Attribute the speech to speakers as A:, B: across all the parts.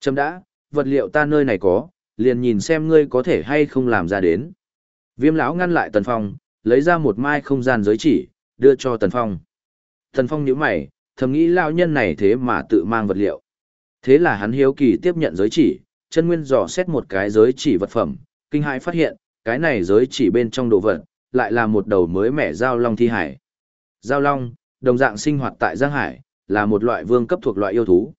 A: Chấm đã, vật liệu ta nơi này có, liền nhìn xem ngươi có thể hay không làm ra đến. Viêm lão ngăn lại Tần Phong, lấy ra một mai không gian giới chỉ, đưa cho Tần Phong. Tần Phong nhíu mày, thầm nghĩ lão nhân này thế mà tự mang vật liệu. Thế là hắn hiếu kỳ tiếp nhận giới chỉ, chân nguyên dò xét một cái giới chỉ vật phẩm, kinh hãi phát hiện, cái này giới chỉ bên trong đồ vật, lại là một đầu mới mẻ giao long thi hải. Giao long, đồng dạng sinh hoạt tại Giang Hải, là một loại vương cấp thuộc loại yêu thú.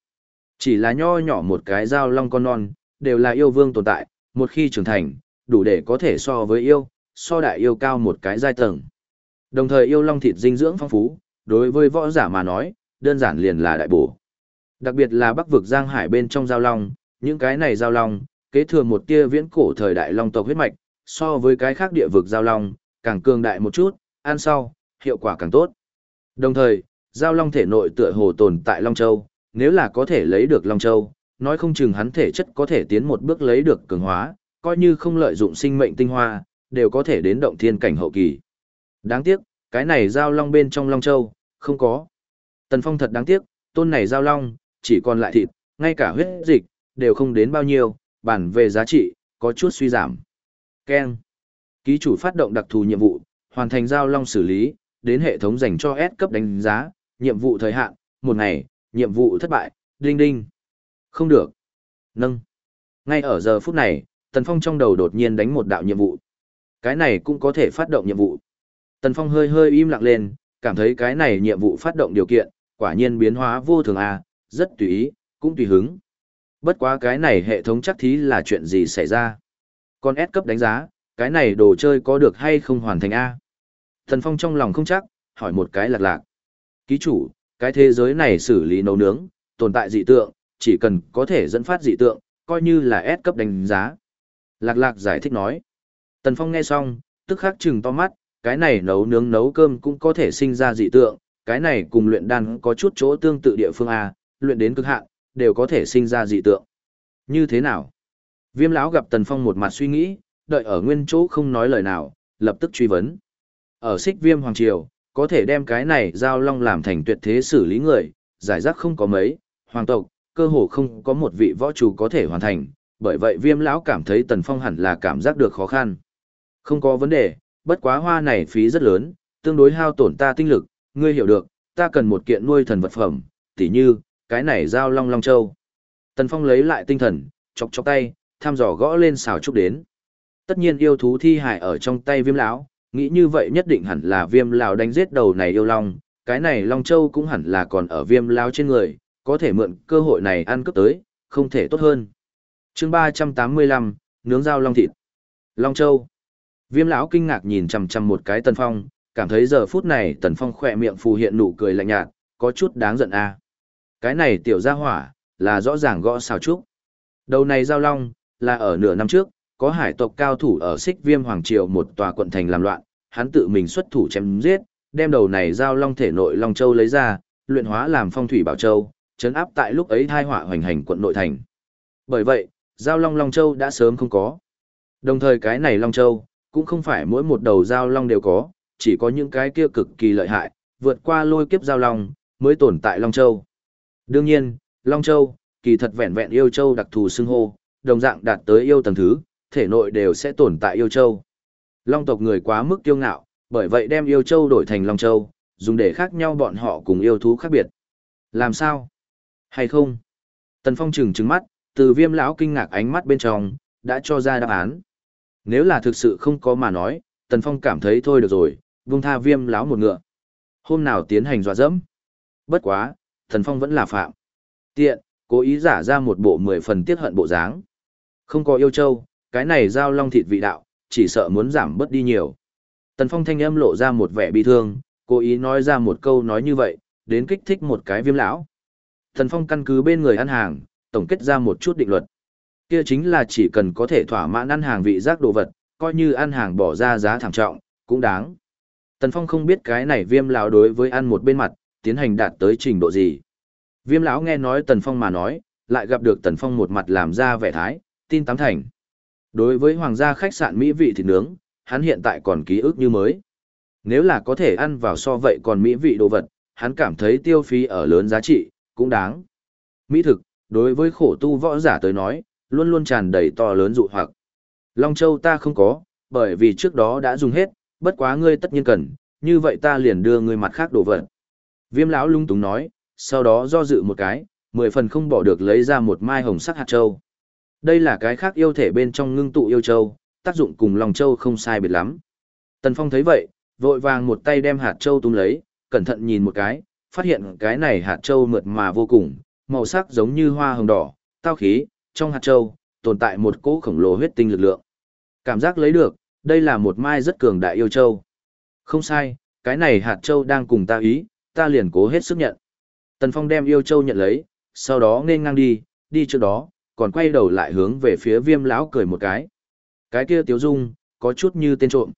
A: Chỉ là nho nhỏ một cái dao long con non, đều là yêu vương tồn tại, một khi trưởng thành, đủ để có thể so với yêu, so đại yêu cao một cái giai tầng. Đồng thời yêu long thịt dinh dưỡng phong phú, đối với võ giả mà nói, đơn giản liền là đại bổ. Đặc biệt là bắc vực Giang Hải bên trong giao long, những cái này giao long, kế thừa một tia viễn cổ thời đại long tộc huyết mạch, so với cái khác địa vực giao long, càng cường đại một chút, ăn sau, hiệu quả càng tốt. Đồng thời, giao long thể nội tựa hồ tồn tại Long Châu, nếu là có thể lấy được Long Châu, nói không chừng hắn thể chất có thể tiến một bước lấy được cường hóa, coi như không lợi dụng sinh mệnh tinh hoa, đều có thể đến động thiên cảnh hậu kỳ. Đáng tiếc, cái này giao long bên trong Long Châu, không có. Tần Phong thật đáng tiếc, tôn này giao long, chỉ còn lại thịt, ngay cả huyết dịch, đều không đến bao nhiêu, bản về giá trị, có chút suy giảm. Ken. Ký chủ phát động đặc thù nhiệm vụ, hoàn thành giao long xử lý, đến hệ thống dành cho S cấp đánh giá, nhiệm vụ thời hạn, một ngày, nhiệm vụ thất bại, đinh đinh. Không được. Nâng. Ngay ở giờ phút này, Tần Phong trong đầu đột nhiên đánh một đạo nhiệm vụ. Cái này cũng có thể phát động nhiệm vụ. Tần Phong hơi hơi im lặng lên, cảm thấy cái này nhiệm vụ phát động điều kiện, quả nhiên biến hóa vô thường à, rất tùy ý, cũng tùy hứng. Bất quá cái này hệ thống chắc thí là chuyện gì xảy ra. Còn S cấp đánh giá, cái này đồ chơi có được hay không hoàn thành A. Thần Phong trong lòng không chắc, hỏi một cái lạc lạc. Ký chủ, cái thế giới này xử lý nấu nướng, tồn tại dị tượng, chỉ cần có thể dẫn phát dị tượng, coi như là S cấp đánh giá. Lạc lạc giải thích nói. Tần Phong nghe xong, tức khắc chừng to mắt, cái này nấu nướng nấu cơm cũng có thể sinh ra dị tượng, cái này cùng luyện đan có chút chỗ tương tự địa phương A, luyện đến cực hạn, đều có thể sinh ra dị tượng. Như thế nào? Viêm lão gặp Tần Phong một mặt suy nghĩ, đợi ở nguyên chỗ không nói lời nào, lập tức truy vấn. Ở xích viêm hoàng triều, có thể đem cái này giao long làm thành tuyệt thế xử lý người, giải rác không có mấy, hoàng tộc, cơ hồ không có một vị võ chủ có thể hoàn thành, bởi vậy viêm lão cảm thấy Tần Phong hẳn là cảm giác được khó khăn. Không có vấn đề, bất quá hoa này phí rất lớn, tương đối hao tổn ta tinh lực, ngươi hiểu được, ta cần một kiện nuôi thần vật phẩm, tỉ như, cái này giao long long châu. Tần Phong lấy lại tinh thần, chọc chọc tay, tham dò gõ lên xào trúc đến. Tất nhiên yêu thú thi hải ở trong tay viêm lão, nghĩ như vậy nhất định hẳn là viêm lão đánh giết đầu này yêu long, cái này long châu cũng hẳn là còn ở viêm lão trên người, có thể mượn cơ hội này ăn cướp tới, không thể tốt hơn. chương 385, nướng dao long thịt. Long châu. Viêm lão kinh ngạc nhìn chằm chằm một cái tần phong, cảm thấy giờ phút này tần phong khỏe miệng phù hiện nụ cười lạnh nhạt, có chút đáng giận a Cái này tiểu gia hỏa, là rõ ràng gõ xào trúc. Đầu này giao long, là ở nửa năm trước, có hải tộc cao thủ ở xích viêm hoàng triều một tòa quận thành làm loạn, hắn tự mình xuất thủ chém giết, đem đầu này giao long thể nội long châu lấy ra, luyện hóa làm phong thủy bảo châu, chấn áp tại lúc ấy thai họa hoành hành quận nội thành. Bởi vậy, giao long long châu đã sớm không có. Đồng thời cái này long châu, cũng không phải mỗi một đầu giao long đều có, chỉ có những cái kia cực kỳ lợi hại, vượt qua lôi kiếp giao long, mới tồn tại long châu. Đương nhiên, long châu, kỳ thật vẹn vẹn yêu châu đặc thù xưng hô, đồng dạng đạt tới yêu tầng thứ, thể nội đều sẽ tồn tại yêu châu. Long tộc người quá mức kiêu ngạo, bởi vậy đem yêu châu đổi thành long châu, dùng để khác nhau bọn họ cùng yêu thú khác biệt. Làm sao? Hay không? Tần Phong trừng trừng mắt, từ viêm lão kinh ngạc ánh mắt bên trong, đã cho ra đáp án. Nếu là thực sự không có mà nói, Tần Phong cảm thấy thôi được rồi, vung tha viêm lão một ngựa. Hôm nào tiến hành dọa dẫm. Bất quá, Tần Phong vẫn là phạm. Tiện, cố ý giả ra một bộ mười phần tiết hận bộ dáng. Không có yêu châu, cái này giao long thịt vị đạo, chỉ sợ muốn giảm bớt đi nhiều. Tần Phong thanh âm lộ ra một vẻ bi thương, cố ý nói ra một câu nói như vậy, đến kích thích một cái viêm lão. Tần Phong căn cứ bên người ăn hàng, tổng kết ra một chút định luật. Kia chính là chỉ cần có thể thỏa mãn ăn hàng vị giác đồ vật, coi như ăn hàng bỏ ra giá thảm trọng, cũng đáng. Tần Phong không biết cái này viêm lão đối với ăn một bên mặt, tiến hành đạt tới trình độ gì. Viêm lão nghe nói Tần Phong mà nói, lại gặp được Tần Phong một mặt làm ra vẻ thái, tin tám thành. Đối với hoàng gia khách sạn mỹ vị thịt nướng, hắn hiện tại còn ký ức như mới. Nếu là có thể ăn vào so vậy còn mỹ vị đồ vật, hắn cảm thấy tiêu phí ở lớn giá trị, cũng đáng. Mỹ thực, đối với khổ tu võ giả tới nói, luôn luôn tràn đầy to lớn dụ hoặc. Long Châu ta không có, bởi vì trước đó đã dùng hết, bất quá ngươi tất nhiên cần, như vậy ta liền đưa ngươi mặt khác đồ vật. Viêm lão lung túng nói, sau đó do dự một cái, mười phần không bỏ được lấy ra một mai hồng sắc hạt châu. Đây là cái khác yêu thể bên trong ngưng tụ yêu châu, tác dụng cùng lòng Châu không sai biệt lắm. Tần Phong thấy vậy, vội vàng một tay đem hạt châu túm lấy, cẩn thận nhìn một cái, phát hiện cái này hạt châu mượt mà vô cùng, màu sắc giống như hoa hồng đỏ, tao khí, trong hạt châu, tồn tại một cỗ khổng lồ huyết tinh lực lượng. Cảm giác lấy được, đây là một mai rất cường đại yêu châu. Không sai, cái này hạt châu đang cùng ta ý, ta liền cố hết sức nhận. Tần Phong đem yêu châu nhận lấy, sau đó nên ngang đi, đi trước đó, còn quay đầu lại hướng về phía viêm lão cười một cái. Cái kia tiếu dung, có chút như tên trộm.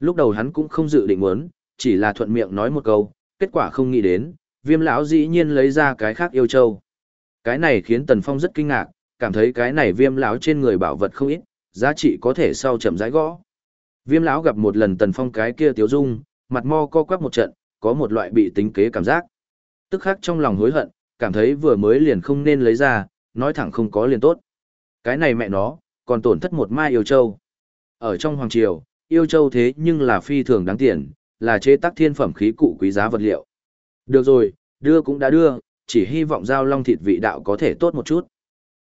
A: Lúc đầu hắn cũng không dự định muốn, chỉ là thuận miệng nói một câu, kết quả không nghĩ đến, viêm lão dĩ nhiên lấy ra cái khác yêu châu. Cái này khiến Tần Phong rất kinh ngạc, cảm thấy cái này viêm lão trên người bảo vật không ít, giá trị có thể sau chậm rãi gõ. Viêm lão gặp một lần Tần Phong cái kia tiếu dung, mặt mo co quắp một trận, có một loại bị tính kế cảm giác. Tức khắc trong lòng hối hận, cảm thấy vừa mới liền không nên lấy ra, nói thẳng không có liền tốt. Cái này mẹ nó, còn tổn thất một mai yêu châu. Ở trong hoàng triều, yêu châu thế nhưng là phi thường đáng tiền, là chế tác thiên phẩm khí cụ quý giá vật liệu. Được rồi, đưa cũng đã đưa, chỉ hy vọng giao long thịt vị đạo có thể tốt một chút.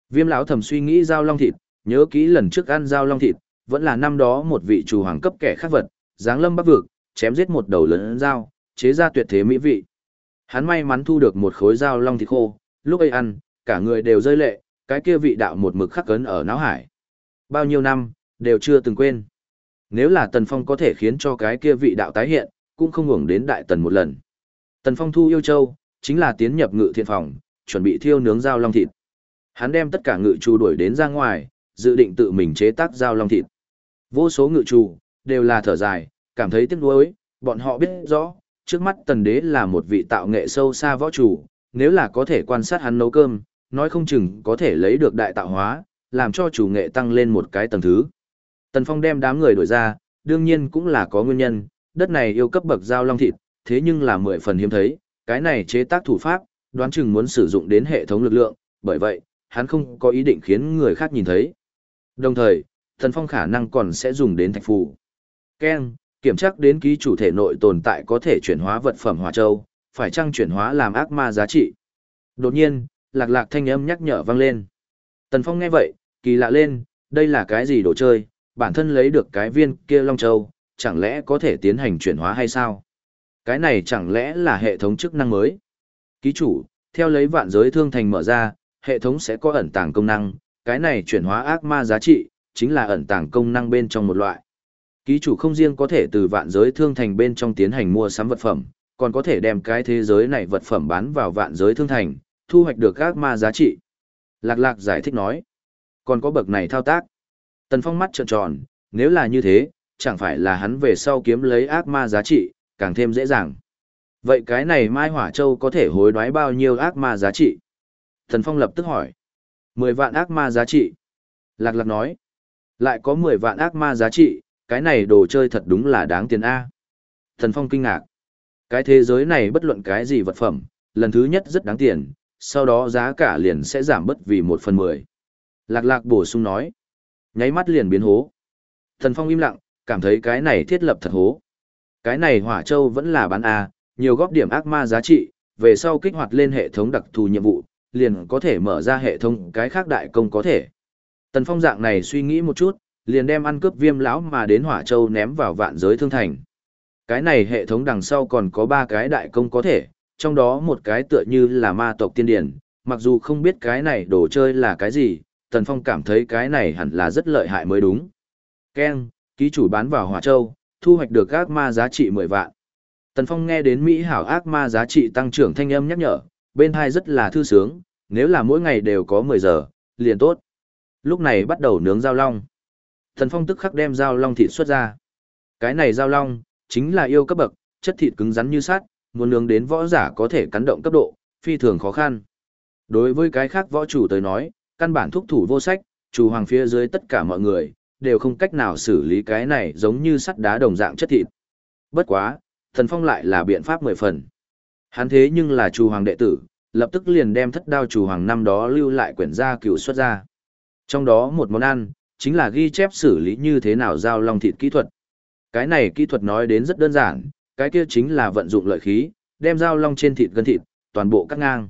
A: Viêm lão thầm suy nghĩ giao long thịt, nhớ kỹ lần trước ăn giao long thịt, vẫn là năm đó một vị chủ hoàng cấp kẻ khác vật, dáng lâm bắc vực, chém giết một đầu lớn dao, chế ra tuyệt thế mỹ vị. Hắn may mắn thu được một khối dao long thịt khô, lúc ấy ăn, cả người đều rơi lệ, cái kia vị đạo một mực khắc cấn ở não hải. Bao nhiêu năm, đều chưa từng quên. Nếu là Tần Phong có thể khiến cho cái kia vị đạo tái hiện, cũng không ngủng đến đại tần một lần. Tần Phong thu yêu châu, chính là tiến nhập ngự thiện phòng, chuẩn bị thiêu nướng dao long thịt. Hắn đem tất cả ngự trù đuổi đến ra ngoài, dự định tự mình chế tác dao long thịt. Vô số ngự trù, đều là thở dài, cảm thấy tiếc nuối, bọn họ biết rõ, trước mắt tần đế là một vị tạo nghệ sâu xa võ chủ, nếu là có thể quan sát hắn nấu cơm, nói không chừng có thể lấy được đại tạo hóa, làm cho chủ nghệ tăng lên một cái tầng thứ. Tần Phong đem đám người đổi ra, đương nhiên cũng là có nguyên nhân, đất này yêu cấp bậc giao long thịt, thế nhưng là mười phần hiếm thấy, cái này chế tác thủ pháp, đoán chừng muốn sử dụng đến hệ thống lực lượng, bởi vậy, hắn không có ý định khiến người khác nhìn thấy. Đồng thời, Tần Phong khả năng còn sẽ dùng đến thạch phù. Ken, kiểm tra đến ký chủ thể nội tồn tại có thể chuyển hóa vật phẩm hỏa châu, phải chăng chuyển hóa làm ác ma giá trị. Đột nhiên, lạc lạc thanh âm nhắc nhở vang lên. Tần Phong nghe vậy, kỳ lạ lên, đây là cái gì đồ chơi, bản thân lấy được cái viên kia Long Châu, chẳng lẽ có thể tiến hành chuyển hóa hay sao? Cái này chẳng lẽ là hệ thống chức năng mới? Ký chủ, theo lấy vạn giới thương thành mở ra, hệ thống sẽ có ẩn tàng công năng, cái này chuyển hóa ác ma giá trị, chính là ẩn tàng công năng bên trong một loại. Ký chủ không riêng có thể từ vạn giới thương thành bên trong tiến hành mua sắm vật phẩm, còn có thể đem cái thế giới này vật phẩm bán vào vạn giới thương thành, thu hoạch được các ma giá trị. Lạc lạc giải thích nói, còn có bậc này thao tác. Tần Phong mắt trợn tròn, nếu là như thế, chẳng phải là hắn về sau kiếm lấy ác ma giá trị, càng thêm dễ dàng. Vậy cái này Mai Hỏa Châu có thể hối đoái bao nhiêu ác ma giá trị? Tần Phong lập tức hỏi. Mười vạn ác ma giá trị. Lạc lạc nói. Lại có mười vạn ác ma giá trị, cái này đồ chơi thật đúng là đáng tiền A. Tần Phong kinh ngạc. Cái thế giới này bất luận cái gì vật phẩm, lần thứ nhất rất đáng tiền, sau đó giá cả liền sẽ giảm bất vì một phần mười. Lạc lạc bổ sung nói. Nháy mắt liền biến hố. Thần Phong im lặng, cảm thấy cái này thiết lập thật hố. Cái này hỏa châu vẫn là bán A, nhiều góp điểm ác ma giá trị, về sau kích hoạt lên hệ thống đặc thù nhiệm vụ, liền có thể mở ra hệ thống cái khác đại công có thể. Tần Phong dạng này suy nghĩ một chút, liền đem ăn cướp viêm lão mà đến hỏa châu ném vào vạn giới thương thành. Cái này hệ thống đằng sau còn có ba cái đại công có thể, trong đó một cái tựa như là ma tộc tiên điển, mặc dù không biết cái này đồ chơi là cái gì, Tần Phong cảm thấy cái này hẳn là rất lợi hại mới đúng. Ken, ký chủ bán vào Hỏa Châu, thu hoạch được ác ma giá trị 10 vạn. Tần Phong nghe đến Mỹ hảo ác ma giá trị tăng trưởng thanh âm nhắc nhở, bên hai rất là thư sướng, nếu là mỗi ngày đều có 10 giờ, liền tốt. Lúc này bắt đầu nướng dao long. Tần Phong tức khắc đem dao long thịt xuất ra. Cái này dao long, chính là yêu cấp bậc, chất thịt cứng rắn như sắt, muốn nướng đến võ giả có thể cắn động cấp độ, phi thường khó khăn. Đối với cái khác võ chủ tới nói, căn bản thúc thủ vô sách, chủ hoàng phía dưới tất cả mọi người, đều không cách nào xử lý cái này giống như sắt đá đồng dạng chất thịt. Bất quá, thần phong lại là biện pháp mười phần. Hắn thế nhưng là chủ hoàng đệ tử, lập tức liền đem thất đao chủ hoàng năm đó lưu lại quyển gia cựu xuất ra. Trong đó một món ăn, chính là ghi chép xử lý như thế nào giao long thịt kỹ thuật. Cái này kỹ thuật nói đến rất đơn giản, cái kia chính là vận dụng lợi khí, đem dao long trên thịt gân thịt, toàn bộ cắt ngang.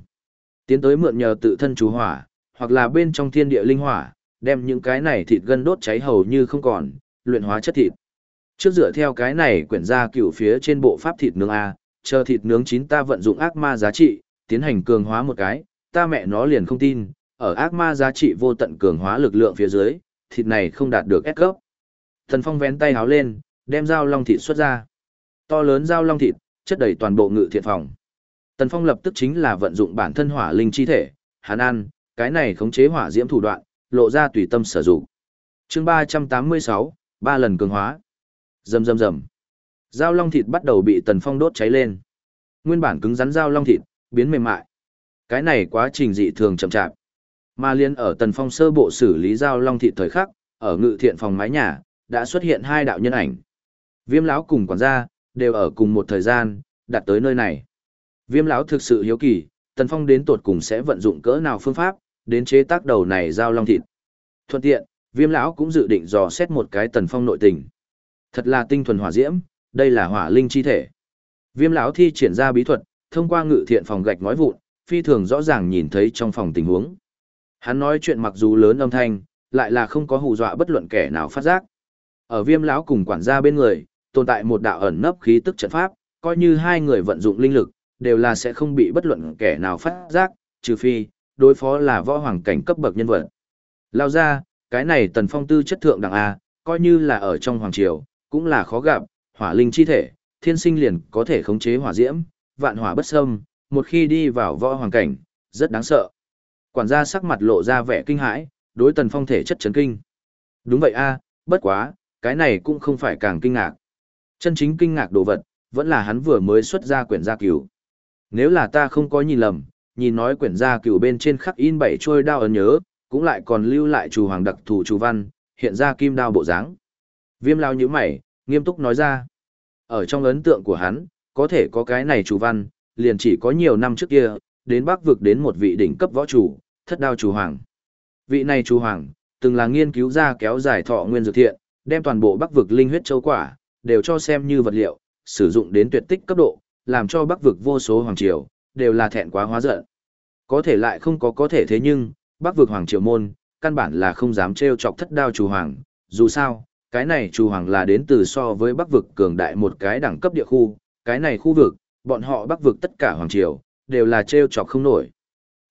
A: Tiến tới mượn nhờ tự thân chú hỏa, hoặc là bên trong thiên địa linh hỏa, đem những cái này thịt gân đốt cháy hầu như không còn, luyện hóa chất thịt. Trước dựa theo cái này quyển ra cửu phía trên bộ pháp thịt nướng A, chờ thịt nướng chín ta vận dụng ác ma giá trị, tiến hành cường hóa một cái, ta mẹ nó liền không tin, ở ác ma giá trị vô tận cường hóa lực lượng phía dưới, thịt này không đạt được S cấp. Thần Phong vén tay háo lên, đem dao long thịt xuất ra. To lớn dao long thịt, chất đầy toàn bộ ngự thiện phòng. Tần Phong lập tức chính là vận dụng bản thân hỏa linh chi thể, hắn ăn, cái này khống chế hỏa diễm thủ đoạn, lộ ra tùy tâm sử dụng. Chương 386, ba lần cường hóa. Rầm rầm rầm. Dao long thịt bắt đầu bị Tần Phong đốt cháy lên. Nguyên bản cứng rắn dao long thịt, biến mềm mại. Cái này quá trình dị thường chậm chạp. Mà liên ở Tần Phong sơ bộ xử lý dao long thịt thời khắc, ở ngự thiện phòng mái nhà, đã xuất hiện hai đạo nhân ảnh. Viêm lão cùng quản gia, đều ở cùng một thời gian, đặt tới nơi này. Viêm lão thực sự hiếu kỳ, Tần Phong đến tột cùng sẽ vận dụng cỡ nào phương pháp, đến chế tác đầu này giao long thịt. Thuận tiện, Viêm lão cũng dự định dò xét một cái Tần Phong nội tình. Thật là tinh thuần hỏa diễm, đây là hỏa linh chi thể. Viêm lão thi triển ra bí thuật, thông qua ngự thiện phòng gạch nói vụn, phi thường rõ ràng nhìn thấy trong phòng tình huống. Hắn nói chuyện mặc dù lớn âm thanh, lại là không có hù dọa bất luận kẻ nào phát giác. Ở Viêm lão cùng quản gia bên người, tồn tại một đạo ẩn nấp khí tức trận pháp, coi như hai người vận dụng linh lực, đều là sẽ không bị bất luận kẻ nào phát giác, trừ phi, đối phó là võ hoàng cảnh cấp bậc nhân vật. Lao ra, cái này tần phong tư chất thượng đẳng A, coi như là ở trong hoàng triều, cũng là khó gặp, hỏa linh chi thể, thiên sinh liền có thể khống chế hỏa diễm, vạn hỏa bất xâm, một khi đi vào võ hoàng cảnh, rất đáng sợ. Quản gia sắc mặt lộ ra vẻ kinh hãi, đối tần phong thể chất chấn kinh. Đúng vậy a, bất quá, cái này cũng không phải càng kinh ngạc. Chân chính kinh ngạc đồ vật, vẫn là hắn vừa mới xuất ra quyển gia cửu. Nếu là ta không có nhìn lầm, nhìn nói quyển gia cửu bên trên khắc in bảy trôi đao ấn nhớ, cũng lại còn lưu lại chủ hoàng đặc thủ chủ văn, hiện ra kim đao bộ dáng. Viêm lao như mày, nghiêm túc nói ra. Ở trong ấn tượng của hắn, có thể có cái này chủ văn, liền chỉ có nhiều năm trước kia, đến bắc vực đến một vị đỉnh cấp võ chủ, thất đao chủ hoàng. Vị này chủ hoàng, từng là nghiên cứu ra kéo dài thọ nguyên dược thiện, đem toàn bộ bắc vực linh huyết châu quả, đều cho xem như vật liệu, sử dụng đến tuyệt tích cấp độ, làm cho bắc vực vô số hoàng triều, đều là thẹn quá hóa giận. Có thể lại không có có thể thế nhưng, bắc vực hoàng triều môn, căn bản là không dám trêu chọc thất đao chủ hoàng, dù sao, cái này chủ hoàng là đến từ so với bắc vực cường đại một cái đẳng cấp địa khu, cái này khu vực, bọn họ bắc vực tất cả hoàng triều, đều là trêu chọc không nổi.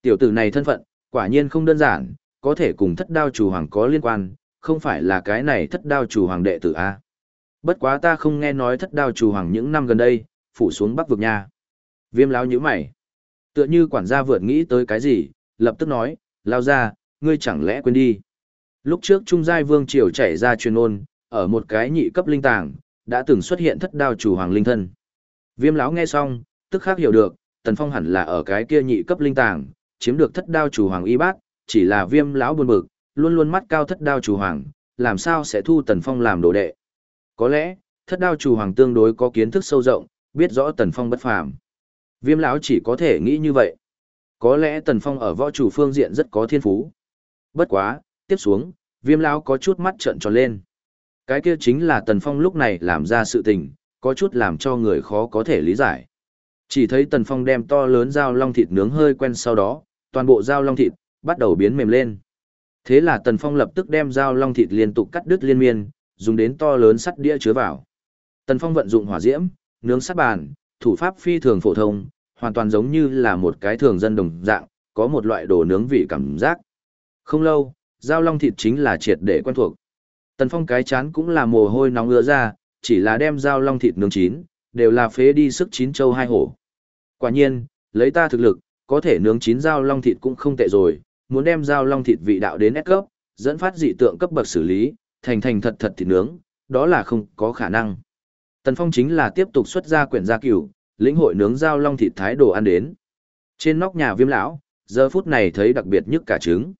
A: Tiểu tử này thân phận, quả nhiên không đơn giản, có thể cùng thất đao chủ hoàng có liên quan, không phải là cái này thất đao chủ hoàng đệ tử A. Bất quá ta không nghe nói thất đao chủ hoàng những năm gần đây, phủ xuống bắc vực nha. Viêm lão nhíu mày. Tựa như quản gia vượt nghĩ tới cái gì, lập tức nói, lao ra, ngươi chẳng lẽ quên đi. Lúc trước Trung Giai Vương Triều chảy ra truyền ôn, ở một cái nhị cấp linh tàng, đã từng xuất hiện thất đao chủ hoàng linh thân. Viêm lão nghe xong, tức khắc hiểu được, Tần Phong hẳn là ở cái kia nhị cấp linh tàng, chiếm được thất đao chủ hoàng y bát, chỉ là viêm lão buồn bực, luôn luôn mắt cao thất đao chủ hoàng, làm sao sẽ thu Tần Phong làm đồ đệ. Có lẽ, thất đao chủ hoàng tương đối có kiến thức sâu rộng, biết rõ Tần Phong bất phàm. Viêm lão chỉ có thể nghĩ như vậy. Có lẽ Tần Phong ở võ chủ phương diện rất có thiên phú. Bất quá, tiếp xuống, Viêm lão có chút mắt trợn tròn lên. Cái kia chính là Tần Phong lúc này làm ra sự tình, có chút làm cho người khó có thể lý giải. Chỉ thấy Tần Phong đem to lớn dao long thịt nướng hơi quen sau đó, toàn bộ dao long thịt bắt đầu biến mềm lên. Thế là Tần Phong lập tức đem dao long thịt liên tục cắt đứt liên miên, dùng đến to lớn sắt đĩa chứa vào. Tần Phong vận dụng hỏa diễm, nướng sắt bàn, thủ pháp phi thường phổ thông, hoàn toàn giống như là một cái thường dân đồng dạng, có một loại đồ nướng vị cảm giác. Không lâu, dao long thịt chính là triệt để quen thuộc. Tần Phong cái chán cũng là mồ hôi nóng ứa ra, chỉ là đem dao long thịt nướng chín, đều là phế đi sức chín châu hai hổ. Quả nhiên, lấy ta thực lực, có thể nướng chín dao long thịt cũng không tệ rồi, muốn đem dao long thịt vị đạo đến S cấp, dẫn phát dị tượng cấp bậc xử lý, thành thành thật thật thịt nướng, đó là không có khả năng. Tần Phong chính là tiếp tục xuất ra quyển gia cửu, lĩnh hội nướng giao long thịt thái đồ ăn đến. Trên nóc nhà viêm lão, giờ phút này thấy đặc biệt nhất cả trứng.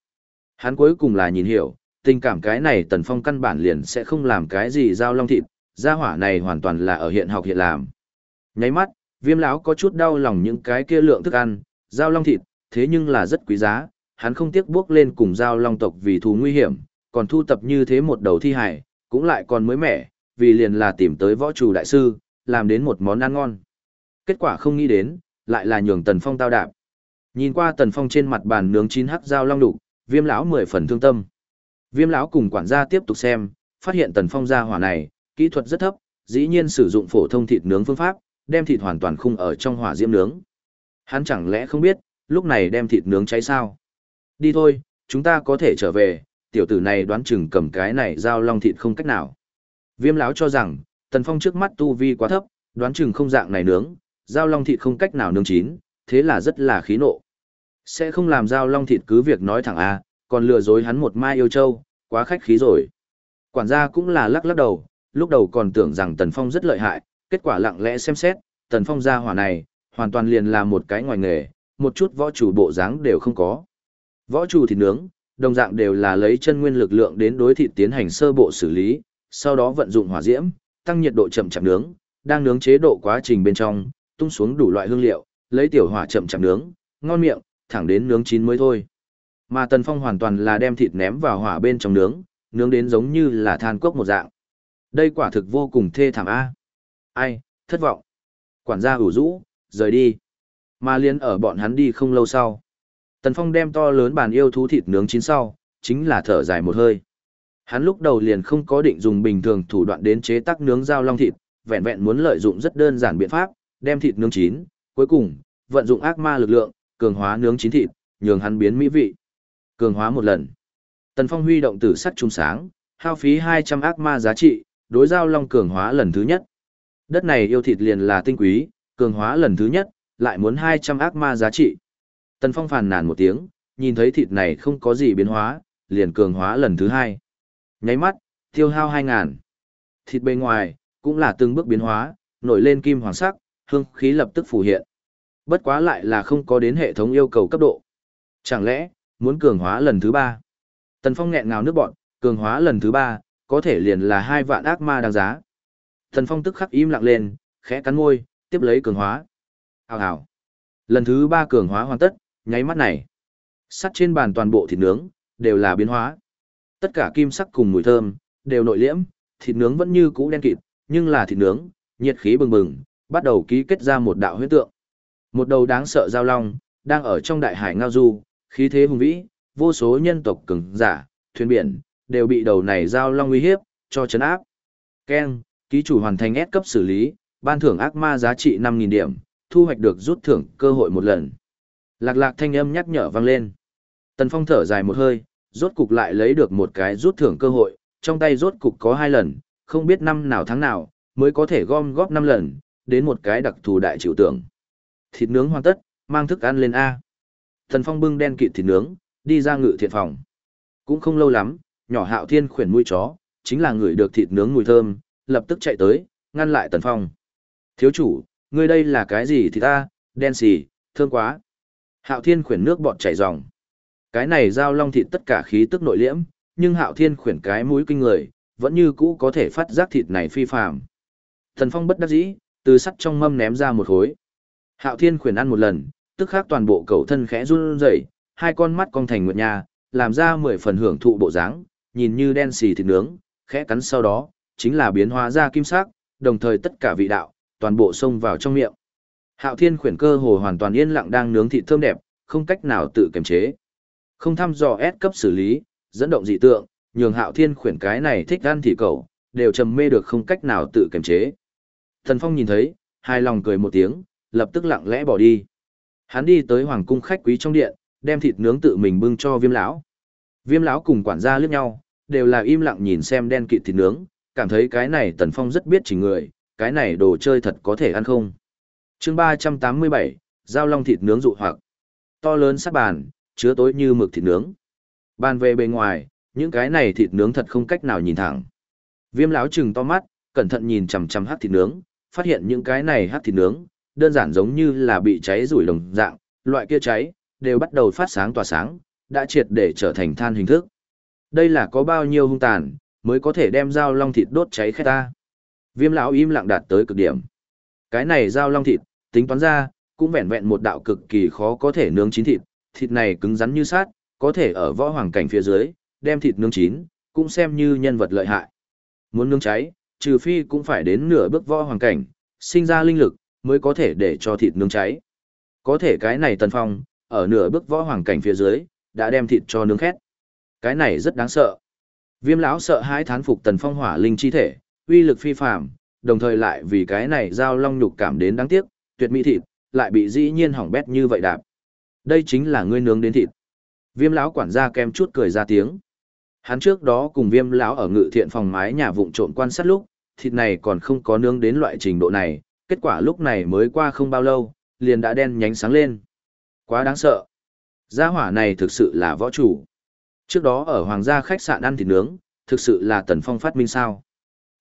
A: Hắn cuối cùng là nhìn hiểu, tình cảm cái này Tần Phong căn bản liền sẽ không làm cái gì giao long thịt, gia hỏa này hoàn toàn là ở hiện học hiện làm. Nháy mắt, viêm lão có chút đau lòng những cái kia lượng thức ăn, Giao long thịt, thế nhưng là rất quý giá, hắn không tiếc bước lên cùng giao long tộc vì thù nguy hiểm, còn thu tập như thế một đầu thi hải, cũng lại còn mới mẻ, vì liền là tìm tới võ chủ đại sư, làm đến một món ăn ngon. Kết quả không nghĩ đến, lại là nhường Tần Phong tao đạp. Nhìn qua Tần Phong trên mặt bàn nướng chín hắc dao long đục, Viêm lão mười phần thương tâm. Viêm lão cùng quản gia tiếp tục xem, phát hiện Tần Phong gia hỏa này, kỹ thuật rất thấp, dĩ nhiên sử dụng phổ thông thịt nướng phương pháp, đem thịt hoàn toàn khung ở trong hỏa diễm nướng. Hắn chẳng lẽ không biết, lúc này đem thịt nướng cháy sao? Đi thôi, chúng ta có thể trở về, tiểu tử này đoán chừng cầm cái này giao long thịt không cách nào. Viêm lão cho rằng, Tần Phong trước mắt tu vi quá thấp, đoán chừng không dạng này nướng, giao long thịt không cách nào nướng chín, thế là rất là khí nộ. Sẽ không làm giao long thịt cứ việc nói thẳng a, còn lừa dối hắn một mai yêu châu, quá khách khí rồi. Quản gia cũng là lắc lắc đầu, lúc đầu còn tưởng rằng Tần Phong rất lợi hại, kết quả lặng lẽ xem xét, Tần Phong gia hỏa này, hoàn toàn liền là một cái ngoài nghề, một chút võ chủ bộ dáng đều không có. Võ chủ thịt nướng, đồng dạng đều là lấy chân nguyên lực lượng đến đối thịt tiến hành sơ bộ xử lý, sau đó vận dụng hỏa diễm, tăng nhiệt độ chậm chậm nướng, đang nướng chế độ quá trình bên trong, tung xuống đủ loại hương liệu, lấy tiểu hỏa chậm chậm nướng, ngon miệng, thẳng đến nướng chín mới thôi. Mà Tần Phong hoàn toàn là đem thịt ném vào hỏa bên trong nướng, nướng đến giống như là than cốc một dạng. Đây quả thực vô cùng thê thảm a. Ai, thất vọng. Quản gia ủ rũ, rời đi. Mà liên ở bọn hắn đi không lâu sau. Tần Phong đem to lớn bàn yêu thú thịt nướng chín sau, chính là thở dài một hơi. Hắn lúc đầu liền không có định dùng bình thường thủ đoạn đến chế tác nướng dao long thịt, vẹn vẹn muốn lợi dụng rất đơn giản biện pháp, đem thịt nướng chín, cuối cùng, vận dụng ác ma lực lượng, cường hóa nướng chín thịt, nhường hắn biến mỹ vị. Cường hóa một lần. Tần Phong huy động tử sắt trung sáng, hao phí 200 ác ma giá trị, đối giao long cường hóa lần thứ nhất. Đất này yêu thịt liền là tinh quý, cường hóa lần thứ nhất, lại muốn 200 ác ma giá trị. Tần Phong phàn nàn một tiếng, nhìn thấy thịt này không có gì biến hóa, liền cường hóa lần thứ hai. Nháy mắt, tiêu hao 2.000. Thịt bên ngoài, cũng là từng bước biến hóa, nổi lên kim hoàng sắc, hương khí lập tức phù hiện. Bất quá lại là không có đến hệ thống yêu cầu cấp độ. Chẳng lẽ, muốn cường hóa lần thứ ba? Tần Phong nghẹn ngào nước bọn, cường hóa lần thứ ba, có thể liền là hai vạn ác ma đáng giá. Tần Phong tức khắc im lặng lên, khẽ cắn môi, tiếp lấy cường hóa. Hào hào. Lần thứ ba cường hóa hoàn tất, nháy mắt này. Sắt trên bàn toàn bộ thịt nướng, đều là biến hóa. Tất cả kim sắc cùng mùi thơm, đều nội liễm, thịt nướng vẫn như cũ đen kịt, nhưng là thịt nướng, nhiệt khí bừng bừng, bắt đầu ký kết ra một đạo huyết tượng. Một đầu đáng sợ giao long, đang ở trong đại hải ngao du, khí thế hùng vĩ, vô số nhân tộc cường giả, thuyền biển, đều bị đầu này giao long uy hiếp, cho chấn áp. Ken, ký chủ hoàn thành S cấp xử lý, ban thưởng ác ma giá trị 5.000 điểm, thu hoạch được rút thưởng cơ hội một lần. Lạc lạc thanh âm nhắc nhở vang lên. Tần Phong thở dài một hơi, rốt cục lại lấy được một cái rút thưởng cơ hội, trong tay rốt cục có hai lần, không biết năm nào tháng nào, mới có thể gom góp năm lần, đến một cái đặc thù đại chịu tưởng. Thịt nướng hoàn tất, mang thức ăn lên A. Tần Phong bưng đen kịt thịt nướng, đi ra ngự thiện phòng. Cũng không lâu lắm, nhỏ hạo thiên khuyển mũi chó, chính là người được thịt nướng mùi thơm, lập tức chạy tới, ngăn lại Tần Phong. Thiếu chủ, ngươi đây là cái gì thì ta, đen xì, thơm quá. Hạo thiên khuyển nước bọt chảy ròng. Cái này giao long thịt tất cả khí tức nội liễm, nhưng hạo thiên khuyển cái mũi kinh người, vẫn như cũ có thể phát giác thịt này phi phàm. Thần phong bất đắc dĩ, từ sắt trong mâm ném ra một khối. Hạo thiên khuyển ăn một lần, tức khắc toàn bộ cầu thân khẽ run rẩy, hai con mắt cong thành nguyệt nha, làm ra mười phần hưởng thụ bộ dáng, nhìn như đen xì thịt nướng, khẽ cắn sau đó, chính là biến hóa ra kim sắc, đồng thời tất cả vị đạo, toàn bộ xông vào trong miệng. Hạo Thiên khuyển cơ hồ hoàn toàn yên lặng đang nướng thịt thơm đẹp, không cách nào tự kiềm chế. Không thăm dò S cấp xử lý, dẫn động dị tượng, nhường Hạo Thiên khuyển cái này thích ăn thì cậu, đều trầm mê được không cách nào tự kiềm chế. Thần Phong nhìn thấy, hài lòng cười một tiếng, lập tức lặng lẽ bỏ đi. Hắn đi tới hoàng cung khách quý trong điện, đem thịt nướng tự mình bưng cho Viêm lão. Viêm lão cùng quản gia liếc nhau, đều là im lặng nhìn xem đen kịt thịt nướng, cảm thấy cái này Tần Phong rất biết chỉnh người, cái này đồ chơi thật có thể ăn không chương 387, Giao long thịt nướng dụ hoặc. To lớn sát bàn, chứa tối như mực thịt nướng. Bàn về bề ngoài, những cái này thịt nướng thật không cách nào nhìn thẳng. Viêm lão trừng to mắt, cẩn thận nhìn chằm chằm hát thịt nướng, phát hiện những cái này hát thịt nướng, đơn giản giống như là bị cháy rủi đồng dạng, loại kia cháy, đều bắt đầu phát sáng tỏa sáng, đã triệt để trở thành than hình thức. Đây là có bao nhiêu hung tàn, mới có thể đem dao long thịt đốt cháy khét ta. Viêm lão im lặng đạt tới cực điểm. Cái này dao long thịt, tính toán ra, cũng vẹn vẹn một đạo cực kỳ khó có thể nướng chín thịt, thịt này cứng rắn như sát, có thể ở võ hoàng cảnh phía dưới, đem thịt nướng chín, cũng xem như nhân vật lợi hại. Muốn nướng cháy, trừ phi cũng phải đến nửa bước võ hoàng cảnh, sinh ra linh lực, mới có thể để cho thịt nướng cháy. Có thể cái này Tần Phong, ở nửa bước võ hoàng cảnh phía dưới, đã đem thịt cho nướng khét. Cái này rất đáng sợ. Viêm lão sợ hãi thán phục Tần Phong hỏa linh chi thể, uy lực phi phàm, đồng thời lại vì cái này giao long nhục cảm đến đáng tiếc, tuyệt mỹ thịt, lại bị dĩ nhiên hỏng bét như vậy đạp. Đây chính là ngươi nướng đến thịt. Viêm lão quản gia kem chút cười ra tiếng. Hắn trước đó cùng Viêm lão ở ngự thiện phòng mái nhà vụng trộn quan sát lúc, thịt này còn không có nướng đến loại trình độ này, kết quả lúc này mới qua không bao lâu, liền đã đen nhánh sáng lên. Quá đáng sợ. Gia hỏa này thực sự là võ chủ. Trước đó ở hoàng gia khách sạn ăn thịt nướng, thực sự là tần phong phát minh sao.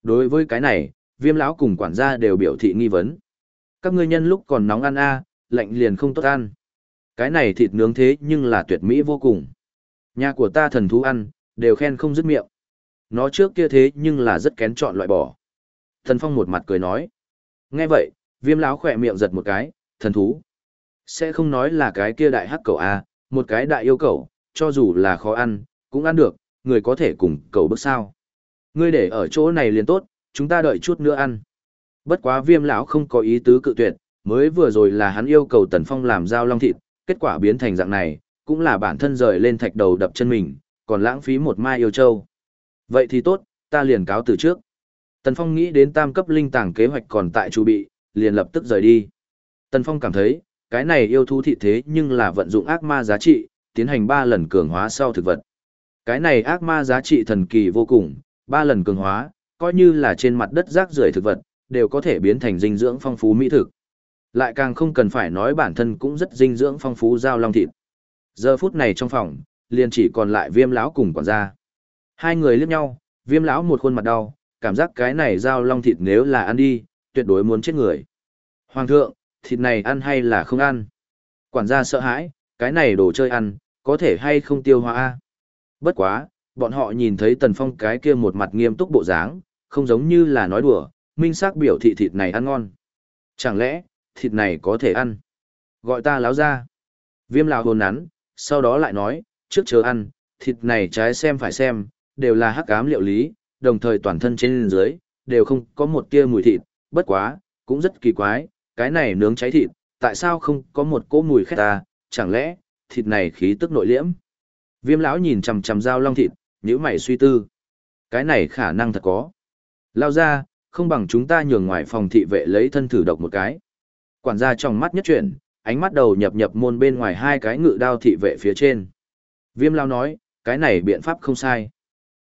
A: Đối với cái này, viêm lão cùng quản gia đều biểu thị nghi vấn. Các ngươi nhân lúc còn nóng ăn a, lạnh liền không tốt ăn. Cái này thịt nướng thế nhưng là tuyệt mỹ vô cùng. Nhà của ta thần thú ăn, đều khen không dứt miệng. Nó trước kia thế nhưng là rất kén chọn loại bỏ. Thần Phong một mặt cười nói. Nghe vậy, viêm lão khỏe miệng giật một cái, thần thú. Sẽ không nói là cái kia đại hắc cầu A, một cái đại yêu cầu, cho dù là khó ăn, cũng ăn được, người có thể cùng cầu bước sao. Ngươi để ở chỗ này liền tốt, chúng ta đợi chút nữa ăn. Bất quá viêm lão không có ý tứ cự tuyệt, mới vừa rồi là hắn yêu cầu Tần Phong làm giao long thịt, kết quả biến thành dạng này, cũng là bản thân rời lên thạch đầu đập chân mình, còn lãng phí một mai yêu châu. Vậy thì tốt, ta liền cáo từ trước. Tần Phong nghĩ đến tam cấp linh tàng kế hoạch còn tại chu bị, liền lập tức rời đi. Tần Phong cảm thấy, cái này yêu thú thị thế nhưng là vận dụng ác ma giá trị, tiến hành 3 lần cường hóa sau thực vật. Cái này ác ma giá trị thần kỳ vô cùng, 3 lần cường hóa, coi như là trên mặt đất rác rưởi thực vật, đều có thể biến thành dinh dưỡng phong phú mỹ thực. Lại càng không cần phải nói bản thân cũng rất dinh dưỡng phong phú giao long thịt. Giờ phút này trong phòng, liền chỉ còn lại viêm lão cùng quản gia. Hai người liếc nhau, viêm lão một khuôn mặt đau, cảm giác cái này giao long thịt nếu là ăn đi, tuyệt đối muốn chết người. Hoàng thượng, thịt này ăn hay là không ăn? Quản gia sợ hãi, cái này đồ chơi ăn, có thể hay không tiêu hóa a? Bất quá, bọn họ nhìn thấy Tần Phong cái kia một mặt nghiêm túc bộ dáng, không giống như là nói đùa, minh xác biểu thị thịt này ăn ngon. Chẳng lẽ, thịt này có thể ăn? Gọi ta láo ra. Viêm lào hồn nắn, sau đó lại nói, trước chờ ăn, thịt này trái xem phải xem, đều là hắc ám liệu lý, đồng thời toàn thân trên dưới, đều không có một tia mùi thịt, bất quá, cũng rất kỳ quái, cái này nướng cháy thịt, tại sao không có một cỗ mùi khét ta, chẳng lẽ, thịt này khí tức nội liễm. Viêm lão nhìn chằm chằm dao long thịt, nhíu mày suy tư. Cái này khả năng thật có. Lao ra, không bằng chúng ta nhường ngoài phòng thị vệ lấy thân thử độc một cái. Quản gia trong mắt nhất chuyển, ánh mắt đầu nhập nhập môn bên ngoài hai cái ngự đao thị vệ phía trên. Viêm lão nói, cái này biện pháp không sai.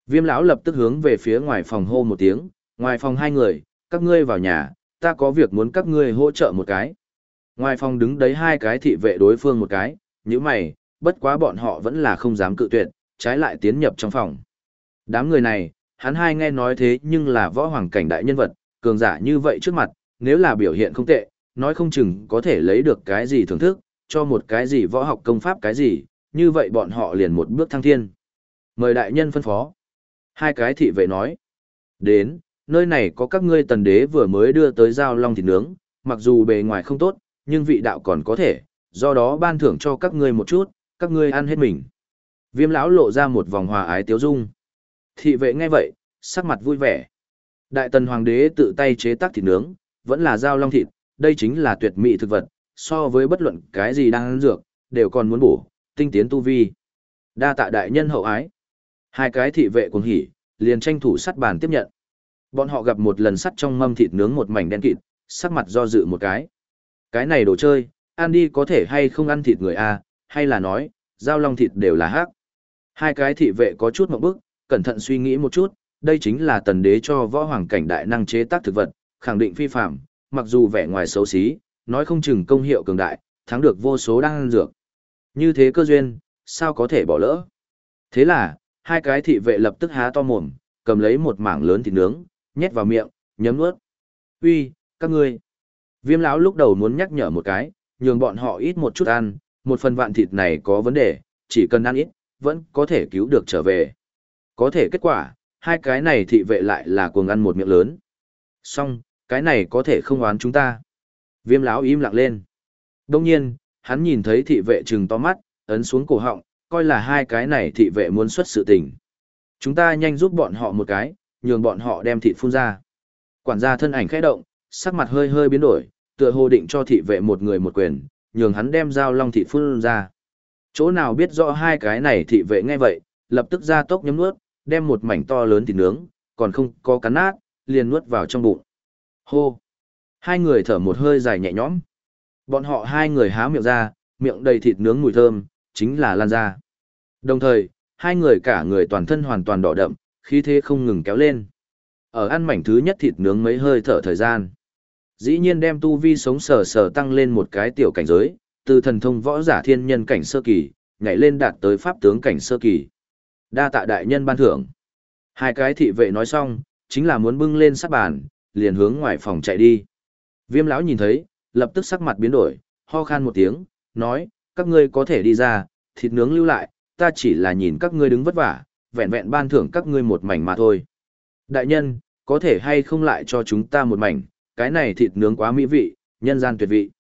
A: Viêm lão lập tức hướng về phía ngoài phòng hô một tiếng, ngoài phòng hai người, các ngươi vào nhà, ta có việc muốn các ngươi hỗ trợ một cái. Ngoài phòng đứng đấy hai cái thị vệ đối phương một cái, như mày, bất quá bọn họ vẫn là không dám cự tuyệt, trái lại tiến nhập trong phòng. Đám người này, hắn hai nghe nói thế nhưng là võ hoàng cảnh đại nhân vật, cường giả như vậy trước mặt, nếu là biểu hiện không tệ, nói không chừng có thể lấy được cái gì thưởng thức, cho một cái gì võ học công pháp cái gì, như vậy bọn họ liền một bước thăng thiên. Mời đại nhân phân phó. Hai cái thị vệ nói. Đến, nơi này có các ngươi tần đế vừa mới đưa tới giao long thịt nướng, mặc dù bề ngoài không tốt, nhưng vị đạo còn có thể, do đó ban thưởng cho các ngươi một chút, các ngươi ăn hết mình. Viêm lão lộ ra một vòng hòa ái tiếu dung. Thị vệ nghe vậy, sắc mặt vui vẻ. Đại tần hoàng đế tự tay chế tác thịt nướng, vẫn là giao long thịt, đây chính là tuyệt mỹ thực vật, so với bất luận cái gì đang ăn dược, đều còn muốn bổ, tinh tiến tu vi. Đa tạ đại nhân hậu ái. Hai cái thị vệ cuồng hỉ, liền tranh thủ sắt bàn tiếp nhận. Bọn họ gặp một lần sắt trong mâm thịt nướng một mảnh đen kịt, sắc mặt do dự một cái. Cái này đồ chơi, ăn đi có thể hay không ăn thịt người a, hay là nói, giao long thịt đều là hắc. Hai cái thị vệ có chút một bước, cẩn thận suy nghĩ một chút, đây chính là tần đế cho võ hoàng cảnh đại năng chế tác thực vật, khẳng định phi phạm, mặc dù vẻ ngoài xấu xí, nói không chừng công hiệu cường đại, thắng được vô số đang ăn dược. Như thế cơ duyên, sao có thể bỏ lỡ? Thế là, hai cái thị vệ lập tức há to mồm, cầm lấy một mảng lớn thịt nướng, nhét vào miệng, nhấm nuốt. Uy, các ngươi. Viêm lão lúc đầu muốn nhắc nhở một cái, nhường bọn họ ít một chút ăn, một phần vạn thịt này có vấn đề, chỉ cần ăn ít, vẫn có thể cứu được trở về. Có thể kết quả, hai cái này thị vệ lại là cuồng ăn một miệng lớn. Xong, cái này có thể không oán chúng ta. Viêm lão im lặng lên. Đông nhiên, hắn nhìn thấy thị vệ trừng to mắt, ấn xuống cổ họng, coi là hai cái này thị vệ muốn xuất sự tình. Chúng ta nhanh giúp bọn họ một cái, nhường bọn họ đem thịt phun ra. Quản gia thân ảnh khẽ động, sắc mặt hơi hơi biến đổi, tựa hồ định cho thị vệ một người một quyền, nhường hắn đem dao long thịt phun ra. Chỗ nào biết rõ hai cái này thị vệ nghe vậy, lập tức ra tốc nhấm nuốt, đem một mảnh to lớn thịt nướng, còn không có cắn nát, liền nuốt vào trong bụng. Hô! Hai người thở một hơi dài nhẹ nhõm. Bọn họ hai người há miệng ra, miệng đầy thịt nướng mùi thơm, chính là lan ra. Đồng thời, hai người cả người toàn thân hoàn toàn đỏ đậm, khí thế không ngừng kéo lên. Ở ăn mảnh thứ nhất thịt nướng mấy hơi thở thời gian. Dĩ nhiên đem tu vi sống sờ sờ tăng lên một cái tiểu cảnh giới, từ thần thông võ giả thiên nhân cảnh sơ kỳ, nhảy lên đạt tới pháp tướng cảnh sơ kỳ. Đa tạ đại nhân ban thưởng. Hai cái thị vệ nói xong, chính là muốn bưng lên sát bàn, liền hướng ngoài phòng chạy đi. Viêm lão nhìn thấy, lập tức sắc mặt biến đổi, ho khan một tiếng, nói, các ngươi có thể đi ra, thịt nướng lưu lại, ta chỉ là nhìn các ngươi đứng vất vả, vẹn vẹn ban thưởng các ngươi một mảnh mà thôi. Đại nhân, có thể hay không lại cho chúng ta một mảnh, cái này thịt nướng quá mỹ vị, nhân gian tuyệt vị.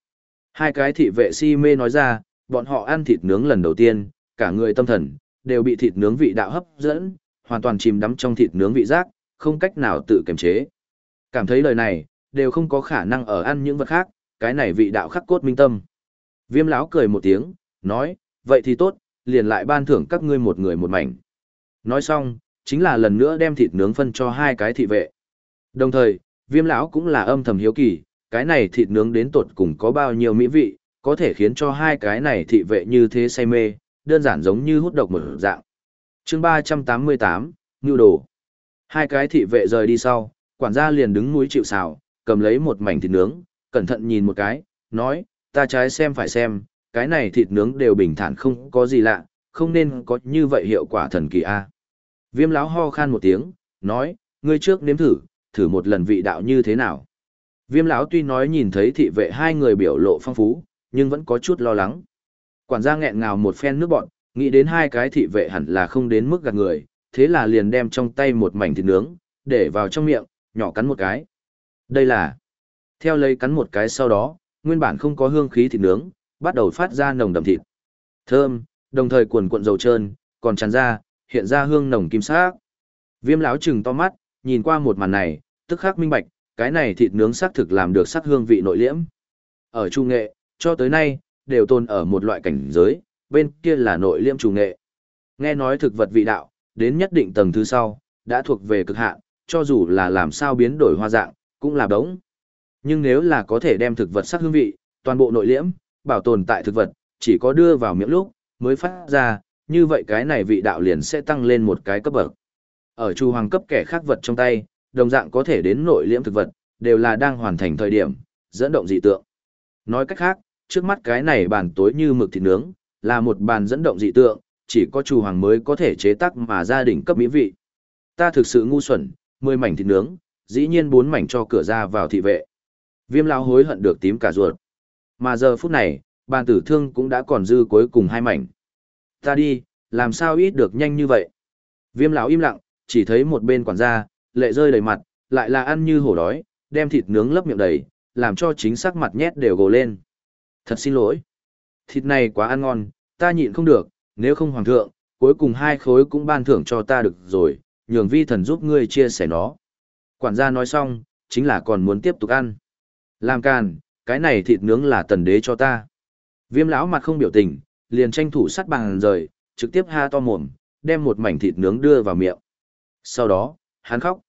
A: Hai cái thị vệ si mê nói ra, bọn họ ăn thịt nướng lần đầu tiên, cả người tâm thần, đều bị thịt nướng vị đạo hấp dẫn, hoàn toàn chìm đắm trong thịt nướng vị giác, không cách nào tự kiềm chế. Cảm thấy lời này, đều không có khả năng ở ăn những vật khác, cái này vị đạo khắc cốt minh tâm. Viêm lão cười một tiếng, nói, vậy thì tốt, liền lại ban thưởng các ngươi một người một mảnh. Nói xong, chính là lần nữa đem thịt nướng phân cho hai cái thị vệ. Đồng thời, viêm lão cũng là âm thầm hiếu kỳ, cái này thịt nướng đến tột cùng có bao nhiêu mỹ vị, có thể khiến cho hai cái này thị vệ như thế say mê, đơn giản giống như hút độc một dạng. chương 388, Ngưu Đồ. Hai cái thị vệ rời đi sau, quản gia liền đứng núi chịu xào, cầm lấy một mảnh thịt nướng, cẩn thận nhìn một cái, nói, ta trái xem phải xem, cái này thịt nướng đều bình thản không có gì lạ, không nên có như vậy hiệu quả thần kỳ a. Viêm lão ho khan một tiếng, nói, ngươi trước nếm thử, thử một lần vị đạo như thế nào. Viêm lão tuy nói nhìn thấy thị vệ hai người biểu lộ phong phú, nhưng vẫn có chút lo lắng. Quản gia nghẹn ngào một phen nước bọn, nghĩ đến hai cái thị vệ hẳn là không đến mức gạt người, thế là liền đem trong tay một mảnh thịt nướng, để vào trong miệng, nhỏ cắn một cái. Đây là... Theo lấy cắn một cái sau đó, nguyên bản không có hương khí thịt nướng, bắt đầu phát ra nồng đậm thịt. Thơm, đồng thời cuộn cuộn dầu trơn, còn tràn ra, hiện ra hương nồng kim sắc. Viêm lão trừng to mắt, nhìn qua một màn này, tức khắc minh bạch, cái này thịt nướng xác thực làm được sắc hương vị nội liễm. Ở trung nghệ, cho tới nay, đều tồn ở một loại cảnh giới, bên kia là nội liêm chủ nghệ. Nghe nói thực vật vị đạo, đến nhất định tầng thứ sau, đã thuộc về cực hạn, cho dù là làm sao biến đổi hoa dạng, cũng là đống. Nhưng nếu là có thể đem thực vật sắc hương vị, toàn bộ nội liễm, bảo tồn tại thực vật, chỉ có đưa vào miệng lúc, mới phát ra, như vậy cái này vị đạo liền sẽ tăng lên một cái cấp bậc. Ở chu hoàng cấp kẻ khác vật trong tay, đồng dạng có thể đến nội liễm thực vật, đều là đang hoàn thành thời điểm, dẫn động dị tượng. Nói cách khác, trước mắt cái này bàn tối như mực thịt nướng, là một bàn dẫn động dị tượng, chỉ có chủ hoàng mới có thể chế tác mà gia đình cấp mỹ vị. Ta thực sự ngu xuẩn, 10 mảnh thịt nướng, dĩ nhiên bốn mảnh cho cửa ra vào thị vệ. Viêm lao hối hận được tím cả ruột. Mà giờ phút này, bàn tử thương cũng đã còn dư cuối cùng hai mảnh. Ta đi, làm sao ít được nhanh như vậy? Viêm lão im lặng, chỉ thấy một bên quản gia, lệ rơi đầy mặt, lại là ăn như hổ đói, đem thịt nướng lấp miệng đầy, làm cho chính xác mặt nhét đều gồ lên. Thật xin lỗi. Thịt này quá ăn ngon, ta nhịn không được, nếu không hoàng thượng, cuối cùng hai khối cũng ban thưởng cho ta được rồi, nhường vi thần giúp ngươi chia sẻ nó. Quản gia nói xong, chính là còn muốn tiếp tục ăn. Làm càn, cái này thịt nướng là tần đế cho ta. Viêm lão mặt không biểu tình, liền tranh thủ sắt bằng rời, trực tiếp ha to mồm, đem một mảnh thịt nướng đưa vào miệng. Sau đó, hắn khóc.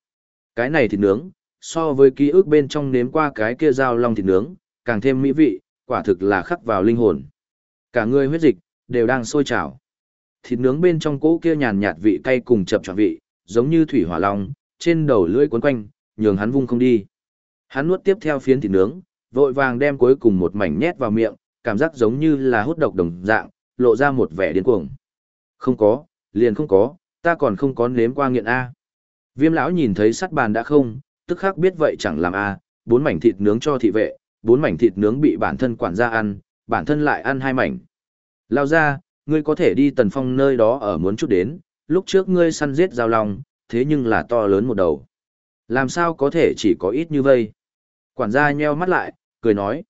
A: Cái này thịt nướng, so với ký ức bên trong nếm qua cái kia dao long thịt nướng, càng thêm mỹ vị, quả thực là khắc vào linh hồn. Cả người huyết dịch, đều đang sôi trào. Thịt nướng bên trong cỗ kia nhàn nhạt vị cay cùng chập trọn vị, giống như thủy hỏa long, trên đầu lưỡi cuốn quanh, nhường hắn vung không đi. Hắn nuốt tiếp theo phiến thịt nướng, vội vàng đem cuối cùng một mảnh nhét vào miệng, cảm giác giống như là hút độc đồng dạng, lộ ra một vẻ điên cuồng. Không có, liền không có, ta còn không có nếm qua nghiện A. Viêm lão nhìn thấy sắt bàn đã không, tức khắc biết vậy chẳng làm A, bốn mảnh thịt nướng cho thị vệ, bốn mảnh thịt nướng bị bản thân quản gia ăn, bản thân lại ăn hai mảnh. Lao ra, ngươi có thể đi tần phong nơi đó ở muốn chút đến, lúc trước ngươi săn giết giao long, thế nhưng là to lớn một đầu. Làm sao có thể chỉ có ít như vây? Quản gia nheo mắt lại, cười nói.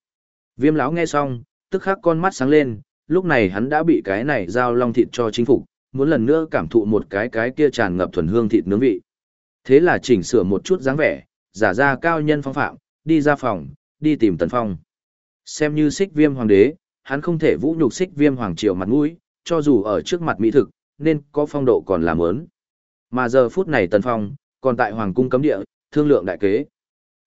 A: Viêm lão nghe xong, tức khắc con mắt sáng lên, lúc này hắn đã bị cái này giao long thịt cho chính phục, muốn lần nữa cảm thụ một cái cái kia tràn ngập thuần hương thịt nướng vị. Thế là chỉnh sửa một chút dáng vẻ, giả ra cao nhân phong phạm, đi ra phòng, đi tìm Tần Phong. Xem như xích viêm hoàng đế, hắn không thể vũ nhục xích viêm hoàng triều mặt mũi, cho dù ở trước mặt mỹ thực, nên có phong độ còn làm ớn. Mà giờ phút này Tần Phong, còn tại hoàng cung cấm địa, thương lượng đại kế.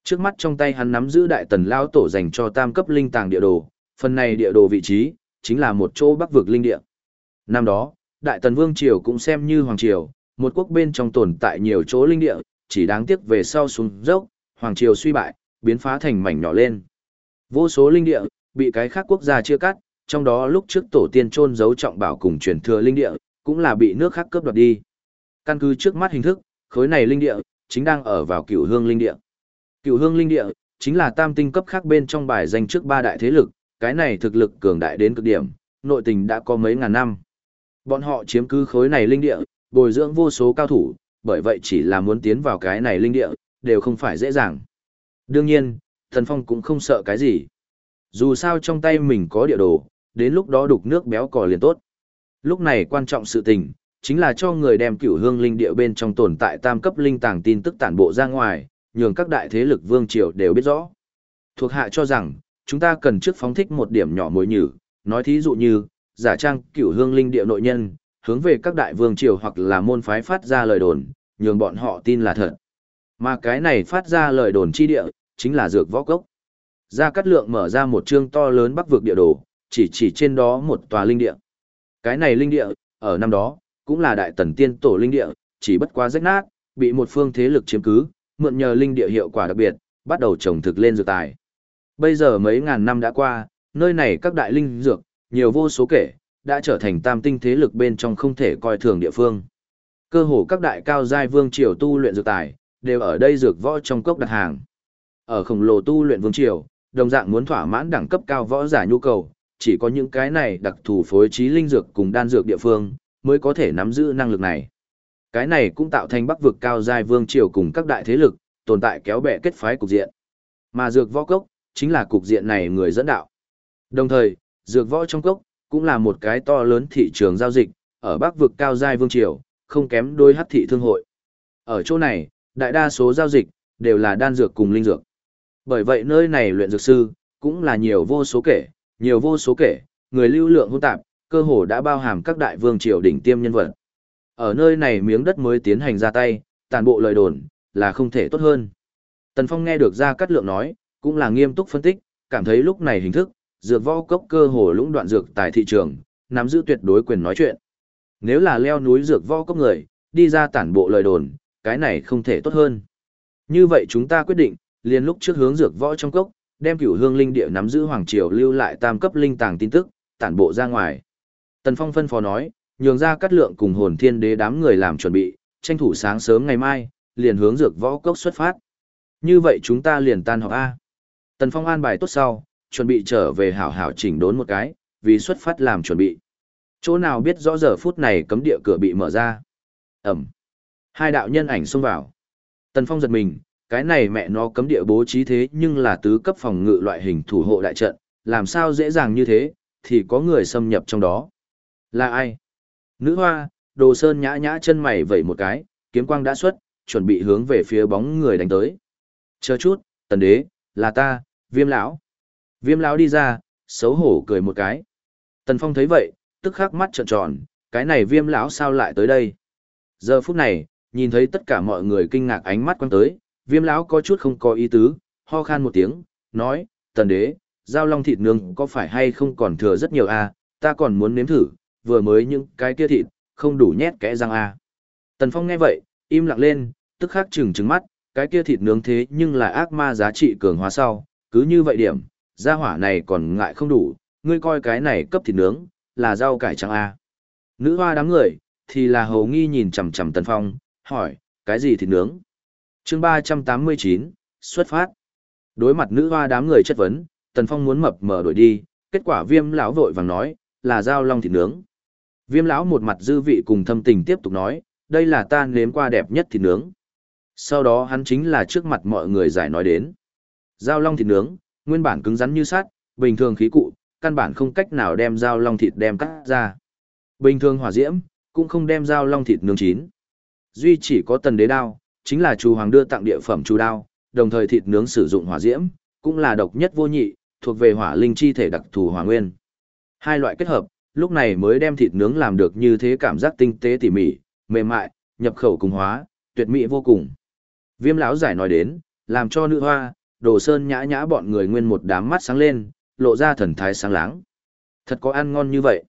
A: Trước mắt trong tay hắn nắm giữ đại tần lao tổ dành cho tam cấp linh tàng địa đồ, phần này địa đồ vị trí, chính là một chỗ bắc vực linh địa. Năm đó, đại tần vương triều cũng xem như hoàng triều, một quốc bên trong tồn tại nhiều chỗ linh địa, chỉ đáng tiếc về sau xuống dốc, hoàng triều suy bại, biến phá thành mảnh nhỏ lên. Vô số linh địa, bị cái khác quốc gia chia cắt, trong đó lúc trước tổ tiên trôn giấu trọng bảo cùng truyền thừa linh địa, cũng là bị nước khác cướp đoạt đi. Căn cứ trước mắt hình thức, khối này linh địa, chính đang ở vào cửu hương linh địa. Cửu hương linh địa, chính là tam tinh cấp khác bên trong bài danh trước ba đại thế lực, cái này thực lực cường đại đến cực điểm, nội tình đã có mấy ngàn năm. Bọn họ chiếm cứ khối này linh địa, bồi dưỡng vô số cao thủ, bởi vậy chỉ là muốn tiến vào cái này linh địa, đều không phải dễ dàng. Đương nhiên, Thần Phong cũng không sợ cái gì. Dù sao trong tay mình có địa đồ, đến lúc đó đục nước béo cò liền tốt. Lúc này quan trọng sự tình, chính là cho người đem cửu hương linh địa bên trong tồn tại tam cấp linh tàng tin tức tản bộ ra ngoài, nhường các đại thế lực vương triều đều biết rõ. Thuộc hạ cho rằng, chúng ta cần trước phóng thích một điểm nhỏ mối nhử, nói thí dụ như, giả trang cửu hương linh địa nội nhân, hướng về các đại vương triều hoặc là môn phái phát ra lời đồn, nhường bọn họ tin là thật. Mà cái này phát ra lời đồn chi địa, chính là dược võ cốc. Gia Cát Lượng mở ra một chương to lớn bắc vực địa đồ, chỉ chỉ trên đó một tòa linh địa. Cái này linh địa, ở năm đó, cũng là đại tần tiên tổ linh địa, chỉ bất quá rách nát, bị một phương thế lực chiếm cứ, mượn nhờ linh địa hiệu quả đặc biệt, bắt đầu trồng thực lên dược tài. Bây giờ mấy ngàn năm đã qua, nơi này các đại linh dược, nhiều vô số kể, đã trở thành tam tinh thế lực bên trong không thể coi thường địa phương. Cơ hồ các đại cao giai vương triều tu luyện dược tài, đều ở đây dược võ trong cốc đặt hàng. Ở khổng lồ tu luyện vương triều, đồng dạng muốn thỏa mãn đẳng cấp cao võ giả nhu cầu, chỉ có những cái này đặc thù phối trí linh dược cùng đan dược địa phương, mới có thể nắm giữ năng lực này. Cái này cũng tạo thành bắc vực cao giai vương triều cùng các đại thế lực, tồn tại kéo bè kết phái cục diện. Mà dược võ cốc, chính là cục diện này người dẫn đạo. Đồng thời, dược võ trong cốc, cũng là một cái to lớn thị trường giao dịch, ở bắc vực cao giai vương triều, không kém đôi hắc thị thương hội. Ở chỗ này, đại đa số giao dịch, đều là đan dược cùng linh dược. Bởi vậy nơi này luyện dược sư, cũng là nhiều vô số kể, nhiều vô số kể, người lưu lượng hỗn tạp, cơ hồ đã bao hàm các đại vương triều đỉnh tiêm nhân vật. Ở nơi này miếng đất mới tiến hành ra tay, tàn bộ lời đồn, là không thể tốt hơn. Tần Phong nghe được ra cắt lượng nói, cũng là nghiêm túc phân tích, cảm thấy lúc này hình thức, dược võ cốc cơ hồ lũng đoạn dược tại thị trường, nắm giữ tuyệt đối quyền nói chuyện. Nếu là leo núi dược võ cốc người, đi ra tản bộ lời đồn, cái này không thể tốt hơn. Như vậy chúng ta quyết định, liền lúc trước hướng dược võ trong cốc, đem cửu hương linh địa nắm giữ hoàng triều lưu lại tam cấp linh tàng tin tức, tản bộ ra ngoài. Tần Phong phân phó nói, nhường ra cắt lượng cùng hồn thiên đế đám người làm chuẩn bị, tranh thủ sáng sớm ngày mai, liền hướng dược võ cốc xuất phát. Như vậy chúng ta liền tan họp A. Tần Phong an bài tốt sau, chuẩn bị trở về hảo hảo chỉnh đốn một cái, vì xuất phát làm chuẩn bị. Chỗ nào biết rõ giờ phút này cấm địa cửa bị mở ra. Ẩm. Hai đạo nhân ảnh xông vào. Tần Phong giật mình, cái này mẹ nó cấm địa bố trí thế nhưng là tứ cấp phòng ngự loại hình thủ hộ đại trận, làm sao dễ dàng như thế, thì có người xâm nhập trong đó. Là ai? Nữ hoa, đồ sơn nhã nhã chân mày vẩy một cái, kiếm quang đã xuất, chuẩn bị hướng về phía bóng người đánh tới. Chờ chút, tần đế, là ta, viêm lão. Viêm lão đi ra, xấu hổ cười một cái. Tần phong thấy vậy, tức khắc mắt trợn tròn, cái này viêm lão sao lại tới đây? Giờ phút này, nhìn thấy tất cả mọi người kinh ngạc ánh mắt quăng tới, viêm lão có chút không có ý tứ, ho khan một tiếng, nói, tần đế, giao long thịt nướng có phải hay không còn thừa rất nhiều à, ta còn muốn nếm thử, vừa mới những cái kia thịt, không đủ nhét kẽ răng à. Tần Phong nghe vậy, im lặng lên, tức khắc trừng trừng mắt, cái kia thịt nướng thế nhưng là ác ma giá trị cường hóa sau, cứ như vậy điểm, gia hỏa này còn ngại không đủ, ngươi coi cái này cấp thịt nướng, là rau cải trắng à. Nữ hoa đám người, thì là hầu nghi nhìn chằm chằm Tần Phong, hỏi, cái gì thịt nướng? Chương ba trăm tám mươi chín xuất phát. Đối mặt nữ hoa đám người chất vấn, Tần Phong muốn mập mờ đổi đi, kết quả viêm lão vội vàng nói, là dao long thịt nướng. Viêm lão một mặt dư vị cùng thâm tình tiếp tục nói, đây là ta nếm qua đẹp nhất thịt nướng. Sau đó hắn chính là trước mặt mọi người giải nói đến. Dao long thịt nướng, nguyên bản cứng rắn như sắt, bình thường khí cụ, căn bản không cách nào đem dao long thịt đem cắt ra. Bình thường hỏa diễm, cũng không đem dao long thịt nướng chín. Duy chỉ có tần đế đao, chính là chu hoàng đưa tặng địa phẩm chu đao, đồng thời thịt nướng sử dụng hỏa diễm, cũng là độc nhất vô nhị, thuộc về hỏa linh chi thể đặc thù hỏa nguyên. Hai loại kết hợp, lúc này mới đem thịt nướng làm được như thế cảm giác tinh tế tỉ mỉ, mềm mại, nhập khẩu cùng hóa, tuyệt mỹ vô cùng. Viêm lão giải nói đến, làm cho nữ hoa, đồ sơn nhã nhã bọn người nguyên một đám mắt sáng lên, lộ ra thần thái sáng láng. Thật có ăn ngon như vậy.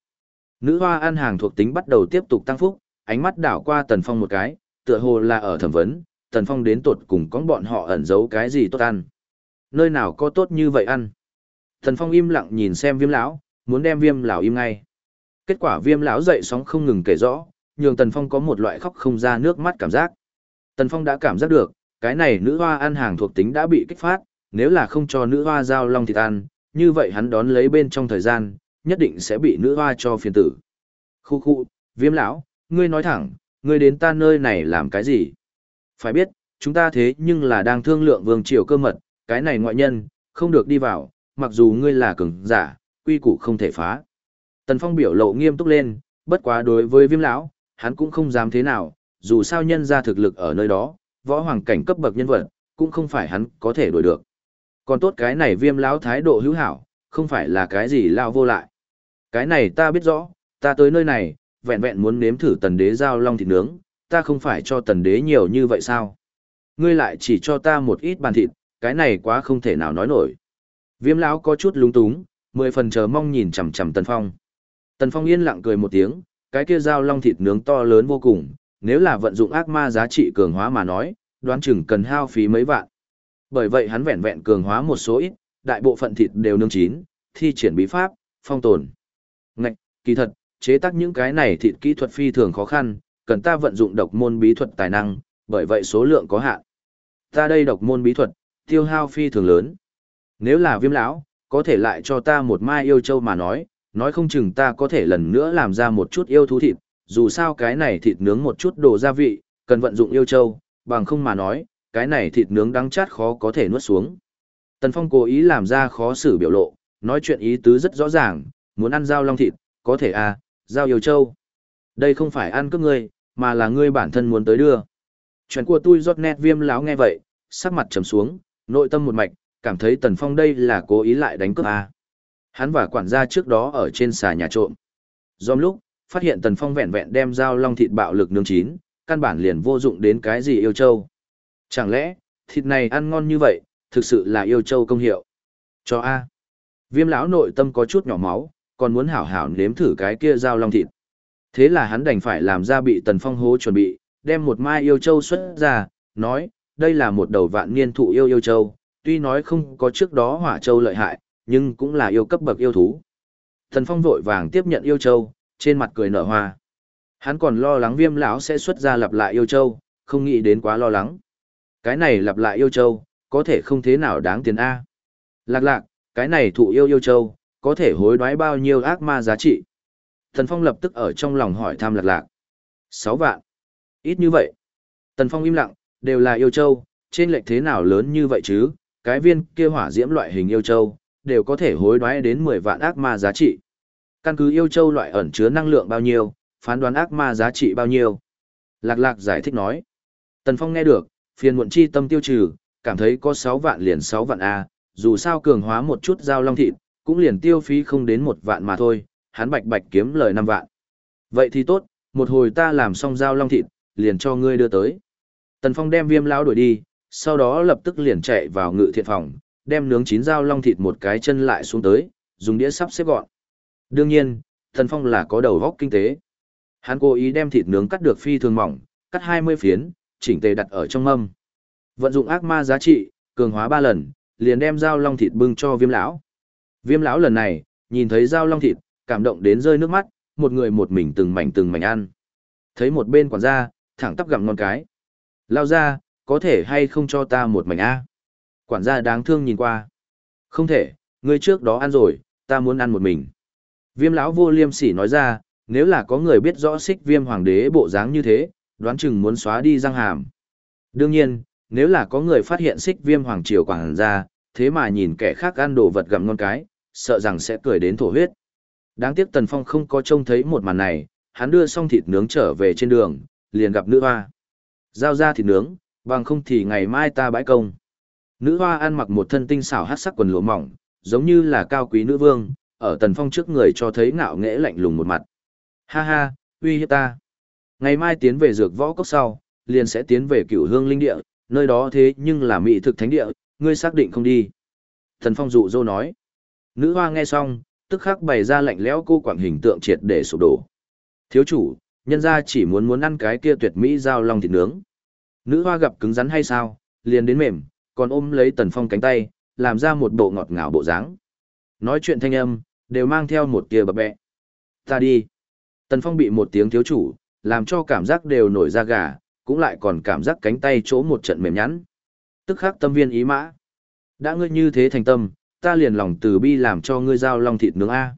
A: Nữ hoa ăn hàng thuộc tính bắt đầu tiếp tục tăng phúc, ánh mắt đảo qua Tần Phong một cái, tựa hồ là ở thẩm vấn, Tần Phong đến tột cùng có bọn họ ẩn giấu cái gì tốt ăn. Nơi nào có tốt như vậy ăn. Tần Phong im lặng nhìn xem viêm lão, muốn đem viêm lão im ngay. Kết quả viêm lão dậy sóng không ngừng kể rõ, nhường Tần Phong có một loại khóc không ra nước mắt cảm giác. Tần Phong đã cảm giác được, cái này nữ hoa ăn hàng thuộc tính đã bị kích phát, nếu là không cho nữ hoa giao long thịt ăn, như vậy hắn đón lấy bên trong thời gian, nhất định sẽ bị nữ hoa cho phiền tử. Khu khu, viêm lão, ngươi nói thẳng, ngươi đến ta nơi này làm cái gì? Phải biết, chúng ta thế nhưng là đang thương lượng vương triều cơ mật, cái này ngoại nhân, không được đi vào, mặc dù ngươi là cường giả, quy củ không thể phá. Tần Phong biểu lộ nghiêm túc lên, bất quá đối với viêm lão, hắn cũng không dám thế nào, dù sao nhân ra thực lực ở nơi đó, võ hoàng cảnh cấp bậc nhân vật, cũng không phải hắn có thể đổi được. Còn tốt cái này viêm lão thái độ hữu hảo, không phải là cái gì lao vô lại. Cái này ta biết rõ, ta tới nơi này, vẹn vẹn muốn nếm thử tần đế giao long thịt nướng, ta không phải cho tần đế nhiều như vậy sao? Ngươi lại chỉ cho ta một ít bàn thịt, cái này quá không thể nào nói nổi. Viêm lão có chút lúng túng, mười phần chờ mong nhìn chằm chằm Tần Phong. Tần Phong yên lặng cười một tiếng, cái kia giao long thịt nướng to lớn vô cùng, nếu là vận dụng ác ma giá trị cường hóa mà nói, đoán chừng cần hao phí mấy vạn. Bởi vậy hắn vẹn vẹn cường hóa một số ít, đại bộ phận thịt đều nướng chín, thi triển bí pháp, phong tồn. Ngạch, kỳ thật, chế tác những cái này thịt kỹ thuật phi thường khó khăn, cần ta vận dụng độc môn bí thuật tài năng, bởi vậy số lượng có hạn. Ta đây độc môn bí thuật, tiêu hao phi thường lớn. Nếu là viêm lão, có thể lại cho ta một mai yêu châu mà nói, nói không chừng ta có thể lần nữa làm ra một chút yêu thú thịt, dù sao cái này thịt nướng một chút đồ gia vị, cần vận dụng yêu châu, bằng không mà nói, cái này thịt nướng đắng chát khó có thể nuốt xuống. Tần Phong cố ý làm ra khó xử biểu lộ, nói chuyện ý tứ rất rõ ràng, muốn ăn dao long thịt, có thể à, giao yêu châu. Đây không phải ăn cướp ngươi, mà là ngươi bản thân muốn tới đưa. Chuyện của tôi rót nét viêm láo nghe vậy, sắc mặt trầm xuống, nội tâm một mạch, cảm thấy Tần Phong đây là cố ý lại đánh cướp à. Hắn và quản gia trước đó ở trên xà nhà trộm. Dòm lúc, phát hiện Tần Phong vẹn vẹn đem dao long thịt bạo lực nướng chín, căn bản liền vô dụng đến cái gì yêu châu. Chẳng lẽ, thịt này ăn ngon như vậy, thực sự là yêu châu công hiệu. Cho A. Viêm lão nội tâm có chút nhỏ máu, còn muốn hảo hảo nếm thử cái kia dao long thịt. Thế là hắn đành phải làm ra bị Tần Phong hố chuẩn bị, đem một mai yêu châu xuất ra, nói, đây là một đầu vạn niên thụ yêu yêu châu, tuy nói không có trước đó hỏa châu lợi hại, nhưng cũng là yêu cấp bậc yêu thú. Tần Phong vội vàng tiếp nhận yêu châu, trên mặt cười nở hoa. Hắn còn lo lắng viêm lão sẽ xuất ra lặp lại yêu châu, không nghĩ đến quá lo lắng. Cái này lặp lại yêu châu, có thể không thế nào đáng tiền A. Lạc lạc, cái này thụ yêu yêu châu, có thể hối đoái bao nhiêu ác ma giá trị. Tần Phong lập tức ở trong lòng hỏi tham lạc lạc. Sáu vạn. Ít như vậy. Tần Phong im lặng, đều là yêu châu, trên lệch thế nào lớn như vậy chứ, cái viên kia hỏa diễm loại hình yêu châu, đều có thể hối đoái đến mười vạn ác ma giá trị. Căn cứ yêu châu loại ẩn chứa năng lượng bao nhiêu, phán đoán ác ma giá trị bao nhiêu. Lạc lạc giải thích nói. Tần Phong nghe được, phiền muộn chi tâm tiêu trừ, cảm thấy có 6 vạn liền 6 vạn A, dù sao cường hóa một chút giao long thịt, cũng liền tiêu phí không đến một vạn mà thôi, hắn bạch bạch kiếm lời năm vạn. Vậy thì tốt, một hồi ta làm xong giao long thịt, liền cho ngươi đưa tới. Tần Phong đem viêm lão đuổi đi, sau đó lập tức liền chạy vào ngự thiện phòng, đem nướng chín giao long thịt một cái chân lại xuống tới, dùng đĩa sắp xếp gọn. Đương nhiên, Tần Phong là có đầu góc kinh tế. Hắn cố ý đem thịt nướng cắt được phi thường mỏng, cắt 20 phiến, chỉnh tề đặt ở trong mâm. Vận dụng ác ma giá trị, cường hóa 3 lần, liền đem dao long thịt bưng cho Viêm lão. Viêm lão lần này, nhìn thấy dao long thịt, cảm động đến rơi nước mắt, một người một mình từng mảnh từng mảnh ăn. Thấy một bên quản gia, thẳng tắp gặm ngon cái. Lao ra, có thể hay không cho ta một mảnh a? Quản gia đáng thương nhìn qua. Không thể, ngươi trước đó ăn rồi, ta muốn ăn một mình. Viêm lão vô liêm sỉ nói ra, nếu là có người biết rõ xích viêm hoàng đế bộ dáng như thế, đoán chừng muốn xóa đi răng hàm. Đương nhiên, nếu là có người phát hiện xích viêm hoàng triều quảng ra, thế mà nhìn kẻ khác ăn đồ vật gặm ngon cái, sợ rằng sẽ cười đến thổ huyết. Đáng tiếc Tần Phong không có trông thấy một màn này, hắn đưa xong thịt nướng trở về trên đường, liền gặp nữ hoa. Giao ra thịt nướng, bằng không thì ngày mai ta bãi công. Nữ hoa ăn mặc một thân tinh xảo hát sắc quần lụa mỏng, giống như là cao quý nữ vương, ở Tần Phong trước người cho thấy ngạo nghễ lạnh lùng một mặt. Ha ha, uy hiếp ta. Ngày mai tiến về dược võ cốc sau, liền sẽ tiến về cửu hương linh địa, nơi đó thế nhưng là mỹ thực thánh địa, ngươi xác định không đi. tần Phong dụ dô nói. Nữ hoa nghe xong, tức khắc bày ra lạnh lẽo cô quảng hình tượng triệt để sụp đổ. Thiếu chủ, nhân gia chỉ muốn muốn ăn cái kia tuyệt mỹ giao long thịt nướng. Nữ hoa gặp cứng rắn hay sao, liền đến mềm, còn ôm lấy Tần Phong cánh tay, làm ra một bộ ngọt ngào bộ dáng. Nói chuyện thanh âm, đều mang theo một tia bập bẹ. Ta đi. Tần Phong bị một tiếng thiếu chủ, làm cho cảm giác đều nổi da gà, cũng lại còn cảm giác cánh tay chỗ một trận mềm nhắn. Tức khắc tâm viên ý mã. Đã ngươi như thế thành tâm, ta liền lòng từ bi làm cho ngươi giao long thịt nướng A.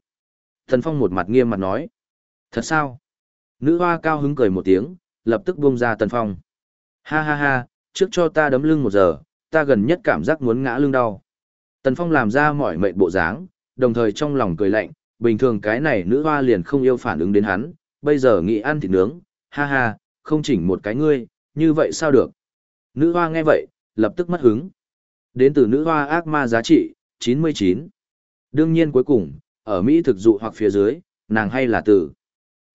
A: Tần Phong một mặt nghiêm mặt nói. Thật sao? Nữ hoa cao hứng cười một tiếng, lập tức buông ra Tần Phong. Ha ha ha, trước cho ta đấm lưng một giờ, ta gần nhất cảm giác muốn ngã lưng đau. Tần Phong làm ra mỏi mệt bộ dáng, đồng thời trong lòng cười lạnh, bình thường cái này nữ hoa liền không yêu phản ứng đến hắn, bây giờ nghĩ ăn thịt nướng, ha ha, không chỉnh một cái ngươi, như vậy sao được. Nữ hoa nghe vậy, lập tức mất hứng. Đến từ nữ hoa ác ma giá trị, 99. Đương nhiên cuối cùng, ở Mỹ thực dụ hoặc phía dưới, nàng hay là tử.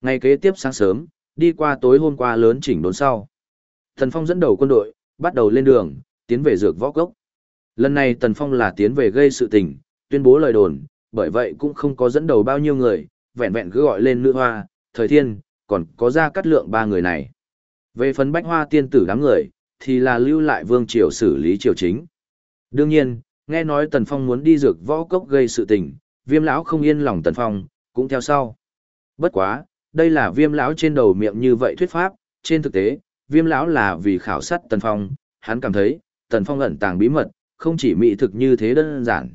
A: Ngày kế tiếp sáng sớm, đi qua tối hôm qua lớn chỉnh đốn sau. Thần Phong dẫn đầu quân đội, bắt đầu lên đường, tiến về dược võ cốc. Lần này Tần Phong là tiến về gây sự tình, tuyên bố lời đồn, bởi vậy cũng không có dẫn đầu bao nhiêu người, vẹn vẹn cứ gọi lên nữ hoa, thời thiên, còn có ra cắt lượng ba người này. Về phần bách hoa tiên tử đám người, thì là lưu lại vương triều xử lý triều chính. Đương nhiên, nghe nói Tần Phong muốn đi dược võ cốc gây sự tình, viêm lão không yên lòng Tần Phong, cũng theo sau. Bất quá, đây là viêm lão trên đầu miệng như vậy thuyết pháp, trên thực tế, viêm lão là vì khảo sát Tần Phong, hắn cảm thấy, Tần Phong ẩn tàng bí mật, không chỉ mỹ thực như thế đơn giản.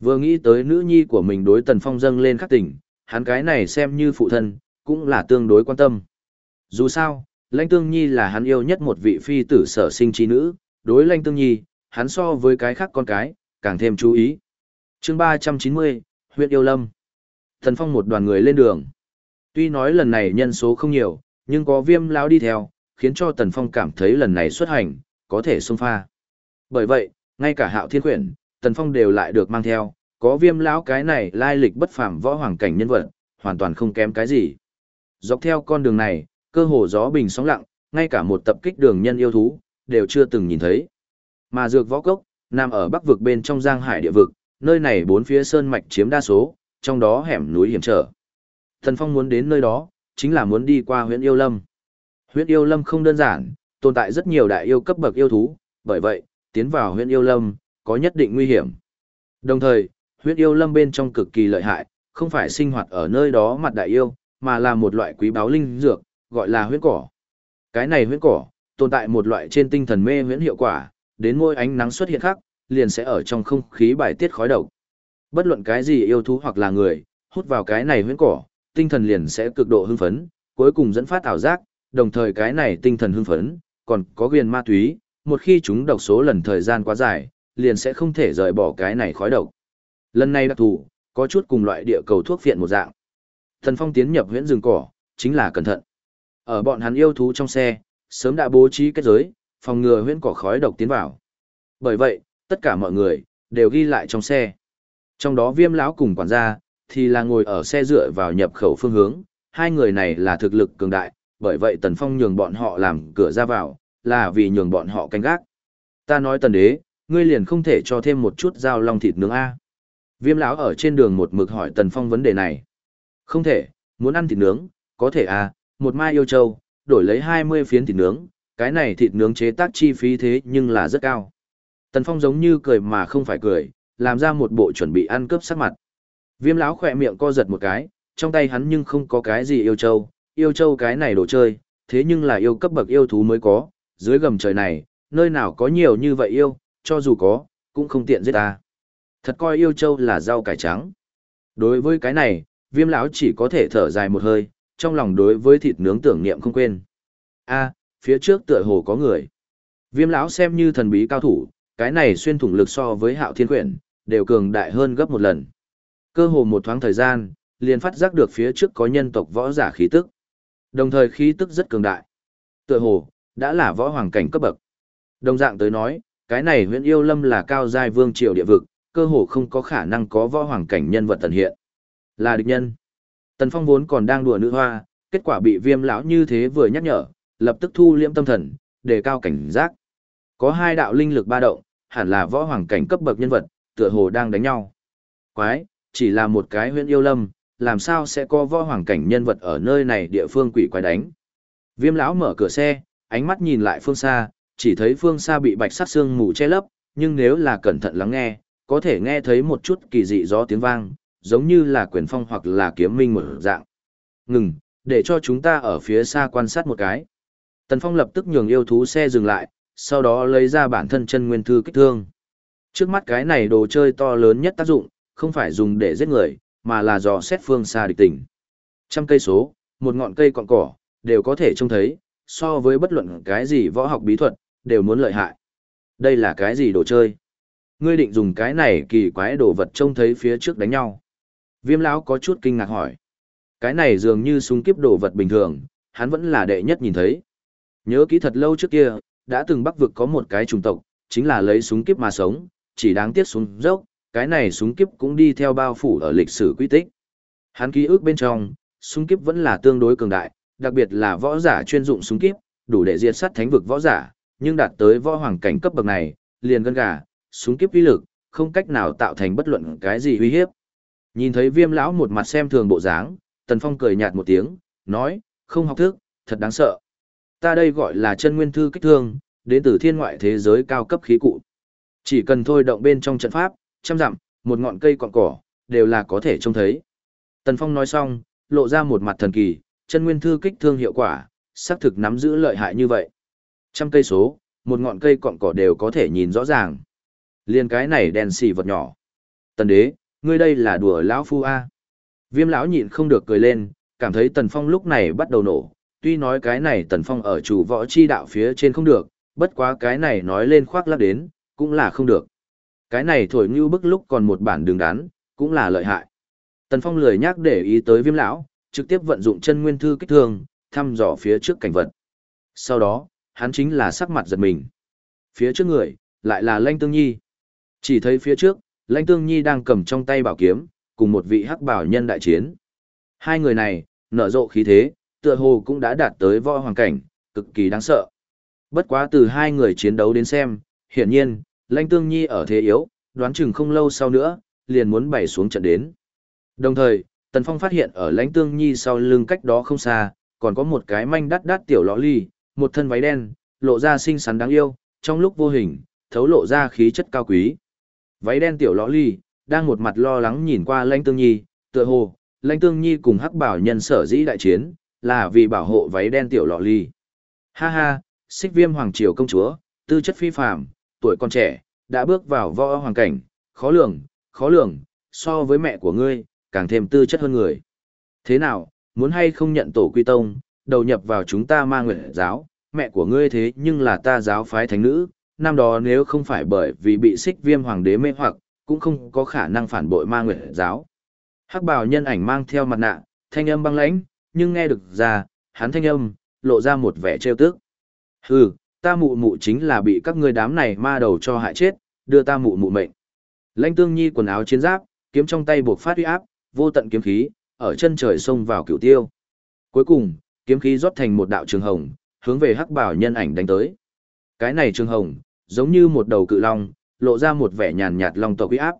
A: Vừa nghĩ tới nữ nhi của mình đối Tần Phong dâng lên khắc tỉnh, hắn cái này xem như phụ thân, cũng là tương đối quan tâm. Dù sao, Lãnh Tương Nhi là hắn yêu nhất một vị phi tử sở sinh trí nữ, đối Lãnh Tương Nhi, hắn so với cái khác con cái, càng thêm chú ý. chương 390, huyện Yêu Lâm. Tần Phong một đoàn người lên đường. Tuy nói lần này nhân số không nhiều, nhưng có viêm lão đi theo, khiến cho Tần Phong cảm thấy lần này xuất hành, có thể xông pha. Bởi vậy, ngay cả hạo thiên quyển, Tần Phong đều lại được mang theo, có viêm lão cái này lai lịch bất phàm võ hoàng cảnh nhân vật, hoàn toàn không kém cái gì. Dọc theo con đường này, cơ hồ gió bình sóng lặng, ngay cả một tập kích đường nhân yêu thú, đều chưa từng nhìn thấy. Mà dược võ cốc, nằm ở bắc vực bên trong giang hải địa vực, nơi này bốn phía sơn mạch chiếm đa số, trong đó hẻm núi hiểm trở. thần Phong muốn đến nơi đó, chính là muốn đi qua huyện Yêu Lâm. Huyện Yêu Lâm không đơn giản, tồn tại rất nhiều đại yêu cấp bậc yêu thú, bởi vậy, tiến vào huyện Yêu Lâm, có nhất định nguy hiểm. Đồng thời, huyện yêu lâm bên trong cực kỳ lợi hại, không phải sinh hoạt ở nơi đó mặt đại yêu, mà là một loại quý báu linh dược, gọi là huyết cỏ. Cái này huyết cỏ, tồn tại một loại trên tinh thần mê huyễn hiệu quả, đến ngôi ánh nắng xuất hiện khác liền sẽ ở trong không khí bài tiết khói độc. Bất luận cái gì yêu thú hoặc là người, hút vào cái này huyễn cỏ, tinh thần liền sẽ cực độ hưng phấn, cuối cùng dẫn phát ảo giác, đồng thời cái này tinh thần hưng phấn, còn có ghiền ma túy, một khi chúng độc số lần thời gian quá dài, liền sẽ không thể rời bỏ cái này khói độc. Lần này đặc thù, có chút cùng loại địa cầu thuốc viện một dạng. Thần Phong tiến nhập huyễn rừng cỏ, chính là cẩn thận. Ở bọn hắn yêu thú trong xe, sớm đã bố trí kết giới, phòng ngừa huyễn cỏ khói độc tiến vào. Bởi vậy, tất cả mọi người đều ghi lại trong xe. Trong đó Viêm lão cùng quản gia thì là ngồi ở xe dựa vào nhập khẩu phương hướng, hai người này là thực lực cường đại, bởi vậy Tần Phong nhường bọn họ làm cửa ra vào, là vì nhường bọn họ canh gác. Ta nói Tần Đế, ngươi liền không thể cho thêm một chút dao long thịt nướng a viêm lão ở trên đường một mực hỏi tần phong vấn đề này không thể muốn ăn thịt nướng có thể à một mai yêu châu đổi lấy hai mươi phiến thịt nướng cái này thịt nướng chế tác chi phí thế nhưng là rất cao tần phong giống như cười mà không phải cười làm ra một bộ chuẩn bị ăn cướp sắc mặt viêm lão khỏe miệng co giật một cái trong tay hắn nhưng không có cái gì yêu châu yêu châu cái này đồ chơi thế nhưng là yêu cấp bậc yêu thú mới có dưới gầm trời này nơi nào có nhiều như vậy yêu cho dù có, cũng không tiện giết ta. Thật coi yêu châu là rau cải trắng. Đối với cái này, viêm lão chỉ có thể thở dài một hơi, trong lòng đối với thịt nướng tưởng niệm không quên. a phía trước tựa hồ có người. Viêm lão xem như thần bí cao thủ, cái này xuyên thủng lực so với hạo thiên quyển, đều cường đại hơn gấp một lần. Cơ hồ một thoáng thời gian, liền phát giác được phía trước có nhân tộc võ giả khí tức. Đồng thời khí tức rất cường đại. Tựa hồ, đã là võ hoàng cảnh cấp bậc. Đồng dạng tới nói, cái này huyện yêu lâm là cao giai vương triều địa vực, cơ hồ không có khả năng có võ hoàng cảnh nhân vật tần hiện. Là địch nhân. Tần Phong vốn còn đang đùa nữ hoa, kết quả bị viêm lão như thế vừa nhắc nhở, lập tức thu liễm tâm thần, đề cao cảnh giác. Có hai đạo linh lực ba động, hẳn là võ hoàng cảnh cấp bậc nhân vật, tựa hồ đang đánh nhau. Quái, chỉ là một cái huyện yêu lâm, làm sao sẽ có võ hoàng cảnh nhân vật ở nơi này địa phương quỷ quái đánh. Viêm lão mở cửa xe, ánh mắt nhìn lại phương xa, chỉ thấy phương xa bị bạch sắc xương mù che lấp, nhưng nếu là cẩn thận lắng nghe, có thể nghe thấy một chút kỳ dị gió tiếng vang, giống như là quyền phong hoặc là kiếm minh một dạng. Ngừng, để cho chúng ta ở phía xa quan sát một cái. Tần Phong lập tức nhường yêu thú xe dừng lại, sau đó lấy ra bản thân chân nguyên thư kích thương. Trước mắt cái này đồ chơi to lớn nhất tác dụng, không phải dùng để giết người, mà là dò xét phương xa địch tình. Trăm cây số, một ngọn cây cọn cỏ, đều có thể trông thấy, so với bất luận cái gì võ học bí thuật, đều muốn lợi hại. Đây là cái gì đồ chơi? Ngươi định dùng cái này kỳ quái đồ vật trông thấy phía trước đánh nhau. Viêm lão có chút kinh ngạc hỏi. Cái này dường như súng kiếp đồ vật bình thường, hắn vẫn là đệ nhất nhìn thấy. Nhớ kỹ thật lâu trước kia, đã từng bắc vực có một cái trùng tộc, chính là lấy súng kiếp mà sống, chỉ đáng tiếc súng dốc, cái này súng kiếp cũng đi theo bao phủ ở lịch sử quy tích. Hắn ký ức bên trong, súng kiếp vẫn là tương đối cường đại, đặc biệt là võ giả chuyên dụng súng kiếp, đủ để diệt sát thánh vực võ giả, nhưng đạt tới võ hoàng cảnh cấp bậc này, liền gân gà, súng kiếp uy lực, không cách nào tạo thành bất luận cái gì uy hiếp. Nhìn thấy viêm lão một mặt xem thường bộ dáng, Tần Phong cười nhạt một tiếng, nói, không học thức, thật đáng sợ. Ta đây gọi là chân nguyên thư kích thương, đến từ thiên ngoại thế giới cao cấp khí cụ. Chỉ cần thôi động bên trong trận pháp, trăm dặm, một ngọn cây cọn cỏ, đều là có thể trông thấy. Tần Phong nói xong, lộ ra một mặt thần kỳ, chân nguyên thư kích thương hiệu quả, xác thực nắm giữ lợi hại như vậy. Trăm cây số, một ngọn cây cọn cỏ đều có thể nhìn rõ ràng. Liên cái này đèn xì vật nhỏ. Tần đế, ngươi đây là đùa lão phu a. Viêm lão nhịn không được cười lên, cảm thấy Tần Phong lúc này bắt đầu nổ, tuy nói cái này Tần Phong ở chủ võ chi đạo phía trên không được, bất quá cái này nói lên khoác lác đến, cũng là không được. Cái này thổi như bức lúc còn một bản đường đán, cũng là lợi hại. Tần Phong lười nhắc để ý tới viêm lão, trực tiếp vận dụng chân nguyên thư kích thương, thăm dò phía trước cảnh vật. Sau đó, hắn chính là sắc mặt giật mình. Phía trước người, lại là Lanh Tương Nhi. Chỉ thấy phía trước, Lanh Tương Nhi đang cầm trong tay bảo kiếm, cùng một vị hắc bảo nhân đại chiến. Hai người này, nở rộ khí thế, tựa hồ cũng đã đạt tới võ hoàng cảnh, cực kỳ đáng sợ. Bất quá từ hai người chiến đấu đến xem, hiển nhiên, lãnh Tương Nhi ở thế yếu, đoán chừng không lâu sau nữa, liền muốn bày xuống trận đến. Đồng thời, Tần Phong phát hiện ở lãnh Tương Nhi sau lưng cách đó không xa, còn có một cái manh đắt đắt tiểu lọ ly, một thân váy đen, lộ ra xinh xắn đáng yêu, trong lúc vô hình, thấu lộ ra khí chất cao quý. Váy đen tiểu lọ ly, đang một mặt lo lắng nhìn qua lãnh Tương Nhi, tựa hồ, lãnh Tương Nhi cùng Hắc Bảo nhân sở dĩ đại chiến, là vì bảo hộ váy đen tiểu lọ ly. Ha ha, xích viêm hoàng triều công chúa, tư chất phi phàm, tuổi còn trẻ, đã bước vào võ hoàng cảnh, khó lường, khó lường, so với mẹ của ngươi, càng thêm tư chất hơn người. Thế nào, muốn hay không nhận tổ quy tông, đầu nhập vào chúng ta ma nguyện giáo, mẹ của ngươi thế nhưng là ta giáo phái thánh nữ, năm đó nếu không phải bởi vì bị xích viêm hoàng đế mê hoặc, cũng không có khả năng phản bội ma nguyện giáo. Hắc bào nhân ảnh mang theo mặt nạ, thanh âm băng lãnh, nhưng nghe được ra, hắn thanh âm, lộ ra một vẻ trêu tức. Hừ, ta mụ mụ chính là bị các ngươi đám này ma đầu cho hại chết, đưa ta mụ mụ mệnh. Lãnh Tương Nhi quần áo chiến giáp, kiếm trong tay buộc phát uy áp, vô tận kiếm khí, ở chân trời xông vào cửu tiêu. Cuối cùng, kiếm khí rót thành một đạo trường hồng, hướng về hắc bảo nhân ảnh đánh tới. Cái này trường hồng, giống như một đầu cự long, lộ ra một vẻ nhàn nhạt long tộc uy áp.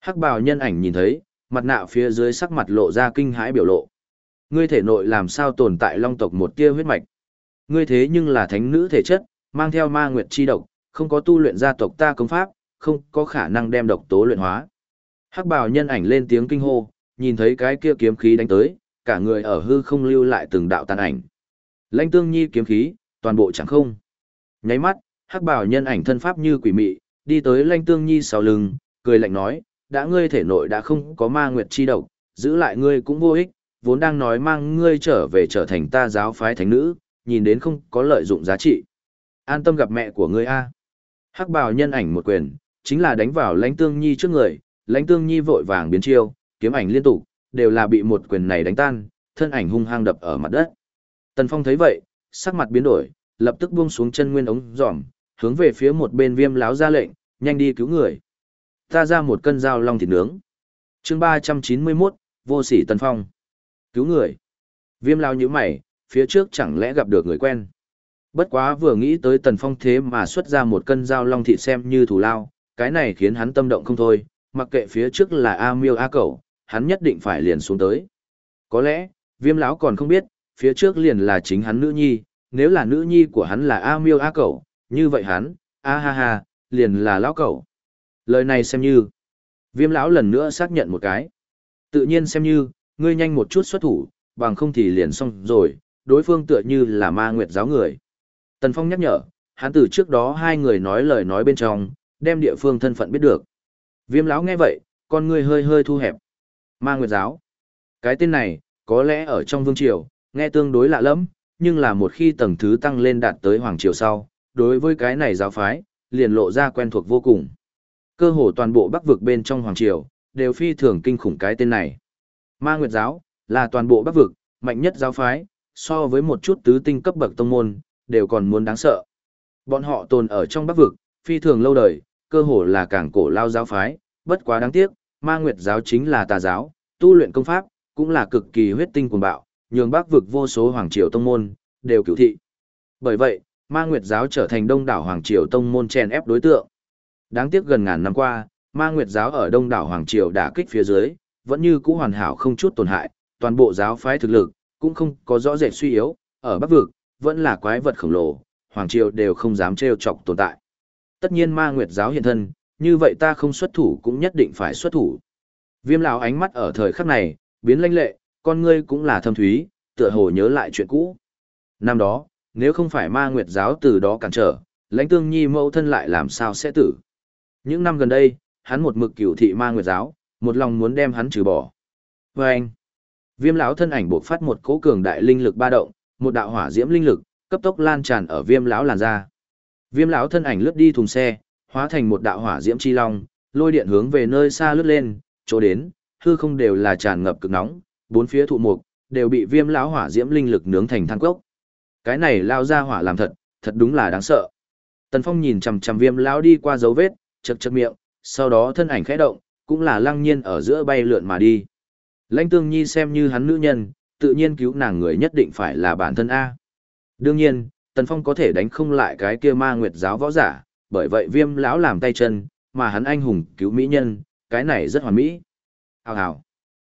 A: Hắc bảo nhân ảnh nhìn thấy, mặt nạ phía dưới sắc mặt lộ ra kinh hãi biểu lộ. Ngươi thể nội làm sao tồn tại long tộc một tia huyết mạch? Ngươi thế nhưng là thánh nữ thể chất, mang theo ma nguyệt chi độc, không có tu luyện gia tộc ta công pháp, không có khả năng đem độc tố luyện hóa. Hắc bào nhân ảnh lên tiếng kinh hô, nhìn thấy cái kia kiếm khí đánh tới, cả người ở hư không lưu lại từng đạo tàn ảnh. Lãnh tương nhi kiếm khí, toàn bộ chẳng không. Nháy mắt, hắc bào nhân ảnh thân pháp như quỷ mị, đi tới lãnh tương nhi sau lưng, cười lạnh nói, đã ngươi thể nội đã không có ma nguyệt chi độc, giữ lại ngươi cũng vô ích, vốn đang nói mang ngươi trở về trở thành ta giáo phái thánh nữ, nhìn đến không có lợi dụng giá trị. An tâm gặp mẹ của ngươi a. Hắc bào nhân ảnh một quyền, chính là đánh vào lãnh tương nhi trước người, lãnh tương nhi vội vàng biến chiêu, kiếm ảnh liên tục, đều là bị một quyền này đánh tan, thân ảnh hung hăng đập ở mặt đất. Tần Phong thấy vậy, sắc mặt biến đổi, lập tức buông xuống chân nguyên ống giỏm, hướng về phía một bên viêm láo ra lệnh, nhanh đi cứu người. Ta ra một cân dao long thịt nướng. chương 391, vô sỉ Tần Phong. Cứu người. Viêm lao như mày, phía trước chẳng lẽ gặp được người quen. Bất quá vừa nghĩ tới Tần Phong thế mà xuất ra một cân dao long thịt xem như thủ lao, cái này khiến hắn tâm động không thôi, mặc kệ phía trước là A Miêu A Cẩu, hắn nhất định phải liền xuống tới. Có lẽ, viêm lão còn không biết, phía trước liền là chính hắn nữ nhi, nếu là nữ nhi của hắn là A Miêu A Cẩu, như vậy hắn, a ha ha, liền là lão cẩu. Lời này xem như, viêm lão lần nữa xác nhận một cái. Tự nhiên xem như, ngươi nhanh một chút xuất thủ, bằng không thì liền xong rồi, đối phương tựa như là ma nguyệt giáo người. Tần Phong nhắc nhở, hắn từ trước đó hai người nói lời nói bên trong, đem địa phương thân phận biết được. Viêm lão nghe vậy, con ngươi hơi hơi thu hẹp. Ma Nguyệt giáo. Cái tên này, có lẽ ở trong vương triều, nghe tương đối lạ lẫm, nhưng là một khi tầng thứ tăng lên đạt tới hoàng triều sau, đối với cái này giáo phái, liền lộ ra quen thuộc vô cùng. Cơ hồ toàn bộ bắc vực bên trong hoàng triều, đều phi thường kinh khủng cái tên này. Ma Nguyệt giáo, là toàn bộ bắc vực, mạnh nhất giáo phái, so với một chút tứ tinh cấp bậc tông môn, đều còn muốn đáng sợ. Bọn họ tồn ở trong bắc vực, phi thường lâu đời, cơ hồ là cảng cổ lao giáo phái, bất quá đáng tiếc, ma nguyệt giáo chính là tà giáo, tu luyện công pháp, cũng là cực kỳ huyết tinh cuồng bạo, nhường bắc vực vô số hoàng triều tông môn, đều cửu thị. Bởi vậy, ma nguyệt giáo trở thành đông đảo hoàng triều tông môn chèn ép đối tượng. Đáng tiếc gần ngàn năm qua, ma nguyệt giáo ở đông đảo hoàng triều đả kích phía dưới, vẫn như cũ hoàn hảo không chút tổn hại, toàn bộ giáo phái thực lực, cũng không có rõ rệt suy yếu, ở bắc vực, vẫn là quái vật khổng lồ, hoàng triều đều không dám trêu chọc tồn tại. Tất nhiên ma nguyệt giáo hiện thân, như vậy ta không xuất thủ cũng nhất định phải xuất thủ. Viêm lão ánh mắt ở thời khắc này, biến lanh lệ, con ngươi cũng là thâm thúy, tựa hồ nhớ lại chuyện cũ. Năm đó, nếu không phải ma nguyệt giáo từ đó cản trở, lãnh tương nhi mẫu thân lại làm sao sẽ tử. Những năm gần đây, hắn một mực cửu thị ma nguyệt giáo, một lòng muốn đem hắn trừ bỏ. Và anh, viêm lão thân ảnh bộc phát một cỗ cường đại linh lực ba động, một đạo hỏa diễm linh lực, cấp tốc lan tràn ở viêm lão làn da. Viêm lão thân ảnh lướt đi thùng xe, hóa thành một đạo hỏa diễm chi long, lôi điện hướng về nơi xa lướt lên, chỗ đến, hư không đều là tràn ngập cực nóng, bốn phía thụ mục đều bị viêm lão hỏa diễm linh lực nướng thành than cốc. Cái này lao ra hỏa làm thật, thật đúng là đáng sợ. Tần Phong nhìn chằm chằm viêm lão đi qua dấu vết, chật chật miệng, sau đó thân ảnh khẽ động, cũng là lăng nhiên ở giữa bay lượn mà đi. Lãnh Tương Nhi xem như hắn nữ nhân, tự nhiên cứu nàng người nhất định phải là bản thân A. Đương nhiên, Tần Phong có thể đánh không lại cái kia ma nguyệt giáo võ giả, bởi vậy viêm lão làm tay chân, mà hắn anh hùng cứu mỹ nhân, cái này rất hoàn mỹ. Hào hào.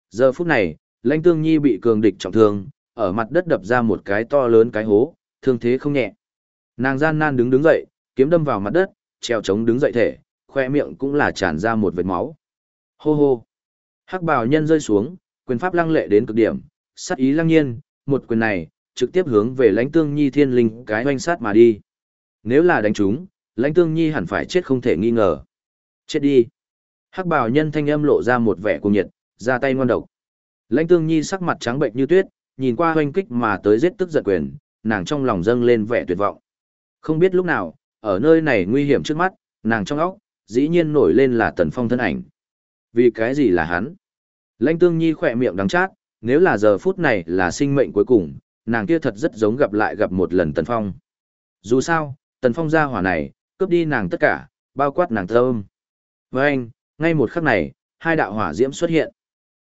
A: Giờ phút này, lãnh tương nhi bị cường địch trọng thương, ở mặt đất đập ra một cái to lớn cái hố, thương thế không nhẹ. Nàng gian nan đứng đứng dậy, kiếm đâm vào mặt đất, treo chống đứng dậy thể, khoe miệng cũng là tràn ra một vệt máu. Hô hô. Hắc bào nhân rơi xuống, quyền pháp lăng lệ đến cực điểm, sát ý lăng nhiên, một quyền này, trực tiếp hướng về lãnh tương nhi thiên linh cái oanh sát mà đi. Nếu là đánh chúng, lãnh tương nhi hẳn phải chết không thể nghi ngờ. Chết đi. Hắc bào nhân thanh âm lộ ra một vẻ cuồng nhiệt, ra tay ngoan độc. Lãnh tương nhi sắc mặt trắng bệnh như tuyết, nhìn qua hoanh kích mà tới giết tức giận quyền, nàng trong lòng dâng lên vẻ tuyệt vọng. Không biết lúc nào, ở nơi này nguy hiểm trước mắt, nàng trong óc, dĩ nhiên nổi lên là tần phong thân ảnh. Vì cái gì là hắn? Lãnh tương nhi khỏe miệng đắng chát, nếu là giờ phút này là sinh mệnh cuối cùng, nàng kia thật rất giống gặp lại gặp một lần tần phong. Dù sao, tần phong ra hỏa này, cướp đi nàng tất cả, bao quát nàng thơm. Với anh, ngay một khắc này, hai đạo hỏa diễm xuất hiện.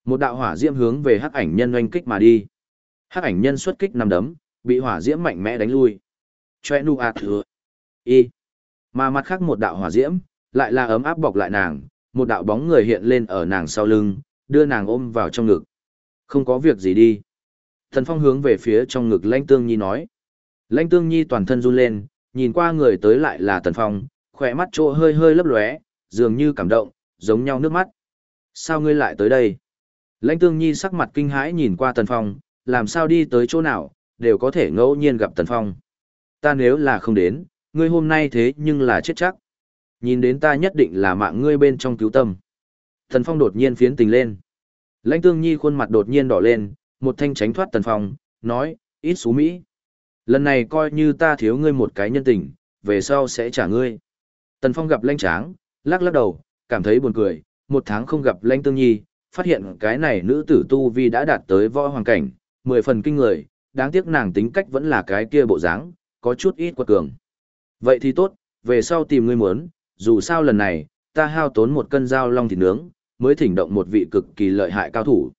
A: Một đạo hỏa diễm hướng về hắc ảnh nhân oanh kích mà đi. Hắc ảnh nhân xuất kích nằm đấm, bị hỏa diễm mạnh mẽ đánh lui. Choe nu a thừa. Y. Mà mặt khác một đạo hỏa diễm, lại là ấm áp bọc lại nàng, một đạo bóng người hiện lên ở nàng sau lưng, đưa nàng ôm vào trong ngực. Không có việc gì đi. Thần Phong hướng về phía trong ngực Lãnh Tương Nhi nói. Lãnh Tương Nhi toàn thân run lên, nhìn qua người tới lại là Tần Phong, khỏe mắt chỗ hơi hơi lấp lóe, dường như cảm động, giống nhau nước mắt. Sao ngươi lại tới đây? Lãnh Tương Nhi sắc mặt kinh hãi nhìn qua Tần Phong, làm sao đi tới chỗ nào, đều có thể ngẫu nhiên gặp Tần Phong. Ta nếu là không đến, ngươi hôm nay thế nhưng là chết chắc. Nhìn đến ta nhất định là mạng ngươi bên trong cứu tâm. Tần Phong đột nhiên phiến tình lên. Lãnh Tương Nhi khuôn mặt đột nhiên đỏ lên, một thanh tránh thoát Tần Phong, nói, ít xú Mỹ. Lần này coi như ta thiếu ngươi một cái nhân tình, về sau sẽ trả ngươi. Tần Phong gặp lãnh tráng, lắc lắc đầu, cảm thấy buồn cười, một tháng không gặp lãnh tương nhi, phát hiện cái này nữ tử tu vi đã đạt tới võ hoàng cảnh, mười phần kinh người, đáng tiếc nàng tính cách vẫn là cái kia bộ dáng, có chút ít quật cường. Vậy thì tốt, về sau tìm ngươi muốn, dù sao lần này, ta hao tốn một cân dao long thịt nướng, mới thỉnh động một vị cực kỳ lợi hại cao thủ.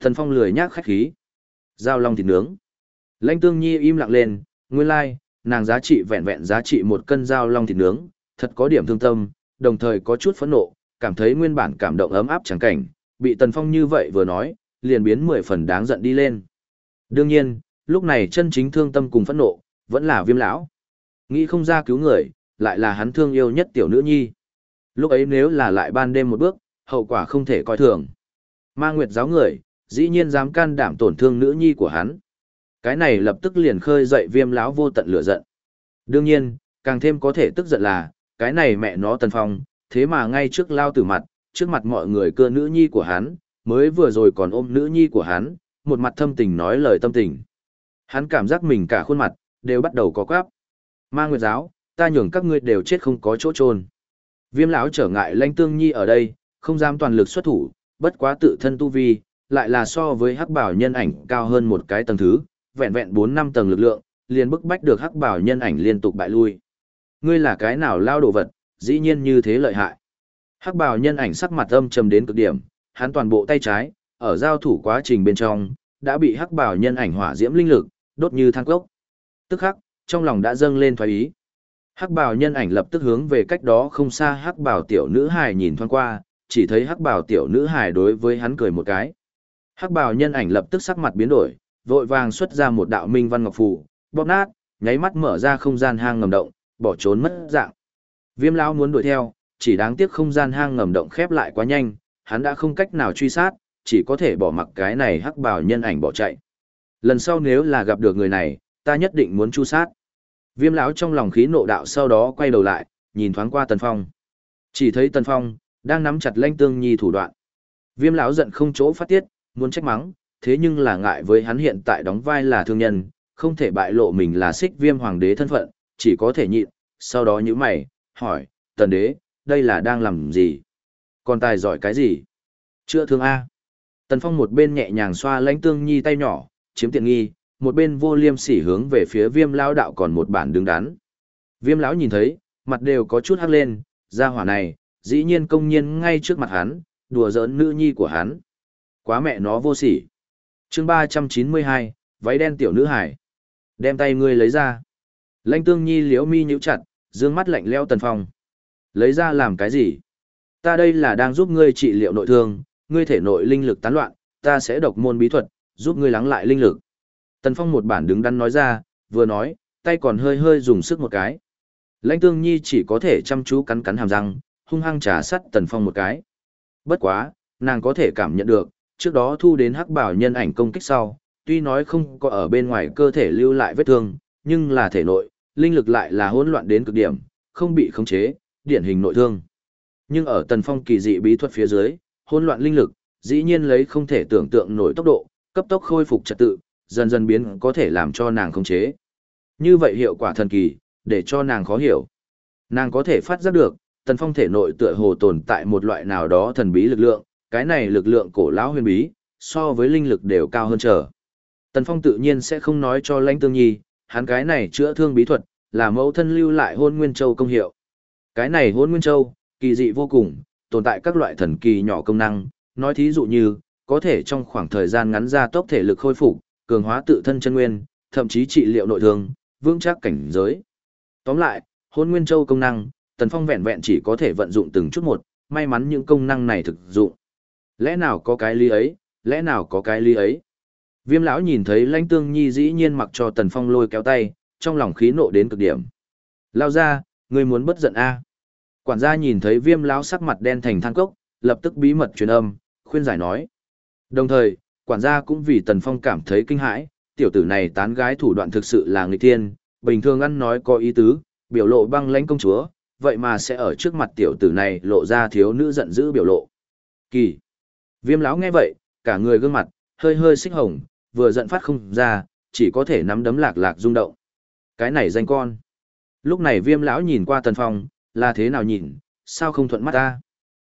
A: Thần Phong lười nhác khách khí. Dao long thịt nướng. Lãnh Tương Nhi im lặng lên, nguyên lai, like, nàng giá trị vẹn vẹn giá trị một cân dao long thịt nướng, thật có điểm thương tâm, đồng thời có chút phẫn nộ, cảm thấy nguyên bản cảm động ấm áp chẳng cảnh, bị Tần Phong như vậy vừa nói, liền biến mười phần đáng giận đi lên. Đương nhiên, lúc này chân chính thương tâm cùng phẫn nộ, vẫn là viêm lão. Nghĩ không ra cứu người, lại là hắn thương yêu nhất tiểu nữ nhi. Lúc ấy nếu là lại ban đêm một bước, hậu quả không thể coi thường. Ma Nguyệt giáo người, dĩ nhiên dám can đảm tổn thương nữ nhi của hắn. Cái này lập tức liền khơi dậy viêm lão vô tận lửa giận. Đương nhiên, càng thêm có thể tức giận là, cái này mẹ nó tần phong, thế mà ngay trước lao tử mặt, trước mặt mọi người cưa nữ nhi của hắn, mới vừa rồi còn ôm nữ nhi của hắn, một mặt thâm tình nói lời tâm tình. Hắn cảm giác mình cả khuôn mặt, đều bắt đầu có quáp. Ma Nguyệt giáo, ta nhường các ngươi đều chết không có chỗ trôn. Viêm lão trở ngại lãnh tương nhi ở đây, không dám toàn lực xuất thủ, bất quá tự thân tu vi, lại là so với hắc bảo nhân ảnh cao hơn một cái tầng thứ, vẹn vẹn 4 năm tầng lực lượng, liền bức bách được hắc bảo nhân ảnh liên tục bại lui. Ngươi là cái nào lao đồ vật, dĩ nhiên như thế lợi hại. Hắc bảo nhân ảnh sắc mặt âm trầm đến cực điểm, hắn toàn bộ tay trái, ở giao thủ quá trình bên trong, đã bị hắc bảo nhân ảnh hỏa diễm linh lực, đốt như than cốc. Tức khắc, trong lòng đã dâng lên thoái ý. Hắc bảo nhân ảnh lập tức hướng về cách đó không xa hắc bảo tiểu nữ hài nhìn thoáng qua, chỉ thấy hắc bảo tiểu nữ hài đối với hắn cười một cái. Hắc bảo nhân ảnh lập tức sắc mặt biến đổi, vội vàng xuất ra một đạo minh văn ngọc phù, bóp nát, nháy mắt mở ra không gian hang ngầm động, bỏ trốn mất dạng. Viêm lão muốn đuổi theo, chỉ đáng tiếc không gian hang ngầm động khép lại quá nhanh, hắn đã không cách nào truy sát, chỉ có thể bỏ mặc cái này hắc bảo nhân ảnh bỏ chạy. Lần sau nếu là gặp được người này, ta nhất định muốn chu sát. Viêm lão trong lòng khí nộ đạo sau đó quay đầu lại, nhìn thoáng qua Tần Phong. Chỉ thấy Tần Phong đang nắm chặt lãnh Tương Nhi thủ đoạn. Viêm lão giận không chỗ phát tiết, muốn trách mắng, thế nhưng là ngại với hắn hiện tại đóng vai là thương nhân, không thể bại lộ mình là xích viêm hoàng đế thân phận, chỉ có thể nhịn, sau đó nhíu mày, hỏi, tần đế, đây là đang làm gì? Còn tài giỏi cái gì? Chữa thương A. Tần Phong một bên nhẹ nhàng xoa lãnh tương nhi tay nhỏ, chiếm tiện nghi, một bên vô liêm sỉ hướng về phía viêm lão đạo còn một bản đứng đắn. Viêm lão nhìn thấy, mặt đều có chút hắc lên, ra hỏa này, dĩ nhiên công nhiên ngay trước mặt hắn, đùa giỡn nữ nhi của hắn. Quá mẹ nó vô sỉ. chương ba trăm chín mươi hai, váy đen tiểu nữ hải. Đem tay ngươi lấy ra. Lãnh tương nhi liễu mi nhíu chặt, dương mắt lạnh leo tần phong. Lấy ra làm cái gì? Ta đây là đang giúp ngươi trị liệu nội thương, ngươi thể nội linh lực tán loạn, ta sẽ độc môn bí thuật, giúp ngươi lắng lại linh lực. Tần Phong một bản đứng đắn nói ra, vừa nói, tay còn hơi hơi dùng sức một cái. Lãnh Tương Nhi chỉ có thể chăm chú cắn cắn hàm răng, hung hăng trả sắt Tần Phong một cái. Bất quá, nàng có thể cảm nhận được, trước đó thu đến hắc bảo nhân ảnh công kích sau, tuy nói không có ở bên ngoài cơ thể lưu lại vết thương, nhưng là thể nội, linh lực lại là hỗn loạn đến cực điểm, không bị khống chế, điển hình nội thương. Nhưng ở Tần Phong kỳ dị bí thuật phía dưới, hỗn loạn linh lực, dĩ nhiên lấy không thể tưởng tượng nổi tốc độ, cấp tốc khôi phục trật tự, dần dần biến có thể làm cho nàng khống chế. Như vậy hiệu quả thần kỳ, để cho nàng khó hiểu. Nàng có thể phát giác được, Tần Phong thể nội tựa hồ tồn tại một loại nào đó thần bí lực lượng, cái này lực lượng cổ lão huyền bí, so với linh lực đều cao hơn trở. Tần Phong tự nhiên sẽ không nói cho Lãnh Tương Nhi, hắn cái này chữa thương bí thuật, là mẫu thân lưu lại hôn nguyên châu công hiệu. Cái này hôn nguyên châu, kỳ dị vô cùng, tồn tại các loại thần kỳ nhỏ công năng, nói thí dụ như, có thể trong khoảng thời gian ngắn ra tốc thể lực khôi phục, cường hóa tự thân chân nguyên, thậm chí trị liệu nội thương, vững chắc cảnh giới. Tóm lại, hôn nguyên châu công năng, Tần Phong vẹn vẹn chỉ có thể vận dụng từng chút một, may mắn những công năng này thực dụng. Lẽ nào có cái lý ấy, lẽ nào có cái lý ấy. Viêm lão nhìn thấy lãnh tương nhi dĩ nhiên mặc cho Tần Phong lôi kéo tay, trong lòng khí nộ đến cực điểm. Lao ra, người muốn bất giận a Quản gia nhìn thấy viêm lão sắc mặt đen thành than cốc, lập tức bí mật truyền âm, khuyên giải nói. Đồng thời, quản gia cũng vì Tần Phong cảm thấy kinh hãi, tiểu tử này tán gái thủ đoạn thực sự là người tiên, bình thường ăn nói có ý tứ, biểu lộ băng lãnh công chúa, vậy mà sẽ ở trước mặt tiểu tử này lộ ra thiếu nữ giận dữ biểu lộ. Kỳ. Viêm lão nghe vậy, cả người gương mặt, hơi hơi xích hồng, vừa giận phát không ra, chỉ có thể nắm đấm lạc lạc rung động. Cái này danh con. Lúc này viêm lão nhìn qua Tần Phong, là thế nào nhìn, sao không thuận mắt ta?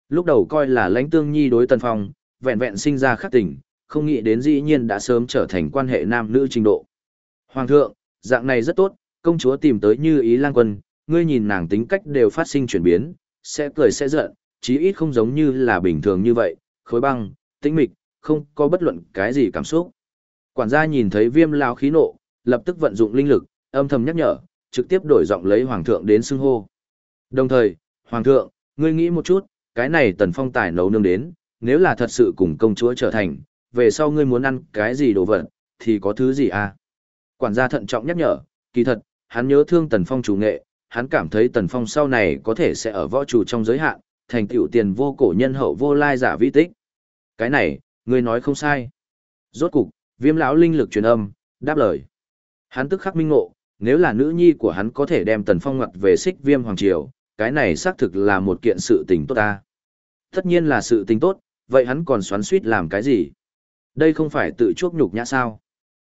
A: Lúc đầu coi là lãnh tương nhi đối Tần Phong, vẹn vẹn sinh ra khắc tình, không nghĩ đến dĩ nhiên đã sớm trở thành quan hệ nam nữ trình độ. Hoàng thượng, dạng này rất tốt, công chúa tìm tới như ý lang quân, ngươi nhìn nàng tính cách đều phát sinh chuyển biến, sẽ cười sẽ giận, chí ít không giống như là bình thường như vậy, khối băng, tĩnh mịch, không có bất luận cái gì cảm xúc. Quản gia nhìn thấy viêm lao khí nộ, lập tức vận dụng linh lực, âm thầm nhắc nhở, trực tiếp đổi giọng lấy hoàng thượng đến xưng hô. Đồng thời, hoàng thượng, ngươi nghĩ một chút, cái này tần phong tài nấu nương đến, nếu là thật sự cùng công chúa trở thành, về sau ngươi muốn ăn cái gì đồ vật, thì có thứ gì à? Quản gia thận trọng nhắc nhở, kỳ thật, hắn nhớ thương tần phong chủ nghệ, hắn cảm thấy tần phong sau này có thể sẽ ở võ chủ trong giới hạn, thành tựu tiền vô cổ nhân hậu vô lai giả vi tích. Cái này, ngươi nói không sai. Rốt cục, viêm lão linh lực truyền âm, đáp lời. Hắn tức khắc minh ngộ, nếu là nữ nhi của hắn có thể đem tần phong ngặt về xích viêm hoàng triều, cái này xác thực là một kiện sự tình tốt ta. Tất nhiên là sự tình tốt, vậy hắn còn xoắn suýt làm cái gì? Đây không phải tự chuốc nhục nhã sao?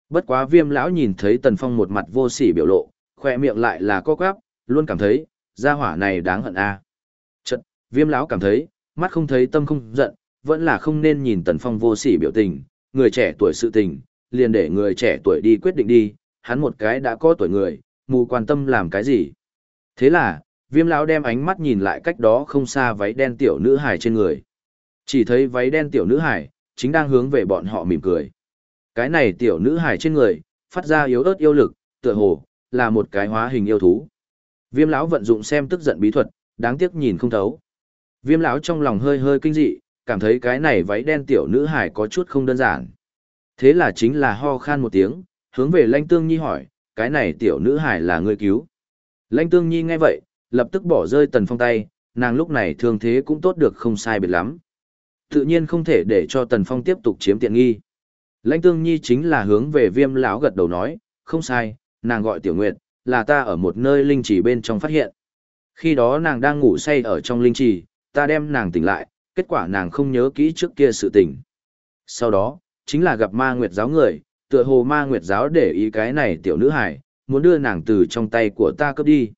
A: Bất quá viêm lão nhìn thấy tần phong một mặt vô sỉ biểu lộ, khoe miệng lại là co quắp, luôn cảm thấy, gia hỏa này đáng hận a. À. Chật, viêm lão cảm thấy, mắt không thấy tâm không giận, vẫn là không nên nhìn tần phong vô sỉ biểu tình, người trẻ tuổi sự tình, liền để người trẻ tuổi đi quyết định đi, hắn một cái đã có tuổi người, mù quan tâm làm cái gì. Thế là, viêm lão đem ánh mắt nhìn lại cách đó không xa váy đen tiểu nữ hải trên người. Chỉ thấy váy đen tiểu nữ hải, chính đang hướng về bọn họ mỉm cười. Cái này tiểu nữ hải trên người, phát ra yếu ớt yêu lực, tựa hồ, là một cái hóa hình yêu thú. Viêm lão vận dụng xem tức giận bí thuật, đáng tiếc nhìn không thấu. Viêm lão trong lòng hơi hơi kinh dị, cảm thấy cái này váy đen tiểu nữ hải có chút không đơn giản. Thế là chính là ho khan một tiếng, hướng về Lanh Tương Nhi hỏi, cái này tiểu nữ hải là người cứu. Lanh Tương Nhi nghe vậy, lập tức bỏ rơi tần phong tay, nàng lúc này thương thế cũng tốt được không sai biệt lắm. Tự nhiên không thể để cho tần phong tiếp tục chiếm tiện nghi. Lãnh Tương Nhi chính là hướng về viêm lão gật đầu nói, không sai, nàng gọi tiểu nguyệt, là ta ở một nơi linh trì bên trong phát hiện. Khi đó nàng đang ngủ say ở trong linh trì, ta đem nàng tỉnh lại, kết quả nàng không nhớ kỹ trước kia sự tình. Sau đó, chính là gặp ma nguyệt giáo người, tựa hồ ma nguyệt giáo để ý cái này tiểu nữ hải, muốn đưa nàng từ trong tay của ta cướp đi.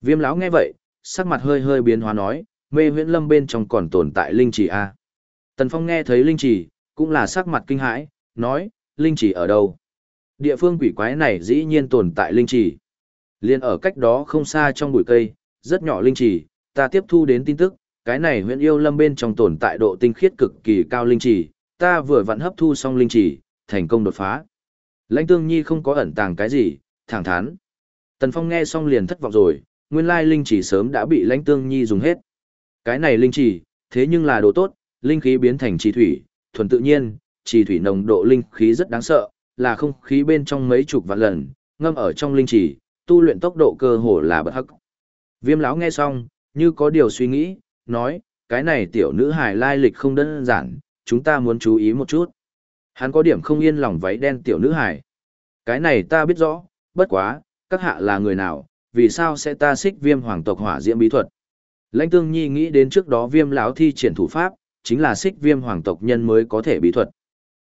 A: Viêm lão nghe vậy, sắc mặt hơi hơi biến hóa nói, mê huyễn lâm bên trong còn tồn tại linh trì a. À? Tần Phong nghe thấy linh Chỉ cũng là sắc mặt kinh hãi, nói, linh Chỉ ở đâu? Địa phương quỷ quái này dĩ nhiên tồn tại linh Chỉ, Liên ở cách đó không xa trong bụi cây, rất nhỏ linh Chỉ, ta tiếp thu đến tin tức, cái này huyện yêu lâm bên trong tồn tại độ tinh khiết cực kỳ cao linh Chỉ, ta vừa vặn hấp thu xong linh Chỉ, thành công đột phá. Lãnh Tương Nhi không có ẩn tàng cái gì, thẳng thắn. Tần Phong nghe xong liền thất vọng rồi, nguyên lai linh Chỉ sớm đã bị Lãnh Tương Nhi dùng hết. Cái này linh Chỉ, thế nhưng là đồ tốt, linh khí biến thành trì thủy, thuần tự nhiên, trì thủy nồng độ linh khí rất đáng sợ, là không khí bên trong mấy chục vạn lần, ngâm ở trong linh trì, tu luyện tốc độ cơ hồ là bất hắc. Viêm lão nghe xong, như có điều suy nghĩ, nói, cái này tiểu nữ hài lai lịch không đơn giản, chúng ta muốn chú ý một chút. Hắn có điểm không yên lòng váy đen tiểu nữ hài. Cái này ta biết rõ, bất quá, các hạ là người nào, vì sao sẽ ta xích viêm hoàng tộc hỏa diễm bí thuật. Lãnh tương nhi nghĩ đến trước đó viêm lão thi triển thủ pháp, chính là xích viêm hoàng tộc nhân mới có thể bí thuật.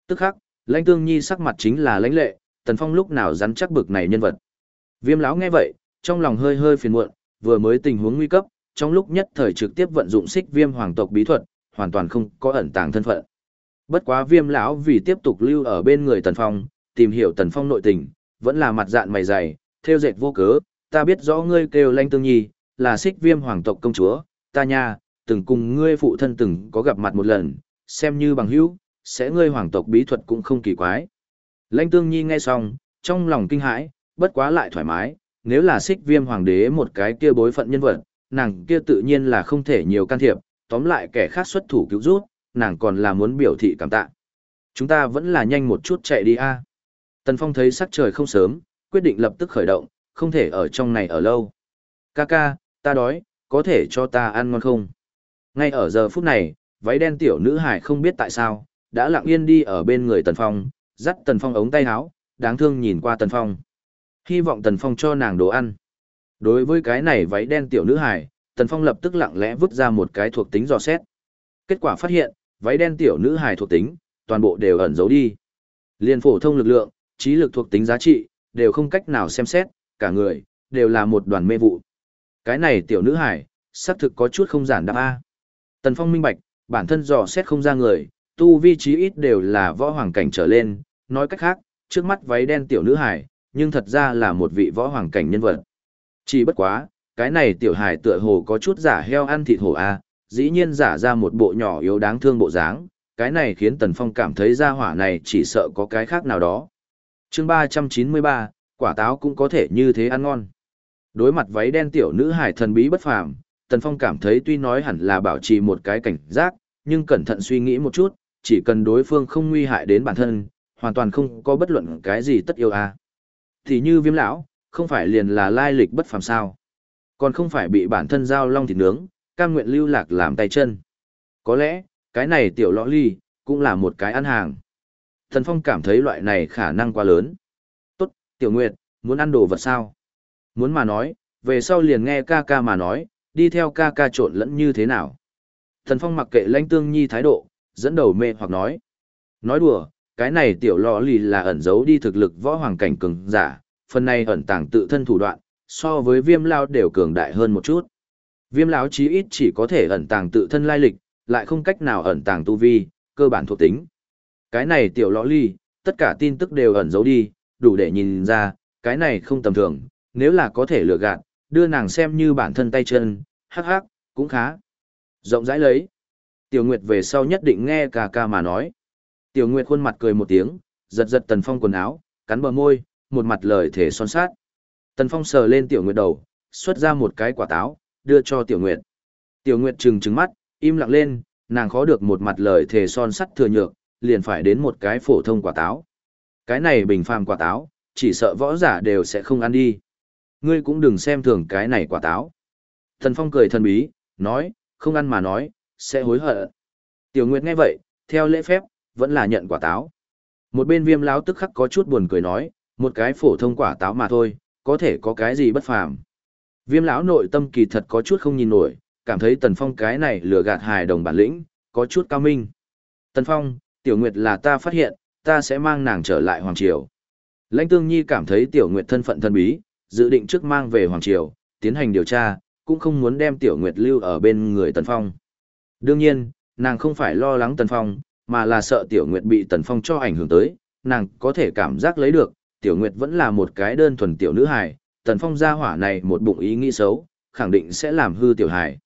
A: Tức khắc, lãnh tương nhi sắc mặt chính là lãnh lệ, tần phong lúc nào rắn chắc bực này nhân vật. Viêm lão nghe vậy, trong lòng hơi hơi phiền muộn, vừa mới tình huống nguy cấp, trong lúc nhất thời trực tiếp vận dụng xích viêm hoàng tộc bí thuật, hoàn toàn không có ẩn tàng thân phận. Bất quá viêm lão vì tiếp tục lưu ở bên người tần phong, tìm hiểu tần phong nội tình, vẫn là mặt dạng mày dày, theo dệt vô cớ, ta biết rõ ngươi kêu lanh tương nhi, là xích viêm hoàng tộc công chúa, ta nha, từng cùng ngươi phụ thân từng có gặp mặt một lần, xem như bằng hữu, sẽ ngươi hoàng tộc bí thuật cũng không kỳ quái. Lãnh tương nhi nghe xong, trong lòng kinh hãi, bất quá lại thoải mái, nếu là xích viêm hoàng đế một cái kia bối phận nhân vật, nàng kia tự nhiên là không thể nhiều can thiệp, tóm lại kẻ khác xuất thủ cứu rút, nàng còn là muốn biểu thị cảm tạ. Chúng ta vẫn là nhanh một chút chạy đi a. Tần Phong thấy sắc trời không sớm, quyết định lập tức khởi động, không thể ở trong này ở lâu. Kaka, ta đói, có thể cho ta ăn ngon không? Ngay ở giờ phút này, váy đen tiểu nữ hải không biết tại sao, đã lặng yên đi ở bên người Tần Phong, dắt Tần Phong ống tay áo, đáng thương nhìn qua Tần Phong. Hy vọng Tần Phong cho nàng đồ ăn. Đối với cái này váy đen tiểu nữ hải, Tần Phong lập tức lặng lẽ vứt ra một cái thuộc tính dò xét. Kết quả phát hiện, váy đen tiểu nữ hải thuộc tính, toàn bộ đều ẩn giấu đi. Liên phổ thông lực lượng, trí lực thuộc tính giá trị, đều không cách nào xem xét, cả người, đều là một đoàn mê vụ. Cái này tiểu nữ hải, xác thực có chút không giản đáp A. Tần Phong minh bạch, bản thân dò xét không ra người, tu vi trí ít đều là võ hoàng cảnh trở lên, nói cách khác, trước mắt váy đen tiểu nữ hải, nhưng thật ra là một vị võ hoàng cảnh nhân vật. Chỉ bất quá, cái này tiểu hải tựa hồ có chút giả heo ăn thịt hổ a, dĩ nhiên giả ra một bộ nhỏ yếu đáng thương bộ dáng, cái này khiến Tần Phong cảm thấy ra hỏa này chỉ sợ có cái khác nào đó. Chương 393, quả táo cũng có thể như thế ăn ngon. Đối mặt váy đen tiểu nữ hải thần bí bất phàm, Tần Phong cảm thấy tuy nói hẳn là bảo trì một cái cảnh giác, nhưng cẩn thận suy nghĩ một chút, chỉ cần đối phương không nguy hại đến bản thân, hoàn toàn không có bất luận cái gì tất yêu a. À. Thì như viêm lão, không phải liền là lai lịch bất phàm sao. Còn không phải bị bản thân giao long thịt nướng, cam nguyện lưu lạc làm tay chân. Có lẽ, cái này tiểu lõ ly, cũng là một cái ăn hàng. Thần Phong cảm thấy loại này khả năng quá lớn. Tốt, tiểu nguyệt, muốn ăn đồ vật sao? Muốn mà nói, về sau liền nghe ca ca mà nói, đi theo ca ca trộn lẫn như thế nào. Thần Phong mặc kệ lãnh tương nhi thái độ, dẫn đầu mê hoặc nói. Nói đùa, cái này tiểu lò lì là ẩn giấu đi thực lực võ hoàng cảnh cường giả, phần này ẩn tàng tự thân thủ đoạn, so với viêm lao đều cường đại hơn một chút. Viêm lão chí ít chỉ có thể ẩn tàng tự thân lai lịch, lại không cách nào ẩn tàng tu vi, cơ bản thuộc tính. Cái này tiểu lõ ly, tất cả tin tức đều ẩn giấu đi, đủ để nhìn ra, cái này không tầm thường, nếu là có thể lừa gạt, đưa nàng xem như bản thân tay chân, hắc hắc, cũng khá. Rộng rãi lấy. Tiểu Nguyệt về sau nhất định nghe ca ca mà nói. Tiểu Nguyệt khuôn mặt cười một tiếng, giật giật Tần Phong quần áo, cắn bờ môi, một mặt lời thể son sát. Tần Phong sờ lên Tiểu Nguyệt đầu, xuất ra một cái quả táo, đưa cho Tiểu Nguyệt. Tiểu Nguyệt trừng trừng mắt, im lặng lên, nàng khó được một mặt lời thể son sắt thừa nhược, liền phải đến một cái phổ thông quả táo. Cái này bình phàm quả táo, chỉ sợ võ giả đều sẽ không ăn đi. Ngươi cũng đừng xem thường cái này quả táo. Thần Phong cười thần bí, nói, không ăn mà nói, sẽ hối hận. Tiểu Nguyệt nghe vậy, theo lễ phép, vẫn là nhận quả táo. Một bên viêm lão tức khắc có chút buồn cười nói, một cái phổ thông quả táo mà thôi, có thể có cái gì bất phàm. Viêm lão nội tâm kỳ thật có chút không nhìn nổi, cảm thấy Tần Phong cái này lừa gạt hài đồng bản lĩnh, có chút cao minh. Tần Phong, Tiểu Nguyệt là ta phát hiện, ta sẽ mang nàng trở lại Hoàng Triều. Lãnh Tương Nhi cảm thấy Tiểu Nguyệt thân phận thân bí, dự định trước mang về Hoàng Triều, tiến hành điều tra, cũng không muốn đem Tiểu Nguyệt lưu ở bên người Tần Phong. Đương nhiên, nàng không phải lo lắng Tần Phong, mà là sợ Tiểu Nguyệt bị Tần Phong cho ảnh hưởng tới, nàng có thể cảm giác lấy được, Tiểu Nguyệt vẫn là một cái đơn thuần tiểu nữ hài, Tần Phong ra hỏa này một bụng ý nghĩ xấu, khẳng định sẽ làm hư Tiểu hài.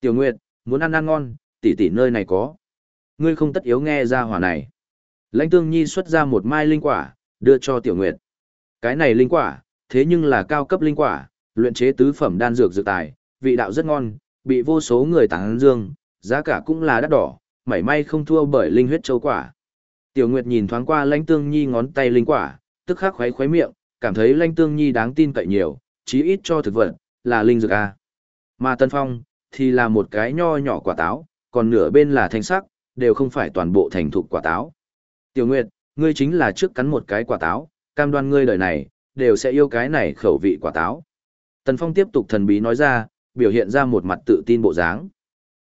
A: Tiểu Nguyệt, muốn ăn ăn ngon, tỷ tỷ nơi này có. Ngươi không tất yếu nghe ra hỏa này. Lãnh Tương Nhi xuất ra một mai linh quả, đưa cho Tiểu Nguyệt. Cái này linh quả, thế nhưng là cao cấp linh quả, luyện chế tứ phẩm đan dược dược tài, vị đạo rất ngon, bị vô số người tán dương, giá cả cũng là đắt đỏ, mảy may không thua bởi linh huyết châu quả. Tiểu Nguyệt nhìn thoáng qua Lãnh Tương Nhi ngón tay linh quả, tức khắc khoé khoé miệng, cảm thấy Lãnh Tương Nhi đáng tin cậy nhiều, chí ít cho thực vật, là linh dược a. Mà Tân Phong thì là một cái nho nhỏ quả táo, còn nửa bên là thanh sắc, đều không phải toàn bộ thành thục quả táo. Tiểu Nguyệt, ngươi chính là trước cắn một cái quả táo, cam đoan ngươi đời này đều sẽ yêu cái này khẩu vị quả táo. Tần Phong tiếp tục thần bí nói ra, biểu hiện ra một mặt tự tin bộ dáng.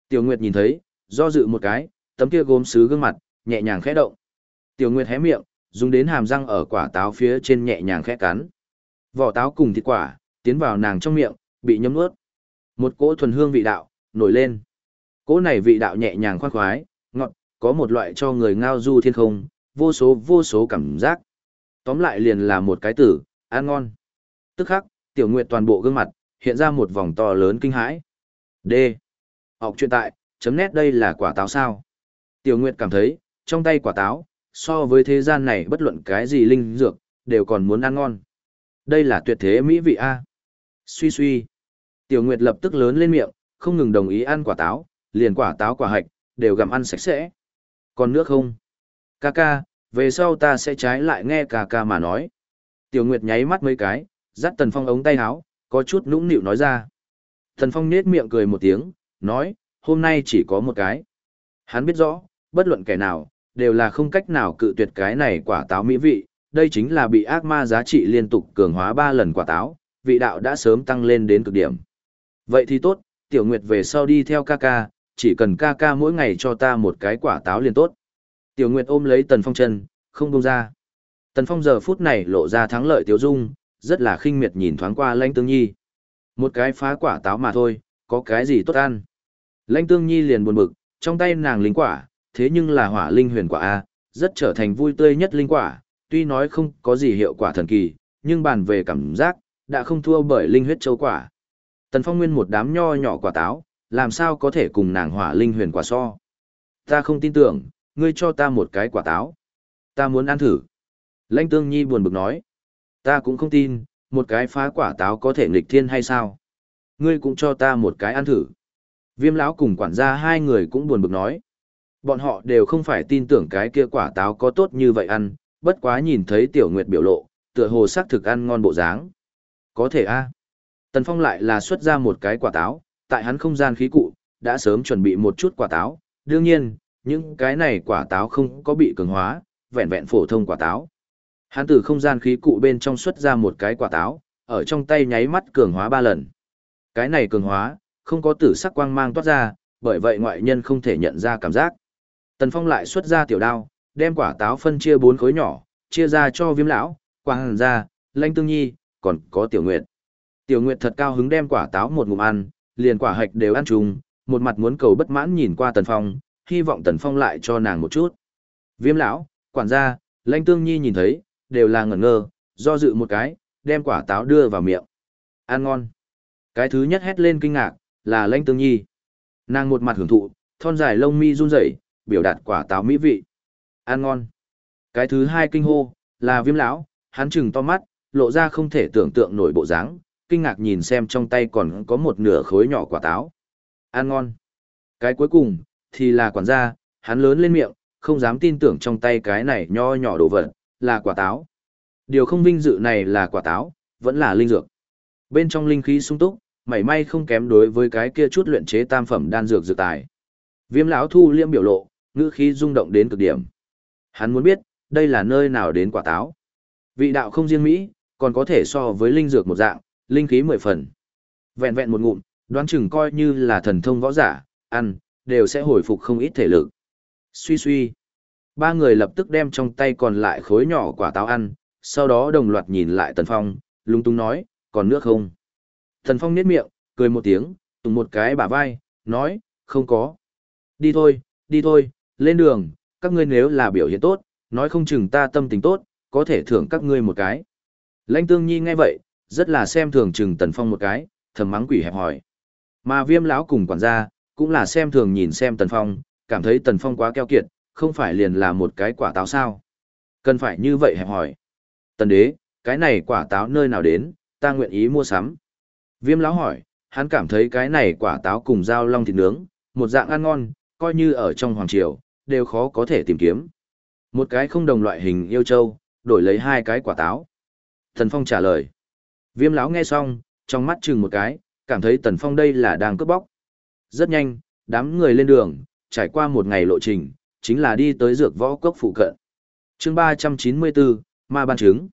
A: Tiểu Nguyệt nhìn thấy, do dự một cái, tấm kia gốm sứ gương mặt, nhẹ nhàng khẽ động. Tiểu Nguyệt hé miệng, dùng đến hàm răng ở quả táo phía trên nhẹ nhàng khẽ cắn. Vỏ táo cùng thịt quả, tiến vào nàng trong miệng, bị nhấm nuốt. Một cỗ thuần hương vị đạo, nổi lên. Cỗ này vị đạo nhẹ nhàng khoan khoái, ngọt, có một loại cho người ngao du thiên không, vô số vô số cảm giác. Tóm lại liền là một cái tử, ăn ngon. Tức khắc, tiểu nguyệt toàn bộ gương mặt, hiện ra một vòng to lớn kinh hãi. D. Học chuyện tại, chấm nét đây là quả táo sao. Tiểu nguyệt cảm thấy, trong tay quả táo, so với thế gian này bất luận cái gì linh dược, đều còn muốn ăn ngon. Đây là tuyệt thế mỹ vị A. Suy suy. Tiểu nguyệt lập tức lớn lên miệng, không ngừng đồng ý ăn quả táo, liền quả táo quả hạch, đều gặm ăn sạch sẽ. Còn nước không? Ca ca, về sau ta sẽ trái lại nghe ca ca mà nói. Tiểu Nguyệt nháy mắt mấy cái, dắt Tần Phong ống tay áo, có chút nũng nịu nói ra. Tần Phong nết miệng cười một tiếng, nói, hôm nay chỉ có một cái. Hắn biết rõ, bất luận kẻ nào, đều là không cách nào cự tuyệt cái này quả táo mỹ vị, đây chính là bị ác ma giá trị liên tục cường hóa ba lần quả táo, vị đạo đã sớm tăng lên đến cực điểm. Vậy thì tốt, Tiểu Nguyệt về sau đi theo ca ca, chỉ cần ca ca mỗi ngày cho ta một cái quả táo liền tốt. Tiểu Nguyệt ôm lấy Tần Phong chân, không buông ra. Tần Phong giờ phút này lộ ra thắng lợi tiểu dung, rất là khinh miệt nhìn thoáng qua Lãnh Tương Nhi. Một cái phá quả táo mà thôi, có cái gì tốt ăn. Lãnh Tương Nhi liền buồn bực, trong tay nàng linh quả, thế nhưng là hỏa linh huyền quả A, rất trở thành vui tươi nhất linh quả, tuy nói không có gì hiệu quả thần kỳ, nhưng bàn về cảm giác, đã không thua bởi linh huyết châu quả. Tần Phong nguyên một đám nho nhỏ quả táo, làm sao có thể cùng nàng hỏa linh huyền quả so. Ta không tin tưởng, ngươi cho ta một cái quả táo. Ta muốn ăn thử. Lãnh Tương Nhi buồn bực nói. Ta cũng không tin, một cái phá quả táo có thể nghịch thiên hay sao? Ngươi cũng cho ta một cái ăn thử. Viêm lão cùng quản gia hai người cũng buồn bực nói. Bọn họ đều không phải tin tưởng cái kia quả táo có tốt như vậy ăn, bất quá nhìn thấy tiểu nguyệt biểu lộ, tựa hồ xác thực ăn ngon bộ dáng. Có thể a. Tần Phong lại là xuất ra một cái quả táo, tại hắn không gian khí cụ, đã sớm chuẩn bị một chút quả táo, đương nhiên, những cái này quả táo không có bị cường hóa, vẹn vẹn phổ thông quả táo. Hắn từ không gian khí cụ bên trong xuất ra một cái quả táo, ở trong tay nháy mắt cường hóa ba lần. Cái này cường hóa, không có tử sắc quang mang toát ra, bởi vậy ngoại nhân không thể nhận ra cảm giác. Tần Phong lại xuất ra tiểu đao, đem quả táo phân chia bốn khối nhỏ, chia ra cho viêm lão, quang hàn ra, lanh tương nhi, còn có tiểu nguyệt. Tiểu nguyệt thật cao hứng đem quả táo một ngụm ăn, liền quả hạch đều ăn chung, một mặt muốn cầu bất mãn nhìn qua Tần Phong, hy vọng Tần Phong lại cho nàng một chút. Viêm lão, quản gia, lanh tương nhi nhìn thấy, đều là ngẩn ngơ, do dự một cái, đem quả táo đưa vào miệng. Ăn ngon. Cái thứ nhất hét lên kinh ngạc, là lãnh tương nhi. Nàng một mặt hưởng thụ, thon dài lông mi run rẩy, biểu đạt quả táo mỹ vị. Ăn ngon. Cái thứ hai kinh hô, là viêm lão, hắn chừng to mắt, lộ ra không thể tưởng tượng nổi bộ dáng, kinh ngạc nhìn xem trong tay còn có một nửa khối nhỏ quả táo. Ăn ngon. Cái cuối cùng, thì là quản gia, hắn lớn lên miệng, không dám tin tưởng trong tay cái này nho nhỏ đồ vật, là quả táo. Điều không vinh dự này là quả táo, vẫn là linh dược. Bên trong linh khí sung túc, mảy may không kém đối với cái kia chút luyện chế tam phẩm đan dược dược tài. Viêm lão thu liêm biểu lộ, ngữ khí rung động đến cực điểm. Hắn muốn biết, đây là nơi nào đến quả táo. Vị đạo không riêng Mỹ, còn có thể so với linh dược một dạng, linh khí mười phần. Vẹn vẹn một ngụm, đoán chừng coi như là thần thông võ giả, ăn, đều sẽ hồi phục không ít thể lực. Suy suy. Ba người lập tức đem trong tay còn lại khối nhỏ quả táo ăn, sau đó đồng loạt nhìn lại Tần Phong, lung tung nói, còn nước không? Tần Phong nhếch miệng, cười một tiếng, tùng một cái bả vai, nói, không có. Đi thôi, đi thôi, lên đường, các ngươi nếu là biểu hiện tốt, nói không chừng ta tâm tình tốt, có thể thưởng các ngươi một cái. Lãnh Tương Nhi nghe vậy, rất là xem thường chừng Tần Phong một cái, thầm mắng quỷ hẹp hỏi. Mà Viêm lão cùng quản gia, cũng là xem thường nhìn xem Tần Phong, cảm thấy Tần Phong quá keo kiệt, không phải liền là một cái quả táo sao? Cần phải như vậy hẹp hỏi. Tần đế, cái này quả táo nơi nào đến, ta nguyện ý mua sắm. Viêm lão hỏi, hắn cảm thấy cái này quả táo cùng dao long thịt nướng, một dạng ăn ngon, coi như ở trong hoàng triều, đều khó có thể tìm kiếm. Một cái không đồng loại hình yêu châu, đổi lấy hai cái quả táo. Thần Phong trả lời. Viêm lão nghe xong, trong mắt chừng một cái, cảm thấy Tần Phong đây là đang cướp bóc. Rất nhanh, đám người lên đường, trải qua một ngày lộ trình, chính là đi tới dược võ cốc phụ cận. chương 394, Ma Ban Trứng.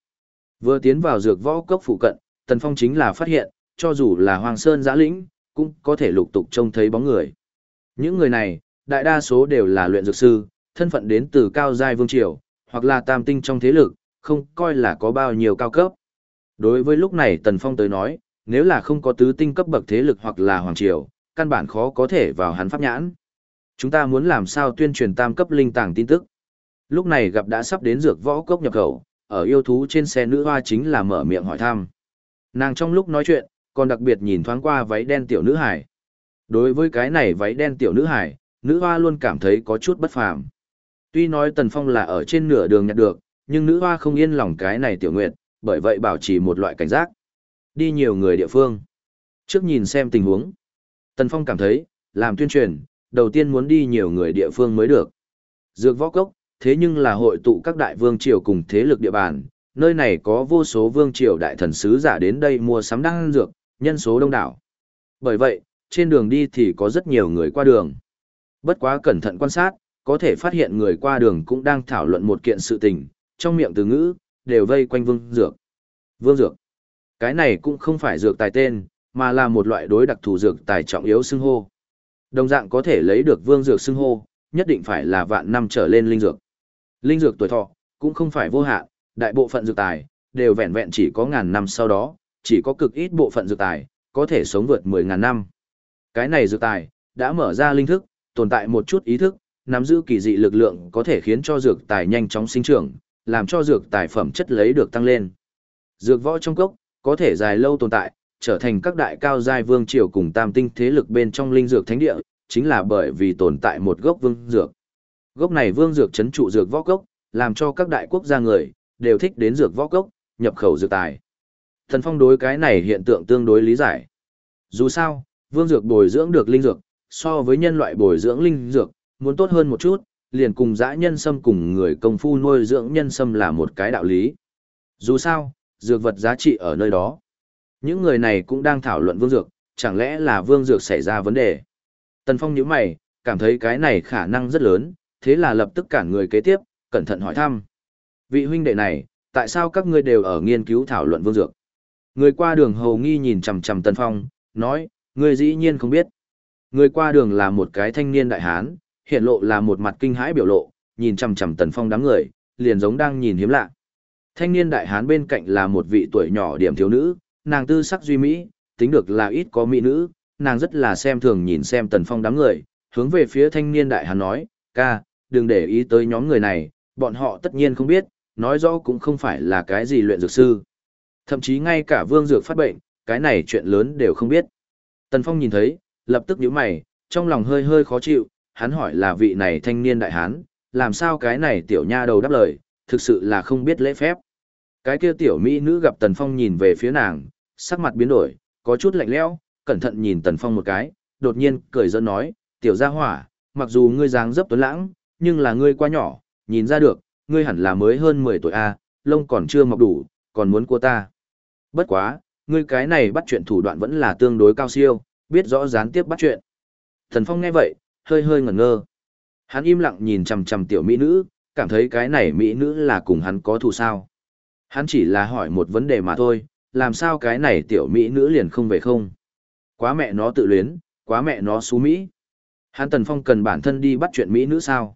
A: Vừa tiến vào dược võ cốc phụ cận, Tần Phong chính là phát hiện, cho dù là Hoàng Sơn giã lĩnh, cũng có thể lục tục trông thấy bóng người. Những người này, đại đa số đều là luyện dược sư, thân phận đến từ cao giai vương triều, hoặc là tam tinh trong thế lực, không coi là có bao nhiêu cao cấp. Đối với lúc này Tần Phong tới nói, nếu là không có tứ tinh cấp bậc thế lực hoặc là hoàng triều, căn bản khó có thể vào hắn pháp nhãn. Chúng ta muốn làm sao tuyên truyền tam cấp linh tàng tin tức. Lúc này gặp đã sắp đến dược võ cốc nhập khẩu, ở yêu thú trên xe nữ hoa chính là mở miệng hỏi thăm. Nàng trong lúc nói chuyện, còn đặc biệt nhìn thoáng qua váy đen tiểu nữ hải. Đối với cái này váy đen tiểu nữ hải, nữ hoa luôn cảm thấy có chút bất phàm. Tuy nói Tần Phong là ở trên nửa đường nhặt được, nhưng nữ hoa không yên lòng cái này tiểu nguyệt, bởi vậy bảo trì một loại cảnh giác. Đi nhiều người địa phương. Trước nhìn xem tình huống. Tần Phong cảm thấy, làm tuyên truyền, đầu tiên muốn đi nhiều người địa phương mới được. Dược võ cốc, thế nhưng là hội tụ các đại vương triều cùng thế lực địa bàn, nơi này có vô số vương triều đại thần sứ giả đến đây mua sắm đan dược, nhân số đông đảo. Bởi vậy, trên đường đi thì có rất nhiều người qua đường. Bất quá cẩn thận quan sát, có thể phát hiện người qua đường cũng đang thảo luận một kiện sự tình, trong miệng từ ngữ, đều vây quanh vương dược. Vương dược. Cái này cũng không phải dược tài tên, mà là một loại đối đặc thù dược tài trọng yếu xưng hô. Đồng dạng có thể lấy được vương dược xưng hô, nhất định phải là vạn năm trở lên linh dược. Linh dược tuổi thọ cũng không phải vô hạn, đại bộ phận dược tài đều vẹn vẹn chỉ có ngàn năm sau đó, chỉ có cực ít bộ phận dược tài có thể sống vượt mười ngàn năm. Cái này dược tài đã mở ra linh thức, tồn tại một chút ý thức, nắm giữ kỳ dị lực lượng có thể khiến cho dược tài nhanh chóng sinh trưởng, làm cho dược tài phẩm chất lấy được tăng lên. Dược võ trong cốc, có thể dài lâu tồn tại, trở thành các đại cao giai vương triều cùng tam tinh thế lực bên trong linh dược thánh địa, chính là bởi vì tồn tại một gốc vương dược. Gốc này vương dược chấn trụ dược võ cốc, làm cho các đại quốc gia người đều thích đến dược võ cốc, nhập khẩu dược tài. Thần Phong đối cái này hiện tượng tương đối lý giải. Dù sao, vương dược bồi dưỡng được linh dược, so với nhân loại bồi dưỡng linh dược, muốn tốt hơn một chút, liền cùng dã nhân sâm cùng người công phu nuôi dưỡng nhân sâm là một cái đạo lý. Dù sao, dược vật giá trị ở nơi đó. Những người này cũng đang thảo luận vương dược, chẳng lẽ là vương dược xảy ra vấn đề. Tần Phong nhíu mày, cảm thấy cái này khả năng rất lớn, thế là lập tức cản người kế tiếp, cẩn thận hỏi thăm. Vị huynh đệ này, tại sao các ngươi đều ở nghiên cứu thảo luận vương dược? Người qua đường hầu nghi nhìn chằm chằm Tần Phong, nói, người dĩ nhiên không biết. Người qua đường là một cái thanh niên đại hán, hiện lộ là một mặt kinh hãi biểu lộ, nhìn chằm chằm Tần Phong đám người, liền giống đang nhìn hiếm lạ. Thanh niên đại hán bên cạnh là một vị tuổi nhỏ điểm thiếu nữ, nàng tư sắc duy mỹ, tính được là ít có mỹ nữ, nàng rất là xem thường nhìn xem Tần Phong đám người, hướng về phía thanh niên đại hán nói, ca, đừng để ý tới nhóm người này, bọn họ tất nhiên không biết, nói rõ cũng không phải là cái gì luyện dược sư. Thậm chí ngay cả vương dược phát bệnh, cái này chuyện lớn đều không biết. Tần Phong nhìn thấy, lập tức nhíu mày, trong lòng hơi hơi khó chịu, hắn hỏi là vị này thanh niên đại hán, làm sao cái này tiểu nha đầu đáp lời, thực sự là không biết lễ phép. Cái kia tiểu mỹ nữ gặp Tần Phong nhìn về phía nàng, sắc mặt biến đổi, có chút lạnh lẽo, cẩn thận nhìn Tần Phong một cái, đột nhiên cười giỡn nói, "Tiểu gia hỏa, mặc dù ngươi dáng dấp tuấn lãng, nhưng là ngươi quá nhỏ, nhìn ra được, ngươi hẳn là mới hơn 10 tuổi a, lông còn chưa mọc đủ, còn muốn của ta." Bất quá, ngươi cái này bắt chuyện thủ đoạn vẫn là tương đối cao siêu, biết rõ gián tiếp bắt chuyện. Tần Phong nghe vậy, hơi hơi ngẩn ngơ. Hắn im lặng nhìn chằm chằm tiểu mỹ nữ, cảm thấy cái này mỹ nữ là cùng hắn có thù sao. Hắn chỉ là hỏi một vấn đề mà thôi, làm sao cái này tiểu mỹ nữ liền không về không. Quá mẹ nó tự luyến, quá mẹ nó xú mỹ. Hắn Tần Phong cần bản thân đi bắt chuyện mỹ nữ sao.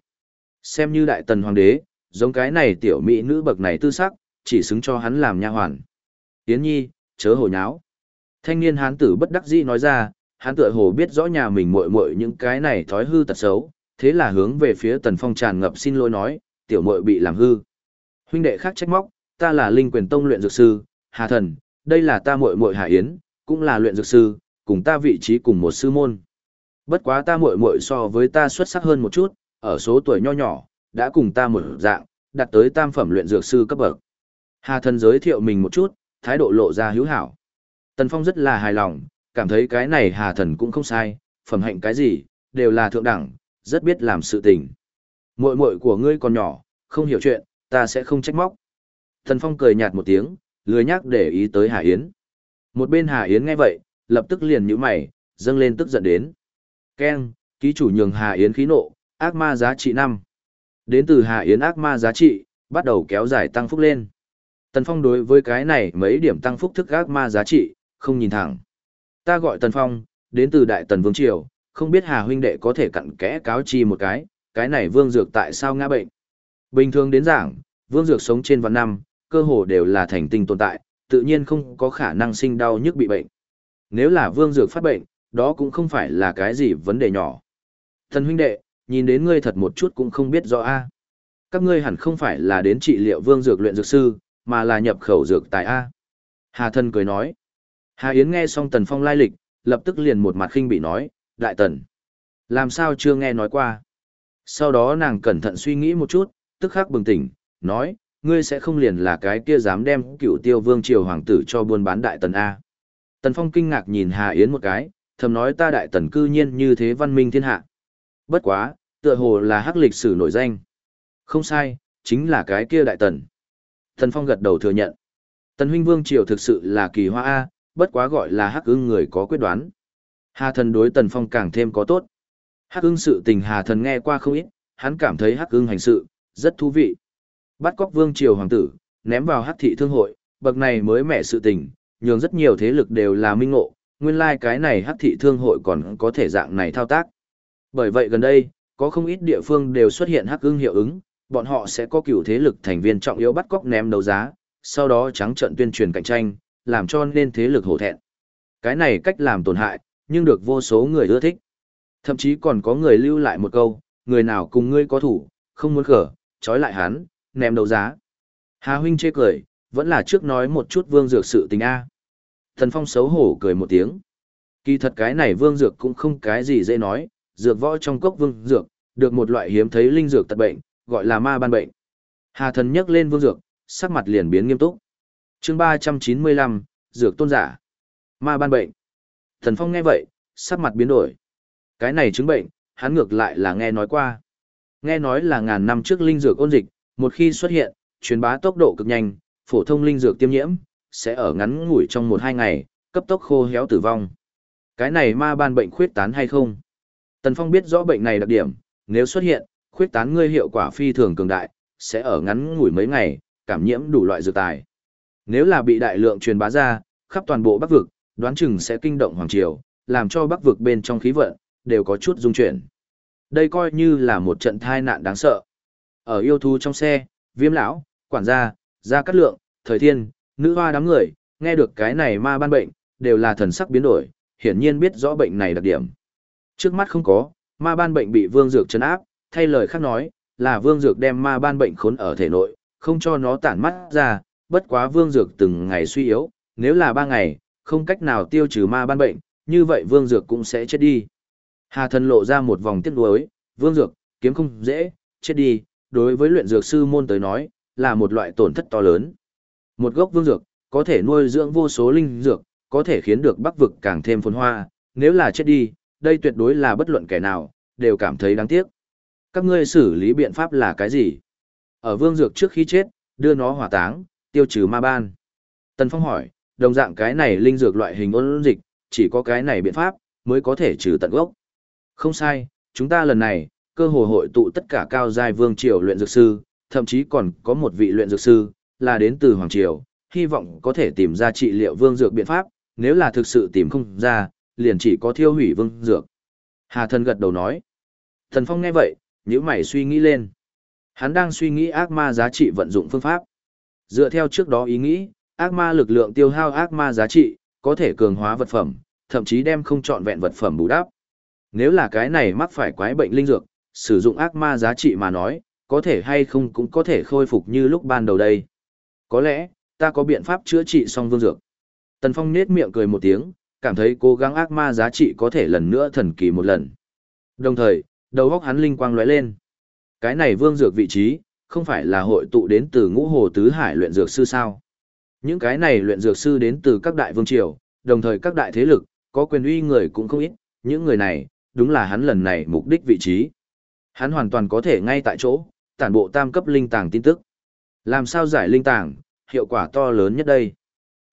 A: Xem như đại tần hoàng đế, giống cái này tiểu mỹ nữ bậc này tư sắc, chỉ xứng cho hắn làm nha hoàn. Yến Nhi, chớ hồ nháo. Thanh niên hán tử bất đắc dĩ nói ra, hắn tựa hồ biết rõ nhà mình muội muội những cái này thói hư tật xấu, thế là hướng về phía Tần Phong tràn ngập xin lỗi nói, tiểu muội bị làm hư. Huynh đệ khác trách móc, ta là Linh Quyền Tông luyện dược sư, Hà Thần, đây là ta muội muội Hà Yến, cũng là luyện dược sư, cùng ta vị trí cùng một sư môn. Bất quá ta muội muội so với ta xuất sắc hơn một chút, ở số tuổi nho nhỏ, đã cùng ta một dạng, đạt tới tam phẩm luyện dược sư cấp bậc. Hà Thần giới thiệu mình một chút, thái độ lộ ra hữu hảo. Tần Phong rất là hài lòng, cảm thấy cái này Hà Thần cũng không sai, phẩm hạnh cái gì, đều là thượng đẳng, rất biết làm sự tình. Muội muội của ngươi còn nhỏ, không hiểu chuyện, ta sẽ không trách móc. Tần Phong cười nhạt một tiếng, lười nhắc để ý tới Hà Yến. Một bên Hà Yến nghe vậy, lập tức liền nhíu mày, dâng lên tức giận đến. Ken, ký chủ nhường Hà Yến khí nộ, ác ma giá trị 5. Đến từ Hà Yến ác ma giá trị, bắt đầu kéo dài tăng phúc lên. Tần Phong đối với cái này mấy điểm tăng phúc thức ác ma giá trị, không nhìn thẳng. Ta gọi Tần Phong, đến từ Đại Tần Vương Triều, không biết Hà huynh đệ có thể cặn kẽ cáo chi một cái, cái này Vương Dược tại sao ngã bệnh. Bình thường đến giảng, Vương Dược sống trên vạn năm, cơ hồ đều là thành tinh tồn tại, tự nhiên không có khả năng sinh đau nhức bị bệnh. Nếu là Vương Dược phát bệnh, đó cũng không phải là cái gì vấn đề nhỏ. Thần huynh đệ, nhìn đến ngươi thật một chút cũng không biết rõ a. Các ngươi hẳn không phải là đến trị liệu Vương Dược luyện dược sư, mà là nhập khẩu dược tài A. Hà thân cười nói. Hà Yến nghe xong Tần Phong lai lịch, lập tức liền một mặt khinh bị nói, Đại Tần. Làm sao chưa nghe nói qua. Sau đó nàng cẩn thận suy nghĩ một chút, tức khắc bừng tỉnh, nói, ngươi sẽ không liền là cái kia dám đem cựu tiêu vương triều hoàng tử cho buôn bán Đại Tần A. Tần Phong kinh ngạc nhìn Hà Yến một cái, thầm nói ta Đại Tần cư nhiên như thế văn minh thiên hạ. Bất quá, tựa hồ là hắc lịch sử nổi danh. Không sai, chính là cái kia Đại Tần. Tần Phong gật đầu thừa nhận. Tần huynh vương triều thực sự là kỳ hoa A, bất quá gọi là hắc ưng người có quyết đoán. Hà thần đối Tần Phong càng thêm có tốt. Hắc ưng sự tình Hà thần nghe qua không ít, hắn cảm thấy hắc ưng hành sự, rất thú vị. Bắt cóc vương triều hoàng tử, ném vào hắc thị thương hội, bậc này mới mẻ sự tình, nhường rất nhiều thế lực đều là minh ngộ, nguyên lai like cái này hắc thị thương hội còn có thể dạng này thao tác. Bởi vậy gần đây, có không ít địa phương đều xuất hiện hắc ưng hiệu ứng, bọn họ sẽ có cửu thế lực thành viên trọng yếu bắt cóc ném đấu giá, sau đó trắng trận tuyên truyền cạnh tranh, làm cho nên thế lực hổ thẹn. Cái này cách làm tổn hại, nhưng được vô số người ưa thích. Thậm chí còn có người lưu lại một câu, người nào cùng ngươi có thủ, không muốn khở, trói lại hắn, ném đầu giá. Hà huynh chê cười, vẫn là trước nói một chút vương dược sự tình A. Thần Phong xấu hổ cười một tiếng. Kỳ thật cái này vương dược cũng không cái gì dễ nói, dược võ trong cốc vương dược, được một loại hiếm thấy linh dược tật bệnh, gọi là ma ban bệnh. Hà thần nhấc lên vương dược, sắc mặt liền biến nghiêm túc. chương 395, dược tôn giả. Ma ban bệnh. Thần Phong nghe vậy, sắc mặt biến đổi. Cái này chứng bệnh, hắn ngược lại là nghe nói qua. Nghe nói là ngàn năm trước linh dược ôn dịch, một khi xuất hiện, truyền bá tốc độ cực nhanh, phổ thông linh dược tiêm nhiễm, sẽ ở ngắn ngủi trong một hai ngày, cấp tốc khô héo tử vong. Cái này ma ban bệnh khuyết tán hay không? Tần Phong biết rõ bệnh này đặc điểm, nếu xuất hiện, khuyết tán ngươi hiệu quả phi thường cường đại, sẽ ở ngắn ngủi mấy ngày, cảm nhiễm đủ loại dược tài. Nếu là bị đại lượng truyền bá ra, khắp toàn bộ Bắc vực, đoán chừng sẽ kinh động hoàng triều, làm cho Bắc vực bên trong khí vận đều có chút rung chuyển. Đây coi như là một trận tai nạn đáng sợ. Ở yêu thú trong xe, Viêm lão, quản gia, gia cát lượng, thời thiên, nữ hoa đám người, nghe được cái này ma ban bệnh, đều là thần sắc biến đổi, hiển nhiên biết rõ bệnh này đặc điểm. Trước mắt không có, ma ban bệnh bị vương dược chấn áp, thay lời khác nói, là vương dược đem ma ban bệnh khốn ở thể nội, không cho nó tản mắt ra, bất quá vương dược từng ngày suy yếu, nếu là ba ngày, không cách nào tiêu trừ ma ban bệnh, như vậy vương dược cũng sẽ chết đi. Hà thần lộ ra một vòng tiếc nuối, vương dược, kiếm không dễ, chết đi, đối với luyện dược sư môn tới nói, là một loại tổn thất to lớn. Một gốc vương dược, có thể nuôi dưỡng vô số linh dược, có thể khiến được bắc vực càng thêm phồn hoa, nếu là chết đi, đây tuyệt đối là bất luận kẻ nào, đều cảm thấy đáng tiếc. Các ngươi xử lý biện pháp là cái gì? Ở vương dược trước khi chết, đưa nó hỏa táng, tiêu trừ ma ban. Tần Phong hỏi, đồng dạng cái này linh dược loại hình ôn dịch, chỉ có cái này biện pháp, mới có thể trừ tận gốc. Không sai, chúng ta lần này, cơ hội hội tụ tất cả cao giai vương triều luyện dược sư, thậm chí còn có một vị luyện dược sư, là đến từ Hoàng Triều, hy vọng có thể tìm ra trị liệu vương dược biện pháp, nếu là thực sự tìm không ra, liền chỉ có thiêu hủy vương dược. Hà thần gật đầu nói. Thần Phong nghe vậy, nhíu mày suy nghĩ lên. Hắn đang suy nghĩ ác ma giá trị vận dụng phương pháp. Dựa theo trước đó ý nghĩ, ác ma lực lượng tiêu hao ác ma giá trị, có thể cường hóa vật phẩm, thậm chí đem không chọn vẹn vật phẩm bù đắp. Nếu là cái này mắc phải quái bệnh linh dược, sử dụng ác ma giá trị mà nói, có thể hay không cũng có thể khôi phục như lúc ban đầu đây. Có lẽ, ta có biện pháp chữa trị xong vương dược. Tần Phong nết miệng cười một tiếng, cảm thấy cố gắng ác ma giá trị có thể lần nữa thần kỳ một lần. Đồng thời, đầu óc hắn linh quang lóe lên. Cái này vương dược vị trí, không phải là hội tụ đến từ ngũ hồ tứ hải luyện dược sư sao. Những cái này luyện dược sư đến từ các đại vương triều, đồng thời các đại thế lực, có quyền uy người cũng không ít, những người này, đúng là hắn lần này mục đích vị trí. Hắn hoàn toàn có thể ngay tại chỗ, tản bộ tam cấp linh tàng tin tức. Làm sao giải linh tàng, hiệu quả to lớn nhất đây.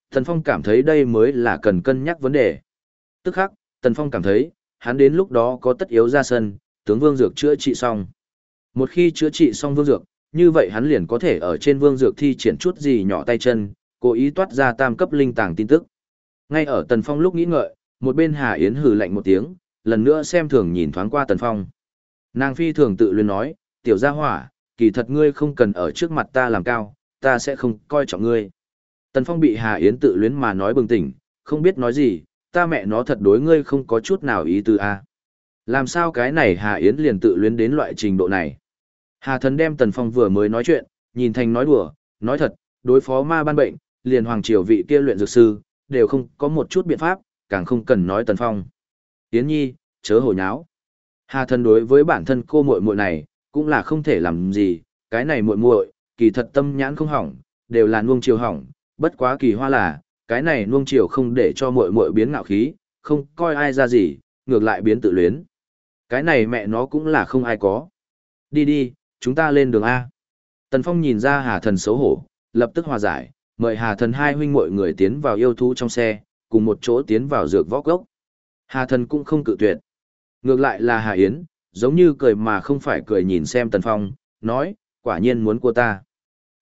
A: Tần Phong cảm thấy đây mới là cần cân nhắc vấn đề. Tức khắc, Tần Phong cảm thấy, hắn đến lúc đó có tất yếu ra sân, tướng Vương Dược chữa trị xong. Một khi chữa trị xong Vương Dược, như vậy hắn liền có thể ở trên Vương Dược thi triển chút gì nhỏ tay chân, cố ý toát ra tam cấp linh tàng tin tức. Ngay ở Tần Phong lúc nghĩ ngợi, một bên Hà Yến hừ lạnh một tiếng, lần nữa xem thường nhìn thoáng qua Tần Phong. Nàng phi thường tự luyến nói, tiểu gia hỏa, kỳ thật ngươi không cần ở trước mặt ta làm cao, ta sẽ không coi trọng ngươi. Tần Phong bị Hà Yến tự luyến mà nói bừng tỉnh, không biết nói gì, ta mẹ nó thật đối ngươi không có chút nào ý tư a. Làm sao cái này Hà Yến liền tự luyến đến loại trình độ này? Hà Thần đem Tần Phong vừa mới nói chuyện, nhìn thành nói đùa, nói thật, đối phó ma ban bệnh, liền hoàng triều vị kia luyện dược sư, đều không có một chút biện pháp, càng không cần nói Tần Phong. Yến Nhi, chớ hồ nháo. Hà Thần đối với bản thân cô muội muội này, cũng là không thể làm gì, cái này muội muội, kỳ thật tâm nhãn không hỏng, đều là nuông chiều hỏng, bất quá kỳ hoa là, cái này nuông chiều không để cho muội muội biến ngạo khí, không coi ai ra gì, ngược lại biến tự luyến. Cái này mẹ nó cũng là không ai có. Đi đi, chúng ta lên đường A. Tần Phong nhìn ra Hà Thần xấu hổ, lập tức hòa giải, mời Hà Thần hai huynh muội người tiến vào yêu thú trong xe, cùng một chỗ tiến vào dược võ gốc. Hà Thần cũng không cự tuyệt. Ngược lại là Hà Yến, giống như cười mà không phải cười nhìn xem Tần Phong, nói, quả nhiên muốn của ta.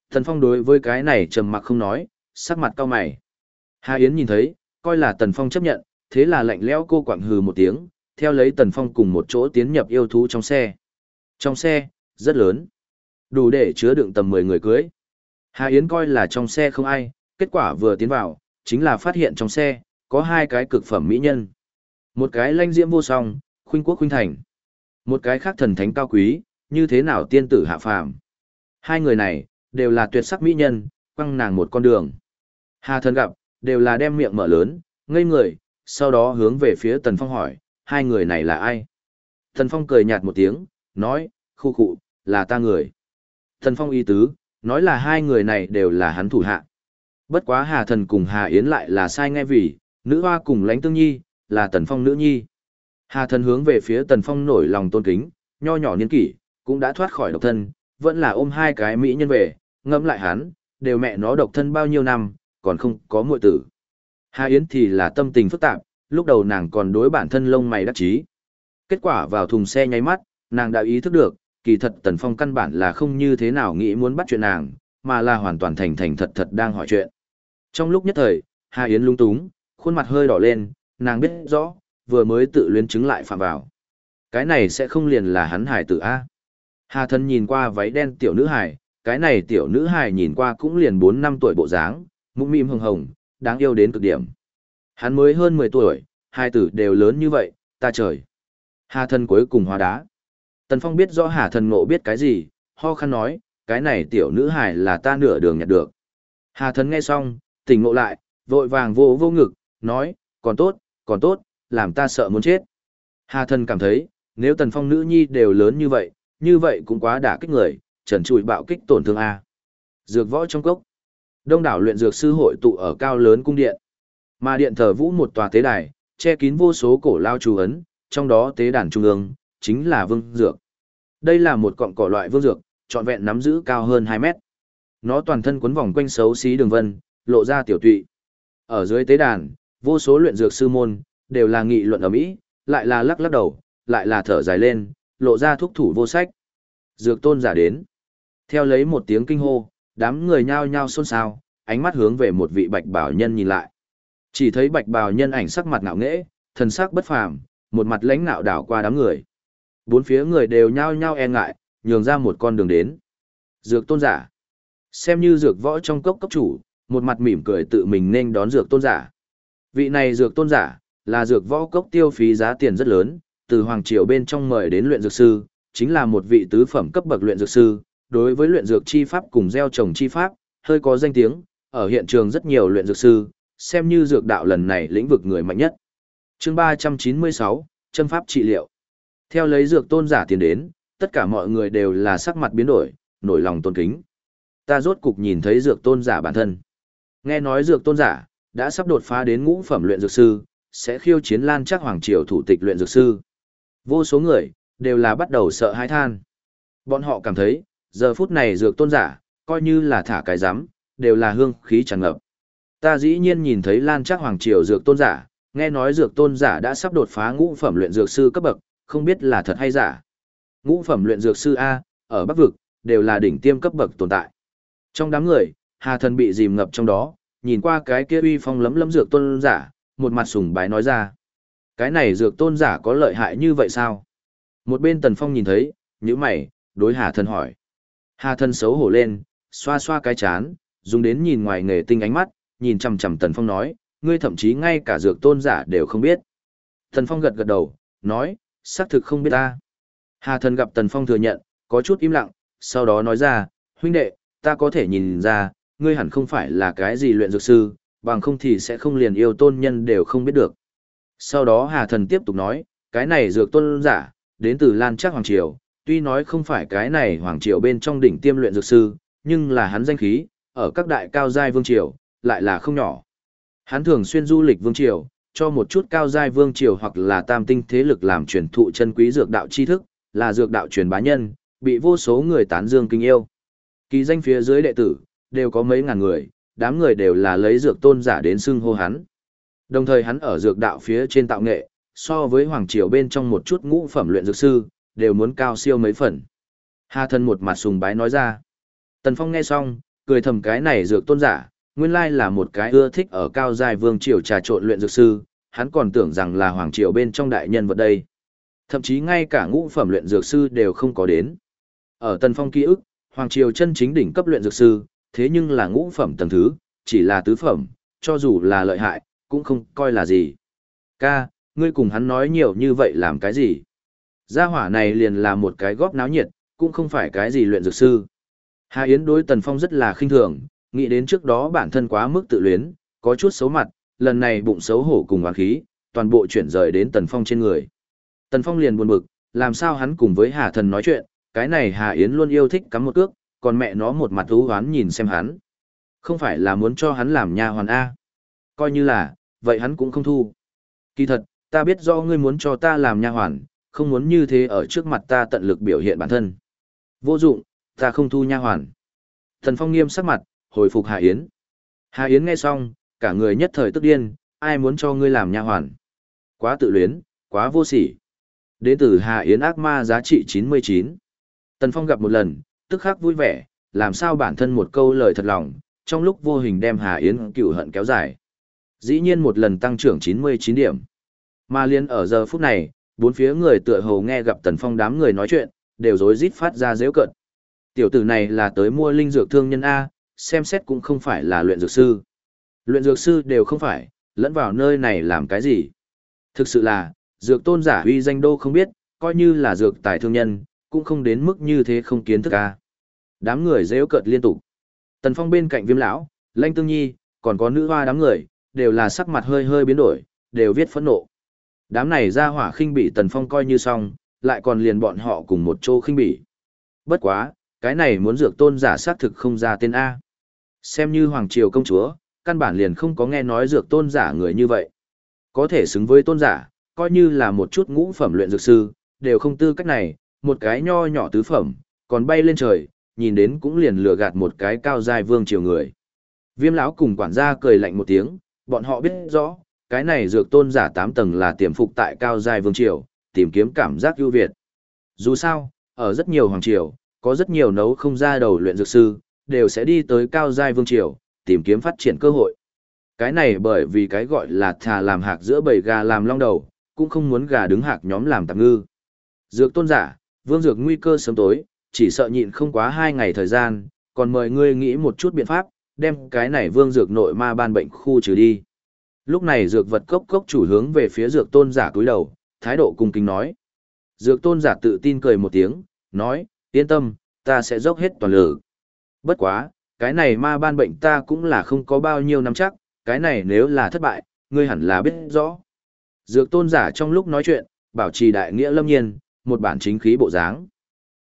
A: Tần Phong đối với cái này trầm mặc không nói, sắc mặt cao mày. Hà Yến nhìn thấy, coi là Tần Phong chấp nhận, thế là lạnh lẽo cô quặng hừ một tiếng, theo lấy Tần Phong cùng một chỗ tiến nhập yêu thú trong xe. Trong xe, rất lớn. Đủ để chứa đựng tầm 10 người cưới. Hà Yến coi là trong xe không ai, kết quả vừa tiến vào, chính là phát hiện trong xe, có hai cái cực phẩm mỹ nhân. Một cái lanh diễm vô song, khuynh quốc khuynh thành. Một cái khác thần thánh cao quý, như thế nào tiên tử hạ phàm. Hai người này, đều là tuyệt sắc mỹ nhân, quăng nàng một con đường. Hà thần gặp, đều là đem miệng mở lớn, ngây người, sau đó hướng về phía Tần Phong hỏi, hai người này là ai? Tần Phong cười nhạt một tiếng, nói, khu cụ là ta người. Tần Phong ý tứ, nói là hai người này đều là hắn thủ hạ. Bất quá Hà Thần cùng Hà Yến lại là sai nghe vì, nữ hoa cùng lãnh tương nhi, là Tần Phong nữ nhi. Hà Thần hướng về phía Tần Phong nổi lòng tôn kính, nho nhỏ niên kỷ, cũng đã thoát khỏi độc thân, vẫn là ôm hai cái mỹ nhân về, ngẫm lại hắn, đều mẹ nó độc thân bao nhiêu năm, còn không có muội tử. Hà Yến thì là tâm tình phức tạp, lúc đầu nàng còn đối bản thân lông mày đắc chí. Kết quả vào thùng xe nháy mắt, nàng đã ý thức được, kỳ thật Tần Phong căn bản là không như thế nào nghĩ muốn bắt chuyện nàng, mà là hoàn toàn thành thành thật thật đang hỏi chuyện. Trong lúc nhất thời, Hà Yến lung túng, khuôn mặt hơi đỏ lên, nàng biết rõ, vừa mới tự luyến chứng lại phạm vào. Cái này sẽ không liền là hắn hải tử A. Hà thân nhìn qua váy đen tiểu nữ hải, cái này tiểu nữ hải nhìn qua cũng liền 4 năm tuổi bộ dáng, mũm mĩm hồng hồng, đáng yêu đến cực điểm. Hắn mới hơn 10 tuổi, hai tử đều lớn như vậy, ta trời. Hà thân cuối cùng hóa đá. Tần Phong biết rõ Hà thần ngộ biết cái gì, ho khăn nói, cái này tiểu nữ hải là ta nửa đường nhặt được. Hà thần nghe xong, tỉnh ngộ lại, vội vàng vô vô ngực, nói, còn tốt, còn tốt, làm ta sợ muốn chết. Hà thần cảm thấy, nếu tần phong nữ nhi đều lớn như vậy, như vậy cũng quá đả kích người, trần trụi bạo kích tổn thương A. Dược võ trong cốc. Đông đảo luyện dược sư hội tụ ở cao lớn cung điện. Mà điện thờ vũ một tòa tế đài, che kín vô số cổ lao chú ấn, trong đó tế đàn trung ương, chính là vương dược. Đây là một cọng cỏ loại vương dược, trọn vẹn nắm giữ cao hơn 2 mét. Nó toàn thân quấn vòng quanh xấu xí đường vân, lộ ra tiểu tụy. Ở dưới tế đàn, vô số luyện dược sư môn, đều là nghị luận ở Mỹ, lại là lắc lắc đầu, lại là thở dài lên, lộ ra thúc thủ vô sách. Dược tôn giả đến. Theo lấy một tiếng kinh hô, đám người nhao nhao xôn xao, ánh mắt hướng về một vị bạch bảo nhân nhìn lại. Chỉ thấy bạch bảo nhân ảnh sắc mặt ngạo nghễ, thần sắc bất phàm, một mặt lãnh nạo đảo qua đám người. Bốn phía người đều nhao nhao e ngại, nhường ra một con đường đến. Dược tôn giả. Xem như dược võ trong cốc cốc chủ, một mặt mỉm cười tự mình nên đón dược tôn giả. Vị này dược tôn giả, là dược võ cốc tiêu phí giá tiền rất lớn, từ Hoàng Triều bên trong mời đến luyện dược sư, chính là một vị tứ phẩm cấp bậc luyện dược sư, đối với luyện dược chi pháp cùng gieo trồng chi pháp, hơi có danh tiếng, ở hiện trường rất nhiều luyện dược sư, xem như dược đạo lần này lĩnh vực người mạnh nhất. Chương 396, châm pháp trị liệu. Theo lấy dược tôn giả tiền đến, tất cả mọi người đều là sắc mặt biến đổi, nổi lòng tôn kính. Ta rốt cục nhìn thấy dược tôn giả bản thân. Nghe nói dược tôn giả, đã sắp đột phá đến ngũ phẩm luyện dược sư, sẽ khiêu chiến lan chắc hoàng triều thủ tịch luyện dược sư. Vô số người, đều là bắt đầu sợ hãi than. Bọn họ cảm thấy, giờ phút này dược tôn giả, coi như là thả cái giám, đều là hương khí tràn ngập. Ta dĩ nhiên nhìn thấy lan chắc hoàng triều dược tôn giả, nghe nói dược tôn giả đã sắp đột phá ngũ phẩm luyện dược sư cấp bậc, không biết là thật hay giả. Ngũ phẩm luyện dược sư A, ở Bắc Vực, đều là đỉnh tiêm cấp bậc tồn tại. Trong đám người, Hà Thần bị dìm ngập trong đó, nhìn qua cái kia uy phong lấm lấm dược tôn giả, một mặt sùng bái nói ra. Cái này dược tôn giả có lợi hại như vậy sao? Một bên Tần Phong nhìn thấy, nhíu mày, đối Hà Thần hỏi. Hà Thần xấu hổ lên, xoa xoa cái chán, dùng đến nhìn ngoài nghề tinh ánh mắt, nhìn chằm chằm Tần Phong nói, ngươi thậm chí ngay cả dược tôn giả đều không biết. Tần Phong gật gật đầu, nói, xác thực không biết ta. Hà thần gặp Tần Phong thừa nhận, có chút im lặng, sau đó nói ra, huynh đệ, ta có thể nhìn ra, ngươi hẳn không phải là cái gì luyện dược sư, bằng không thì sẽ không liền yêu tôn nhân đều không biết được. Sau đó Hà thần tiếp tục nói, cái này dược tôn giả, đến từ Lan Trác Hoàng Triều, tuy nói không phải cái này Hoàng Triều bên trong đỉnh tiêm luyện dược sư, nhưng là hắn danh khí, ở các đại cao giai vương triều, lại là không nhỏ. Hắn thường xuyên du lịch vương triều, cho một chút cao giai vương triều hoặc là tam tinh thế lực làm truyền thụ chân quý dược đạo tri thức, là dược đạo truyền bá nhân, bị vô số người tán dương kinh yêu. Kỳ danh phía dưới đệ tử, đều có mấy ngàn người, đám người đều là lấy dược tôn giả đến xưng hô hắn. Đồng thời hắn ở dược đạo phía trên tạo nghệ, so với hoàng triều bên trong một chút ngũ phẩm luyện dược sư, đều muốn cao siêu mấy phần. Hà thân một mặt sùng bái nói ra. Tần Phong nghe xong, cười thầm cái này dược tôn giả, nguyên lai là một cái ưa thích ở cao giai vương triều trà trộn luyện dược sư, hắn còn tưởng rằng là hoàng triều bên trong đại nhân vật đây. Thậm chí ngay cả ngũ phẩm luyện dược sư đều không có đến. Ở Tần Phong ký ức, hoàng triều chân chính đỉnh cấp luyện dược sư, thế nhưng là ngũ phẩm tầng thứ, chỉ là tứ phẩm, cho dù là lợi hại, cũng không coi là gì. Ca, ngươi cùng hắn nói nhiều như vậy làm cái gì? Gia hỏa này liền là một cái góp náo nhiệt, cũng không phải cái gì luyện dược sư. Hà Yến đối Tần Phong rất là khinh thường, nghĩ đến trước đó bản thân quá mức tự luyến, có chút xấu mặt, lần này bụng xấu hổ cùng oán khí, toàn bộ chuyển rời đến Tần Phong trên người. Tần Phong liền buồn bực, làm sao hắn cùng với Hà Thần nói chuyện, cái này Hà Yến luôn yêu thích cắm một cước, còn mẹ nó một mặt thú hoán nhìn xem hắn. Không phải là muốn cho hắn làm nha hoàn A. Coi như là, vậy hắn cũng không thu. Kỳ thật, ta biết do ngươi muốn cho ta làm nha hoàn, không muốn như thế ở trước mặt ta tận lực biểu hiện bản thân. Vô dụng, ta không thu nha hoàn. Thần Phong nghiêm sắc mặt, hồi phục Hà Yến. Hà Yến nghe xong, cả người nhất thời tức điên, ai muốn cho ngươi làm nha hoàn. Quá tự luyến, quá vô sỉ. Đến từ Hà Yến ác ma giá trị 99. Tần Phong gặp một lần, tức khắc vui vẻ, làm sao bản thân một câu lời thật lòng, trong lúc vô hình đem Hà Yến cựu hận kéo dài. Dĩ nhiên một lần tăng trưởng 99 điểm. Mà liên ở giờ phút này, bốn phía người tựa hồ nghe gặp Tần Phong đám người nói chuyện, đều rối rít phát ra dễu cận. Tiểu tử này là tới mua linh dược thương nhân A, xem xét cũng không phải là luyện dược sư. Luyện dược sư đều không phải, lẫn vào nơi này làm cái gì. Thực sự là, dược tôn giả uy danh đô không biết, coi như là dược tài thương nhân, cũng không đến mức như thế không kiến thức A. Đám người rêu cợt liên tục. Tần Phong bên cạnh viêm lão, lanh tương nhi, còn có nữ hoa đám người, đều là sắc mặt hơi hơi biến đổi, đều viết phẫn nộ. Đám này ra hỏa khinh bị Tần Phong coi như xong, lại còn liền bọn họ cùng một chỗ khinh bỉ. Bất quá, cái này muốn dược tôn giả xác thực không ra tên A. Xem như Hoàng Triều công chúa, căn bản liền không có nghe nói dược tôn giả người như vậy. Có thể xứng với tôn giả, coi như là một chút ngũ phẩm luyện dược sư, đều không tư cách này, một cái nho nhỏ tứ phẩm, còn bay lên trời, nhìn đến cũng liền lừa gạt một cái cao giai vương triều người. Viêm lão cùng quản gia cười lạnh một tiếng, bọn họ biết rõ, cái này dược tôn giả 8 tầng là tiềm phục tại cao giai vương triều, tìm kiếm cảm giác ưu việt. Dù sao, ở rất nhiều hoàng triều, có rất nhiều nấu không ra đầu luyện dược sư, đều sẽ đi tới cao giai vương triều, tìm kiếm phát triển cơ hội. Cái này bởi vì cái gọi là thà làm hạc giữa bầy gà làm long đầu, cũng không muốn gà đứng hạc nhóm làm tạm ngư. Dược tôn giả, vương dược nguy cơ sớm tối, chỉ sợ nhịn không quá hai ngày thời gian, còn mời ngươi nghĩ một chút biện pháp, đem cái này vương dược nội ma ban bệnh khu trừ đi. Lúc này dược vật cốc cốc chủ hướng về phía dược tôn giả cúi đầu, thái độ cung kính nói. Dược tôn giả tự tin cười một tiếng, nói, yên tâm, ta sẽ dốc hết toàn lực. Bất quá, cái này ma ban bệnh ta cũng là không có bao nhiêu năm chắc, cái này nếu là thất bại, ngươi hẳn là biết rõ. Dược tôn giả trong lúc nói chuyện, bảo trì đại nghĩa lâm nhiên, một bản chính khí bộ dáng.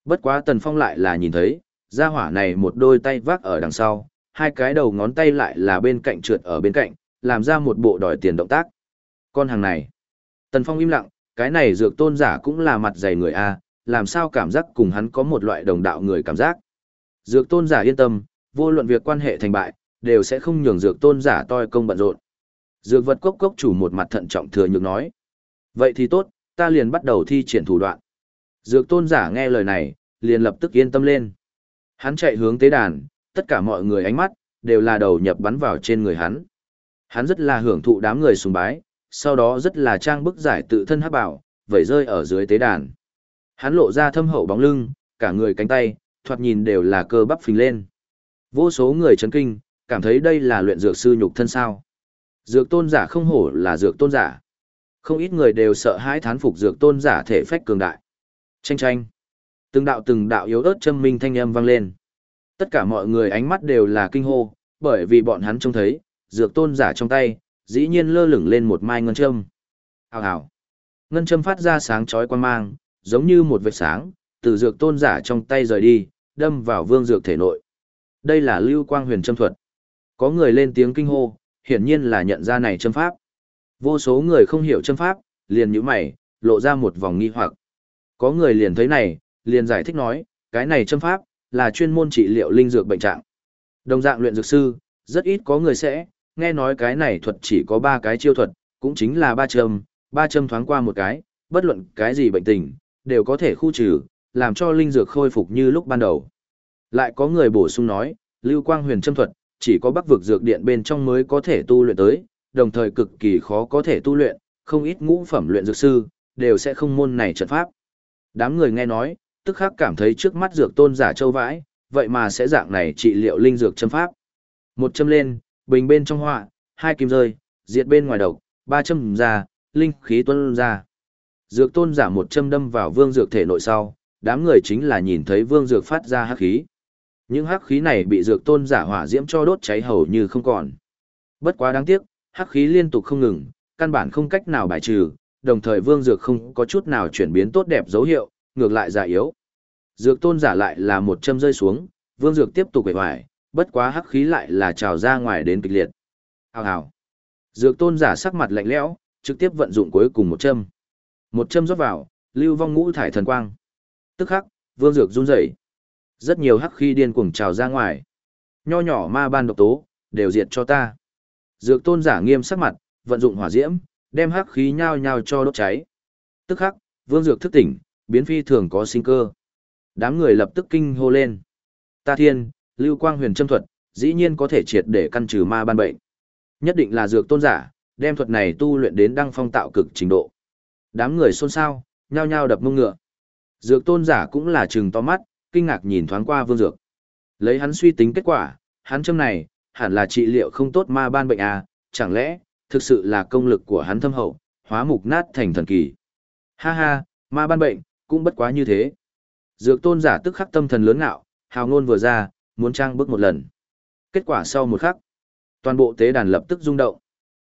A: Bất quá tần phong lại là nhìn thấy, gia hỏa này một đôi tay vác ở đằng sau, hai cái đầu ngón tay lại là bên cạnh trượt ở bên cạnh, làm ra một bộ đòi tiền động tác. Con hàng này. Tần phong im lặng, cái này dược tôn giả cũng là mặt dày người A, làm sao cảm giác cùng hắn có một loại đồng đạo người cảm giác. Dược tôn giả yên tâm, vô luận việc quan hệ thành bại, đều sẽ không nhường dược tôn giả toi công bận rộn. Dược vật cốc cốc chủ một mặt thận trọng thừa nhược nói. Vậy thì tốt, ta liền bắt đầu thi triển thủ đoạn. Dược tôn giả nghe lời này, liền lập tức yên tâm lên. Hắn chạy hướng tế đàn, tất cả mọi người ánh mắt, đều là đầu nhập bắn vào trên người hắn. Hắn rất là hưởng thụ đám người sùng bái, sau đó rất là trang bức giải tự thân hắc bảo, vẩy rơi ở dưới tế đàn. Hắn lộ ra thâm hậu bóng lưng, cả người cánh tay, thoạt nhìn đều là cơ bắp phình lên. Vô số người chấn kinh, cảm thấy đây là luyện dược sư nhục thân sao. Dược tôn giả không hổ là dược tôn giả. Không ít người đều sợ hãi thán phục dược tôn giả thể phách cường đại. Tranh tranh. Từng đạo từng đạo yếu ớt châm minh thanh âm vang lên. Tất cả mọi người ánh mắt đều là kinh hô, bởi vì bọn hắn trông thấy, dược tôn giả trong tay, dĩ nhiên lơ lửng lên một mai ngân châm. Hào hào. Ngân châm phát ra sáng chói quan mang, giống như một vệt sáng, từ dược tôn giả trong tay rời đi, đâm vào vương dược thể nội. Đây là lưu quang huyền châm thuật. Có người lên tiếng kinh hô, hiển nhiên là nhận ra này châm pháp. Vô số người không hiểu châm pháp, liền nhíu mày, lộ ra một vòng nghi hoặc. Có người liền thấy này, liền giải thích nói, cái này châm pháp, là chuyên môn trị liệu linh dược bệnh trạng. Đồng dạng luyện dược sư, rất ít có người sẽ, nghe nói cái này thuật chỉ có ba cái chiêu thuật, cũng chính là ba châm, ba châm thoáng qua một cái, bất luận cái gì bệnh tình, đều có thể khu trừ, làm cho linh dược khôi phục như lúc ban đầu. Lại có người bổ sung nói, lưu quang huyền châm thuật, chỉ có bắc vực dược điện bên trong mới có thể tu luyện tới, đồng thời cực kỳ khó có thể tu luyện, không ít ngũ phẩm luyện dược sư, đều sẽ không môn này trận pháp. Đám người nghe nói, tức khắc cảm thấy trước mắt dược tôn giả châu vãi, vậy mà sẽ dạng này trị liệu linh dược châm pháp. Một châm lên, bình bên trong họa, hai kim rơi, diệt bên ngoài độc, ba châm ra, linh khí tuân ra. Dược tôn giả một châm đâm vào vương dược thể nội sau, đám người chính là nhìn thấy vương dược phát ra hắc khí. Những hắc khí này bị dược tôn giả hỏa diễm cho đốt cháy hầu như không còn. Bất quá đáng tiếc, hắc khí liên tục không ngừng, căn bản không cách nào bài trừ, đồng thời vương dược không có chút nào chuyển biến tốt đẹp dấu hiệu, ngược lại giả yếu. Dược tôn giả lại là một châm rơi xuống, vương dược tiếp tục quẩy hoài, bất quá hắc khí lại là trào ra ngoài đến kịch liệt. Hào hào. Dược tôn giả sắc mặt lạnh lẽo, trực tiếp vận dụng cuối cùng một châm. Một châm rót vào, lưu vong ngũ thải thần quang. Tức khắc, vương dược run rẩy. Rất nhiều hắc khí điên cuồng trào ra ngoài. Nho nhỏ ma ban độc tố, đều diệt cho ta. Dược tôn giả nghiêm sắc mặt, vận dụng hỏa diễm, đem hắc khí nhao nhao cho đốt cháy. Tức khắc, vương dược thức tỉnh, biến phi thường có sinh cơ. Đám người lập tức kinh hô lên. Ta thiên, lưu quang huyền châm thuật, dĩ nhiên có thể triệt để căn trừ ma ban bệnh. Nhất định là dược tôn giả, đem thuật này tu luyện đến đăng phong tạo cực trình độ. Đám người xôn xao, nhao nhao đập mông ngựa. Dược tôn giả cũng là trừng to mắt, kinh ngạc nhìn thoáng qua vương dược. Lấy hắn suy tính kết quả, hắn châm này, hẳn là trị liệu không tốt ma ban bệnh à, chẳng lẽ, thực sự là công lực của hắn thâm hậu, hóa mục nát thành thần kỳ. Ha ha, ma ban bệnh, cũng bất quá như thế. Dược tôn giả tức khắc tâm thần lớn ngạo, hào ngôn vừa ra, muốn trang bước một lần. Kết quả sau một khắc, toàn bộ tế đàn lập tức rung động.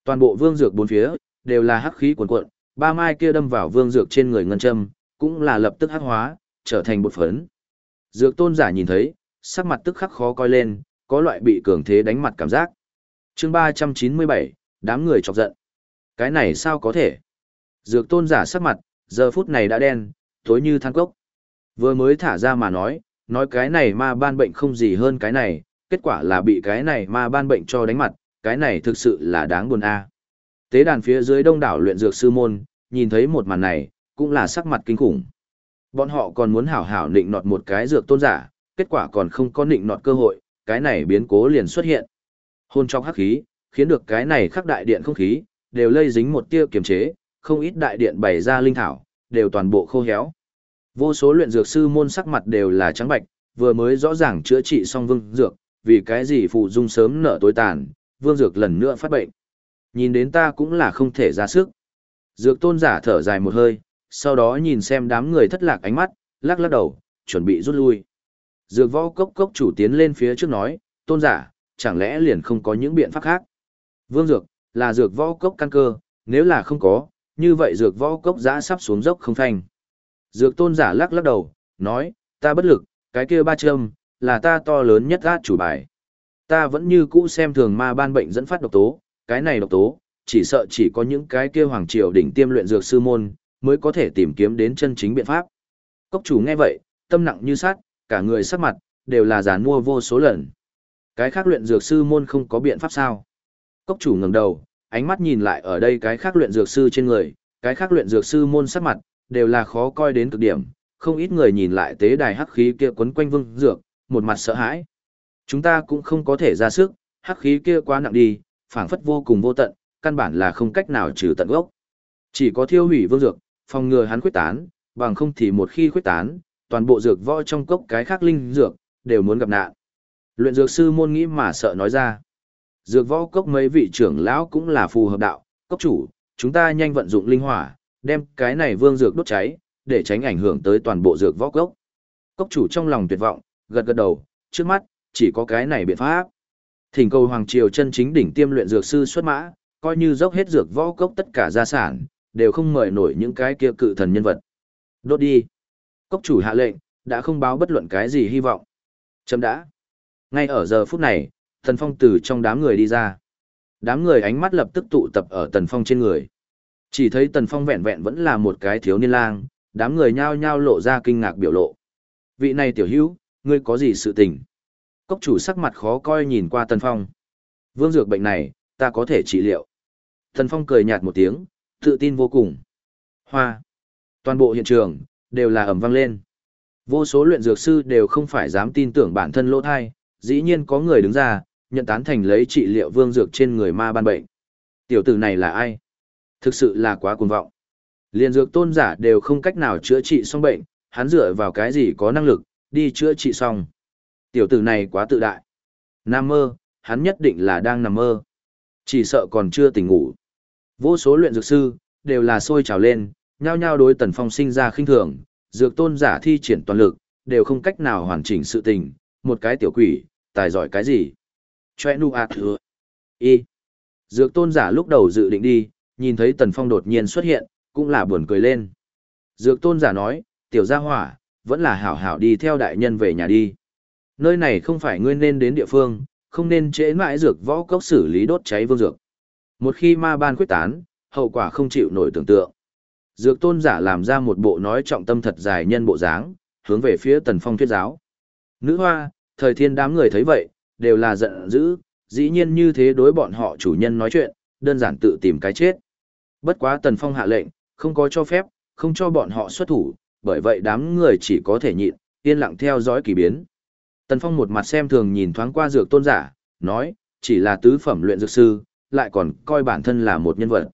A: Toàn bộ vương dược bốn phía, đều là hắc khí cuồn cuộn, ba mai kia đâm vào vương dược trên người ngân châm, cũng là lập tức hắc hóa, trở thành bột phấn. Dược tôn giả nhìn thấy, sắc mặt tức khắc khó coi lên, có loại bị cường thế đánh mặt cảm giác. chương 397, đám người chọc giận. Cái này sao có thể? Dược tôn giả sắc mặt, giờ phút này đã đen, tối như than cốc. Vừa mới thả ra mà nói, nói cái này ma ban bệnh không gì hơn cái này, kết quả là bị cái này ma ban bệnh cho đánh mặt, cái này thực sự là đáng buồn a. À. Tế đàn phía dưới đông đảo luyện dược sư môn, nhìn thấy một màn này, cũng là sắc mặt kinh khủng. Bọn họ còn muốn hảo hảo nịnh nọt một cái dược tôn giả, kết quả còn không có nịnh nọt cơ hội, cái này biến cố liền xuất hiện. Hôn trong hắc khí, khiến được cái này khắc đại điện không khí, đều lây dính một tia kiềm chế, không ít đại điện bày ra linh thảo, đều toàn bộ khô héo. Vô số luyện dược sư môn sắc mặt đều là trắng bạch, vừa mới rõ ràng chữa trị xong vương dược, vì cái gì phụ dung sớm nở tối tàn, vương dược lần nữa phát bệnh. Nhìn đến ta cũng là không thể ra sức. Dược tôn giả thở dài một hơi, sau đó nhìn xem đám người thất lạc ánh mắt, lắc lắc đầu, chuẩn bị rút lui. Dược võ cốc cốc chủ tiến lên phía trước nói, tôn giả, chẳng lẽ liền không có những biện pháp khác? Vương dược, là dược võ cốc căn cơ, nếu là không có, như vậy dược võ cốc giã sắp xuống dốc không thành. Dược tôn giả lắc lắc đầu, nói, ta bất lực, cái kia ba châm, là ta to lớn nhất át chủ bài. Ta vẫn như cũ xem thường ma ban bệnh dẫn phát độc tố, cái này độc tố, chỉ sợ chỉ có những cái kia hoàng triều đỉnh tiêm luyện dược sư môn, mới có thể tìm kiếm đến chân chính biện pháp. Cốc chủ nghe vậy, tâm nặng như sát, cả người sắc mặt, đều là gián mua vô số lần. Cái khác luyện dược sư môn không có biện pháp sao? Cốc chủ ngẩng đầu, ánh mắt nhìn lại ở đây cái khác luyện dược sư trên người, cái khác luyện dược sư môn sắc mặt, đều là khó coi đến cực điểm, không ít người nhìn lại tế đài hắc khí kia quấn quanh vương dược, một mặt sợ hãi. Chúng ta cũng không có thể ra sức, hắc khí kia quá nặng đi, phảng phất vô cùng vô tận, căn bản là không cách nào trừ tận gốc. Chỉ có thiêu hủy vương dược, phòng ngừa hắn khuyết tán, bằng không thì một khi khuyết tán, toàn bộ dược võ trong cốc cái khác linh dược, đều muốn gặp nạn. Luyện dược sư môn nghĩ mà sợ nói ra. Dược võ cốc mấy vị trưởng lão cũng là phù hợp đạo, cốc chủ, chúng ta nhanh vận dụng linh hỏa, đem cái này vương dược đốt cháy, để tránh ảnh hưởng tới toàn bộ dược võ cốc. Cốc chủ trong lòng tuyệt vọng, gật gật đầu, trước mắt, chỉ có cái này biện pháp. Thỉnh cầu Hoàng Triều chân chính đỉnh tiêm luyện dược sư xuất mã, coi như dốc hết dược võ cốc tất cả gia sản, đều không mời nổi những cái kia cự thần nhân vật. Đốt đi. Cốc chủ hạ lệnh, đã không báo bất luận cái gì hy vọng. Chấm đã. Ngay ở giờ phút này, Tần Phong từ trong đám người đi ra. Đám người ánh mắt lập tức tụ tập ở Tần Phong trên người. Chỉ thấy Tần Phong vẹn vẹn vẫn là một cái thiếu niên lang, đám người nhao nhao lộ ra kinh ngạc biểu lộ. Vị này tiểu hữu, ngươi có gì sự tình? Cốc chủ sắc mặt khó coi nhìn qua Tần Phong. Vương dược bệnh này, ta có thể trị liệu. Tần Phong cười nhạt một tiếng, tự tin vô cùng. Hoa. Toàn bộ hiện trường, đều là ẩm vang lên. Vô số luyện dược sư đều không phải dám tin tưởng bản thân lỗ thai, dĩ nhiên có người đứng ra, nhận tán thành lấy trị liệu vương dược trên người ma ban bệnh. Tiểu tử này là ai? Thực sự là quá cuồng vọng. Liên dược tôn giả đều không cách nào chữa trị xong bệnh, hắn dựa vào cái gì có năng lực, đi chữa trị xong. Tiểu tử này quá tự đại. Nam mơ, hắn nhất định là đang nằm mơ. Chỉ sợ còn chưa tỉnh ngủ. Vô số luyện dược sư, đều là sôi trào lên, nhao nhao đối Tần Phong sinh ra khinh thường, dược tôn giả thi triển toàn lực, đều không cách nào hoàn chỉnh sự tình, một cái tiểu quỷ, tài giỏi cái gì? Chòe nu ạt thừa. Y. Dược tôn giả lúc đầu dự định đi, nhìn thấy Tần Phong đột nhiên xuất hiện, cũng là buồn cười lên. Dược tôn giả nói, tiểu gia hỏa, vẫn là hảo hảo đi theo đại nhân về nhà đi. Nơi này không phải ngươi nên đến địa phương, không nên trễ mãi dược võ cốc xử lý đốt cháy vương dược. Một khi ma ban quyết tán, hậu quả không chịu nổi tưởng tượng. Dược tôn giả làm ra một bộ nói trọng tâm thật dài nhân bộ dáng, hướng về phía tần phong thuyết giáo. Nữ hoa, thời thiên đám người thấy vậy, đều là giận dữ, dĩ nhiên như thế đối bọn họ chủ nhân nói chuyện, đơn giản tự tìm cái chết. Bất quá tần phong hạ lệnh, không có cho phép, không cho bọn họ xuất thủ, bởi vậy đám người chỉ có thể nhịn, yên lặng theo dõi kỳ biến. Tần Phong một mặt xem thường nhìn thoáng qua dược tôn giả, nói, chỉ là tứ phẩm luyện dược sư, lại còn coi bản thân là một nhân vật.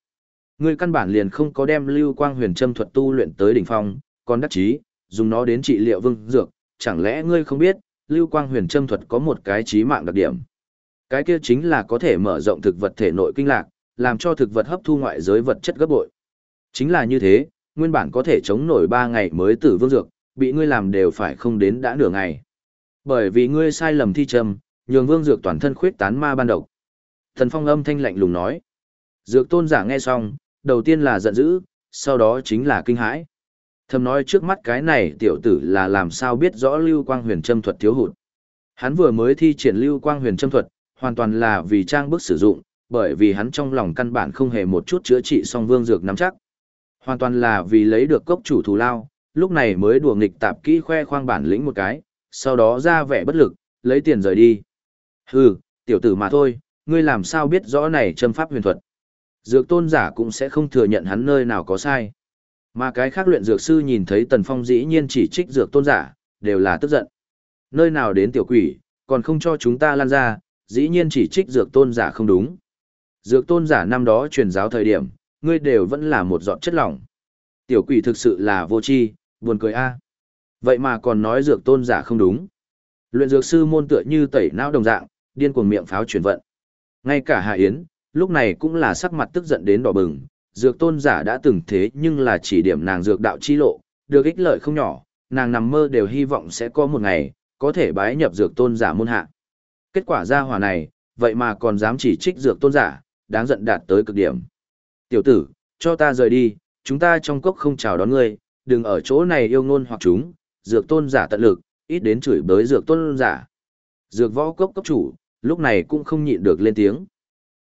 A: Ngươi căn bản liền không có đem lưu quang huyền châm thuật tu luyện tới đỉnh phong, còn đắc chí, dùng nó đến trị liệu vương dược, chẳng lẽ ngươi không biết, lưu quang huyền châm thuật có một cái trí mạng đặc điểm. Cái kia chính là có thể mở rộng thực vật thể nội kinh lạc, làm cho thực vật hấp thu ngoại giới vật chất gấp bội. Chính là như thế, nguyên bản có thể chống nổi 3 ngày mới tử vương dược, bị ngươi làm đều phải không đến đã nửa ngày. Bởi vì ngươi sai lầm thi trầm, nhường vương dược toàn thân khuyết tán ma ban độc. Thần phong âm thanh lạnh lùng nói. Dược tôn giả nghe xong, đầu tiên là giận dữ, sau đó chính là kinh hãi. Thầm nói trước mắt cái này tiểu tử là làm sao biết rõ lưu quang huyền châm thuật thiếu hụt. Hắn vừa mới thi triển lưu quang huyền châm thuật, hoàn toàn là vì trang bức sử dụng, bởi vì hắn trong lòng căn bản không hề một chút chữa trị song vương dược nắm chắc. Hoàn toàn là vì lấy được cốc chủ thù lao, lúc này mới đùa nghịch tạp kỹ khoe khoang bản lĩnh một cái, sau đó ra vẻ bất lực, lấy tiền rời đi. Hừ, tiểu tử mà thôi, ngươi làm sao biết rõ này châm pháp huyền thuật. Dược tôn giả cũng sẽ không thừa nhận hắn nơi nào có sai. Mà cái khác luyện dược sư nhìn thấy tần phong dĩ nhiên chỉ trích dược tôn giả, đều là tức giận. Nơi nào đến tiểu quỷ, còn không cho chúng ta lan ra, dĩ nhiên chỉ trích dược tôn giả không đúng. Dược tôn giả năm đó truyền giáo thời điểm, ngươi đều vẫn là một giọt chất lỏng. Tiểu quỷ thực sự là vô tri, buồn cười a. Vậy mà còn nói dược tôn giả không đúng. Luyện dược sư môn tựa như tẩy não đồng dạng, điên cuồng miệng pháo chuyển vận. Ngay cả Hạ Yến, lúc này cũng là sắc mặt tức giận đến đỏ bừng, dược tôn giả đã từng thế nhưng là chỉ điểm nàng dược đạo chi lộ, được ích lợi không nhỏ, nàng nằm mơ đều hy vọng sẽ có một ngày, có thể bái nhập dược tôn giả môn hạ. Kết quả ra hỏa này, vậy mà còn dám chỉ trích dược tôn giả, đáng giận đạt tới cực điểm. Tiểu tử, cho ta rời đi, chúng ta trong cốc không chào đón ngươi, đừng ở chỗ này yêu ngôn hoặc chúng, dược tôn giả tận lực, ít đến chửi bới dược tôn giả. Dược võ cốc cốc chủ, lúc này cũng không nhịn được lên tiếng.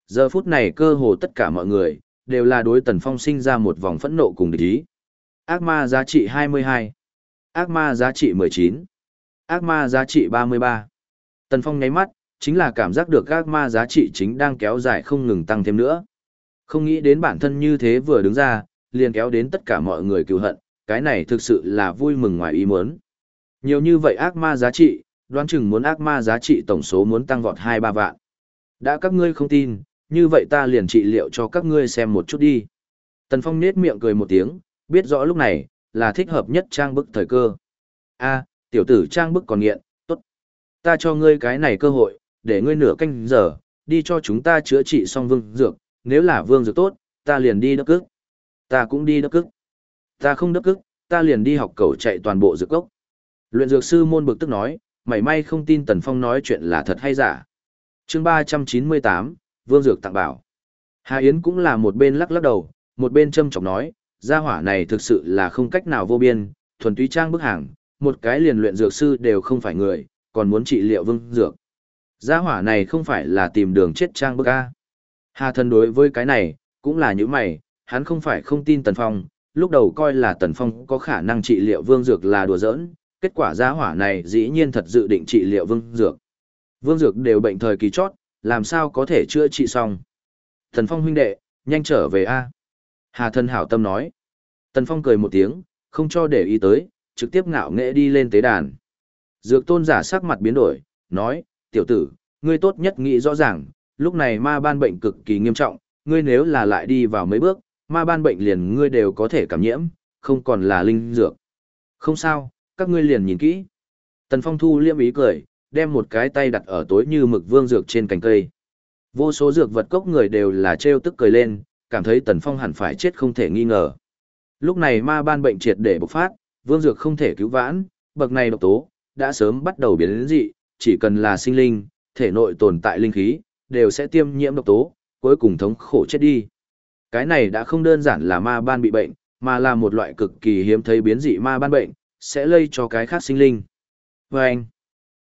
A: Giờ phút này cơ hồ tất cả mọi người, đều là đối tần phong sinh ra một vòng phẫn nộ cùng địch ý. Ác ma giá trị 22. Ác ma giá trị 19. Ác ma giá trị 33. Tần phong nháy mắt, chính là cảm giác được ác ma giá trị chính đang kéo dài không ngừng tăng thêm nữa. Không nghĩ đến bản thân như thế vừa đứng ra, liền kéo đến tất cả mọi người cứu hận, cái này thực sự là vui mừng ngoài ý muốn. Nhiều như vậy ác ma giá trị, đoán chừng muốn ác ma giá trị tổng số muốn tăng vọt 2-3 vạn. Đã các ngươi không tin, như vậy ta liền trị liệu cho các ngươi xem một chút đi. Tần Phong nết miệng cười một tiếng, biết rõ lúc này, là thích hợp nhất trang bức thời cơ. a tiểu tử trang bức còn nghiện, tốt. Ta cho ngươi cái này cơ hội, để ngươi nửa canh giờ, đi cho chúng ta chữa trị xong vương dược, nếu là vương dược tốt, ta liền đi đất cức. Ta cũng đi đất cức. Ta không đất cức, ta liền đi học cầu chạy toàn bộ dược cốc. Luyện dược sư môn bực tức nói, mảy may không tin Tần Phong nói chuyện là thật hay giả. chương 398, Vương Dược tặng bảo. Hà Yến cũng là một bên lắc lắc đầu, một bên châm chọc nói, gia hỏa này thực sự là không cách nào vô biên, thuần túy trang bức hàng, một cái liền luyện dược sư đều không phải người, còn muốn trị liệu vương dược. Gia hỏa này không phải là tìm đường chết trang bức A. Hà thần đối với cái này, cũng là những mày, hắn không phải không tin Tần Phong, lúc đầu coi là Tần Phong có khả năng trị liệu vương dược là đùa giỡn, kết quả gia hỏa này dĩ nhiên thật dự định trị liệu vương dược. Vương dược đều bệnh thời kỳ chót, làm sao có thể chữa trị xong. Thần Phong huynh đệ, nhanh trở về A. Hà thần hảo tâm nói. Tần Phong cười một tiếng, không cho để ý tới, trực tiếp ngạo nghễ đi lên tế đàn. Dược tôn giả sắc mặt biến đổi, nói, tiểu tử, ngươi tốt nhất nghĩ rõ ràng, lúc này ma ban bệnh cực kỳ nghiêm trọng, ngươi nếu là lại đi vào mấy bước, ma ban bệnh liền ngươi đều có thể cảm nhiễm, không còn là linh dược. Không sao, các ngươi liền nhìn kỹ. Tần Phong thu liêm ý cười, đem một cái tay đặt ở tối như mực vương dược trên cành cây. Vô số dược vật cốc người đều là trêu tức cười lên, cảm thấy Tần Phong hẳn phải chết không thể nghi ngờ. Lúc này ma ban bệnh triệt để bộc phát, vương dược không thể cứu vãn, bậc này độc tố, đã sớm bắt đầu biến đến dị, chỉ cần là sinh linh, thể nội tồn tại linh khí, đều sẽ tiêm nhiễm độc tố, cuối cùng thống khổ chết đi. Cái này đã không đơn giản là ma ban bị bệnh, mà là một loại cực kỳ hiếm thấy biến dị ma ban bệnh, sẽ lây cho cái khác sinh linh. Và anh,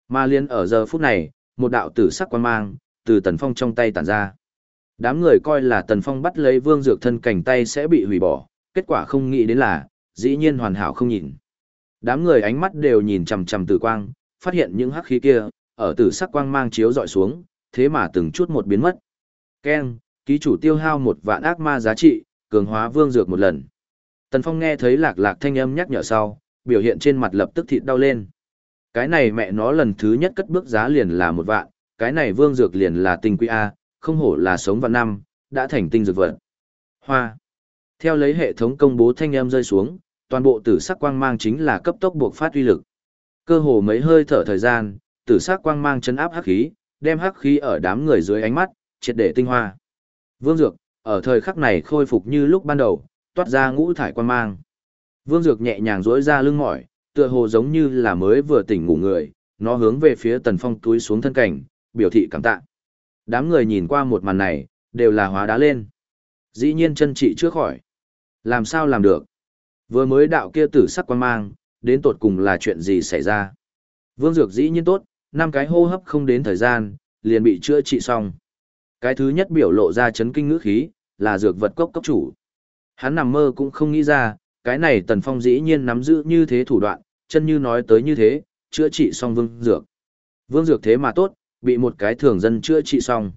A: ma liên ở giờ phút này, một đạo tử sắc quan mang, từ tần phong trong tay tản ra. Đám người coi là tần phong bắt lấy vương dược thân cảnh tay sẽ bị hủy bỏ, kết quả không nghĩ đến là, dĩ nhiên hoàn hảo không nhìn. Đám người ánh mắt đều nhìn chằm chằm tử quang, phát hiện những hắc khí kia, ở tử sắc quang mang chiếu dọi xuống, thế mà từng chút một biến mất. Ken, ký chủ tiêu hao một vạn ác ma giá trị, cường hóa vương dược một lần. Tần Phong nghe thấy lạc lạc thanh âm nhắc nhở sau, biểu hiện trên mặt lập tức thịt đau lên. Cái này mẹ nó lần thứ nhất cất bước giá liền là một vạn, cái này vương dược liền là tinh quý A, không hổ là sống vạn năm, đã thành tinh dược vật. Hoa. Theo lấy hệ thống công bố thanh âm rơi xuống, toàn bộ tử sắc quang mang chính là cấp tốc buộc phát uy lực. Cơ hồ mấy hơi thở thời gian, tử sắc quang mang chấn áp hắc khí, đem hắc khí ở đám người dưới ánh mắt, triệt để tinh hoa. Vương Dược, ở thời khắc này khôi phục như lúc ban đầu, toát ra ngũ thải quang mang. Vương Dược nhẹ nhàng duỗi ra lưng mỏi, tựa hồ giống như là mới vừa tỉnh ngủ người, nó hướng về phía Tần Phong túi xuống thân cảnh, biểu thị cảm tạ. Đám người nhìn qua một màn này, đều là hóa đá lên. Dĩ nhiên chân trị chưa khỏi. Làm sao làm được? Vừa mới đạo kia tử sắc quan mang, đến tột cùng là chuyện gì xảy ra? Vương Dược dĩ nhiên tốt, năm cái hô hấp không đến thời gian, liền bị chữa trị xong. Cái thứ nhất biểu lộ ra chấn kinh ngữ khí, là dược vật cốc cốc chủ. Hắn nằm mơ cũng không nghĩ ra, cái này Tần Phong dĩ nhiên nắm giữ như thế thủ đoạn, chân như nói tới như thế, chữa trị xong vương dược. Vương dược thế mà tốt, bị một cái thường dân chữa trị xong.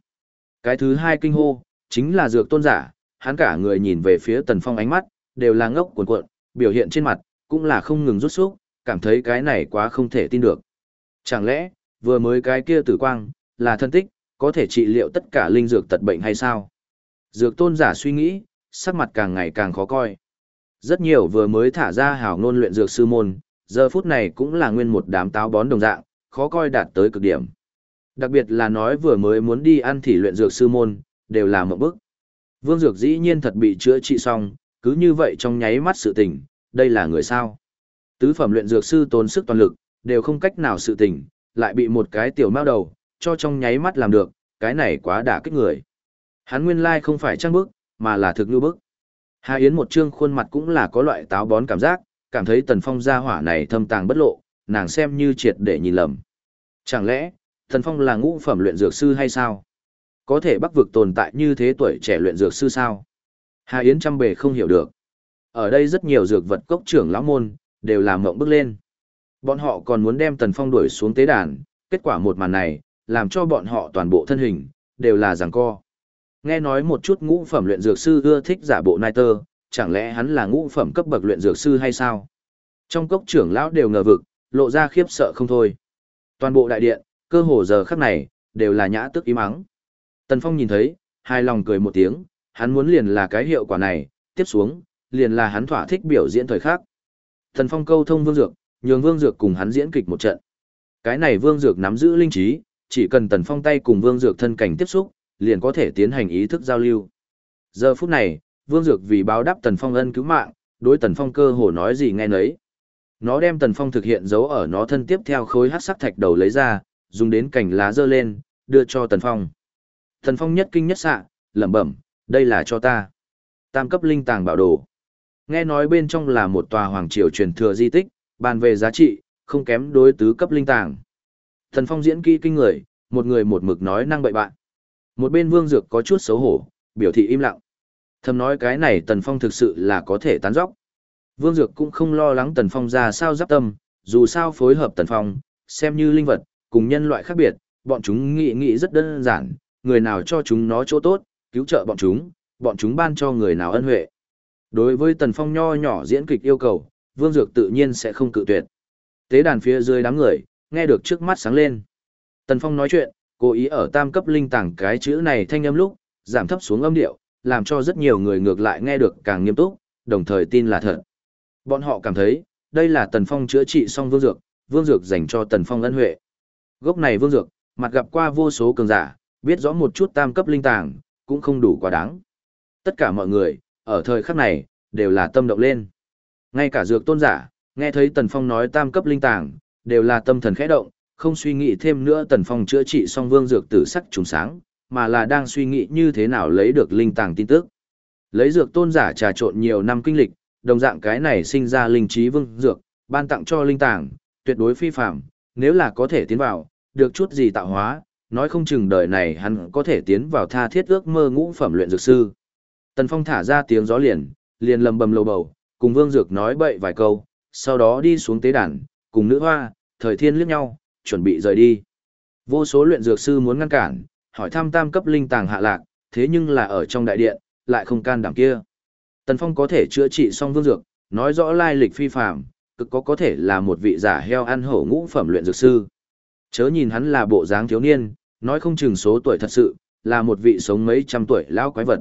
A: Cái thứ hai kinh hô, chính là dược tôn giả, hắn cả người nhìn về phía Tần Phong ánh mắt, đều là ngốc cuộn cuộn, biểu hiện trên mặt, cũng là không ngừng rút xúc, cảm thấy cái này quá không thể tin được. Chẳng lẽ, vừa mới cái kia tử quang, là thân tích, có thể trị liệu tất cả linh dược tật bệnh hay sao? Dược tôn giả suy nghĩ, sắc mặt càng ngày càng khó coi. Rất nhiều vừa mới thả ra hào ngôn luyện dược sư môn, giờ phút này cũng là nguyên một đám táo bón đồng dạng, khó coi đạt tới cực điểm. Đặc biệt là nói vừa mới muốn đi ăn thì luyện dược sư môn, đều là một bức. Vương Dược dĩ nhiên thật bị chữa trị xong, cứ như vậy trong nháy mắt sự tình, đây là người sao. Tứ phẩm luyện dược sư tốn sức toàn lực, đều không cách nào sự tình, lại bị một cái tiểu mao đầu, cho trong nháy mắt làm được, cái này quá đả kích người. Hắn nguyên lai không phải trang bức, mà là thực như bức. Hà Yến một trương khuôn mặt cũng là có loại táo bón cảm giác, cảm thấy tần phong gia hỏa này thâm tàng bất lộ, nàng xem như triệt để nhìn lầm. Chẳng lẽ, tần phong là ngũ phẩm luyện dược sư hay sao? Có thể bắc vực tồn tại như thế tuổi trẻ luyện dược sư sao? Hà Yến trăm bề không hiểu được. Ở đây rất nhiều dược vật cốc trưởng lão môn, đều làm mộng bước lên. Bọn họ còn muốn đem tần phong đuổi xuống tế đàn, kết quả một màn này, làm cho bọn họ toàn bộ thân hình, đều là giằng co. Nghe nói một chút ngũ phẩm luyện dược sư ưa thích giả bộ nai tơ, chẳng lẽ hắn là ngũ phẩm cấp bậc luyện dược sư hay sao? Trong cốc trưởng lão đều ngờ vực, lộ ra khiếp sợ không thôi. Toàn bộ đại điện, cơ hồ giờ khắc này, đều là nhã tức im mắng. Tần Phong nhìn thấy, hai lòng cười một tiếng, hắn muốn liền là cái hiệu quả này, tiếp xuống, liền là hắn thỏa thích biểu diễn thời khắc. Tần Phong câu thông Vương Dược, nhường Vương Dược cùng hắn diễn kịch một trận. Cái này Vương Dược nắm giữ linh trí, chỉ cần Tần Phong tay cùng Vương Dược thân cảnh tiếp xúc, liền có thể tiến hành ý thức giao lưu. Giờ phút này, Vương Dược vì báo đáp Tần Phong ân cứu mạng, đối Tần Phong cơ hồ nói gì nghe nấy. Nó đem Tần Phong thực hiện dấu ở nó thân tiếp theo khối hắc sắc thạch đầu lấy ra, dùng đến cành lá dơ lên, đưa cho Tần Phong. Tần Phong nhất kinh nhất xạ, lẩm bẩm, đây là cho ta. Tam cấp linh tàng bảo đồ. Nghe nói bên trong là một tòa hoàng triều truyền thừa di tích, bàn về giá trị, không kém đối tứ cấp linh tàng. Tần Phong diễn kỹ kinh người, một người một mực nói năng bậy bạn. Một bên Vương Dược có chút xấu hổ, biểu thị im lặng. Thầm nói cái này Tần Phong thực sự là có thể tán dóc. Vương Dược cũng không lo lắng Tần Phong ra sao giáp tâm, dù sao phối hợp Tần Phong, xem như linh vật, cùng nhân loại khác biệt, bọn chúng nghĩ nghĩ rất đơn giản, người nào cho chúng nó chỗ tốt, cứu trợ bọn chúng, bọn chúng ban cho người nào ân huệ. Đối với Tần Phong nho nhỏ diễn kịch yêu cầu, Vương Dược tự nhiên sẽ không cự tuyệt. Tế đàn phía dưới đám người, nghe được trước mắt sáng lên. Tần Phong nói chuyện, cố ý ở tam cấp linh tàng cái chữ này thanh âm lúc, giảm thấp xuống âm điệu, làm cho rất nhiều người ngược lại nghe được càng nghiêm túc, đồng thời tin là thật. Bọn họ cảm thấy, đây là Tần Phong chữa trị xong vương dược, vương dược dành cho Tần Phong ân huệ. Gốc này vương dược, mặt gặp qua vô số cường giả, biết rõ một chút tam cấp linh tàng, cũng không đủ quá đáng. Tất cả mọi người, ở thời khắc này, đều là tâm động lên. Ngay cả dược tôn giả, nghe thấy Tần Phong nói tam cấp linh tàng, đều là tâm thần khẽ động, không suy nghĩ thêm nữa Tần Phong chữa trị xong vương dược tử sắc trùng sáng, mà là đang suy nghĩ như thế nào lấy được linh tàng tin tức. Lấy dược tôn giả trà trộn nhiều năm kinh lịch, đồng dạng cái này sinh ra linh trí vương dược, ban tặng cho linh tàng, tuyệt đối phi phạm, nếu là có thể tiến vào, được chút gì tạo hóa, nói không chừng đời này hắn có thể tiến vào tha thiết ước mơ ngũ phẩm luyện dược sư. Tần Phong thả ra tiếng gió liền, liền lầm bầm lầu bầu, cùng Vương Dược nói bậy vài câu, sau đó đi xuống tế đàn, cùng nữ hoa, thời thiên liếc nhau, chuẩn bị rời đi. Vô số luyện dược sư muốn ngăn cản, hỏi thăm tam cấp linh tàng hạ lạc, thế nhưng là ở trong đại điện, lại không can đảm kia. Tần Phong có thể chữa trị xong Vương Dược, nói rõ lai lịch phi phạm, cực có có thể là một vị giả heo ăn hổ ngũ phẩm luyện dược sư. Chớ nhìn hắn là bộ dáng thiếu niên, nói không chừng số tuổi thật sự, là một vị sống mấy trăm tuổi lão quái vật.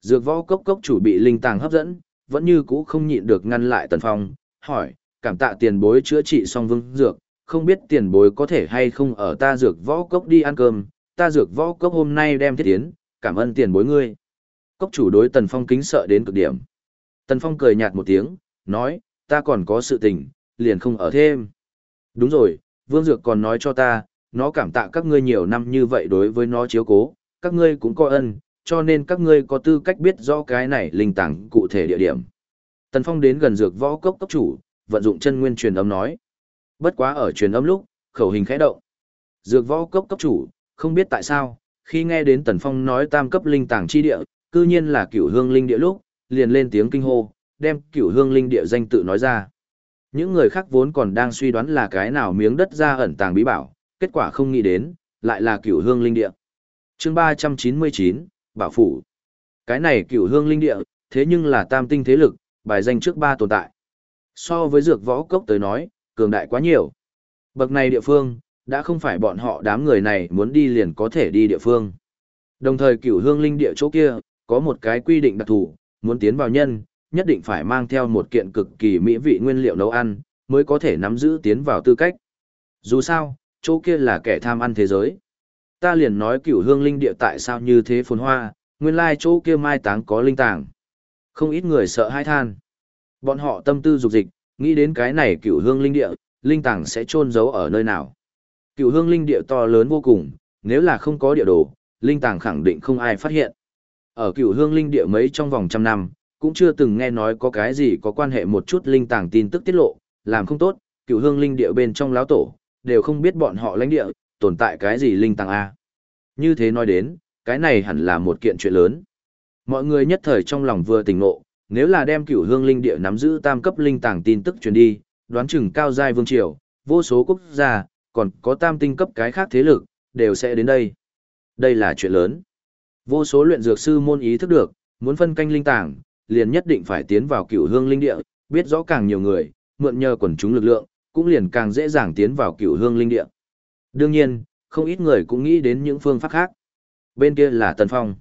A: Dược võ cốc cốc chủ bị linh tàng hấp dẫn, vẫn như cũ không nhịn được ngăn lại Tần Phong, hỏi, cảm tạ tiền bối chữa trị xong vương dược, không biết tiền bối có thể hay không ở ta dược võ cốc đi ăn cơm, ta dược võ cốc hôm nay đem thiết tiến, cảm ơn tiền bối ngươi. Cốc chủ đối Tần Phong kính sợ đến cực điểm. Tần Phong cười nhạt một tiếng, nói, ta còn có sự tình, liền không ở thêm. Đúng rồi, Vương Dược còn nói cho ta, nó cảm tạ các ngươi nhiều năm như vậy đối với nó chiếu cố, các ngươi cũng có ân, cho nên các ngươi có tư cách biết rõ cái này linh tàng cụ thể địa điểm. Tần Phong đến gần dược võ cốc cốc chủ, vận dụng chân nguyên truyền âm nói. Bất quá ở truyền âm lúc, khẩu hình khẽ động. Dược võ cốc cấp chủ, không biết tại sao, khi nghe đến Tần Phong nói tam cấp linh tàng chi địa, cư nhiên là cửu hương linh địa lúc, liền lên tiếng kinh hô, đem cửu hương linh địa danh tự nói ra. Những người khác vốn còn đang suy đoán là cái nào miếng đất ra ẩn tàng bí bảo, kết quả không nghĩ đến, lại là cửu hương linh địa. chương 399, Bảo Phủ. Cái này cửu hương linh địa, thế nhưng là tam tinh thế lực, bài danh trước ba tồn tại. So với dược võ cốc tới nói, cường đại quá nhiều. Bậc này địa phương, đã không phải bọn họ đám người này muốn đi liền có thể đi địa phương. Đồng thời cửu hương linh địa chỗ kia, có một cái quy định đặc thù, muốn tiến vào nhân, nhất định phải mang theo một kiện cực kỳ mỹ vị nguyên liệu nấu ăn, mới có thể nắm giữ tiến vào tư cách. Dù sao, chỗ kia là kẻ tham ăn thế giới. Ta liền nói cửu hương linh địa tại sao như thế phồn hoa, nguyên lai chỗ kia mai táng có linh tàng. Không ít người sợ hai than. Bọn họ tâm tư dục dịch, nghĩ đến cái này cựu hương linh địa, linh tàng sẽ chôn giấu ở nơi nào. cựu hương linh địa to lớn vô cùng, nếu là không có địa đồ, linh tàng khẳng định không ai phát hiện. Ở cựu hương linh địa mấy trong vòng trăm năm, cũng chưa từng nghe nói có cái gì có quan hệ một chút linh tàng tin tức tiết lộ, làm không tốt, cựu hương linh địa bên trong lão tổ, đều không biết bọn họ lãnh địa, tồn tại cái gì linh tàng A. Như thế nói đến, cái này hẳn là một kiện chuyện lớn. Mọi người nhất thời trong lòng vừa tỉnh ngộ, nếu là đem cửu hương linh địa nắm giữ tam cấp linh tàng tin tức truyền đi, đoán chừng cao giai vương triều, vô số quốc gia, còn có tam tinh cấp cái khác thế lực, đều sẽ đến đây. Đây là chuyện lớn. Vô số luyện dược sư môn ý thức được, muốn phân canh linh tàng, liền nhất định phải tiến vào cửu hương linh địa, biết rõ càng nhiều người, mượn nhờ quần chúng lực lượng, cũng liền càng dễ dàng tiến vào cửu hương linh địa. Đương nhiên, không ít người cũng nghĩ đến những phương pháp khác. Bên kia là Tần Phong.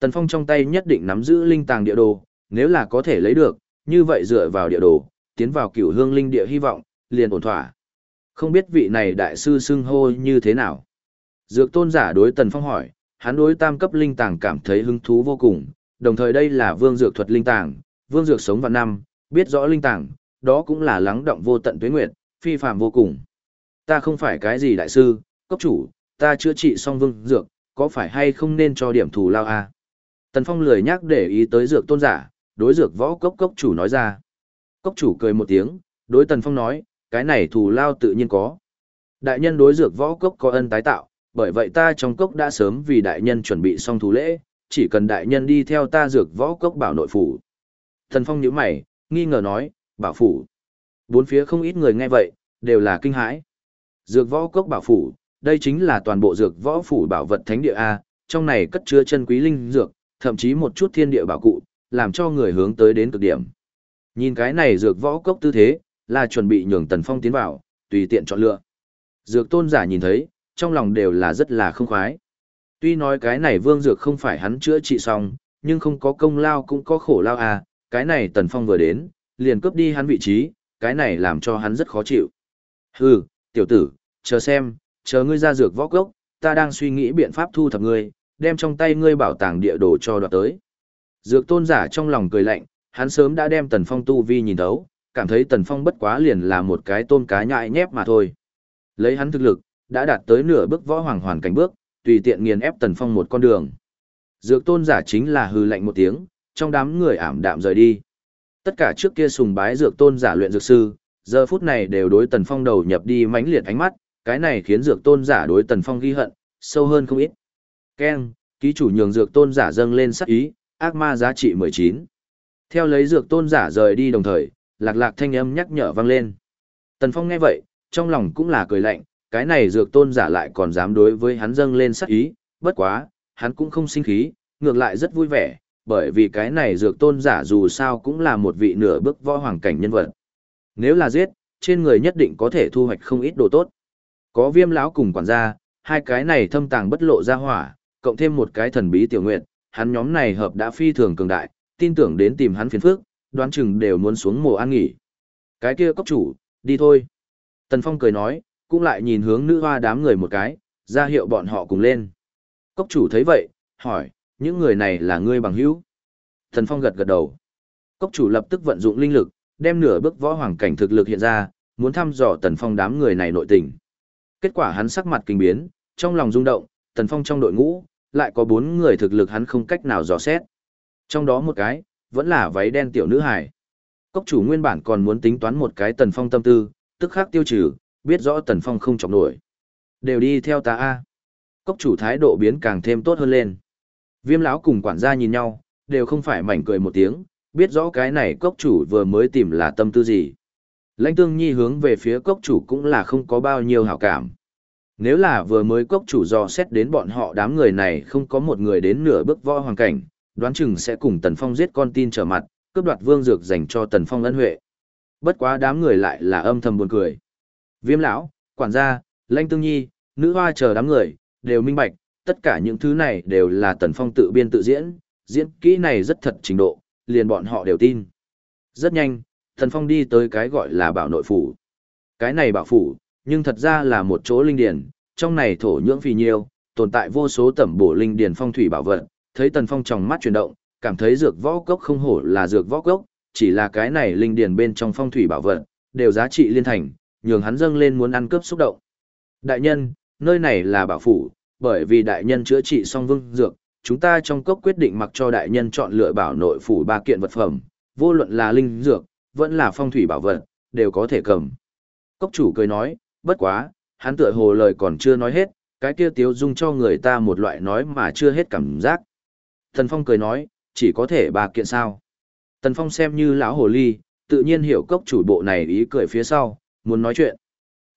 A: Tần Phong trong tay nhất định nắm giữ linh tàng địa đồ, nếu là có thể lấy được, như vậy dựa vào địa đồ, tiến vào cửu hương linh địa hy vọng, liền ổn thỏa. Không biết vị này đại sư xưng hô như thế nào. Dược tôn giả đối Tần Phong hỏi, hắn đối tam cấp linh tàng cảm thấy hứng thú vô cùng, đồng thời đây là vương dược thuật linh tàng, vương dược sống vạn năm, biết rõ linh tàng, đó cũng là lắng động vô tận tuế nguyệt, phi phàm vô cùng. Ta không phải cái gì đại sư, cấp chủ, ta chữa trị xong vương dược, có phải hay không nên cho điểm thù lao à? Tần Phong lười nhắc để ý tới dược tôn giả, đối dược võ cốc cốc chủ nói ra. Cốc chủ cười một tiếng, đối Tần Phong nói, cái này thù lao tự nhiên có. Đại nhân đối dược võ cốc có ân tái tạo, bởi vậy ta trong cốc đã sớm vì đại nhân chuẩn bị xong thú lễ, chỉ cần đại nhân đi theo ta dược võ cốc bảo nội phủ. Tần Phong nhíu mày, nghi ngờ nói, bảo phủ. Bốn phía không ít người nghe vậy, đều là kinh hãi. Dược võ cốc bảo phủ, đây chính là toàn bộ dược võ phủ bảo vật thánh địa A, trong này cất chứa chân quý linh dược, thậm chí một chút thiên địa bảo cụ, làm cho người hướng tới đến cực điểm. Nhìn cái này dược võ cốc tư thế, là chuẩn bị nhường Tần Phong tiến vào, tùy tiện chọn lựa. Dược tôn giả nhìn thấy, trong lòng đều là rất là không khoái. Tuy nói cái này vương dược không phải hắn chữa trị xong, nhưng không có công lao cũng có khổ lao à, cái này Tần Phong vừa đến, liền cướp đi hắn vị trí, cái này làm cho hắn rất khó chịu. Hừ, tiểu tử, chờ xem, chờ ngươi ra dược võ cốc, ta đang suy nghĩ biện pháp thu thập ngươi, đem trong tay ngươi bảo tàng địa đồ cho đoạt tới. Dược tôn giả trong lòng cười lạnh, hắn sớm đã đem tần phong tu vi nhìn thấu, cảm thấy Tần Phong bất quá liền là một cái tôm cá nhại nhép mà thôi. Lấy hắn thực lực, đã đạt tới nửa bước võ hoàng hoàn cảnh bước, tùy tiện nghiền ép Tần Phong một con đường. Dược tôn giả chính là hư lạnh một tiếng, trong đám người ảm đạm rời đi. Tất cả trước kia sùng bái dược tôn giả luyện dược sư, giờ phút này đều đối Tần Phong đầu nhập đi mãnh liệt ánh mắt, cái này khiến dược tôn giả đối Tần Phong ghi hận, sâu hơn không ít. Ken, ký chủ nhường dược tôn giả dâng lên sắc ý, ác ma giá trị 19. Theo lấy dược tôn giả rời đi đồng thời, lạc lạc thanh âm nhắc nhở vang lên. Tần Phong nghe vậy, trong lòng cũng là cười lạnh, cái này dược tôn giả lại còn dám đối với hắn dâng lên sắc ý, bất quá, hắn cũng không sinh khí, ngược lại rất vui vẻ, bởi vì cái này dược tôn giả dù sao cũng là một vị nửa bước võ hoàng cảnh nhân vật. Nếu là giết, trên người nhất định có thể thu hoạch không ít đồ tốt. Có viêm lão cùng quản gia, hai cái này thâm tàng bất lộ ra hỏa, cộng thêm một cái thần bí tiểu nguyện, hắn nhóm này hợp đã phi thường cường đại, tin tưởng đến tìm hắn phiền phức, đoán chừng đều muốn xuống mồ an nghỉ. Cái kia cốc chủ, đi thôi. Tần Phong cười nói, cũng lại nhìn hướng nữ hoa đám người một cái, ra hiệu bọn họ cùng lên. Cốc chủ thấy vậy, hỏi, những người này là ngươi bằng hữu? Tần Phong gật gật đầu. Cốc chủ lập tức vận dụng linh lực, đem nửa bước võ hoàng cảnh thực lực hiện ra, muốn thăm dò Tần Phong đám người này nội tình. Kết quả hắn sắc mặt kinh biến, trong lòng rung động, Tần Phong trong đội ngũ, lại có bốn người thực lực hắn không cách nào dò xét. Trong đó một cái, vẫn là váy đen tiểu nữ hải. Cốc chủ nguyên bản còn muốn tính toán một cái Tần Phong tâm tư, tức khắc tiêu trừ, biết rõ Tần Phong không chọc nổi. Đều đi theo ta a. Cốc chủ thái độ biến càng thêm tốt hơn lên. Viêm lão cùng quản gia nhìn nhau, đều không phải mảnh cười một tiếng, biết rõ cái này cốc chủ vừa mới tìm là tâm tư gì. Lãnh tương nhi hướng về phía cốc chủ cũng là không có bao nhiêu hảo cảm. Nếu là vừa mới cốc chủ dò xét đến bọn họ đám người này không có một người đến nửa bước võ hoàng cảnh, đoán chừng sẽ cùng Tần Phong giết con tin trở mặt, cướp đoạt vương dược dành cho Tần Phong ân huệ. Bất quá đám người lại là âm thầm buồn cười. Viêm lão, quản gia, lanh tương nhi, nữ hoa chờ đám người, đều minh bạch, tất cả những thứ này đều là Tần Phong tự biên tự diễn, diễn kỹ này rất thật trình độ, liền bọn họ đều tin. Rất nhanh, Tần Phong đi tới cái gọi là bảo nội phủ. Cái này bảo phủ, nhưng thật ra là một chỗ linh điển, trong này thổ nhưỡng phì nhiêu, tồn tại vô số tẩm bổ linh điển phong thủy bảo vật, thấy Tần Phong trong mắt chuyển động, cảm thấy dược võ cốc không hổ là dược võ cốc, chỉ là cái này linh điển bên trong phong thủy bảo vật, đều giá trị liên thành, nhường hắn dâng lên muốn ăn cướp xúc động. Đại nhân, nơi này là bảo phủ, bởi vì đại nhân chữa trị xong vương dược, chúng ta trong cốc quyết định mặc cho đại nhân chọn lựa bảo nội phủ ba kiện vật phẩm, vô luận là linh dược, vẫn là phong thủy bảo vật, đều có thể cầm. Cốc chủ cười nói, bất quá, hắn tựa hồ lời còn chưa nói hết, cái kia tiếu dung cho người ta một loại nói mà chưa hết cảm giác. Tần Phong cười nói, chỉ có thể bà kiện sao. Tần Phong xem như lão hồ ly, tự nhiên hiểu cốc chủ bộ này ý cười phía sau, muốn nói chuyện.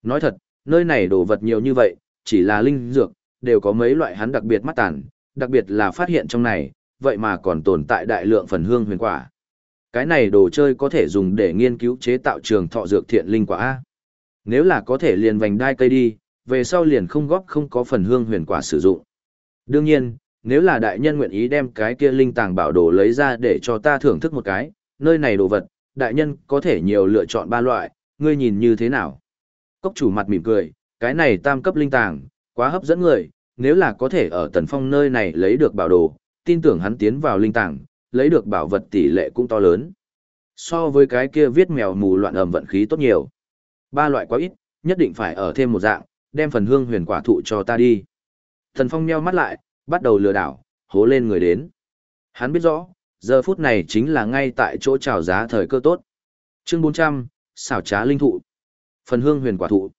A: Nói thật, nơi này đồ vật nhiều như vậy, chỉ là linh dược, đều có mấy loại hắn đặc biệt mắt tàn, đặc biệt là phát hiện trong này, vậy mà còn tồn tại đại lượng phần hương huyền quả. Cái này đồ chơi có thể dùng để nghiên cứu chế tạo trường thọ dược thiện linh quả A. Nếu là có thể liền vành đai cây đi, về sau liền không góp không có phần hương huyền quả sử dụng. Đương nhiên, nếu là đại nhân nguyện ý đem cái kia linh tàng bảo đồ lấy ra để cho ta thưởng thức một cái, nơi này đồ vật, đại nhân có thể nhiều lựa chọn ba loại, ngươi nhìn như thế nào? Cốc chủ mặt mỉm cười, cái này tam cấp linh tàng, quá hấp dẫn người, nếu là có thể ở tần phong nơi này lấy được bảo đồ, tin tưởng hắn tiến vào linh tàng, lấy được bảo vật tỷ lệ cũng to lớn. So với cái kia viết mèo mù loạn ẩm vận khí tốt nhiều. Ba loại quá ít, nhất định phải ở thêm một dạng, đem phần hương huyền quả thụ cho ta đi. Thần phong meo mắt lại, bắt đầu lừa đảo, hố lên người đến. Hắn biết rõ, giờ phút này chính là ngay tại chỗ trào giá thời cơ tốt. Chương 400, xảo trá linh thụ. Phần hương huyền quả thụ.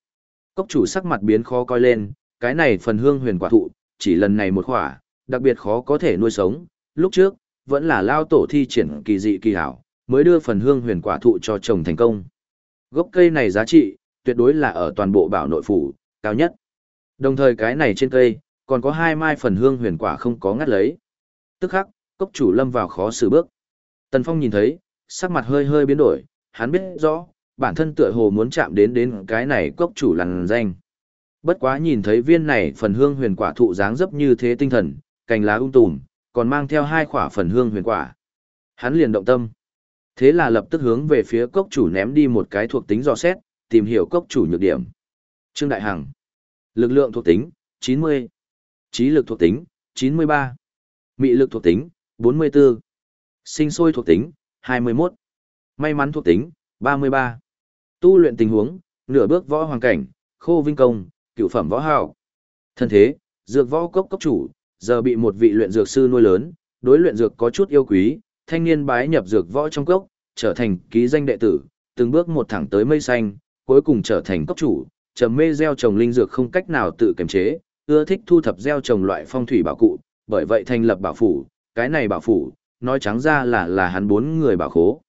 A: Cốc chủ sắc mặt biến khó coi lên, cái này phần hương huyền quả thụ, chỉ lần này một khỏa, đặc biệt khó có thể nuôi sống. Lúc trước, vẫn là lao tổ thi triển kỳ dị kỳ hảo, mới đưa phần hương huyền quả thụ cho chồng thành công. Gốc cây này giá trị, tuyệt đối là ở toàn bộ bảo nội phủ, cao nhất. Đồng thời cái này trên cây, còn có hai mai phần hương huyền quả không có ngắt lấy. Tức khắc, cốc chủ lâm vào khó xử bước. Tần Phong nhìn thấy, sắc mặt hơi hơi biến đổi, hắn biết rõ, bản thân tựa hồ muốn chạm đến đến cái này cốc chủ lằn danh. Bất quá nhìn thấy viên này phần hương huyền quả thụ dáng dấp như thế tinh thần, cành lá ung tùm, còn mang theo hai quả phần hương huyền quả. Hắn liền động tâm. Thế là lập tức hướng về phía cốc chủ ném đi một cái thuộc tính dò xét, tìm hiểu cốc chủ nhược điểm. Trương Đại Hằng. Lực lượng thuộc tính, 90. Trí lực thuộc tính, 93. Mị lực thuộc tính, 44. Sinh sôi thuộc tính, 21. May mắn thuộc tính, 33. Tu luyện tình huống, nửa bước võ hoàng cảnh, khô vinh công, cựu phẩm võ hào. Thân thế, dược võ cốc cốc chủ, giờ bị một vị luyện dược sư nuôi lớn, đối luyện dược có chút yêu quý, thanh niên bái nhập dược võ trong cốc, trở thành ký danh đệ tử, từng bước một thẳng tới mây xanh, cuối cùng trở thành cốc chủ, trầm mê gieo trồng linh dược không cách nào tự kiềm chế, ưa thích thu thập gieo trồng loại phong thủy bảo cụ, bởi vậy thành lập bảo phủ, cái này bảo phủ, nói trắng ra là là hắn bốn người bảo khố.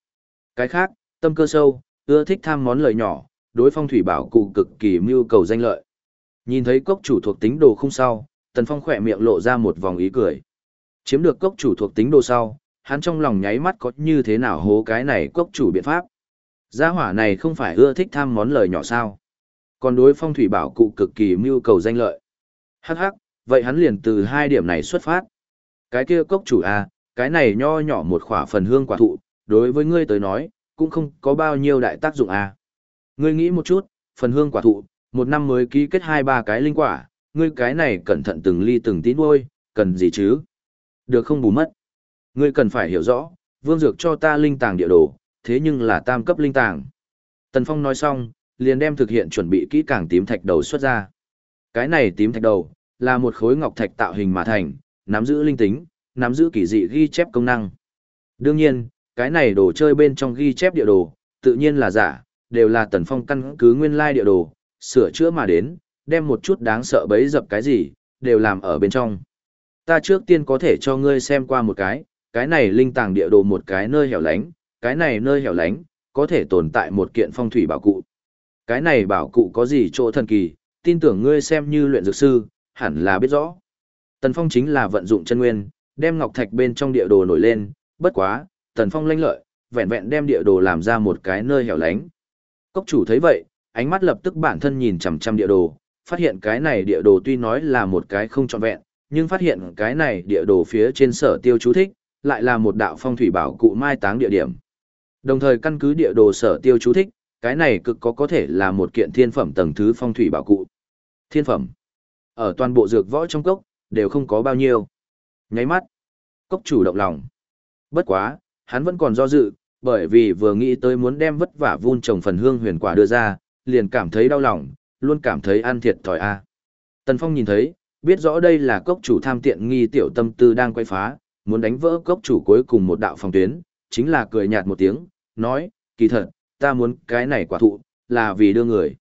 A: Cái khác, tâm cơ sâu, ưa thích tham món lời nhỏ, đối phong thủy bảo cụ cực kỳ mưu cầu danh lợi. Nhìn thấy cốc chủ thuộc tính đồ không sau, Tần Phong khỏe miệng lộ ra một vòng ý cười. Chiếm được cốc chủ thuộc tính đồ sau, hắn trong lòng nháy mắt có như thế nào hố cái này cốc chủ biện pháp. Gia hỏa này không phải ưa thích tham món lời nhỏ sao. Còn đối phong thủy bảo cụ cực kỳ mưu cầu danh lợi. Hắc hắc, vậy hắn liền từ hai điểm này xuất phát. Cái kia cốc chủ à, cái này nho nhỏ một khỏa phần hương quả thụ, đối với ngươi tới nói, cũng không có bao nhiêu đại tác dụng à. Ngươi nghĩ một chút, phần hương quả thụ, một năm mới ký kết hai ba cái linh quả, ngươi cái này cẩn thận từng ly từng tí nuôi, cần gì chứ? Được không bù mất. Ngươi cần phải hiểu rõ, vương dược cho ta linh tàng địa đồ, thế nhưng là tam cấp linh tàng. Tần Phong nói xong, liền đem thực hiện chuẩn bị kỹ càng tím thạch đầu xuất ra. Cái này tím thạch đầu, là một khối ngọc thạch tạo hình mà thành, nắm giữ linh tính, nắm giữ kỳ dị ghi chép công năng. Đương nhiên, cái này đồ chơi bên trong ghi chép địa đồ, tự nhiên là giả, đều là Tần Phong căn cứ nguyên lai địa đồ, sửa chữa mà đến, đem một chút đáng sợ bấy dập cái gì, đều làm ở bên trong. Ta trước tiên có thể cho ngươi xem qua một cái, cái này linh tàng địa đồ một cái nơi hẻo lánh, cái này nơi hẻo lánh, có thể tồn tại một kiện phong thủy bảo cụ. Cái này bảo cụ có gì chỗ thần kỳ, tin tưởng ngươi xem như luyện dược sư, hẳn là biết rõ. Tần Phong chính là vận dụng chân nguyên, đem ngọc thạch bên trong địa đồ nổi lên, bất quá, Tần Phong lanh lợi, vẹn vẹn đem địa đồ làm ra một cái nơi hẻo lánh. Cốc chủ thấy vậy, ánh mắt lập tức bản thân nhìn chằm chằm địa đồ, phát hiện cái này địa đồ tuy nói là một cái không trọn vẹn, nhưng phát hiện cái này địa đồ phía trên sở tiêu chú thích, lại là một đạo phong thủy bảo cụ mai táng địa điểm. Đồng thời căn cứ địa đồ sở tiêu chú thích, cái này cực có có thể là một kiện thiên phẩm tầng thứ phong thủy bảo cụ. Thiên phẩm. Ở toàn bộ dược võ trong cốc, đều không có bao nhiêu. Nháy mắt. Cốc chủ động lòng. Bất quá, hắn vẫn còn do dự, bởi vì vừa nghĩ tới muốn đem vất vả vun trồng phần hương huyền quả đưa ra, liền cảm thấy đau lòng, luôn cảm thấy ăn thiệt thòi a. Tần Phong nhìn thấy, biết rõ đây là cốc chủ tham tiện nghi tiểu tâm tư đang quay phá, muốn đánh vỡ cốc chủ cuối cùng một đạo phòng tuyến, chính là cười nhạt một tiếng, nói, kỳ thật, ta muốn cái này quả thụ, là vì đưa người.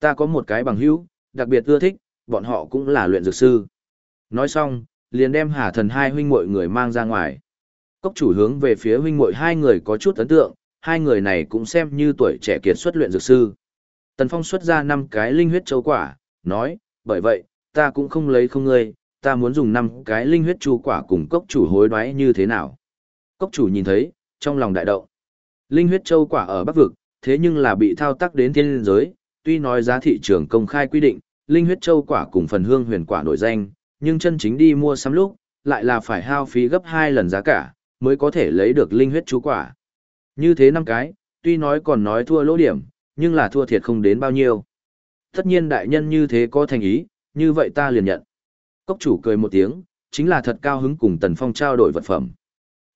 A: Ta có một cái bằng hữu, đặc biệt ưa thích, bọn họ cũng là luyện dược sư. Nói xong, liền đem hà thần hai huynh muội người mang ra ngoài. Cốc chủ hướng về phía huynh muội hai người có chút ấn tượng, hai người này cũng xem như tuổi trẻ kiệt xuất luyện dược sư. Tần Phong xuất ra năm cái linh huyết châu quả, nói, bởi vậy, ta cũng không lấy không ngươi, ta muốn dùng năm cái linh huyết chu quả cùng cốc chủ hối đoái như thế nào. Cốc chủ nhìn thấy, trong lòng đại động. Linh huyết châu quả ở Bắc Vực, thế nhưng là bị thao tác đến thiên giới, tuy nói giá thị trường công khai quy định, linh huyết châu quả cùng phần hương huyền quả nổi danh, nhưng chân chính đi mua sắm lúc, lại là phải hao phí gấp hai lần giá cả, mới có thể lấy được linh huyết chú quả. Như thế năm cái, tuy nói còn nói thua lỗ điểm, nhưng là thua thiệt không đến bao nhiêu. Tất nhiên đại nhân như thế có thành ý, như vậy ta liền nhận. Cốc chủ cười một tiếng, chính là thật cao hứng cùng Tần Phong trao đổi vật phẩm.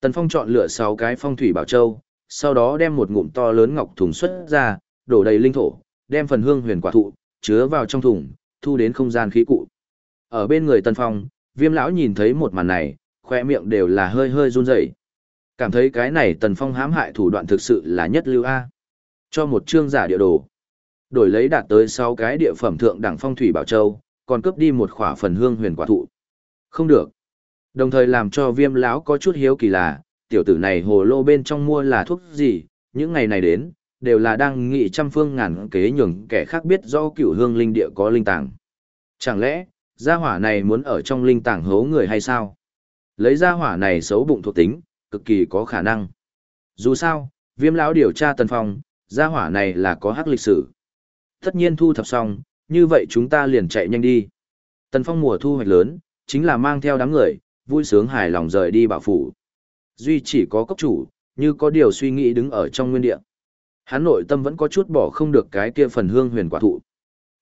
A: Tần Phong chọn lựa 6 cái phong thủy bảo châu, sau đó đem một ngụm to lớn ngọc thùng xuất ra, đổ đầy linh thổ, đem phần hương huyền quả thụ, chứa vào trong thùng, thu đến không gian khí cụ. Ở bên người Tần Phong, viêm lão nhìn thấy một màn này, khoe miệng đều là hơi hơi run rẩy. Cảm thấy cái này Tần Phong hãm hại thủ đoạn thực sự là nhất lưu A. Cho một chương giả địa đồ. Đổi lấy đạt tới 6 cái địa phẩm thượng đẳng phong thủy bảo châu, còn cướp đi một khỏa phần hương huyền quả thụ. Không được. Đồng thời làm cho viêm lão có chút hiếu kỳ là, tiểu tử này hồ lô bên trong mua là thuốc gì, những ngày này đến, đều là đang nghị trăm phương ngàn kế nhường kẻ khác biết do cựu hương linh địa có linh tàng. Chẳng lẽ, gia hỏa này muốn ở trong linh tàng hố người hay sao? Lấy gia hỏa này xấu bụng thuộc tính, cực kỳ có khả năng. Dù sao, viêm lão điều tra tần phong, gia hỏa này là có hắc lịch sử. Tất nhiên thu thập xong, như vậy chúng ta liền chạy nhanh đi. Tần phong mùa thu hoạch lớn, chính là mang theo đám người, vui sướng hài lòng rời đi bảo phủ. Duy chỉ có cốc chủ, như có điều suy nghĩ đứng ở trong nguyên địa. Hắn nội tâm vẫn có chút bỏ không được cái kia phần hương huyền quả thụ.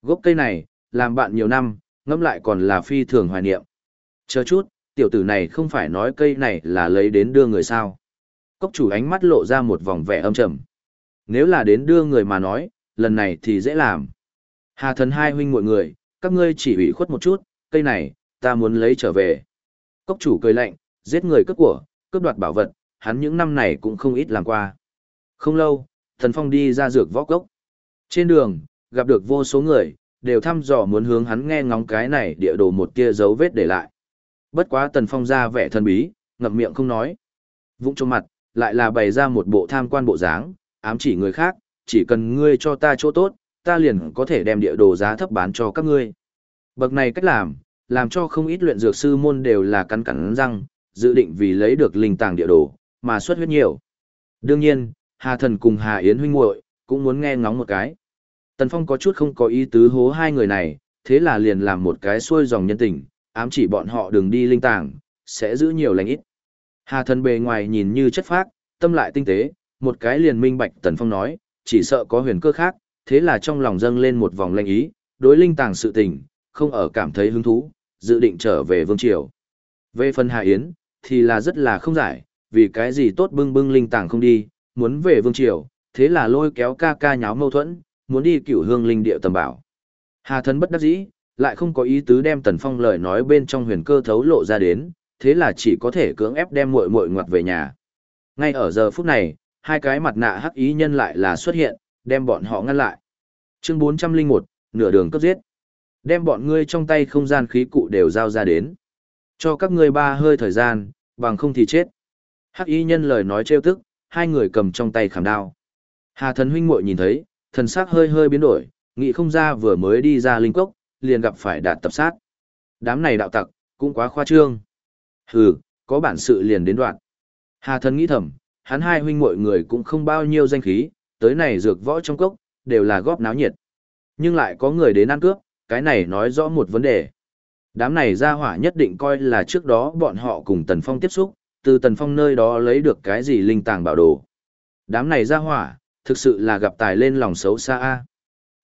A: Gốc cây này, làm bạn nhiều năm, ngẫm lại còn là phi thường hoài niệm. Chờ chút, tiểu tử này không phải nói cây này là lấy đến đưa người sao. Cốc chủ ánh mắt lộ ra một vòng vẻ âm trầm. Nếu là đến đưa người mà nói, lần này thì dễ làm. Hà thần hai huynh mọi người, các ngươi chỉ ủy khuất một chút, cây này, ta muốn lấy trở về. Cốc chủ cười lạnh, giết người cướp của, cướp đoạt bảo vật, hắn những năm này cũng không ít làm qua. Không lâu, thần phong đi ra dược võ cốc. Trên đường, gặp được vô số người, đều thăm dò muốn hướng hắn nghe ngóng cái này địa đồ một tia dấu vết để lại. Bất quá tần phong ra vẻ thần bí, ngậm miệng không nói. Vũng trong mặt, lại là bày ra một bộ tham quan bộ dáng, ám chỉ người khác, chỉ cần ngươi cho ta chỗ tốt, ta liền có thể đem địa đồ giá thấp bán cho các ngươi. Bậc này cách làm, làm cho không ít luyện dược sư môn đều là cắn cắn răng, dự định vì lấy được linh tàng địa đồ, mà xuất huyết nhiều. Đương nhiên, Hà Thần cùng Hà Yến huynh muội cũng muốn nghe ngóng một cái. Tần Phong có chút không có ý tứ hố hai người này, thế là liền làm một cái xuôi dòng nhân tình, ám chỉ bọn họ đừng đi linh tàng, sẽ giữ nhiều lành ít. Hà Thần bề ngoài nhìn như chất phác, tâm lại tinh tế, một cái liền minh bạch Tần Phong nói, chỉ sợ có huyền cơ khác, thế là trong lòng dâng lên một vòng lanh ý, đối linh tàng sự tình, không ở cảm thấy hứng thú, dự định trở về vương triều. Về phần Hà Yến, thì là rất là không giải, vì cái gì tốt bưng bưng linh tàng không đi, muốn về vương triều, thế là lôi kéo ca ca nháo mâu thuẫn, muốn đi cửu hương linh địa tầm bảo. Hà thân bất đắc dĩ, lại không có ý tứ đem Tần Phong lời nói bên trong huyền cơ thấu lộ ra đến, thế là chỉ có thể cưỡng ép đem muội muội ngoặt về nhà. Ngay ở giờ phút này, hai cái mặt nạ hắc ý nhân lại là xuất hiện, đem bọn họ ngăn lại. Chương 401, nửa đường cấp giết. Đem bọn ngươi trong tay không gian khí cụ đều giao ra đến. Cho các ngươi ba hơi thời gian, bằng không thì chết. Hắc y nhân lời nói trêu tức, hai người cầm trong tay khảm đao. Hà thần huynh muội nhìn thấy, thần sắc hơi hơi biến đổi, nghĩ không ra vừa mới đi ra linh cốc, liền gặp phải đạt tập sát. Đám này đạo tặc, cũng quá khoa trương. Hừ, có bản sự liền đến đoạn. Hà thần nghĩ thầm, hắn hai huynh muội người cũng không bao nhiêu danh khí, tới này dược võ trong cốc, đều là góp náo nhiệt. Nhưng lại có người đến ăn cướp, cái này nói rõ một vấn đề. Đám này ra hỏa nhất định coi là trước đó bọn họ cùng Tần Phong tiếp xúc, từ Tần Phong nơi đó lấy được cái gì linh tàng bảo đồ. Đám này ra hỏa, thực sự là gặp tài lên lòng xấu xa a.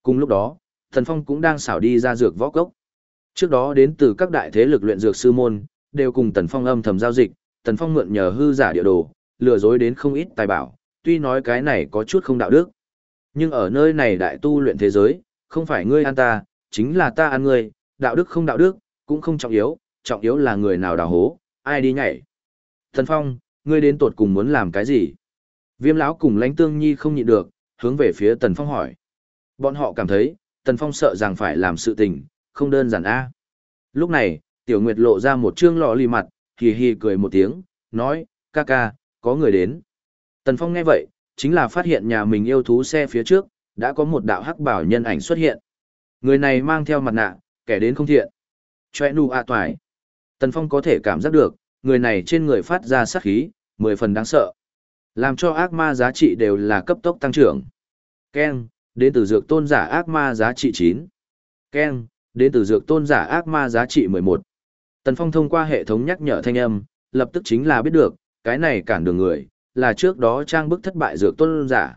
A: Cùng lúc đó, Tần Phong cũng đang xảo đi ra dược võ cốc. Trước đó đến từ các đại thế lực luyện dược sư môn, đều cùng Tần Phong âm thầm giao dịch, Tần Phong mượn nhờ hư giả địa đồ, lừa dối đến không ít tài bảo, tuy nói cái này có chút không đạo đức. Nhưng ở nơi này đại tu luyện thế giới, không phải ngươi ăn ta, chính là ta ăn ngươi, đạo đức không đạo đức, cũng không trọng yếu, trọng yếu là người nào đào hố, ai đi nhảy. Thần Phong, ngươi đến tột cùng muốn làm cái gì? Viêm lão cùng lãnh tương nhi không nhịn được, hướng về phía Tần Phong hỏi. Bọn họ cảm thấy, Tần Phong sợ rằng phải làm sự tình, không đơn giản a. Lúc này, Tiểu Nguyệt lộ ra một trương lọ lì mặt, hì hì cười một tiếng, nói, ca ca, có người đến. Tần Phong nghe vậy, chính là phát hiện nhà mình yêu thú xe phía trước, đã có một đạo hắc bảo nhân ảnh xuất hiện. Người này mang theo mặt nạ, kẻ đến không thiện. Chòe nụ ạ toài. Tần Phong có thể cảm giác được, người này trên người phát ra sát khí, mười phần đáng sợ. Làm cho ác ma giá trị đều là cấp tốc tăng trưởng. Ken, đến từ dược tôn giả ác ma giá trị 9. Ken, đến từ dược tôn giả ác ma giá trị 11. Tần Phong thông qua hệ thống nhắc nhở thanh âm, lập tức chính là biết được, cái này cản đường người, là trước đó trang bức thất bại dược tôn giả.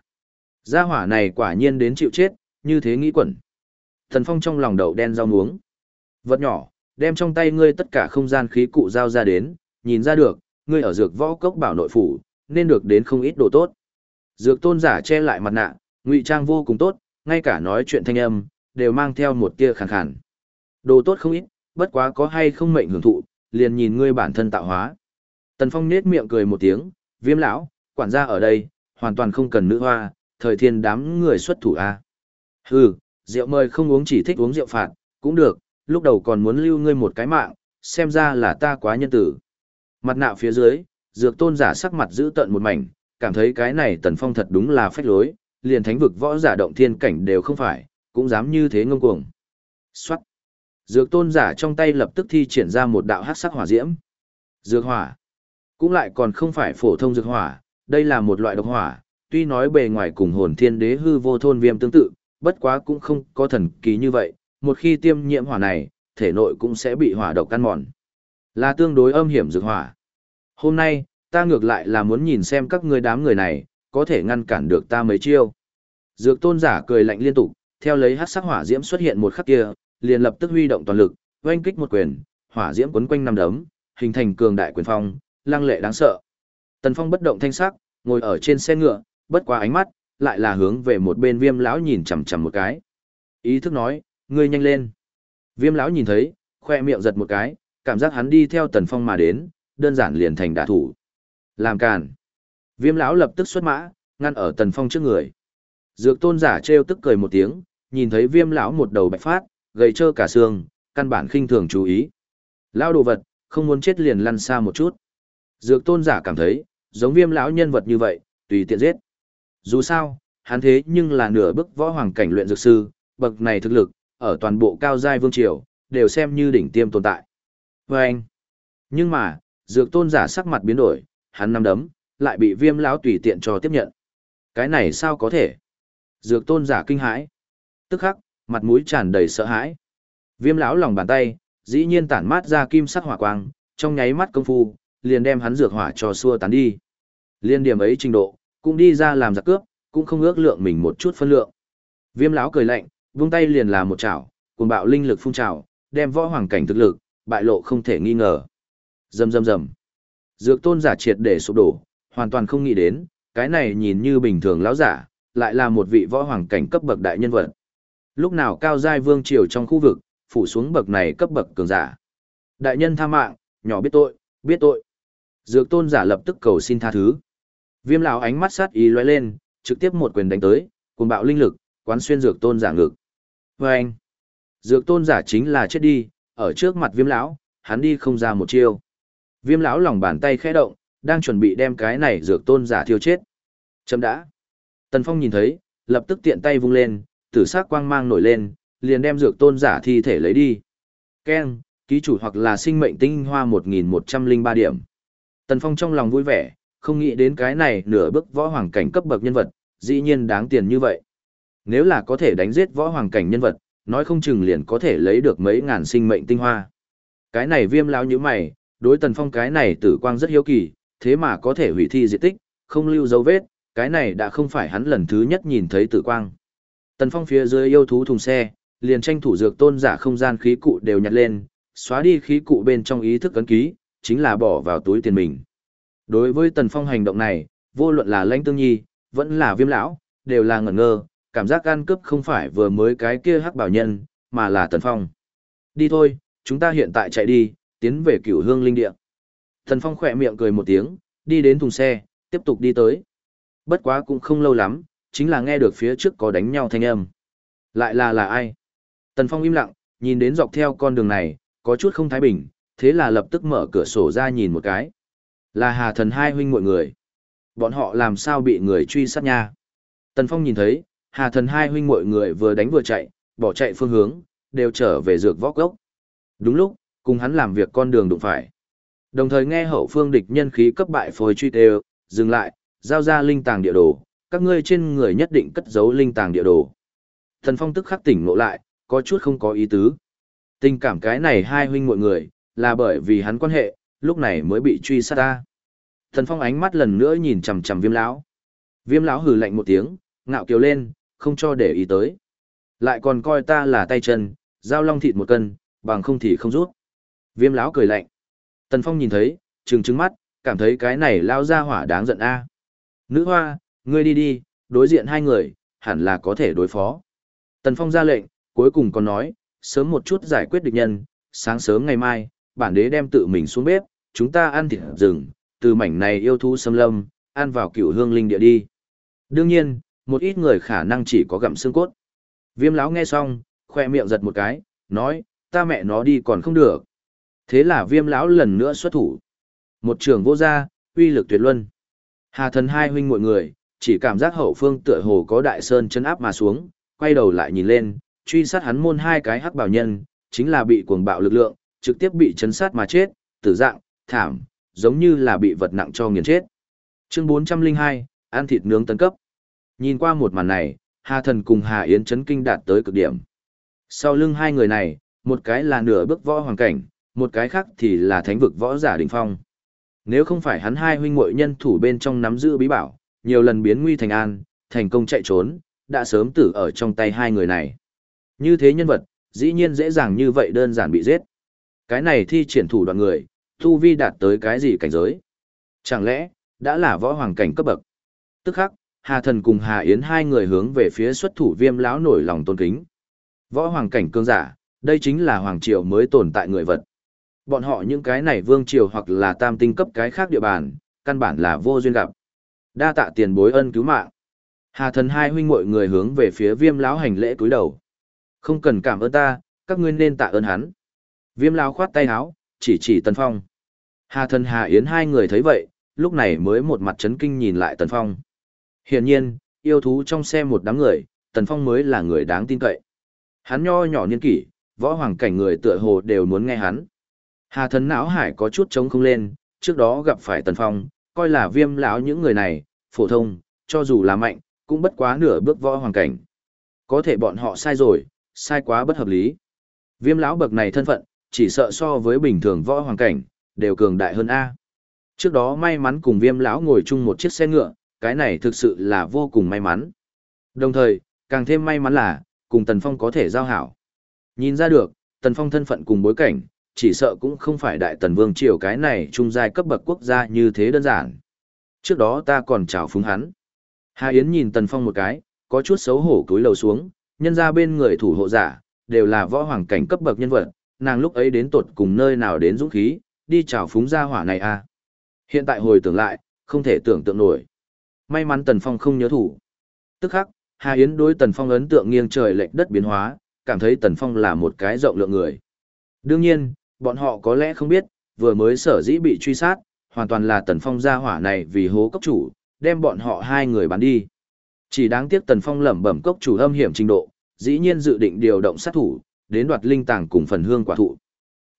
A: Gia hỏa này quả nhiên đến chịu chết, như thế nghĩ quẩn. Thần Phong trong lòng đầu đen rau muống. Vật nhỏ, đem trong tay ngươi tất cả không gian khí cụ giao ra đến, nhìn ra được, ngươi ở dược võ cốc bảo nội phủ, nên được đến không ít đồ tốt. Dược tôn giả che lại mặt nạ, ngụy trang vô cùng tốt, ngay cả nói chuyện thanh âm, đều mang theo một tia khàn khàn. Đồ tốt không ít, bất quá có hay không mệnh hưởng thụ, liền nhìn ngươi bản thân tạo hóa. Tần Phong nết miệng cười một tiếng, viêm lão, quản gia ở đây, hoàn toàn không cần nữ hoa, thời thiên đám người xuất thủ a. Hừ, rượu mời không uống chỉ thích uống rượu phạt, cũng được, lúc đầu còn muốn lưu ngươi một cái mạng, xem ra là ta quá nhân tử. Mặt nạ phía dưới, dược tôn giả sắc mặt giữ tận một mảnh, cảm thấy cái này tần phong thật đúng là phách lối, liền thánh vực võ giả động thiên cảnh đều không phải, cũng dám như thế ngông cuồng. Xoát. Dược tôn giả trong tay lập tức thi triển ra một đạo hắc sắc hỏa diễm. Dược hỏa. Cũng lại còn không phải phổ thông dược hỏa, đây là một loại độc hỏa, tuy nói bề ngoài cùng hồn thiên đế hư vô thôn viêm tương tự, bất quá cũng không có thần kỳ như vậy, một khi tiêm nhiễm hỏa này, thể nội cũng sẽ bị hỏa độc căn mòn. Là tương đối âm hiểm dược hỏa. Hôm nay, ta ngược lại là muốn nhìn xem các ngươi đám người này, có thể ngăn cản được ta mấy chiêu. Dược tôn giả cười lạnh liên tục, theo lấy hát sắc hỏa diễm xuất hiện một khắc kia, liền lập tức huy động toàn lực, oanh kích một quyền, hỏa diễm quấn quanh năm đấm, hình thành cường đại quyền phong, lăng lệ đáng sợ. Tần Phong bất động thanh sắc, ngồi ở trên xe ngựa, bất quá ánh mắt, lại là hướng về một bên viêm lão nhìn chằm chằm một cái. Ý thức nói, ngươi nhanh lên. Viêm lão nhìn thấy, khoe miệng giật một cái, cảm giác hắn đi theo tần phong mà đến, đơn giản liền thành đả thủ. Làm càn. Viêm lão lập tức xuất mã, ngăn ở tần phong trước người. Dược tôn giả trêu tức cười một tiếng, nhìn thấy viêm lão một đầu bạch phát, gầy trơ cả xương, căn bản khinh thường chú ý. Lão đồ vật, không muốn chết liền lăn xa một chút. Dược tôn giả cảm thấy, giống viêm lão nhân vật như vậy, tùy tiện giết. Dù sao, hắn thế nhưng là nửa bức võ hoàng cảnh luyện dược sư, bậc này thực lực, ở toàn bộ cao giai vương triều, đều xem như đỉnh tiêm tồn tại. Và anh, nhưng mà, dược tôn giả sắc mặt biến đổi, hắn nắm đấm, lại bị viêm lão tùy tiện cho tiếp nhận. Cái này sao có thể? Dược tôn giả kinh hãi. Tức khắc, mặt mũi tràn đầy sợ hãi. Viêm lão lòng bàn tay, dĩ nhiên tản mát ra kim sắc hỏa quang, trong nháy mắt công phu, liền đem hắn dược hỏa cho xua tán đi. Liên điểm ấy trình độ, cũng đi ra làm giặc cướp, cũng không ước lượng mình một chút phân lượng. Viêm lão cười lạnh, vung tay liền làm một chảo, cuồng bạo linh lực phun trào, đem võ hoàng cảnh thực lực, bại lộ không thể nghi ngờ. Rầm rầm rầm. Dược tôn giả triệt để sụp đổ, hoàn toàn không nghĩ đến, cái này nhìn như bình thường lão giả, lại là một vị võ hoàng cảnh cấp bậc đại nhân vật. Lúc nào cao giai vương triều trong khu vực, phủ xuống bậc này cấp bậc cường giả. Đại nhân tha mạng, nhỏ biết tội, biết tội. Dược tôn giả lập tức cầu xin tha thứ. Viêm lão ánh mắt sát ý lóe lên, trực tiếp một quyền đánh tới, cùng bạo linh lực, quán xuyên dược tôn giả ngực. vê anh, dược tôn giả chính là chết đi, ở trước mặt viêm lão, hắn đi không ra một chiêu. Viêm lão lòng bàn tay khẽ động, đang chuẩn bị đem cái này dược tôn giả thiêu chết. Chấm đã. Tần Phong nhìn thấy, lập tức tiện tay vung lên, tử sắc quang mang nổi lên, liền đem dược tôn giả thi thể lấy đi. Ken, ký chủ hoặc là sinh mệnh tinh hoa 1103 điểm. Tần Phong trong lòng vui vẻ, không nghĩ đến cái này nửa bước võ hoàng cảnh cấp bậc nhân vật, dĩ nhiên đáng tiền như vậy. Nếu là có thể đánh giết võ hoàng cảnh nhân vật, nói không chừng liền có thể lấy được mấy ngàn sinh mệnh tinh hoa. Cái này viêm lão như mày, đối tần phong cái này tử quang rất hiếu kỳ, thế mà có thể hủy thi diện tích, không lưu dấu vết, cái này đã không phải hắn lần thứ nhất nhìn thấy tử quang. Tần phong phía dưới yêu thú thùng xe, liền tranh thủ dược tôn giả không gian khí cụ đều nhặt lên, xóa đi khí cụ bên trong ý thức ấn ký, chính là bỏ vào túi tiền mình. Đối với tần phong hành động này, vô luận là lãnh tương nhi, vẫn là viêm lão, đều là ngẩn ngơ, cảm giác ăn cướp không phải vừa mới cái kia hắc bảo nhân, mà là tần phong. Đi thôi, chúng ta hiện tại chạy đi, tiến về cửu hương linh địa. Tần phong khỏe miệng cười một tiếng, đi đến thùng xe, tiếp tục đi tới. Bất quá cũng không lâu lắm, chính là nghe được phía trước có đánh nhau thanh âm. Lại là là ai? Tần phong im lặng, nhìn đến dọc theo con đường này, có chút không thái bình, thế là lập tức mở cửa sổ ra nhìn một cái. Là hà thần hai huynh mọi người. Bọn họ làm sao bị người truy sát nha? Tần Phong nhìn thấy, hà thần hai huynh mọi người vừa đánh vừa chạy, bỏ chạy phương hướng, đều trở về dược vóc gốc. Đúng lúc, cùng hắn làm việc con đường đụng phải. Đồng thời nghe hậu phương địch nhân khí cấp bại phôi truy tê, dừng lại, giao ra linh tàng địa đồ, các ngươi trên người nhất định cất giấu linh tàng địa đồ. Thần Phong tức khắc tỉnh ngộ lại, có chút không có ý tứ. Tình cảm cái này hai huynh mọi người, là bởi vì hắn quan hệ, lúc này mới bị truy sát ta. Thần Phong ánh mắt lần nữa nhìn chằm chằm Viêm lão. Viêm lão hừ lạnh một tiếng, ngạo kiều lên, không cho để ý tới. Lại còn coi ta là tay chân, giao long thịt một cân, bằng không thì không rút. Viêm lão cười lạnh. Tần Phong nhìn thấy, trừng trừng mắt, cảm thấy cái này lao ra hỏa đáng giận a. Nữ hoa, ngươi đi đi, đối diện hai người, hẳn là có thể đối phó. Tần Phong ra lệnh, cuối cùng còn nói, sớm một chút giải quyết địch nhân, sáng sớm ngày mai, bản đế đem tự mình xuống bếp, chúng ta ăn thịt rừng, từ mảnh này yêu thú xâm lâm, ăn vào cửu hương linh địa đi. Đương nhiên, một ít người khả năng chỉ có gặm xương cốt. Viêm lão nghe xong, khoe miệng giật một cái, nói, ta mẹ nó đi còn không được. Thế là viêm lão lần nữa xuất thủ. Một trường vô gia, uy lực tuyệt luân. Hà thần hai huynh mọi người, chỉ cảm giác hậu phương tựa hồ có đại sơn chân áp mà xuống, quay đầu lại nhìn lên, truy sát hắn môn hai cái hắc bảo nhân, chính là bị cuồng bạo lực lượng, trực tiếp bị chấn sát mà chết, tử dạng, thảm, giống như là bị vật nặng cho nghiền chết. Chương 402, ăn thịt nướng tấn cấp. Nhìn qua một màn này, Hà Thần cùng Hà Yến chấn kinh đạt tới cực điểm. Sau lưng hai người này, một cái là nửa bước võ hoàng cảnh, một cái khác thì là thánh vực võ giả đỉnh phong. Nếu không phải hắn hai huynh muội nhân thủ bên trong nắm giữ bí bảo, nhiều lần biến nguy thành an, thành công chạy trốn, đã sớm tử ở trong tay hai người này. Như thế nhân vật, dĩ nhiên dễ dàng như vậy đơn giản bị giết. Cái này thi triển thủ đoạn người, tu vi đạt tới cái gì cảnh giới? Chẳng lẽ, đã là võ hoàng cảnh cấp bậc? Tức khắc, Hà Thần cùng Hà Yến hai người hướng về phía xuất thủ viêm lão nổi lòng tôn kính. Võ hoàng cảnh cương giả, đây chính là hoàng triều mới tồn tại người vật. Bọn họ những cái này vương triều hoặc là tam tinh cấp cái khác địa bàn, căn bản là vô duyên gặp. Đa tạ tiền bối ân cứu mạng. Hà Thần hai huynh muội người hướng về phía viêm lão hành lễ cúi đầu. Không cần cảm ơn ta, các ngươi nên tạ ơn hắn. Viêm lão khoát tay áo, chỉ chỉ Tần Phong. Hà Thần Hà Yến hai người thấy vậy, lúc này mới một mặt chấn kinh nhìn lại Tần Phong. Hiển nhiên, yêu thú trong xe một đám người, Tần Phong mới là người đáng tin cậy. Hắn nho nhỏ niên kỷ, võ hoàng cảnh người tựa hồ đều muốn nghe hắn. Hà thần não hải có chút trống không lên, trước đó gặp phải Tần Phong, coi là viêm lão những người này, phổ thông, cho dù là mạnh, cũng bất quá nửa bước võ hoàng cảnh. Có thể bọn họ sai rồi, sai quá bất hợp lý. Viêm lão bậc này thân phận, chỉ sợ so với bình thường võ hoàng cảnh, đều cường đại hơn A. Trước đó may mắn cùng viêm lão ngồi chung một chiếc xe ngựa, cái này thực sự là vô cùng may mắn. Đồng thời, càng thêm may mắn là, cùng Tần Phong có thể giao hảo. Nhìn ra được, Tần Phong thân phận cùng bối cảnh, chỉ sợ cũng không phải đại tần vương triều cái này trung giai cấp bậc quốc gia như thế đơn giản. Trước đó ta còn chào phúng hắn. Hà Yến nhìn Tần Phong một cái, có chút xấu hổ cúi lầu xuống, nhân ra bên người thủ hộ giả, đều là võ hoàng cảnh cấp bậc nhân vật, nàng lúc ấy đến tột cùng nơi nào đến dũng khí, đi chào phúng gia hỏa này à. Hiện tại hồi tưởng lại, không thể tưởng tượng nổi. May mắn Tần Phong không nhớ thủ. Tức khắc, Hà Yến đối Tần Phong ấn tượng nghiêng trời lệch đất biến hóa, cảm thấy Tần Phong là một cái rộng lượng người. Đương nhiên, bọn họ có lẽ không biết, vừa mới sở dĩ bị truy sát, hoàn toàn là Tần Phong gia hỏa này vì hố cốc chủ, đem bọn họ hai người bán đi. Chỉ đáng tiếc Tần Phong lẩm bẩm cốc chủ âm hiểm trình độ, dĩ nhiên dự định điều động sát thủ, đến đoạt linh tàng cùng phần hương quả thụ.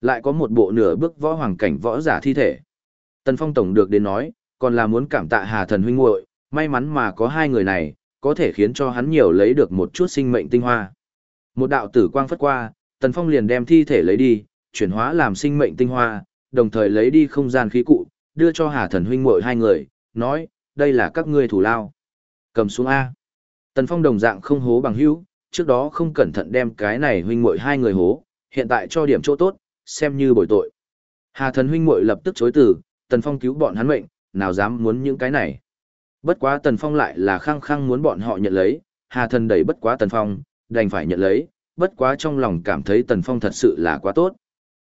A: Lại có một bộ nửa bước võ hoàng cảnh võ giả thi thể. Tần Phong tổng được đến nói, còn là muốn cảm tạ Hà Thần huynh muội, may mắn mà có hai người này, có thể khiến cho hắn nhiều lấy được một chút sinh mệnh tinh hoa. Một đạo tử quang phất qua, Tần Phong liền đem thi thể lấy đi, chuyển hóa làm sinh mệnh tinh hoa, đồng thời lấy đi không gian khí cụ, đưa cho Hà Thần huynh muội hai người, nói, đây là các ngươi thủ lao. Cầm xuống A. Tần Phong đồng dạng không hố bằng hữu, trước đó không cẩn thận đem cái này huynh muội hai người hố, hiện tại cho điểm chỗ tốt, xem như bồi tội. Hà Thần huynh muội lập tức chối từ, Tần Phong cứu bọn hắn mệnh, nào dám muốn những cái này. Bất quá Tần Phong lại là khăng khăng muốn bọn họ nhận lấy, Hà Thần đẩy bất quá Tần Phong, đành phải nhận lấy, bất quá trong lòng cảm thấy Tần Phong thật sự là quá tốt.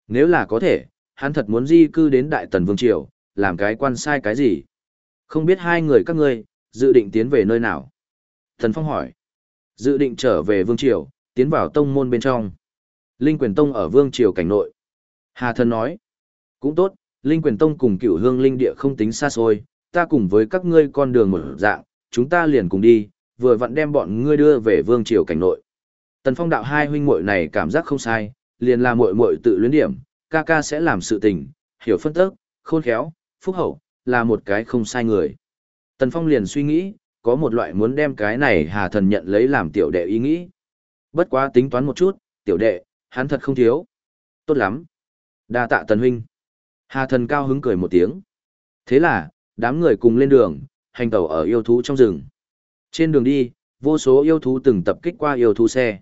A: Nếu là có thể, hắn thật muốn di cư đến Đại Tần Vương Triều, làm cái quan sai cái gì. Không biết hai người các ngươi, dự định tiến về nơi nào? Tần Phong hỏi. Dự định trở về Vương Triều, tiến vào tông môn bên trong. Linh Quyền Tông ở Vương Triều cảnh nội. Hà Thần nói. Cũng tốt, Linh Quyền Tông cùng cửu hương linh địa không tính xa xôi, ta cùng với các ngươi con đường một dạng, chúng ta liền cùng đi, vừa vặn đem bọn ngươi đưa về vương triều cảnh nội. Tần Phong đạo hai huynh muội này cảm giác không sai, liền là muội muội tự luyến điểm, ca ca sẽ làm sự tình, hiểu phân tức, khôn khéo, phúc hậu, là một cái không sai người. Tần Phong liền suy nghĩ, có một loại muốn đem cái này Hà Thần nhận lấy làm tiểu đệ ý nghĩ. Bất quá tính toán một chút, tiểu đệ, hắn thật không thiếu. Tốt lắm. Đa tạ Tần huynh. Hà Thần cao hứng cười một tiếng. Thế là, đám người cùng lên đường, hành tẩu ở yêu thú trong rừng. Trên đường đi, vô số yêu thú từng tập kích qua yêu thú xe.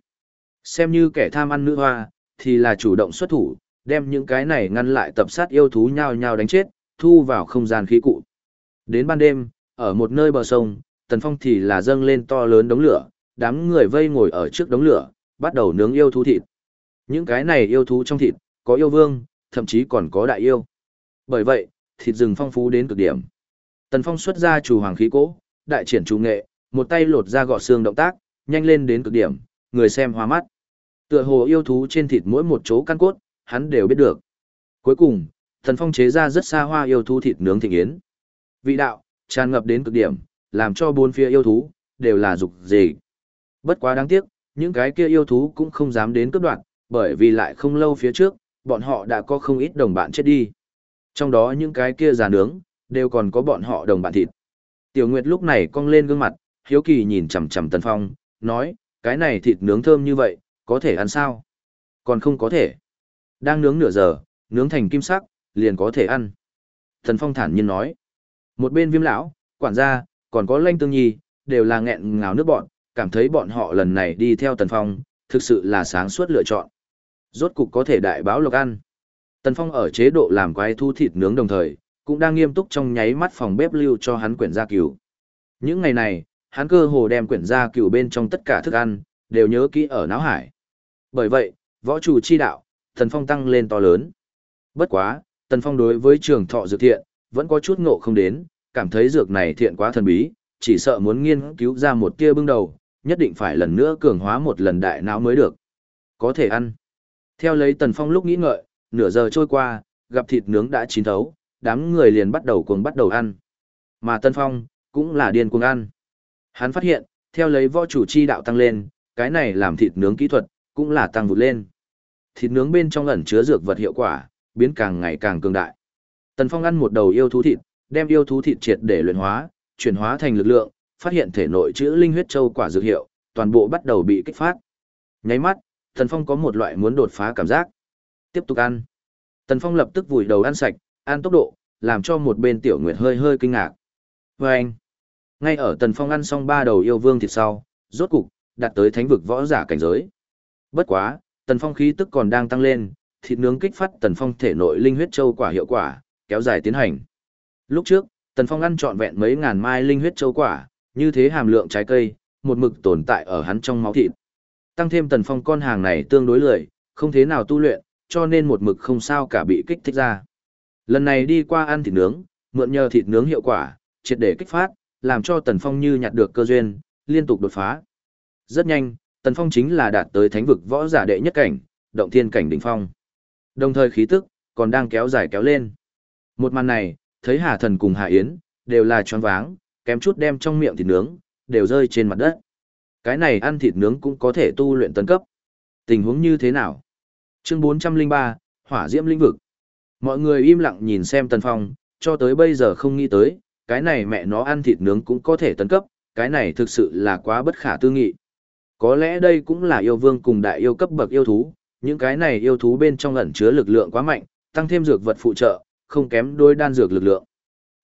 A: Xem như kẻ tham ăn nữ hoa, thì là chủ động xuất thủ, đem những cái này ngăn lại tập sát yêu thú nhau nhau đánh chết, thu vào không gian khí cụ. Đến ban đêm, ở một nơi bờ sông, Tần Phong thì là dâng lên to lớn đống lửa, đám người vây ngồi ở trước đống lửa, bắt đầu nướng yêu thú thịt. Những cái này yêu thú trong thịt, có yêu vương, thậm chí còn có đại yêu. Bởi vậy, thịt rừng phong phú đến cực điểm. Tần Phong xuất ra chủ hoàng khí cỗ, đại triển chủ nghệ, một tay lột ra gọt xương động tác, nhanh lên đến cực điểm, người xem hoa mắt. Tựa hồ yêu thú trên thịt mỗi một chỗ căn cốt, hắn đều biết được. Cuối cùng, Tần Phong chế ra rất xa hoa yêu thú thịt nướng thịnh yến. Vị đạo, tràn ngập đến cực điểm, làm cho bốn phía yêu thú, đều là dục gì. Bất quá đáng tiếc, những cái kia yêu thú cũng không dám đến cướp đoạn, bởi vì lại không lâu phía trước, bọn họ đã có không ít đồng bạn chết đi. Trong đó những cái kia già nướng, đều còn có bọn họ đồng bạn thịt. Tiểu Nguyệt lúc này cong lên gương mặt, hiếu kỳ nhìn chằm chằm Tần Phong, nói, cái này thịt nướng thơm như vậy, có thể ăn sao? Còn không có thể. Đang nướng nửa giờ, nướng thành kim sắc, liền có thể ăn. Tần Phong thản nhiên nói. Một bên viêm lão, quản gia, còn có lanh tương nhi, đều là nghẹn ngào nước bọn, cảm thấy bọn họ lần này đi theo Tần Phong, thực sự là sáng suốt lựa chọn. Rốt cục có thể đại báo lộc ăn. Tần Phong ở chế độ làm quái thu thịt nướng đồng thời, cũng đang nghiêm túc trong nháy mắt phòng bếp lưu cho hắn quyển gia cừu. Những ngày này, hắn cơ hồ đem quyển gia cừu bên trong tất cả thức ăn, đều nhớ kỹ ở não hải. Bởi vậy, võ chủ chi đạo, Tần Phong tăng lên to lớn. Bất quá, Tần Phong đối với trường thọ dược thiện, vẫn có chút ngộ không đến, cảm thấy dược này thiện quá thần bí, chỉ sợ muốn nghiên cứu ra một tia bưng đầu, nhất định phải lần nữa cường hóa một lần đại não mới được. Có thể ăn. Theo lấy Tần Phong lúc nghĩ ngợi, nửa giờ trôi qua, gặp thịt nướng đã chín thấu, đám người liền bắt đầu cuồng bắt đầu ăn. Mà Tần Phong, cũng là điên cuồng ăn. Hắn phát hiện, theo lấy võ chủ chi đạo tăng lên, cái này làm thịt nướng kỹ thuật, cũng là tăng vụt lên. Thịt nướng bên trong ẩn chứa dược vật hiệu quả, biến càng ngày càng cường đại. Tần Phong ăn một đầu yêu thú thịt, đem yêu thú thịt triệt để luyện hóa, chuyển hóa thành lực lượng, phát hiện thể nội chữ linh huyết châu quả dược hiệu, toàn bộ bắt đầu bị kích phát. Nháy mắt, Tần Phong có một loại muốn đột phá cảm giác. Tiếp tục ăn. Tần Phong lập tức vùi đầu ăn sạch, ăn tốc độ, làm cho một bên Tiểu Nguyệt hơi hơi kinh ngạc. Và anh, ngay ở Tần Phong ăn xong ba đầu yêu vương thịt sau, rốt cục, đạt tới thánh vực võ giả cảnh giới. Bất quá, Tần Phong khí tức còn đang tăng lên, thịt nướng kích phát Tần Phong thể nội linh huyết châu quả hiệu quả, kéo dài tiến hành. Lúc trước, Tần Phong ăn trọn vẹn mấy ngàn mai linh huyết châu quả, như thế hàm lượng trái cây, một mực tồn tại ở hắn trong máu thịt. Tăng thêm Tần Phong con hàng này tương đối lười, không thế nào tu luyện, cho nên một mực không sao cả bị kích thích ra. Lần này đi qua ăn thịt nướng, mượn nhờ thịt nướng hiệu quả, triệt để kích phát, làm cho Tần Phong như nhặt được cơ duyên, liên tục đột phá. Rất nhanh, Tần Phong chính là đạt tới thánh vực võ giả đệ nhất cảnh, động thiên cảnh đỉnh phong. Đồng thời khí tức còn đang kéo dài kéo lên. Một màn này, thấy Hà Thần cùng Hà Yến đều là choáng váng, kém chút đem trong miệng thịt nướng đều rơi trên mặt đất. Cái này ăn thịt nướng cũng có thể tu luyện tấn cấp. Tình huống như thế nào? Chương 403, Hỏa Diễm lĩnh vực. Mọi người im lặng nhìn xem Tần Phong, cho tới bây giờ không nghĩ tới, cái này mẹ nó ăn thịt nướng cũng có thể tấn cấp, cái này thực sự là quá bất khả tư nghị. Có lẽ đây cũng là yêu vương cùng đại yêu cấp bậc yêu thú, những cái này yêu thú bên trong ẩn chứa lực lượng quá mạnh, tăng thêm dược vật phụ trợ, không kém đôi đan dược lực lượng.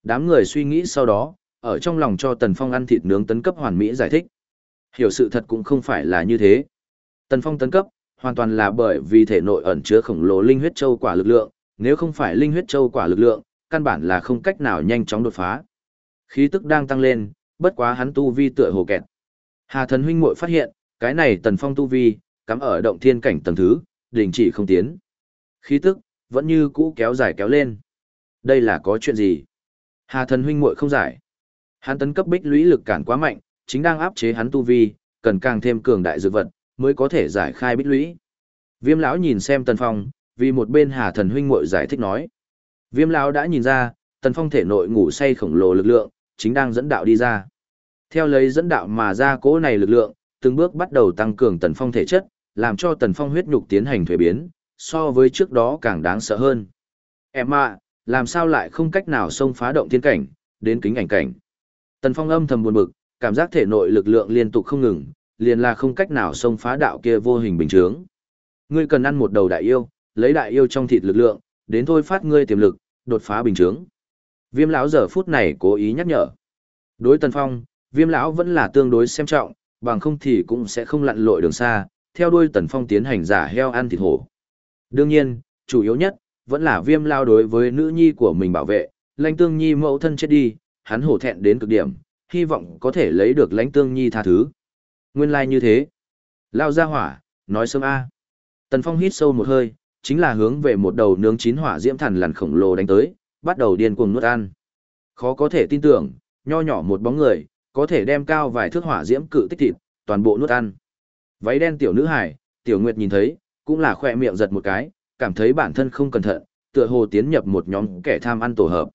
A: Đám người suy nghĩ sau đó, ở trong lòng cho Tần Phong ăn thịt nướng tấn cấp hoàn mỹ giải thích. Hiểu sự thật cũng không phải là như thế. Tần Phong tấn cấp, hoàn toàn là bởi vì thể nội ẩn chứa khổng lồ linh huyết châu quả lực lượng, nếu không phải linh huyết châu quả lực lượng, căn bản là không cách nào nhanh chóng đột phá. Khí tức đang tăng lên, bất quá hắn tu vi tựa hồ kẹt. Hà thần huynh muội phát hiện, cái này tần phong tu vi, cắm ở động thiên cảnh tầng thứ, đình chỉ không tiến. Khí tức, vẫn như cũ kéo dài kéo lên. Đây là có chuyện gì? Hà thần huynh muội không giải. Hắn tấn cấp bích lũy lực cản quá mạnh, chính đang áp chế hắn tu vi, cần càng thêm cường đại dược vật, mới có thể giải khai bích lũy. Viêm lão nhìn xem tần phong, vì một bên Hà thần huynh muội giải thích nói. Viêm lão đã nhìn ra, tần phong thể nội ngủ say khổng lồ lực lượng, chính đang dẫn đạo đi ra. Theo lấy dẫn đạo mà ra cố này lực lượng, từng bước bắt đầu tăng cường tần phong thể chất, làm cho tần phong huyết nhục tiến hành thuế biến, so với trước đó càng đáng sợ hơn. Em ạ, làm sao lại không cách nào xông phá động thiên cảnh, đến kính ảnh cảnh. Tần phong âm thầm buồn bực, cảm giác thể nội lực lượng liên tục không ngừng, liền là không cách nào xông phá đạo kia vô hình bình chướng. Ngươi cần ăn một đầu đại yêu, lấy đại yêu trong thịt lực lượng, đến thôi phát ngươi tiềm lực, đột phá bình chướng. Viêm lão giờ phút này cố ý nhắc nhở. Đối Tần Phong, Viêm lão vẫn là tương đối xem trọng, bằng không thì cũng sẽ không lặn lội đường xa, theo đuôi Tần Phong tiến hành giả heo ăn thịt hổ. Đương nhiên, chủ yếu nhất, vẫn là viêm lao đối với nữ nhi của mình bảo vệ, lãnh tương nhi mẫu thân chết đi, hắn hổ thẹn đến cực điểm, hy vọng có thể lấy được lãnh tương nhi tha thứ. Nguyên lai like như thế. Lao ra hỏa, nói sớm A. Tần Phong hít sâu một hơi, chính là hướng về một đầu nướng chín hỏa diễm thần lằn khổng lồ đánh tới, bắt đầu điên cuồng nuốt ăn. Khó có thể tin tưởng, nho nhỏ một bóng người, có thể đem cao vài thước hỏa diễm cự tích thịt, toàn bộ nuốt ăn. Váy đen tiểu nữ hải, tiểu nguyệt nhìn thấy, cũng là khoe miệng giật một cái, cảm thấy bản thân không cẩn thận, tựa hồ tiến nhập một nhóm kẻ tham ăn tổ hợp.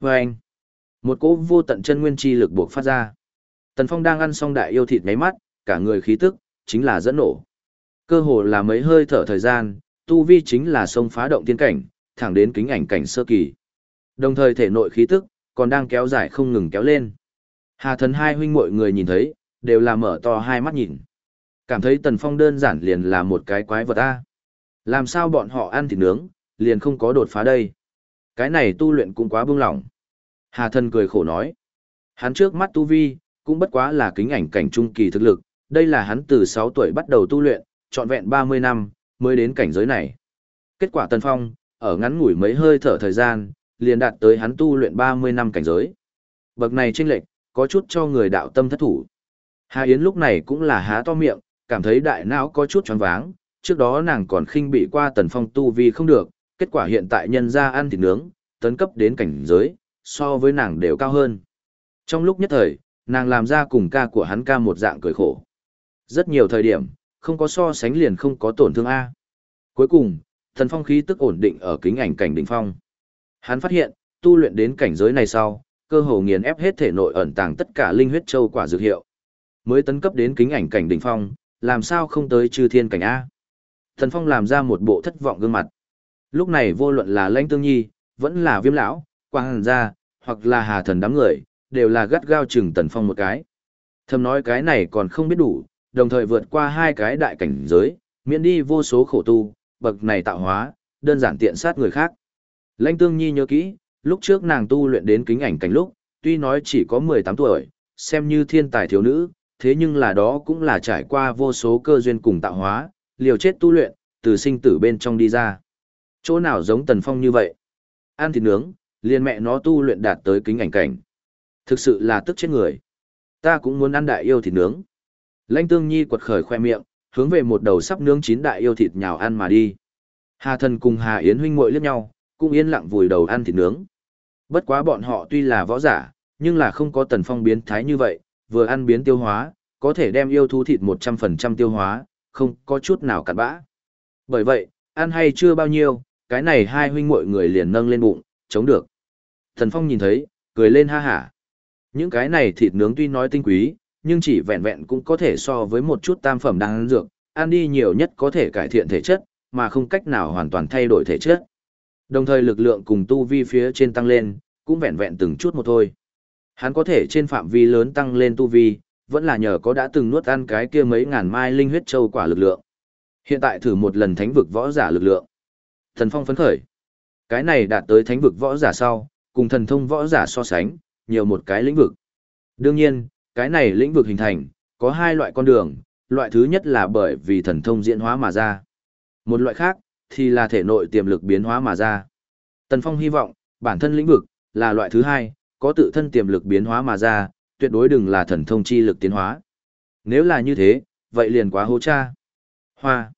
A: Và anh, một cỗ vô tận chân nguyên chi lực buộc phát ra. Tần Phong đang ăn xong đại yêu thịt ngáy mắt, cả người khí tức, chính là dẫn nổ. Cơ hồ là mấy hơi thở thời gian, tu vi chính là sông phá động tiên cảnh, thẳng đến kính ảnh cảnh sơ kỳ. Đồng thời thể nội khí tức, còn đang kéo dài không ngừng kéo lên. Hà thần hai huynh mọi người nhìn thấy, đều là mở to hai mắt nhìn. Cảm thấy Tần Phong đơn giản liền là một cái quái vật A. Làm sao bọn họ ăn thịt nướng, liền không có đột phá đây. Cái này tu luyện cũng quá buông lỏng. Hà thần cười khổ nói. Hắn trước mắt tu vi, cũng bất quá là kính ảnh cảnh trung kỳ thực lực. Đây là hắn từ 6 tuổi bắt đầu tu luyện, trọn vẹn 30 năm, mới đến cảnh giới này. Kết quả Tần Phong, ở ngắn ngủi mấy hơi thở thời gian, liền đạt tới hắn tu luyện 30 năm cảnh giới. Bậc này chênh lệch, có chút cho người đạo tâm thất thủ. Hà Yến lúc này cũng là há to miệng, cảm thấy đại não có chút choáng váng, trước đó nàng còn khinh bị qua tần phong tu vì không được, kết quả hiện tại nhân ra ăn thịt nướng, tấn cấp đến cảnh giới, so với nàng đều cao hơn. Trong lúc nhất thời, nàng làm ra cùng ca của hắn ca một dạng cười khổ. Rất nhiều thời điểm, không có so sánh liền không có tổn thương A. Cuối cùng, thần phong khí tức ổn định ở kính ảnh cảnh đỉnh phong. Hắn phát hiện, tu luyện đến cảnh giới này sau, cơ hồ nghiền ép hết thể nội ẩn tàng tất cả linh huyết châu quả dược hiệu. Mới tấn cấp đến kính ảnh cảnh đỉnh phong, làm sao không tới chư thiên cảnh A. Thần phong làm ra một bộ thất vọng gương mặt. Lúc này vô luận là lãnh tương nhi, vẫn là viêm lão, quang hàn gia, hoặc là hà thần đám người, đều là gắt gao chừng tần phong một cái. Thầm nói cái này còn không biết đủ, đồng thời vượt qua hai cái đại cảnh giới, miễn đi vô số khổ tu, bậc này tạo hóa, đơn giản tiện sát người khác. Lãnh Tương Nhi nhớ kỹ, lúc trước nàng tu luyện đến kính ảnh cảnh lúc, tuy nói chỉ có 18 tuổi, xem như thiên tài thiếu nữ, thế nhưng là đó cũng là trải qua vô số cơ duyên cùng tạo hóa, liều chết tu luyện, từ sinh tử bên trong đi ra. Chỗ nào giống Tần Phong như vậy? Ăn thịt nướng, liền mẹ nó tu luyện đạt tới kính ảnh cảnh. Thực sự là tức chết người. Ta cũng muốn ăn đại yêu thịt nướng. Lãnh Tương Nhi quật khởi khoe miệng, hướng về một đầu sắp nướng chín đại yêu thịt nhào ăn mà đi. Hà Thần cùng Hà Yến huynh muội liếc nhau, cũng yên lặng vùi đầu ăn thịt nướng. Bất quá bọn họ tuy là võ giả, nhưng là không có tần phong biến thái như vậy, vừa ăn biến tiêu hóa, có thể đem yêu thú thịt 100% tiêu hóa, không có chút nào cặn bã. Bởi vậy, ăn hay chưa bao nhiêu, cái này hai huynh muội người liền nâng lên bụng, chống được. Thần phong nhìn thấy, cười lên ha hả. Những cái này thịt nướng tuy nói tinh quý, nhưng chỉ vẹn vẹn cũng có thể so với một chút tam phẩm đang ăn dược, ăn đi nhiều nhất có thể cải thiện thể chất, mà không cách nào hoàn toàn thay đổi thể chất. Đồng thời lực lượng cùng tu vi phía trên tăng lên, cũng vẹn vẹn từng chút một thôi. Hắn có thể trên phạm vi lớn tăng lên tu vi, vẫn là nhờ có đã từng nuốt ăn cái kia mấy ngàn mai linh huyết châu quả lực lượng. Hiện tại thử một lần thánh vực võ giả lực lượng. Thần phong phấn khởi. Cái này đạt tới thánh vực võ giả sau, cùng thần thông võ giả so sánh, nhiều một cái lĩnh vực. Đương nhiên, cái này lĩnh vực hình thành, có hai loại con đường, loại thứ nhất là bởi vì thần thông diễn hóa mà ra. Một loại khác, thì là thể nội tiềm lực biến hóa mà ra. Tần Phong hy vọng, bản thân lĩnh vực, là loại thứ hai, có tự thân tiềm lực biến hóa mà ra, tuyệt đối đừng là thần thông chi lực tiến hóa. Nếu là như thế, vậy liền quá hô cha. Hoa.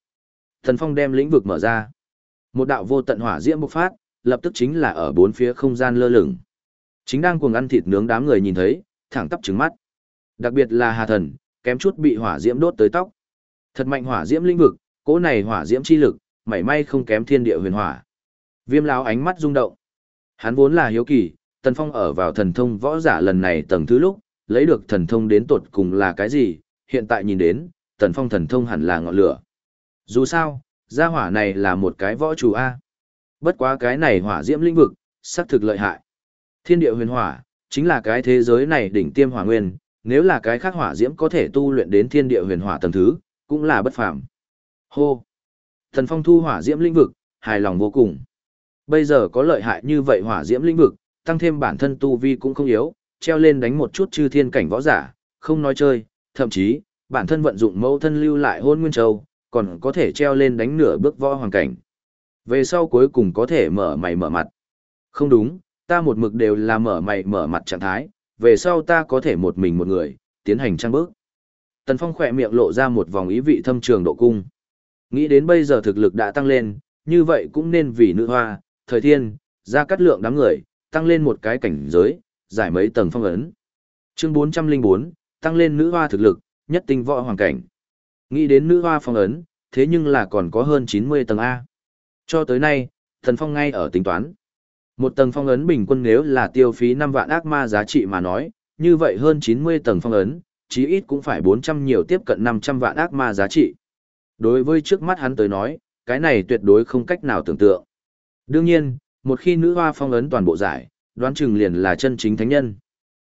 A: thần Phong đem lĩnh vực mở ra. Một đạo vô tận hỏa diễm bộc phát, lập tức chính là ở bốn phía không gian lơ lửng. Chính đang cuồng ăn thịt nướng đám người nhìn thấy, thẳng tắp trứng mắt. Đặc biệt là Hà Thần, kém chút bị hỏa diễm đốt tới tóc. Thật mạnh hỏa diễm lĩnh vực, cỗ này hỏa diễm chi lực, mảy may không kém thiên địa huyền hỏa. Viêm lão ánh mắt rung động. Hắn vốn là hiếu kỳ, Tần Phong ở vào thần thông võ giả lần này tầng thứ lúc, lấy được thần thông đến tột cùng là cái gì, hiện tại nhìn đến, Tần Phong thần thông hẳn là ngọn lửa. Dù sao, gia hỏa này là một cái võ chủ A. Bất quá cái này hỏa diễm lĩnh vực, xác thực lợi hại. Thiên địa huyền hỏa, chính là cái thế giới này đỉnh tiêm hỏa nguyên, nếu là cái khác hỏa diễm có thể tu luyện đến thiên địa huyền hỏa tầng thứ, cũng là bất phàm. Hô! Thần Phong thu hỏa diễm lĩnh vực, hài lòng vô cùng. Bây giờ có lợi hại như vậy hỏa diễm lĩnh vực, tăng thêm bản thân tu vi cũng không yếu, treo lên đánh một chút chư thiên cảnh võ giả, không nói chơi, thậm chí, bản thân vận dụng mẫu thân lưu lại hôn nguyên châu, còn có thể treo lên đánh nửa bước võ hoàng cảnh. Về sau cuối cùng có thể mở mày mở mặt. Không đúng, ta một mực đều là mở mày mở mặt trạng thái, về sau ta có thể một mình một người, tiến hành trang bước. Tần Phong khỏe miệng lộ ra một vòng ý vị thâm trường độ cung. Nghĩ đến bây giờ thực lực đã tăng lên, như vậy cũng nên vì nữ hoa, thời thiên, ra cắt lượng đám người, tăng lên một cái cảnh giới, giải mấy tầng phong ấn. Chương 404, tăng lên nữ hoa thực lực, nhất tinh võ hoàng cảnh. Nghĩ đến nữ hoa phong ấn, thế nhưng là còn có hơn 90 tầng A. Cho tới nay, thần phong ngay ở tính toán. Một tầng phong ấn bình quân nếu là tiêu phí 5 vạn ác ma giá trị mà nói, như vậy hơn 90 tầng phong ấn, chí ít cũng phải 400 nhiều tiếp cận 500 vạn ác ma giá trị. Đối với trước mắt hắn tới nói, cái này tuyệt đối không cách nào tưởng tượng. Đương nhiên, một khi nữ hoa phong ấn toàn bộ giải, đoán chừng liền là chân chính thánh nhân.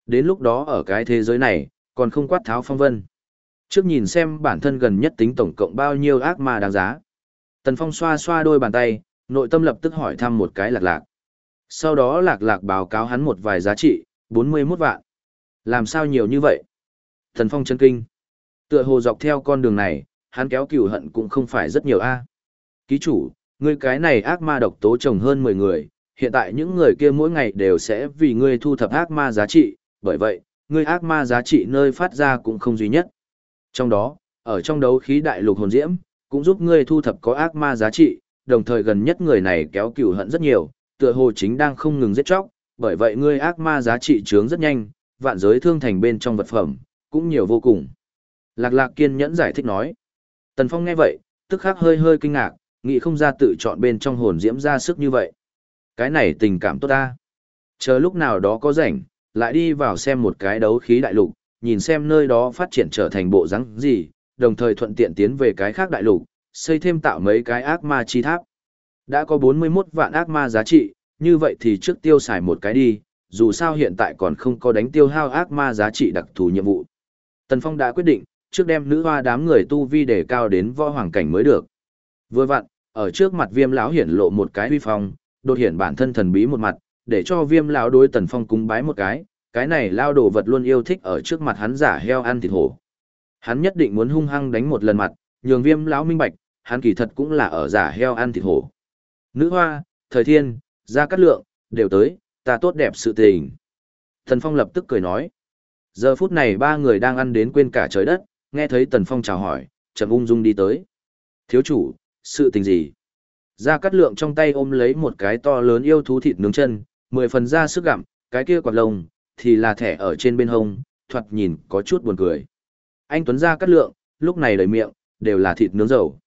A: Đến lúc đó ở cái thế giới này, còn không quát tháo phong vân. Trước nhìn xem bản thân gần nhất tính tổng cộng bao nhiêu ác ma đáng giá. Tần Phong xoa xoa đôi bàn tay, nội tâm lập tức hỏi thăm một cái lạc lạc. Sau đó lạc lạc báo cáo hắn một vài giá trị, 41 vạn. Làm sao nhiều như vậy? Tần Phong chân kinh. Tựa hồ dọc theo con đường này, hắn kéo cửu hận cũng không phải rất nhiều a. Ký chủ, ngươi cái này ác ma độc tố chồng hơn 10 người, hiện tại những người kia mỗi ngày đều sẽ vì ngươi thu thập ác ma giá trị, bởi vậy, ngươi ác ma giá trị nơi phát ra cũng không duy nhất. Trong đó, ở trong đấu khí đại lục hồn diễm, cũng giúp ngươi thu thập có ác ma giá trị, đồng thời gần nhất người này kéo cừu hận rất nhiều, tựa hồ chính đang không ngừng giết chóc, bởi vậy ngươi ác ma giá trị trướng rất nhanh, vạn giới thương thành bên trong vật phẩm, cũng nhiều vô cùng. Lạc lạc kiên nhẫn giải thích nói. Tần Phong nghe vậy, tức khắc hơi hơi kinh ngạc, nghĩ không ra tự chọn bên trong hồn diễm ra sức như vậy. Cái này tình cảm tốt ta. Chờ lúc nào đó có rảnh, lại đi vào xem một cái đấu khí đại lục, nhìn xem nơi đó phát triển trở thành bộ rắn gì, đồng thời thuận tiện tiến về cái khác đại lục, xây thêm tạo mấy cái ác ma chi tháp. Đã có 41 vạn ác ma giá trị, như vậy thì trước tiêu xài một cái đi, dù sao hiện tại còn không có đánh tiêu hao ác ma giá trị đặc thù nhiệm vụ. Tần Phong đã quyết định, trước đem nữ hoa đám người tu vi để cao đến võ hoàng cảnh mới được. Vừa vặn, ở trước mặt viêm lão hiển lộ một cái huy phong, đột hiện bản thân thần bí một mặt, để cho viêm lão đối Tần Phong cúng bái một cái, cái này lao đồ vật luôn yêu thích ở trước mặt hắn giả heo ăn thịt hổ. Hắn nhất định muốn hung hăng đánh một lần mặt, nhường viêm lão minh bạch, hắn kỳ thật cũng là ở giả heo ăn thịt hổ. Nữ hoa, thời thiên, gia cát lượng, đều tới, ta tốt đẹp sự tình. Tần Phong lập tức cười nói. Giờ phút này ba người đang ăn đến quên cả trời đất, nghe thấy Tần Phong chào hỏi, chậm ung dung đi tới. Thiếu chủ, sự tình gì? Gia Cát Lượng trong tay ôm lấy một cái to lớn yêu thú thịt nướng chân, mười phần ra sức gặm, cái kia quạt lông, thì là thẻ ở trên bên hông, thoạt nhìn có chút buồn cười. Anh Tuấn Gia Cát Lượng, lúc này đầy miệng, đều là thịt nướng dầu.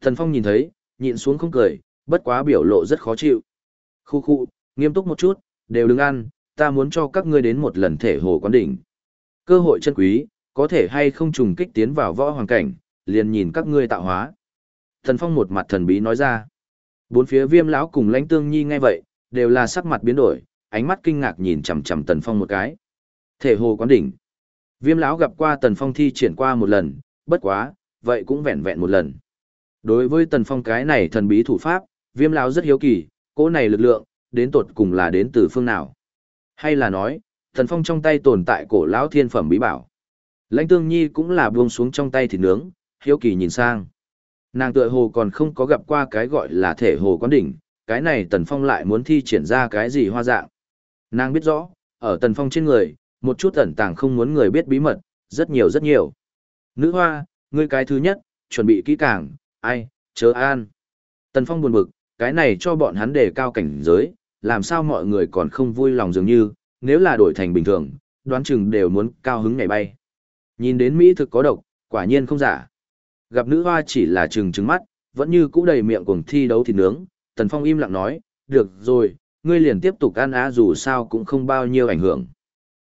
A: Thần Phong nhìn thấy, nhịn xuống không cười, bất quá biểu lộ rất khó chịu. Khu khu, nghiêm túc một chút, đều đừng ăn, ta muốn cho các ngươi đến một lần thể hồ quán đỉnh. Cơ hội chân quý, có thể hay không trùng kích tiến vào võ hoàng cảnh, liền nhìn các ngươi tạo hóa. Thần Phong một mặt thần bí nói ra. Bốn phía viêm lão cùng lãnh tương nhi nghe vậy, đều là sắc mặt biến đổi, ánh mắt kinh ngạc nhìn chằm chằm Tần Phong một cái. Thể hồ quán đỉnh. Viêm lão gặp qua Tần Phong thi triển qua một lần, bất quá, vậy cũng vẹn vẹn một lần. Đối với Tần Phong cái này thần bí thủ pháp, viêm lão rất hiếu kỳ, cỗ này lực lượng, đến tột cùng là đến từ phương nào? Hay là nói, Tần Phong trong tay tồn tại cổ lão thiên phẩm bí bảo? Lãnh Tương Nhi cũng là buông xuống trong tay thịt nướng, hiếu kỳ nhìn sang. Nàng tựa hồ còn không có gặp qua cái gọi là thể hồ quán đỉnh, cái này Tần Phong lại muốn thi triển ra cái gì hoa dạng. Nàng biết rõ, ở Tần Phong trên người, một chút ẩn tàng không muốn người biết bí mật, rất nhiều rất nhiều. Nữ hoa, ngươi cái thứ nhất, chuẩn bị kỹ càng, ai, chớ an. Tần Phong buồn bực, cái này cho bọn hắn đề cao cảnh giới, làm sao mọi người còn không vui lòng dường như, nếu là đổi thành bình thường, đoán chừng đều muốn cao hứng ngày bay. Nhìn đến Mỹ thực có độc, quả nhiên không giả. Gặp nữ hoa chỉ là trừng trừng mắt, vẫn như cũ đầy miệng cuồng thi đấu thịt nướng, Tần Phong im lặng nói, được rồi, ngươi liền tiếp tục ăn á dù sao cũng không bao nhiêu ảnh hưởng.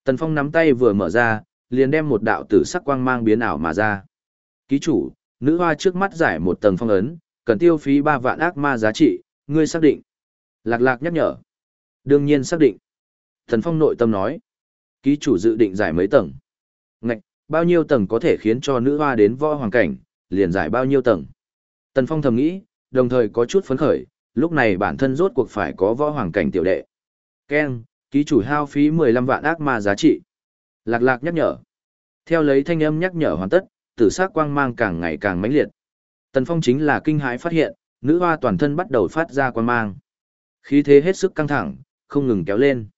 A: Tần Phong nắm tay vừa mở ra, liền đem một đạo tử sắc quang mang biến ảo mà ra. Ký chủ, nữ hoa trước mắt giải một tầng phong ấn, cần tiêu phí 3 vạn ác ma giá trị, ngươi xác định. Lạc lạc nhắc nhở. Đương nhiên xác định. Tần Phong nội tâm nói. Ký chủ dự định giải mấy tầng. Ngạch, bao nhiêu tầng có thể khiến cho nữ hoa đến võ hoàng cảnh, liền giải bao nhiêu tầng. Tần Phong thầm nghĩ, đồng thời có chút phấn khởi, lúc này bản thân rốt cuộc phải có võ hoàng cảnh tiểu đệ. Ken, ký chủ hao phí 15 vạn ác ma giá trị. Lạc lạc nhắc nhở. Theo lấy thanh âm nhắc nhở hoàn tất, tử sắc quang mang càng ngày càng mãnh liệt. Tần Phong chính là kinh hãi phát hiện, nữ hoa toàn thân bắt đầu phát ra quang mang. Khí thế hết sức căng thẳng, không ngừng kéo lên.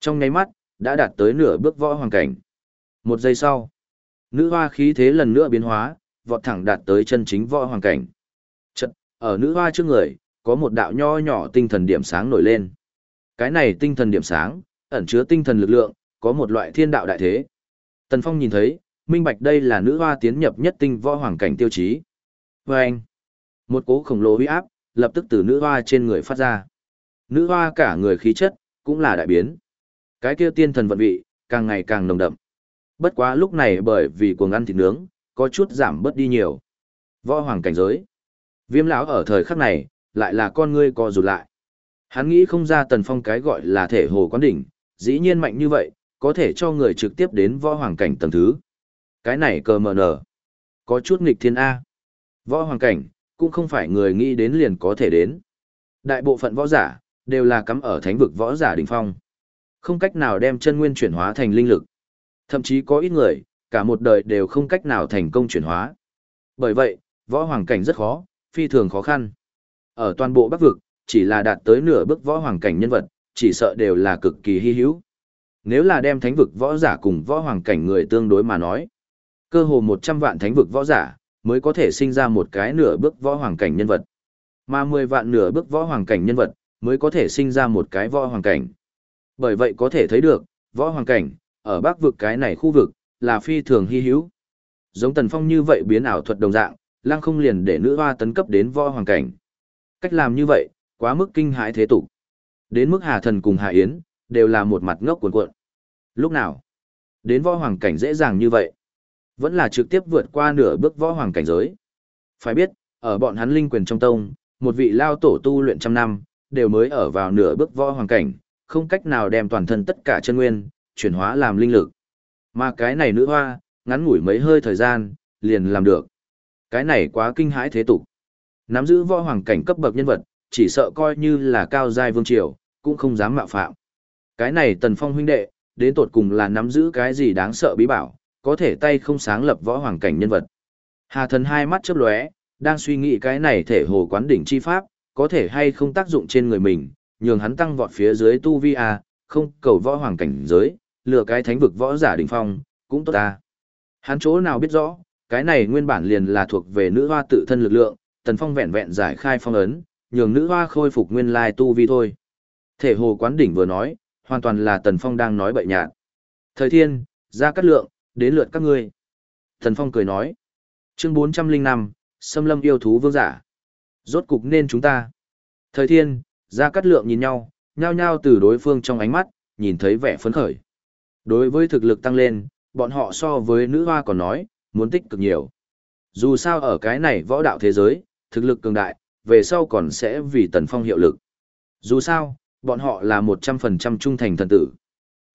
A: Trong nháy mắt, đã đạt tới nửa bước võ hoàng cảnh. Một giây sau, nữ hoa khí thế lần nữa biến hóa, vọt thẳng đạt tới chân chính võ hoàng cảnh. Chật, ở nữ hoa trước người, có một đạo nho nhỏ tinh thần điểm sáng nổi lên. Cái này tinh thần điểm sáng, ẩn chứa tinh thần lực lượng, có một loại thiên đạo đại thế. Tần Phong nhìn thấy, minh bạch đây là nữ hoa tiến nhập nhất tinh võ hoàng cảnh tiêu chí. Và anh, một cố khổng lồ uy áp, lập tức từ nữ hoa trên người phát ra. Nữ hoa cả người khí chất, cũng là đại biến. Cái kia tiên thần vận vị, càng ngày càng nồng đậm. Bất quá lúc này bởi vì cuồng ăn thịt nướng, có chút giảm bớt đi nhiều. Võ hoàng cảnh giới. Viêm lão ở thời khắc này, lại là con ngươi co rụt lại. Hắn nghĩ không ra tần phong cái gọi là thể hồ quán đỉnh, dĩ nhiên mạnh như vậy, có thể cho người trực tiếp đến võ hoàng cảnh tầng thứ. Cái này cờ mờ nở. Có chút nghịch thiên A. Võ hoàng cảnh, cũng không phải người nghĩ đến liền có thể đến. Đại bộ phận võ giả, đều là cắm ở thánh vực võ giả đỉnh phong. Không cách nào đem chân nguyên chuyển hóa thành linh lực. Thậm chí có ít người, cả một đời đều không cách nào thành công chuyển hóa. Bởi vậy, võ hoàng cảnh rất khó, phi thường khó khăn. Ở toàn bộ Bắc vực, chỉ là đạt tới nửa bước võ hoàng cảnh nhân vật, chỉ sợ đều là cực kỳ hy hữu. Nếu là đem thánh vực võ giả cùng võ hoàng cảnh người tương đối mà nói, cơ hồ 100 vạn thánh vực võ giả mới có thể sinh ra một cái nửa bước võ hoàng cảnh nhân vật. Mà 10 vạn nửa bước võ hoàng cảnh nhân vật mới có thể sinh ra một cái võ hoàng cảnh. Bởi vậy có thể thấy được, võ hoàng cảnh, ở bắc vực cái này khu vực, là phi thường hy hữu. Giống Tần Phong như vậy biến ảo thuật đồng dạng, lăng không liền để nữ hoa tấn cấp đến võ hoàng cảnh. Cách làm như vậy, quá mức kinh hãi thế tục. Đến mức Hà Thần cùng Hà Yến, đều là một mặt ngốc cuộn cuộn. Lúc nào? Đến võ hoàng cảnh dễ dàng như vậy. Vẫn là trực tiếp vượt qua nửa bước võ hoàng cảnh giới. Phải biết, ở bọn hắn linh quyền trong tông, một vị lao tổ tu luyện trăm năm, đều mới ở vào nửa bước võ hoàng cảnh, không cách nào đem toàn thân tất cả chân nguyên, chuyển hóa làm linh lực. Mà cái này nữ hoa, ngắn ngủi mấy hơi thời gian, liền làm được. Cái này quá kinh hãi thế tục. Nắm giữ võ hoàng cảnh cấp bậc nhân vật, chỉ sợ coi như là cao giai vương triều, cũng không dám mạo phạm. Cái này tần phong huynh đệ, đến tột cùng là nắm giữ cái gì đáng sợ bí bảo, có thể tay không sáng lập võ hoàng cảnh nhân vật. Hà thần hai mắt chớp lóe, đang suy nghĩ cái này thể hồ quán đỉnh chi pháp, có thể hay không tác dụng trên người mình, nhường hắn tăng vọt phía dưới tu vi a, không cầu võ hoàng cảnh giới, lừa cái thánh vực võ giả đỉnh phong, cũng tốt ta. Hắn chỗ nào biết rõ, cái này nguyên bản liền là thuộc về nữ hoa tự thân lực lượng, tần phong vẹn vẹn giải khai phong ấn, nhường nữ hoa khôi phục nguyên lai tu vi thôi. Thể hồ quán đỉnh vừa nói, hoàn toàn là tần phong đang nói bậy nhạt. Thời thiên, ra cắt lượng, đến lượt các ngươi. Tần phong cười nói. Chương bốn trăm linh năm, xâm lâm yêu thú vương giả. Rốt cục nên chúng ta. Thời thiên, ra cắt lượng nhìn nhau, nhao nhao từ đối phương trong ánh mắt, nhìn thấy vẻ phấn khởi. Đối với thực lực tăng lên, bọn họ so với nữ hoa còn nói, muốn tích cực nhiều. Dù sao ở cái này võ đạo thế giới, thực lực cường đại, về sau còn sẽ vì tần phong hiệu lực. Dù sao, bọn họ là 100% trung thành thần tử.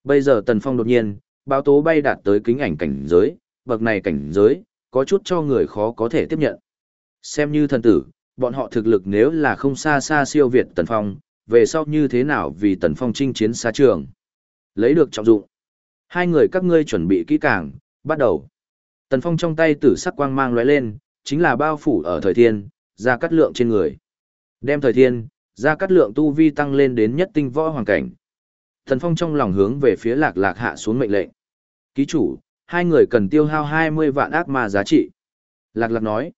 A: Bây giờ tần phong đột nhiên, báo tố bay đạt tới kính ảnh cảnh giới, bậc này cảnh giới, có chút cho người khó có thể tiếp nhận. Xem như thần tử, bọn họ thực lực nếu là không xa xa siêu việt tần phong, về sau như thế nào vì tần phong chinh chiến xa trường. Lấy được trọng dụng. Hai người các ngươi chuẩn bị kỹ càng, bắt đầu. Tần Phong trong tay tử sắc quang mang lóe lên, chính là bao phủ ở thời thiên, ra cắt lượng trên người. Đem thời thiên, ra cắt lượng tu vi tăng lên đến nhất tinh võ hoàng cảnh. Tần Phong trong lòng hướng về phía lạc lạc hạ xuống mệnh lệnh. Ký chủ, hai người cần tiêu hao 20 vạn ác ma giá trị. Lạc lạc nói.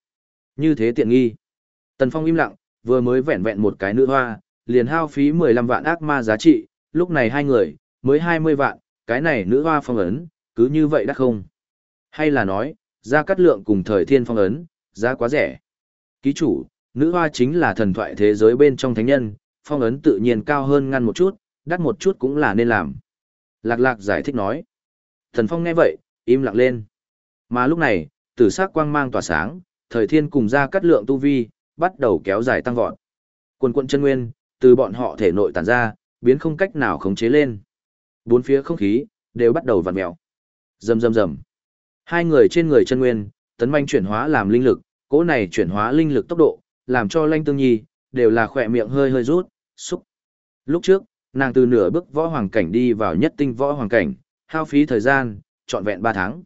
A: Như thế tiện nghi. Tần Phong im lặng, vừa mới vẹn vẹn một cái nữ hoa, liền hao phí 15 vạn ác ma giá trị, lúc này hai người, mới 20 vạn, cái này nữ hoa phong ấn, cứ như vậy đắt không? Hay là nói, ra cắt lượng cùng thời thiên phong ấn, giá quá rẻ. Ký chủ, nữ hoa chính là thần thoại thế giới bên trong thánh nhân, phong ấn tự nhiên cao hơn ngăn một chút, đắt một chút cũng là nên làm. Lạc lạc giải thích nói. Thần phong nghe vậy, im lặng lên. Mà lúc này, tử sắc quang mang tỏa sáng, thời thiên cùng ra cắt lượng tu vi, bắt đầu kéo dài tăng vọt. Quần quận chân nguyên, từ bọn họ thể nội tản ra, biến không cách nào khống chế lên bốn phía không khí đều bắt đầu vặn mèo. Rầm rầm rầm. Hai người trên người chân nguyên, tấn manh chuyển hóa làm linh lực, cỗ này chuyển hóa linh lực tốc độ, làm cho Lanh Tương Nhi đều là khỏe miệng hơi hơi rút, xúc. Lúc trước, nàng từ nửa bước võ hoàng cảnh đi vào nhất tinh võ hoàng cảnh, hao phí thời gian, trọn vẹn 3 tháng.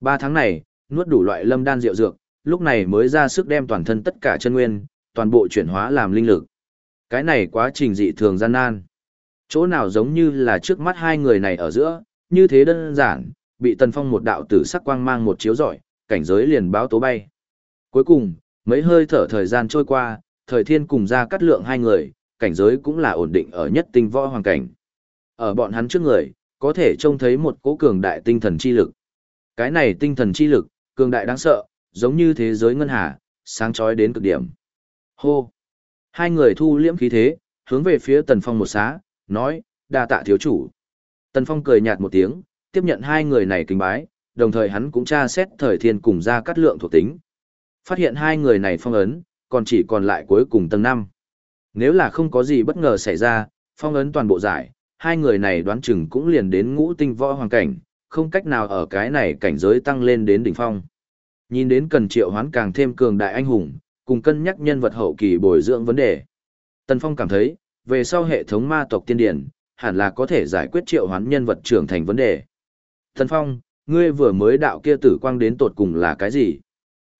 A: 3 tháng này, nuốt đủ loại lâm đan rượu dược, lúc này mới ra sức đem toàn thân tất cả chân nguyên, toàn bộ chuyển hóa làm linh lực. Cái này quá trình dị thường gian nan. Chỗ nào giống như là trước mắt hai người này ở giữa, như thế đơn giản, bị Tần Phong một đạo tử sắc quang mang một chiếu rọi, cảnh giới liền báo tố bay. Cuối cùng, mấy hơi thở thời gian trôi qua, thời thiên cùng ra cắt lượng hai người, cảnh giới cũng là ổn định ở nhất tinh võ hoàng cảnh. Ở bọn hắn trước người, có thể trông thấy một cố cường đại tinh thần chi lực. Cái này tinh thần chi lực, cường đại đáng sợ, giống như thế giới ngân hà, sáng chói đến cực điểm. Hô! Hai người thu liễm khí thế, hướng về phía tần phong một xá, nói, đa tạ thiếu chủ. Tần Phong cười nhạt một tiếng, tiếp nhận hai người này kính bái, đồng thời hắn cũng tra xét thời thiên cùng ra cắt lượng thuộc tính. Phát hiện hai người này phong ấn, còn chỉ còn lại cuối cùng tầng 5. Nếu là không có gì bất ngờ xảy ra, phong ấn toàn bộ giải, hai người này đoán chừng cũng liền đến ngũ tinh võ hoàng cảnh, không cách nào ở cái này cảnh giới tăng lên đến đỉnh phong. Nhìn đến cần triệu hoán càng thêm cường đại anh hùng, cùng cân nhắc nhân vật hậu kỳ bồi dưỡng vấn đề. Tần Phong cảm thấy, về sau hệ thống ma tộc tiên điển, hẳn là có thể giải quyết triệu hoán nhân vật trưởng thành vấn đề. Thần Phong, ngươi vừa mới đạo kia tử quang đến tột cùng là cái gì?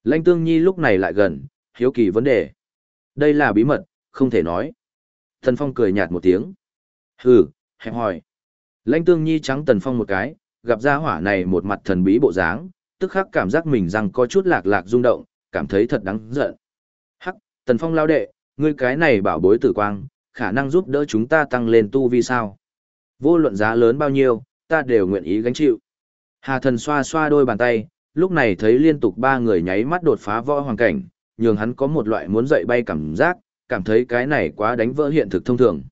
A: Lãnh Tương Nhi lúc này lại gần, hiếu kỳ vấn đề. Đây là bí mật, không thể nói. Thần Phong cười nhạt một tiếng. Hừ, hẹp hỏi. Lãnh tương nhi trắng tần phong một cái, gặp ra hỏa này một mặt thần bí bộ dáng, tức khắc cảm giác mình rằng có chút lạc lạc rung động, cảm thấy thật đáng giận. Hắc, tần phong lao đệ, ngươi cái này bảo bối tử quang, khả năng giúp đỡ chúng ta tăng lên tu vi sao. Vô luận giá lớn bao nhiêu, ta đều nguyện ý gánh chịu. Hà thần xoa xoa đôi bàn tay, lúc này thấy liên tục ba người nháy mắt đột phá võ hoàng cảnh, nhường hắn có một loại muốn dậy bay cảm giác, cảm thấy cái này quá đánh vỡ hiện thực thông thường.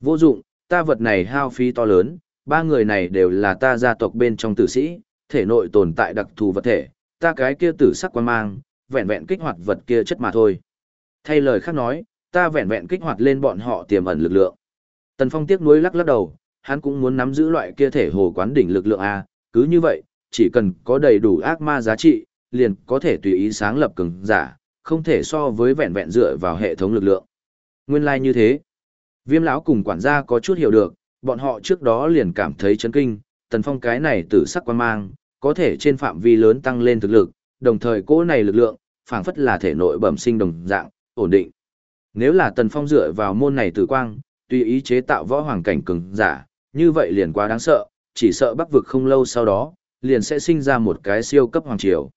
A: Vô dụng, ta vật này hao phí to lớn, ba người này đều là ta gia tộc bên trong tử sĩ, thể nội tồn tại đặc thù vật thể, ta cái kia tử sắc quan mang, vẹn vẹn kích hoạt vật kia chất mà thôi. Thay lời khác nói, ta vẹn vẹn kích hoạt lên bọn họ tiềm ẩn lực lượng. Tần Phong tiếc nuối lắc lắc đầu, hắn cũng muốn nắm giữ loại kia thể hồ quán đỉnh lực lượng A, cứ như vậy, chỉ cần có đầy đủ ác ma giá trị, liền có thể tùy ý sáng lập cường giả, không thể so với vẹn vẹn dựa vào hệ thống lực lượng. Nguyên lai like như thế. Viêm lão cùng quản gia có chút hiểu được, bọn họ trước đó liền cảm thấy chấn kinh, tần phong cái này tử sắc quan mang, có thể trên phạm vi lớn tăng lên thực lực, đồng thời cỗ này lực lượng, phảng phất là thể nội bẩm sinh đồng dạng, ổn định. Nếu là tần phong dựa vào môn này tử quang, tùy ý chế tạo võ hoàng cảnh cường giả, như vậy liền quá đáng sợ, chỉ sợ bắc vực không lâu sau đó, liền sẽ sinh ra một cái siêu cấp hoàng triều.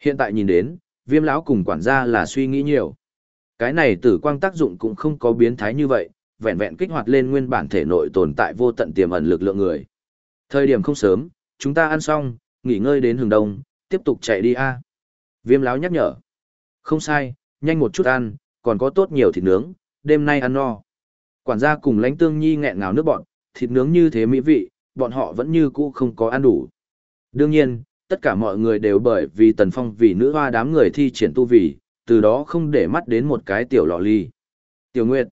A: Hiện tại nhìn đến, viêm lão cùng quản gia là suy nghĩ nhiều. Cái này tử quang tác dụng cũng không có biến thái như vậy, vẹn vẹn kích hoạt lên nguyên bản thể nội tồn tại vô tận tiềm ẩn lực lượng người. Thời điểm không sớm, chúng ta ăn xong, nghỉ ngơi đến hừng đông, tiếp tục chạy đi a. Viêm lão nhắc nhở. Không sai, nhanh một chút ăn, còn có tốt nhiều thịt nướng, đêm nay ăn no. Quản gia cùng lãnh tương nhi nghẹn ngào nước bọn, thịt nướng như thế mỹ vị, bọn họ vẫn như cũ không có ăn đủ. Đương nhiên, tất cả mọi người đều bởi vì tần phong vì nữ hoa đám người thi triển tu vì, từ đó không để mắt đến một cái tiểu lọ ly. Tiểu Nguyệt.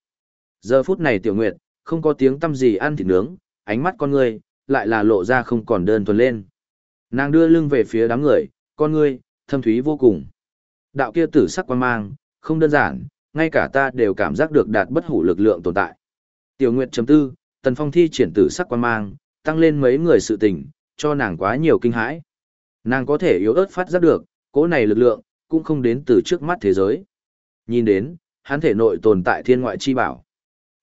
A: Giờ phút này Tiểu Nguyệt, không có tiếng tâm gì ăn thịt nướng, ánh mắt con người, lại là lộ ra không còn đơn thuần lên. Nàng đưa lưng về phía đám người, con người, thâm thúy vô cùng. Đạo kia tử sắc quan mang, không đơn giản, ngay cả ta đều cảm giác được đạt bất hủ lực lượng tồn tại. Tiểu Nguyệt chấm tư, Tần Phong thi triển tử sắc quan mang, tăng lên mấy người sự tình, cho nàng quá nhiều kinh hãi. Nàng có thể yếu ớt phát giác được, cỗ này lực lượng, cũng không đến từ trước mắt thế giới. Nhìn đến, hắn thể nội tồn tại thiên ngoại chi bảo.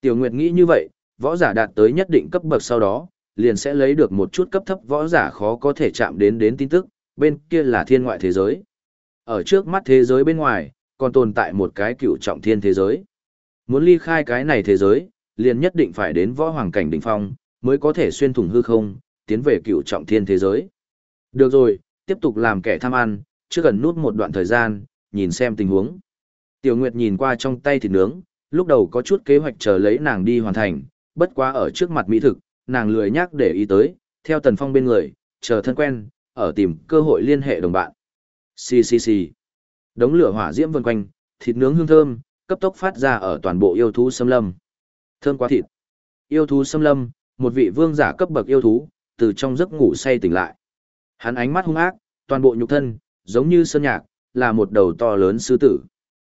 A: Tiểu Nguyệt nghĩ như vậy, võ giả đạt tới nhất định cấp bậc sau đó, liền sẽ lấy được một chút cấp thấp võ giả khó có thể chạm đến đến tin tức, bên kia là thiên ngoại thế giới. Ở trước mắt thế giới bên ngoài, còn tồn tại một cái cựu trọng thiên thế giới. Muốn ly khai cái này thế giới, liền nhất định phải đến võ hoàng cảnh đỉnh phong, mới có thể xuyên thủng hư không, tiến về cựu trọng thiên thế giới. Được rồi, tiếp tục làm kẻ tham ăn, chưa cần nút một đoạn thời gian, nhìn xem tình huống. Tiểu Nguyệt nhìn qua trong tay thịt nướng, lúc đầu có chút kế hoạch chờ lấy nàng đi hoàn thành, bất quá ở trước mặt mỹ thực, nàng lười nhắc để ý tới, theo Tần Phong bên người, chờ thân quen, ở tìm cơ hội liên hệ đồng bạn. Xì xì xì. Đống lửa hỏa diễm vần quanh, thịt nướng hương thơm, cấp tốc phát ra ở toàn bộ yêu thú xâm lâm. Thơm quá thịt. Yêu thú xâm lâm, một vị vương giả cấp bậc yêu thú, từ trong giấc ngủ say tỉnh lại. Hắn ánh mắt hung ác, toàn bộ nhục thân, giống như sơn nhạc, là một đầu to lớn sư tử.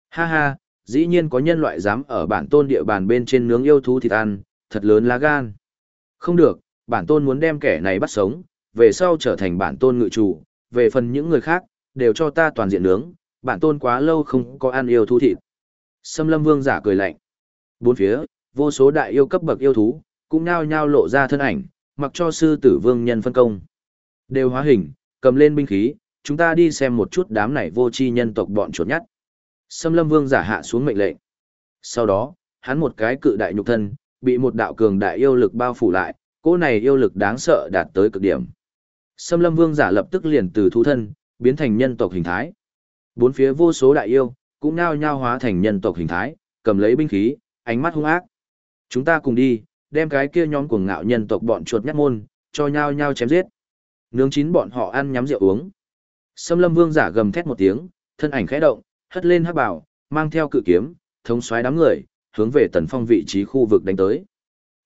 A: Ha ha, dĩ nhiên có nhân loại dám ở bản tôn địa bàn bên trên nướng yêu thú thịt ăn, thật lớn lá gan. Không được, bản tôn muốn đem kẻ này bắt sống, về sau trở thành bản tôn ngự chủ, về phần những người khác, đều cho ta toàn diện nướng, bản tôn quá lâu không có ăn yêu thú thịt. Sâm lâm vương giả cười lạnh. Bốn phía, vô số đại yêu cấp bậc yêu thú, cũng nhao nhao lộ ra thân ảnh, mặc cho sư tử vương nhân phân công. Đều hóa hình, cầm lên binh khí, chúng ta đi xem một chút đám này vô tri nhân tộc bọn chuột nhắt. Sâm lâm vương giả hạ xuống mệnh lệnh. Sau đó, hắn một cái cự đại nhục thân, bị một đạo cường đại yêu lực bao phủ lại, cỗ này yêu lực đáng sợ đạt tới cực điểm. Sâm lâm vương giả lập tức liền từ thú thân, biến thành nhân tộc hình thái. Bốn phía vô số đại yêu, cũng nao nhao hóa thành nhân tộc hình thái, cầm lấy binh khí, ánh mắt hung ác. Chúng ta cùng đi, đem cái kia nhóm cuồng ngạo nhân tộc bọn chuột nhắt môn, cho nhau nhau chém giết. Nướng chín bọn họ ăn nhắm rượu uống. Sâm lâm vương giả gầm thét một tiếng, thân ảnh khẽ động, hất lên hắc bảo, mang theo cự kiếm, thống xoáy đám người, hướng về tần phong vị trí khu vực đánh tới.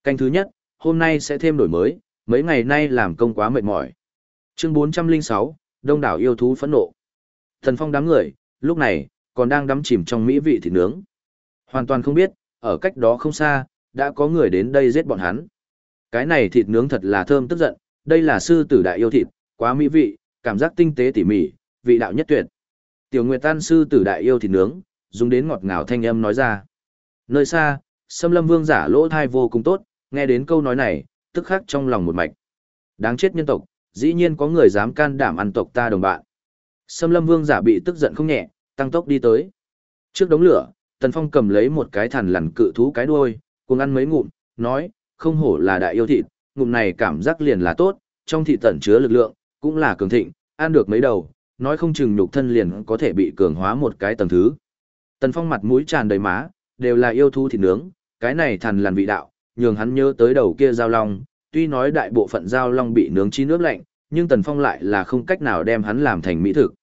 A: Canh thứ nhất, hôm nay sẽ thêm đổi mới, mấy ngày nay làm công quá mệt mỏi. Chương 406, Đông đảo yêu thú phẫn nộ. Thần phong đám người, lúc này, còn đang đắm chìm trong mỹ vị thịt nướng. Hoàn toàn không biết, ở cách đó không xa, đã có người đến đây giết bọn hắn. Cái này thịt nướng thật là thơm tức giận, đây là sư tử đại yêu thịt, quá mỹ vị, cảm giác tinh tế tỉ mỉ, vị đạo nhất tuyệt. Tiểu Nguyệt Tan sư tử đại yêu thịt nướng, dùng đến ngọt ngào thanh âm nói ra. Nơi xa, Sâm Lâm Vương giả lỗ thai vô cùng tốt, nghe đến câu nói này, tức khắc trong lòng một mạch. Đáng chết nhân tộc, dĩ nhiên có người dám can đảm ăn tộc ta đồng bạn. Sâm lâm vương giả bị tức giận không nhẹ, tăng tốc đi tới. Trước đống lửa, Tần Phong cầm lấy một cái thằn lằn cự thú cái đuôi, cùng ăn mấy ngụm, nói, không hổ là đại yêu thịt, ngụm này cảm giác liền là tốt, trong thịt tẩn chứa lực lượng, cũng là cường thịnh, ăn được mấy đầu, nói không chừng nhục thân liền có thể bị cường hóa một cái tầng thứ. Tần Phong mặt mũi tràn đầy má, đều là yêu thú thịt nướng, cái này thằn lằn vị đạo, nhường hắn nhớ tới đầu kia giao long, tuy nói đại bộ phận giao long bị nướng chi nước lạnh, nhưng Tần Phong lại là không cách nào đem hắn làm thành mỹ thực.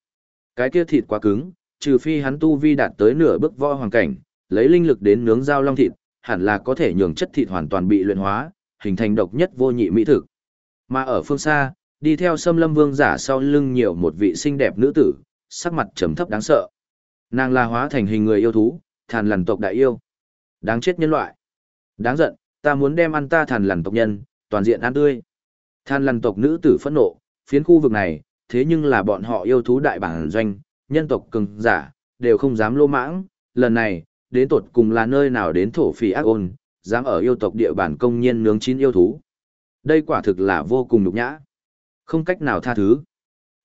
A: Cái kia thịt quá cứng, trừ phi hắn tu vi đạt tới nửa bước võ hoàng cảnh, lấy linh lực đến nướng dao long thịt, hẳn là có thể nhường chất thịt hoàn toàn bị luyện hóa, hình thành độc nhất vô nhị mỹ thực. Mà ở phương xa, đi theo Sâm Lâm Vương giả sau lưng nhiều một vị xinh đẹp nữ tử, sắc mặt trầm thấp đáng sợ. Nàng là hóa thành hình người yêu thú, thàn lằn tộc đại yêu. Đáng chết nhân loại. Đáng giận, ta muốn đem ăn ta thàn lằn tộc nhân, toàn diện ăn tươi. Than lằn tộc nữ tử phẫn nộ, phiến khu vực này, thế nhưng là bọn họ yêu thú đại bản doanh, nhân tộc cường giả, đều không dám lô mãng, lần này, đến tột cùng là nơi nào đến thổ phỉ ác ôn, dám ở yêu tộc địa bản công nhiên nướng chín yêu thú. Đây quả thực là vô cùng nhục nhã. Không cách nào tha thứ.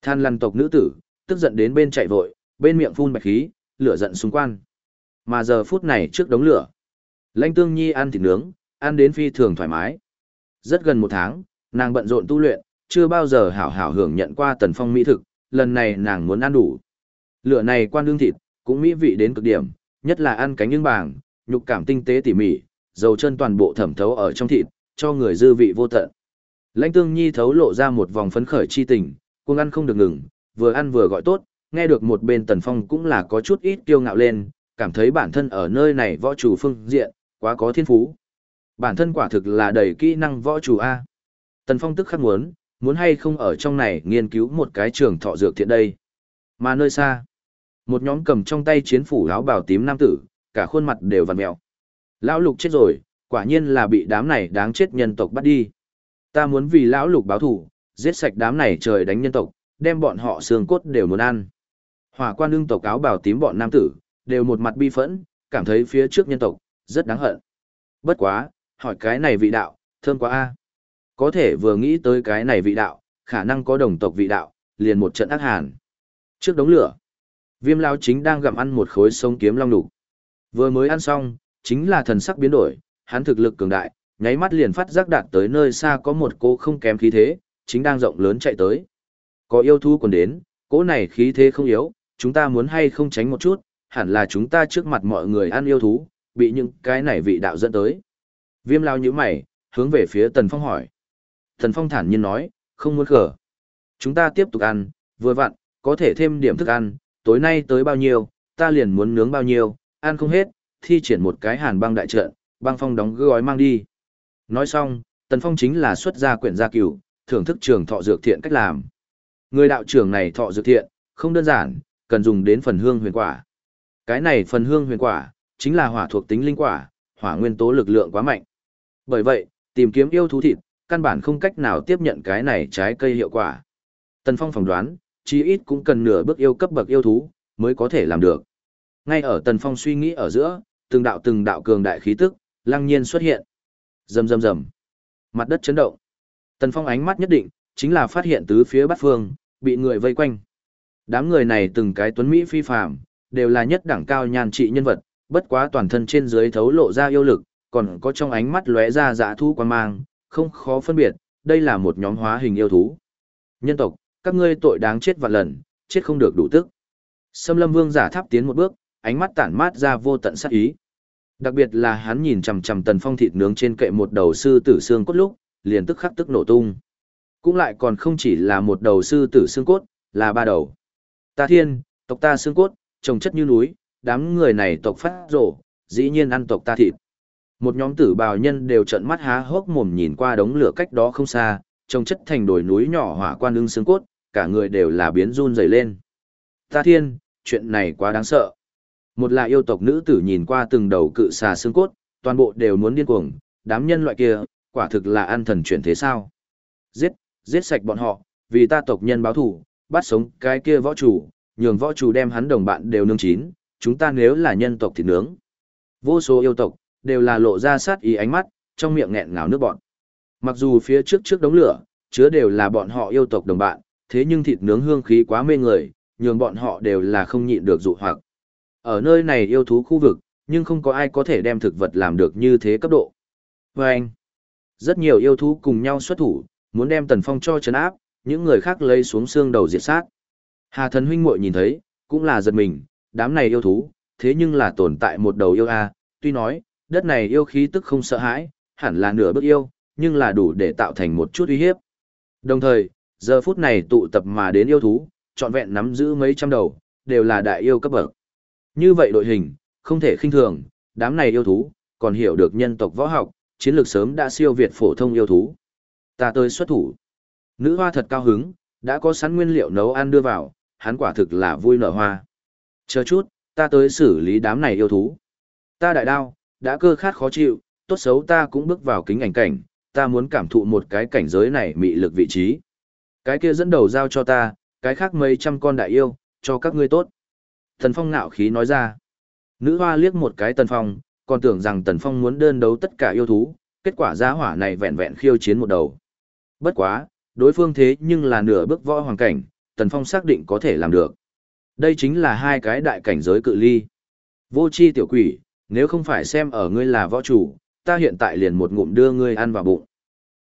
A: Than lằn tộc nữ tử, tức giận đến bên chạy vội, bên miệng phun bạch khí, lửa giận xung quanh. Mà giờ phút này trước đống lửa, Lãnh Tương Nhi ăn thịt nướng, ăn đến phi thường thoải mái. Rất gần một tháng, nàng bận rộn tu luyện, chưa bao giờ hảo hảo hưởng nhận qua tần phong mỹ thực, lần này nàng muốn ăn đủ. Lửa này quan đương thịt, cũng mỹ vị đến cực điểm, nhất là ăn cánh nhưng bàng, nhục cảm tinh tế tỉ mỉ, dầu chân toàn bộ thẩm thấu ở trong thịt, cho người dư vị vô tận. Lãnh Tương Nhi thấu lộ ra một vòng phấn khởi chi tình, cuồng ăn không được ngừng, vừa ăn vừa gọi tốt, nghe được một bên Tần Phong cũng là có chút ít kiêu ngạo lên, cảm thấy bản thân ở nơi này võ chủ phương diện, quá có thiên phú. Bản thân quả thực là đầy kỹ năng võ chủ A. Tần Phong tức khắc muốn, muốn hay không ở trong này nghiên cứu một cái trường thọ dược thiện đây. Mà nơi xa, một nhóm cầm trong tay chiến phủ áo bào tím nam tử, cả khuôn mặt đều vằn mèo. Lão lục chết rồi, quả nhiên là bị đám này đáng chết nhân tộc bắt đi. Ta muốn vì lão lục báo thủ, giết sạch đám này trời đánh nhân tộc, đem bọn họ xương cốt đều muốn ăn. Hỏa quan ưng tộc áo bào tím bọn nam tử, đều một mặt bi phẫn, cảm thấy phía trước nhân tộc, rất đáng hận. Bất quá, hỏi cái này vị đạo, thơm quá a. Có thể vừa nghĩ tới cái này vị đạo, khả năng có đồng tộc vị đạo, liền một trận ác hàn. Trước đống lửa, viêm lao chính đang gặm ăn một khối sông kiếm long đục. Vừa mới ăn xong, chính là thần sắc biến đổi, hắn thực lực cường đại, nháy mắt liền phát giác đạt tới nơi xa có một cô không kém khí thế, chính đang rộng lớn chạy tới. Có yêu thú còn đến, cỗ này khí thế không yếu, chúng ta muốn hay không tránh một chút, hẳn là chúng ta trước mặt mọi người ăn yêu thú, bị những cái này vị đạo dẫn tới. Viêm lao như mày, hướng về phía Tần Phong hỏi. Tần Phong thản nhiên nói, không muốn khở. Chúng ta tiếp tục ăn, vừa vặn, có thể thêm điểm thức ăn, tối nay tới bao nhiêu, ta liền muốn nướng bao nhiêu, ăn không hết, thi triển một cái hàn băng đại trận, băng phong đóng gói mang đi. Nói xong, Tần Phong chính là xuất ra quyển gia cửu, thưởng thức trường thọ dược thiện cách làm. Người đạo trưởng này thọ dược thiện, không đơn giản, cần dùng đến phần hương huyền quả. Cái này phần hương huyền quả, chính là hỏa thuộc tính linh quả, hỏa nguyên tố lực lượng quá mạnh. Bởi vậy, tìm kiếm yêu thú thịt, căn bản không cách nào tiếp nhận cái này trái cây hiệu quả. Tần Phong phỏng đoán, chí ít cũng cần nửa bước yêu cấp bậc yêu thú, mới có thể làm được. Ngay ở Tần Phong suy nghĩ ở giữa, từng đạo từng đạo cường đại khí tức, lăng nhiên xuất hiện. Rầm rầm rầm. Mặt đất chấn động. Tần Phong ánh mắt nhất định, chính là phát hiện tứ phía bát phương, bị người vây quanh. Đám người này từng cái tuấn Mỹ phi phàm, đều là nhất đẳng cao nhàn trị nhân vật, bất quá toàn thân trên dưới thấu lộ ra yêu lực, còn có trong ánh mắt lóe ra dã thú quan mang, không khó phân biệt, đây là một nhóm hóa hình yêu thú. Nhân tộc, các ngươi tội đáng chết vạn lần, chết không được đủ tức. Sâm Lâm Vương giả tháp tiến một bước, ánh mắt tản mát ra vô tận sát ý. Đặc biệt là hắn nhìn chằm chằm Tần Phong thịt nướng trên kệ một đầu sư tử xương cốt lúc, liền tức khắc tức nổ tung. Cũng lại còn không chỉ là một đầu sư tử xương cốt, là ba đầu. Ta thiên, tộc ta xương cốt, trồng chất như núi, đám người này tộc phát rổ, dĩ nhiên ăn tộc ta thịt. Một nhóm tử bào nhân đều trợn mắt há hốc mồm nhìn qua đống lửa cách đó không xa, trông chất thành đồi núi nhỏ hỏa quan ưng xương cốt, cả người đều là biến run rẩy lên. Ta thiên, chuyện này quá đáng sợ. Một là yêu tộc nữ tử nhìn qua từng đầu cự xà xương cốt, toàn bộ đều muốn điên cuồng, đám nhân loại kia, quả thực là ăn thần chuyển thế sao. Giết, giết sạch bọn họ, vì ta tộc nhân báo thù, bắt sống cái kia võ chủ, nhường võ chủ đem hắn đồng bạn đều nương chín, chúng ta nếu là nhân tộc thì nướng. Vô số yêu tộc, đều là lộ ra sát ý ánh mắt, trong miệng nghẹn ngào nước bọn. Mặc dù phía trước trước đống lửa, chứa đều là bọn họ yêu tộc đồng bạn, thế nhưng thịt nướng hương khí quá mê người, nhường bọn họ đều là không nhịn được dụ hoặc. Ở nơi này yêu thú khu vực, nhưng không có ai có thể đem thực vật làm được như thế cấp độ. Và anh, rất nhiều yêu thú cùng nhau xuất thủ, muốn đem Tần Phong cho chấn áp, những người khác lấy xuống xương đầu diệt sát. Hà thần huynh muội nhìn thấy, cũng là giật mình, đám này yêu thú, thế nhưng là tồn tại một đầu yêu a, tuy nói, đất này yêu khí tức không sợ hãi, hẳn là nửa bước yêu, nhưng là đủ để tạo thành một chút uy hiếp. Đồng thời, giờ phút này tụ tập mà đến yêu thú, trọn vẹn nắm giữ mấy trăm đầu, đều là đại yêu cấp bậc. Như vậy đội hình, không thể khinh thường, đám này yêu thú, còn hiểu được nhân tộc võ học, chiến lược sớm đã siêu việt phổ thông yêu thú. Ta tới xuất thủ. Nữ hoa thật cao hứng, đã có sẵn nguyên liệu nấu ăn đưa vào, hắn quả thực là vui nở hoa. Chờ chút, ta tới xử lý đám này yêu thú. Ta đại đao, đã cơ khát khó chịu, tốt xấu ta cũng bước vào kính ảnh cảnh, ta muốn cảm thụ một cái cảnh giới này mị lực vị trí. Cái kia dẫn đầu giao cho ta, cái khác mấy trăm con đại yêu, cho các ngươi tốt. Thần Phong ngạo khí nói ra. Nữ hoa liếc một cái Tần Phong, còn tưởng rằng Tần Phong muốn đơn đấu tất cả yêu thú, kết quả giá hỏa này vẹn vẹn khiêu chiến một đầu. Bất quá, đối phương thế nhưng là nửa bước võ hoàng cảnh, Tần Phong xác định có thể làm được. Đây chính là hai cái đại cảnh giới cự ly. Vô chi tiểu quỷ, nếu không phải xem ở ngươi là võ chủ, ta hiện tại liền một ngụm đưa ngươi ăn vào bụng.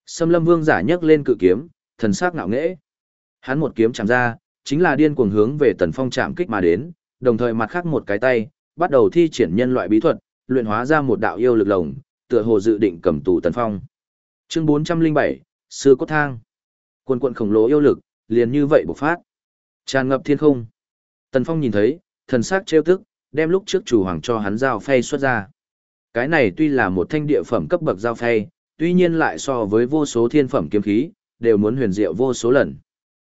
A: Sâm lâm vương giả nhấc lên cự kiếm, thần sắc ngạo nghễ. Hắn một kiếm chạm ra, chính là điên cuồng hướng về tần phong chạm kích mà đến, đồng thời mặt khác một cái tay, bắt đầu thi triển nhân loại bí thuật, luyện hóa ra một đạo yêu lực lồng, tựa hồ dự định cầm tù tần phong. Chương 407, Sư Cốt Thang. Quân quận khổng lồ yêu lực, liền như vậy bộc phát. Tràn ngập thiên không. Tần Phong nhìn thấy, thần sắc trêu tức, đem lúc trước chủ hoàng cho hắn giao phay xuất ra. Cái này tuy là một thanh địa phẩm cấp bậc giao phay, tuy nhiên lại so với vô số thiên phẩm kiếm khí, đều muốn huyền diệu vô số lần.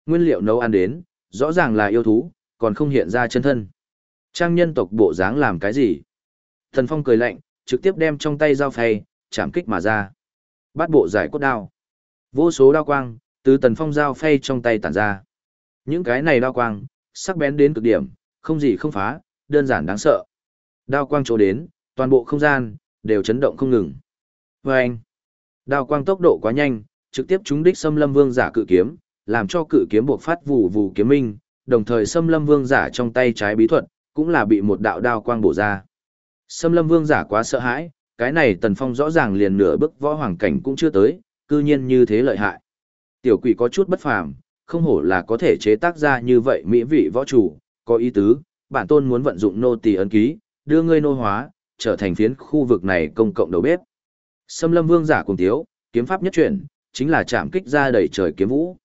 A: Nguyên liệu nấu ăn đến, rõ ràng là yêu thú, còn không hiện ra chân thân. Trang nhân tộc bộ dáng làm cái gì? Thần Phong cười lạnh, trực tiếp đem trong tay dao phay, chạm kích mà ra. Bắt bộ giải cốt đao. Vô số đao quang, từ Tần Phong dao phay trong tay tản ra. Những cái này đao quang, sắc bén đến cực điểm, không gì không phá, đơn giản đáng sợ. Đao quang chỗ đến, toàn bộ không gian, đều chấn động không ngừng. Và anh, đao quang tốc độ quá nhanh, trực tiếp trúng đích xâm lâm vương giả cự kiếm, làm cho cự kiếm buộc phát vụ vụ kiếm minh, đồng thời xâm lâm vương giả trong tay trái bí thuật, cũng là bị một đạo đao quang bổ ra. Xâm lâm vương giả quá sợ hãi, cái này tần phong rõ ràng liền nửa bước võ hoàng cảnh cũng chưa tới, cư nhiên như thế lợi hại. Tiểu quỷ có chút bất phàm, không hổ là có thể chế tác ra như vậy mỹ vị võ chủ, có ý tứ, bản tôn muốn vận dụng nô tỳ ấn ký, đưa ngươi nô hóa, trở thành phiến khu vực này công cộng đầu bếp. Sâm lâm vương giả cùng thiếu kiếm pháp nhất chuyển, chính là chạm kích ra đầy trời kiếm vũ.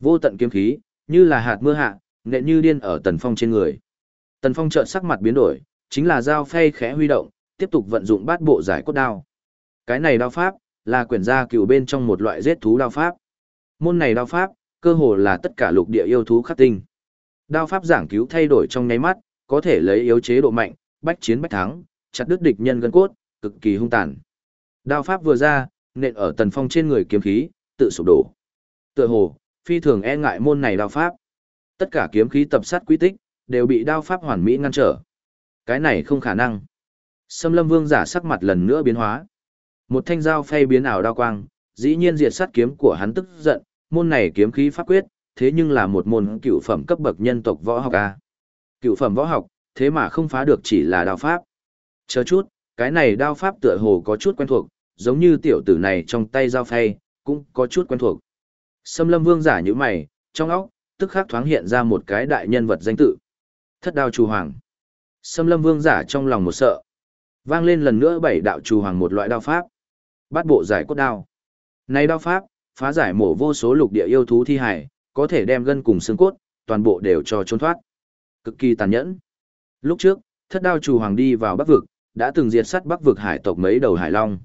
A: Vô tận kiếm khí, như là hạt mưa hạ, nện như điên ở tần phong trên người. Tần phong chợt sắc mặt biến đổi, chính là dao phay khẽ huy động, tiếp tục vận dụng bát bộ giải cốt đao. Cái này đao pháp, là quyển gia cựu bên trong một loại giết thú đao pháp. Môn này đao pháp, cơ hồ là tất cả lục địa yêu thú khắc tinh. Đao pháp giảng cứu thay đổi trong nháy mắt, có thể lấy yếu chế độ mạnh, bách chiến bách thắng, chặt đứt địch nhân gân cốt, cực kỳ hung tàn. Đao pháp vừa ra, nện ở Tần Phong trên người kiếm khí, tự sụp đổ. Tựa hồ, phi thường e ngại môn này đao pháp. Tất cả kiếm khí tập sát quy tích, đều bị đao pháp hoàn mỹ ngăn trở. Cái này không khả năng. Sâm Lâm Vương giả sắc mặt lần nữa biến hóa. Một thanh dao phay biến ảo đao quang, dĩ nhiên diệt sát kiếm của hắn tức giận, môn này kiếm khí pháp quyết, thế nhưng là một môn cựu phẩm cấp bậc nhân tộc võ học a. Cựu phẩm võ học, thế mà không phá được chỉ là đao pháp. Chờ chút, cái này đao pháp tựa hồ có chút quen thuộc, giống như tiểu tử này trong tay dao phay, cũng có chút quen thuộc. Sâm lâm vương giả như mày, trong óc, tức khắc thoáng hiện ra một cái đại nhân vật danh tự. Thất đao chu hoàng. Sâm lâm vương giả trong lòng một sợ. Vang lên lần nữa bảy đạo chu hoàng một loại đao pháp. Bắt bộ giải cốt đao. Này đao pháp, phá giải mổ vô số lục địa yêu thú thi hải, có thể đem gân cùng xương cốt, toàn bộ đều cho trốn thoát. Cực kỳ tàn nhẫn. Lúc trước, thất đao chủ hoàng đi vào bắc vực, đã từng diệt sát bắc vực hải tộc mấy đầu hải long.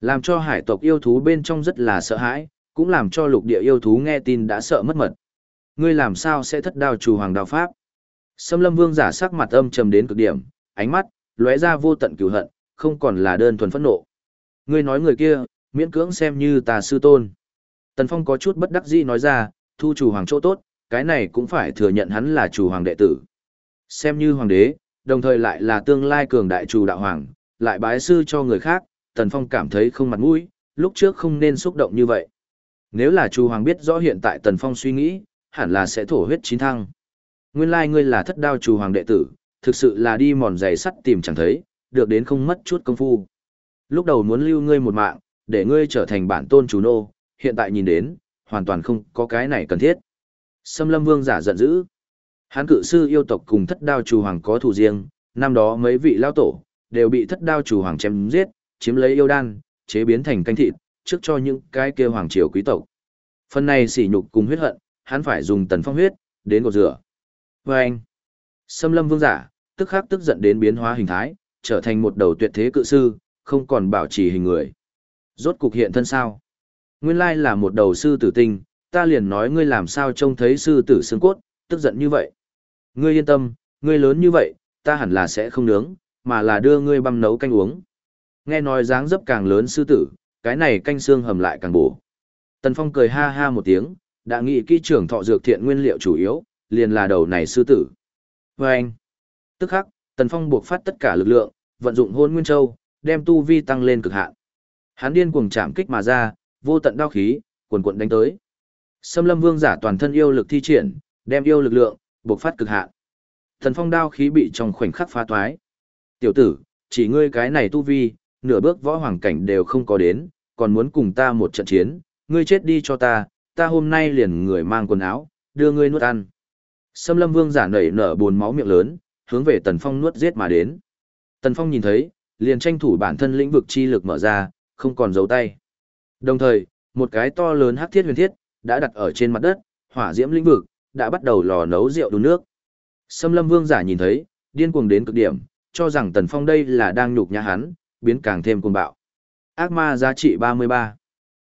A: Làm cho hải tộc yêu thú bên trong rất là sợ hãi, cũng làm cho lục địa yêu thú nghe tin đã sợ mất mật. Ngươi làm sao sẽ thất đao chủ hoàng đao pháp? Sâm lâm vương giả sắc mặt âm trầm đến cực điểm, ánh mắt, lóe ra vô tận cửu hận, không còn là đơn thuần phẫn nộ. Ngươi nói người kia, miễn cưỡng xem như tà sư tôn. Tần Phong có chút bất đắc dĩ nói ra, thu chủ hoàng chỗ tốt, cái này cũng phải thừa nhận hắn là chủ hoàng đệ tử. Xem như hoàng đế, đồng thời lại là tương lai cường đại chủ đạo hoàng, lại bái sư cho người khác, Tần Phong cảm thấy không mặt mũi, lúc trước không nên xúc động như vậy. Nếu là chủ Hoàng biết rõ hiện tại Tần Phong suy nghĩ, hẳn là sẽ thổ huyết chín thăng. Nguyên lai ngươi là thất đao chủ Hoàng đệ tử, thực sự là đi mòn giày sắt tìm chẳng thấy, được đến không mất chút công phu. Lúc đầu muốn lưu ngươi một mạng, để ngươi trở thành bản tôn chủ nô, hiện tại nhìn đến, hoàn toàn không có cái này cần thiết. Sâm Lâm Vương giả giận dữ. Hán cự sư yêu tộc cùng thất đao chủ hoàng có thù riêng, năm đó mấy vị lao tổ, đều bị thất đao chủ hoàng chém giết, chiếm lấy yêu đan, chế biến thành canh thịt, trước cho những cái kia hoàng triều quý tộc. Phần này sỉ nhục cùng huyết hận, hắn phải dùng tần phong huyết, đến cột rửa. Và anh, Sâm Lâm Vương giả, tức khắc tức giận đến biến hóa hình thái, trở thành một đầu tuyệt thế cự sư, không còn bảo trì hình người. Rốt cục hiện thân sao? Nguyên lai là một đầu sư tử tinh, ta liền nói ngươi làm sao trông thấy sư tử xương cốt, tức giận như vậy. Ngươi yên tâm, ngươi lớn như vậy, ta hẳn là sẽ không nướng, mà là đưa ngươi băm nấu canh uống. Nghe nói dáng dấp càng lớn sư tử, cái này canh xương hầm lại càng bổ. Tần Phong cười ha ha một tiếng, đã nghĩ kỹ trưởng thọ dược thiện nguyên liệu chủ yếu, liền là đầu này sư tử. Và anh, tức khắc, Tần Phong buộc phát tất cả lực lượng, vận dụng hôn nguyên châu, đem tu vi tăng lên cực hạn. Hắn điên cuồng chạm kích mà ra, vô tận đao khí, cuồn cuộn đánh tới. Sâm Lâm Vương giả toàn thân yêu lực thi triển, đem yêu lực lượng buộc phát cực hạn. Thần phong đao khí bị trong khoảnh khắc phá toái. Tiểu tử, chỉ ngươi cái này tu vi, nửa bước võ hoàng cảnh đều không có đến, còn muốn cùng ta một trận chiến, ngươi chết đi cho ta, ta hôm nay liền người mang quần áo, đưa ngươi nuốt ăn. Sâm lâm vương giả nảy nở buồn máu miệng lớn, hướng về tần phong nuốt giết mà đến. Tần phong nhìn thấy, liền tranh thủ bản thân lĩnh vực chi lực mở ra, không còn giấu tay. Đồng thời, một cái to lớn hắc thiết huyền thiết, đã đặt ở trên mặt đất, hỏa diễm lĩnh vực, đã bắt đầu lò nấu rượu đun nước. Sâm lâm vương giả nhìn thấy, điên cuồng đến cực điểm, cho rằng tần phong đây là đang nhục nhã hắn, biến càng thêm cuồng bạo. Ác ma giá trị 33.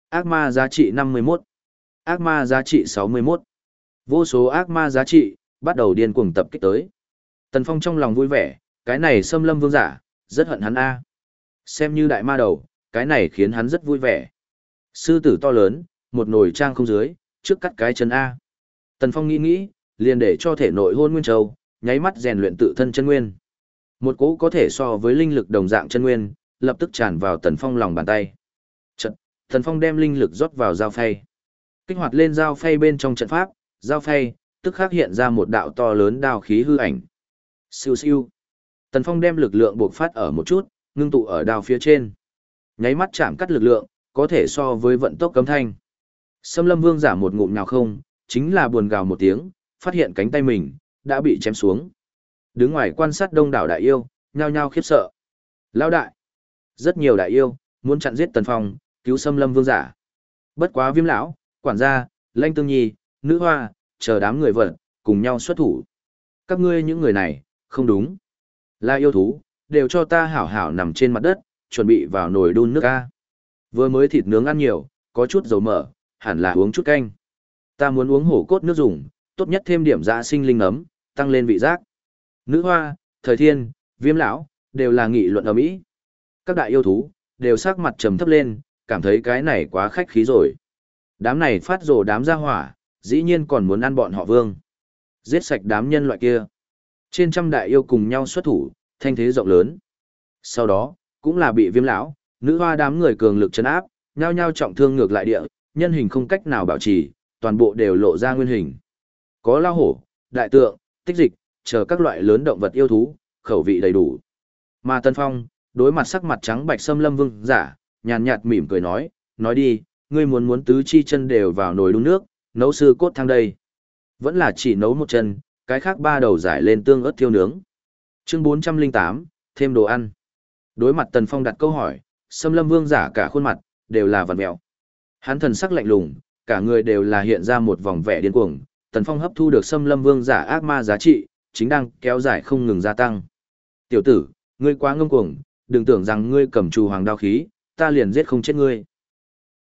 A: Ác ma giá trị 51. Ác ma giá trị 61. Vô số ác ma giá trị, bắt đầu điên cuồng tập kích tới. Tần Phong trong lòng vui vẻ, cái này xâm lâm vương giả, rất hận hắn a. Xem như đại ma đầu, cái này khiến hắn rất vui vẻ. Sư tử to lớn, một nồi trang không dưới, trước cắt cái chân A. Tần Phong nghĩ nghĩ, liền để cho thể nội hôn nguyên châu, nháy mắt rèn luyện tự thân chân nguyên. Một cỗ có thể so với linh lực đồng dạng chân nguyên, lập tức tràn vào Tần Phong lòng bàn tay. Trận, Tần Phong đem linh lực rót vào dao phay. Kích hoạt lên dao phay bên trong trận pháp, dao phay, tức khắc hiện ra một đạo to lớn đao khí hư ảnh. Siêu siêu. Tần Phong đem lực lượng buộc phát ở một chút, ngưng tụ ở đao phía trên. Nháy mắt chạm cắt lực lượng, có thể so với vận tốc cấm thanh. Sâm Lâm Vương giả một ngụm nào không, chính là buồn gào một tiếng, phát hiện cánh tay mình đã bị chém xuống. Đứng ngoài quan sát đông đảo đại yêu, nhao nhao khiếp sợ. Lão đại, rất nhiều đại yêu muốn chặn giết Tần Phong, cứu Sâm Lâm Vương giả. Bất quá Viêm lão, quản gia, Lanh Tương Nhi, Nữ Hoa, chờ đám người vận, cùng nhau xuất thủ. Các ngươi những người này, không đúng. Là yêu thú, đều cho ta hảo hảo nằm trên mặt đất, chuẩn bị vào nồi đun nước ca. Vừa mới thịt nướng ăn nhiều, có chút dầu mỡ, hẳn là uống chút canh. Ta muốn uống hổ cốt nước dùng, tốt nhất thêm điểm dạ sinh linh ấm, tăng lên vị giác. Nữ hoa, thời thiên, viêm lão, đều là nghị luận ở mỹ. Các đại yêu thú, đều sắc mặt trầm thấp lên, cảm thấy cái này quá khách khí rồi. Đám này phát rồ đám ra hỏa, dĩ nhiên còn muốn ăn bọn họ vương. Giết sạch đám nhân loại kia. Trên trăm đại yêu cùng nhau xuất thủ, thanh thế rộng lớn. Sau đó, cũng là bị viêm lão, nữ hoa đám người cường lực chấn áp, nhao nhao trọng thương ngược lại địa, nhân hình không cách nào bảo trì, toàn bộ đều lộ ra nguyên hình. Có lao hổ, đại tượng, tích dịch, chờ các loại lớn động vật yêu thú, khẩu vị đầy đủ. Mà Tân Phong, đối mặt sắc mặt trắng bạch sâm lâm vương giả, nhàn nhạt mỉm cười nói, nói đi, ngươi muốn muốn tứ chi chân đều vào nồi đun nước, nấu sư cốt thang đây. Vẫn là chỉ nấu một chân, cái khác ba đầu giải lên tương ớt thiêu nướng. Chương 408, thêm đồ ăn. Đối mặt Tần Phong đặt câu hỏi, Sâm Lâm Vương giả cả khuôn mặt đều là vằn mèo. Hắn thần sắc lạnh lùng, cả người đều là hiện ra một vòng vẻ điên cuồng, Tần Phong hấp thu được Sâm Lâm Vương giả ác ma giá trị, chính đang kéo dài không ngừng gia tăng. "Tiểu tử, ngươi quá ngông cuồng, đừng tưởng rằng ngươi cầm trù hoàng đao khí, ta liền giết không chết ngươi."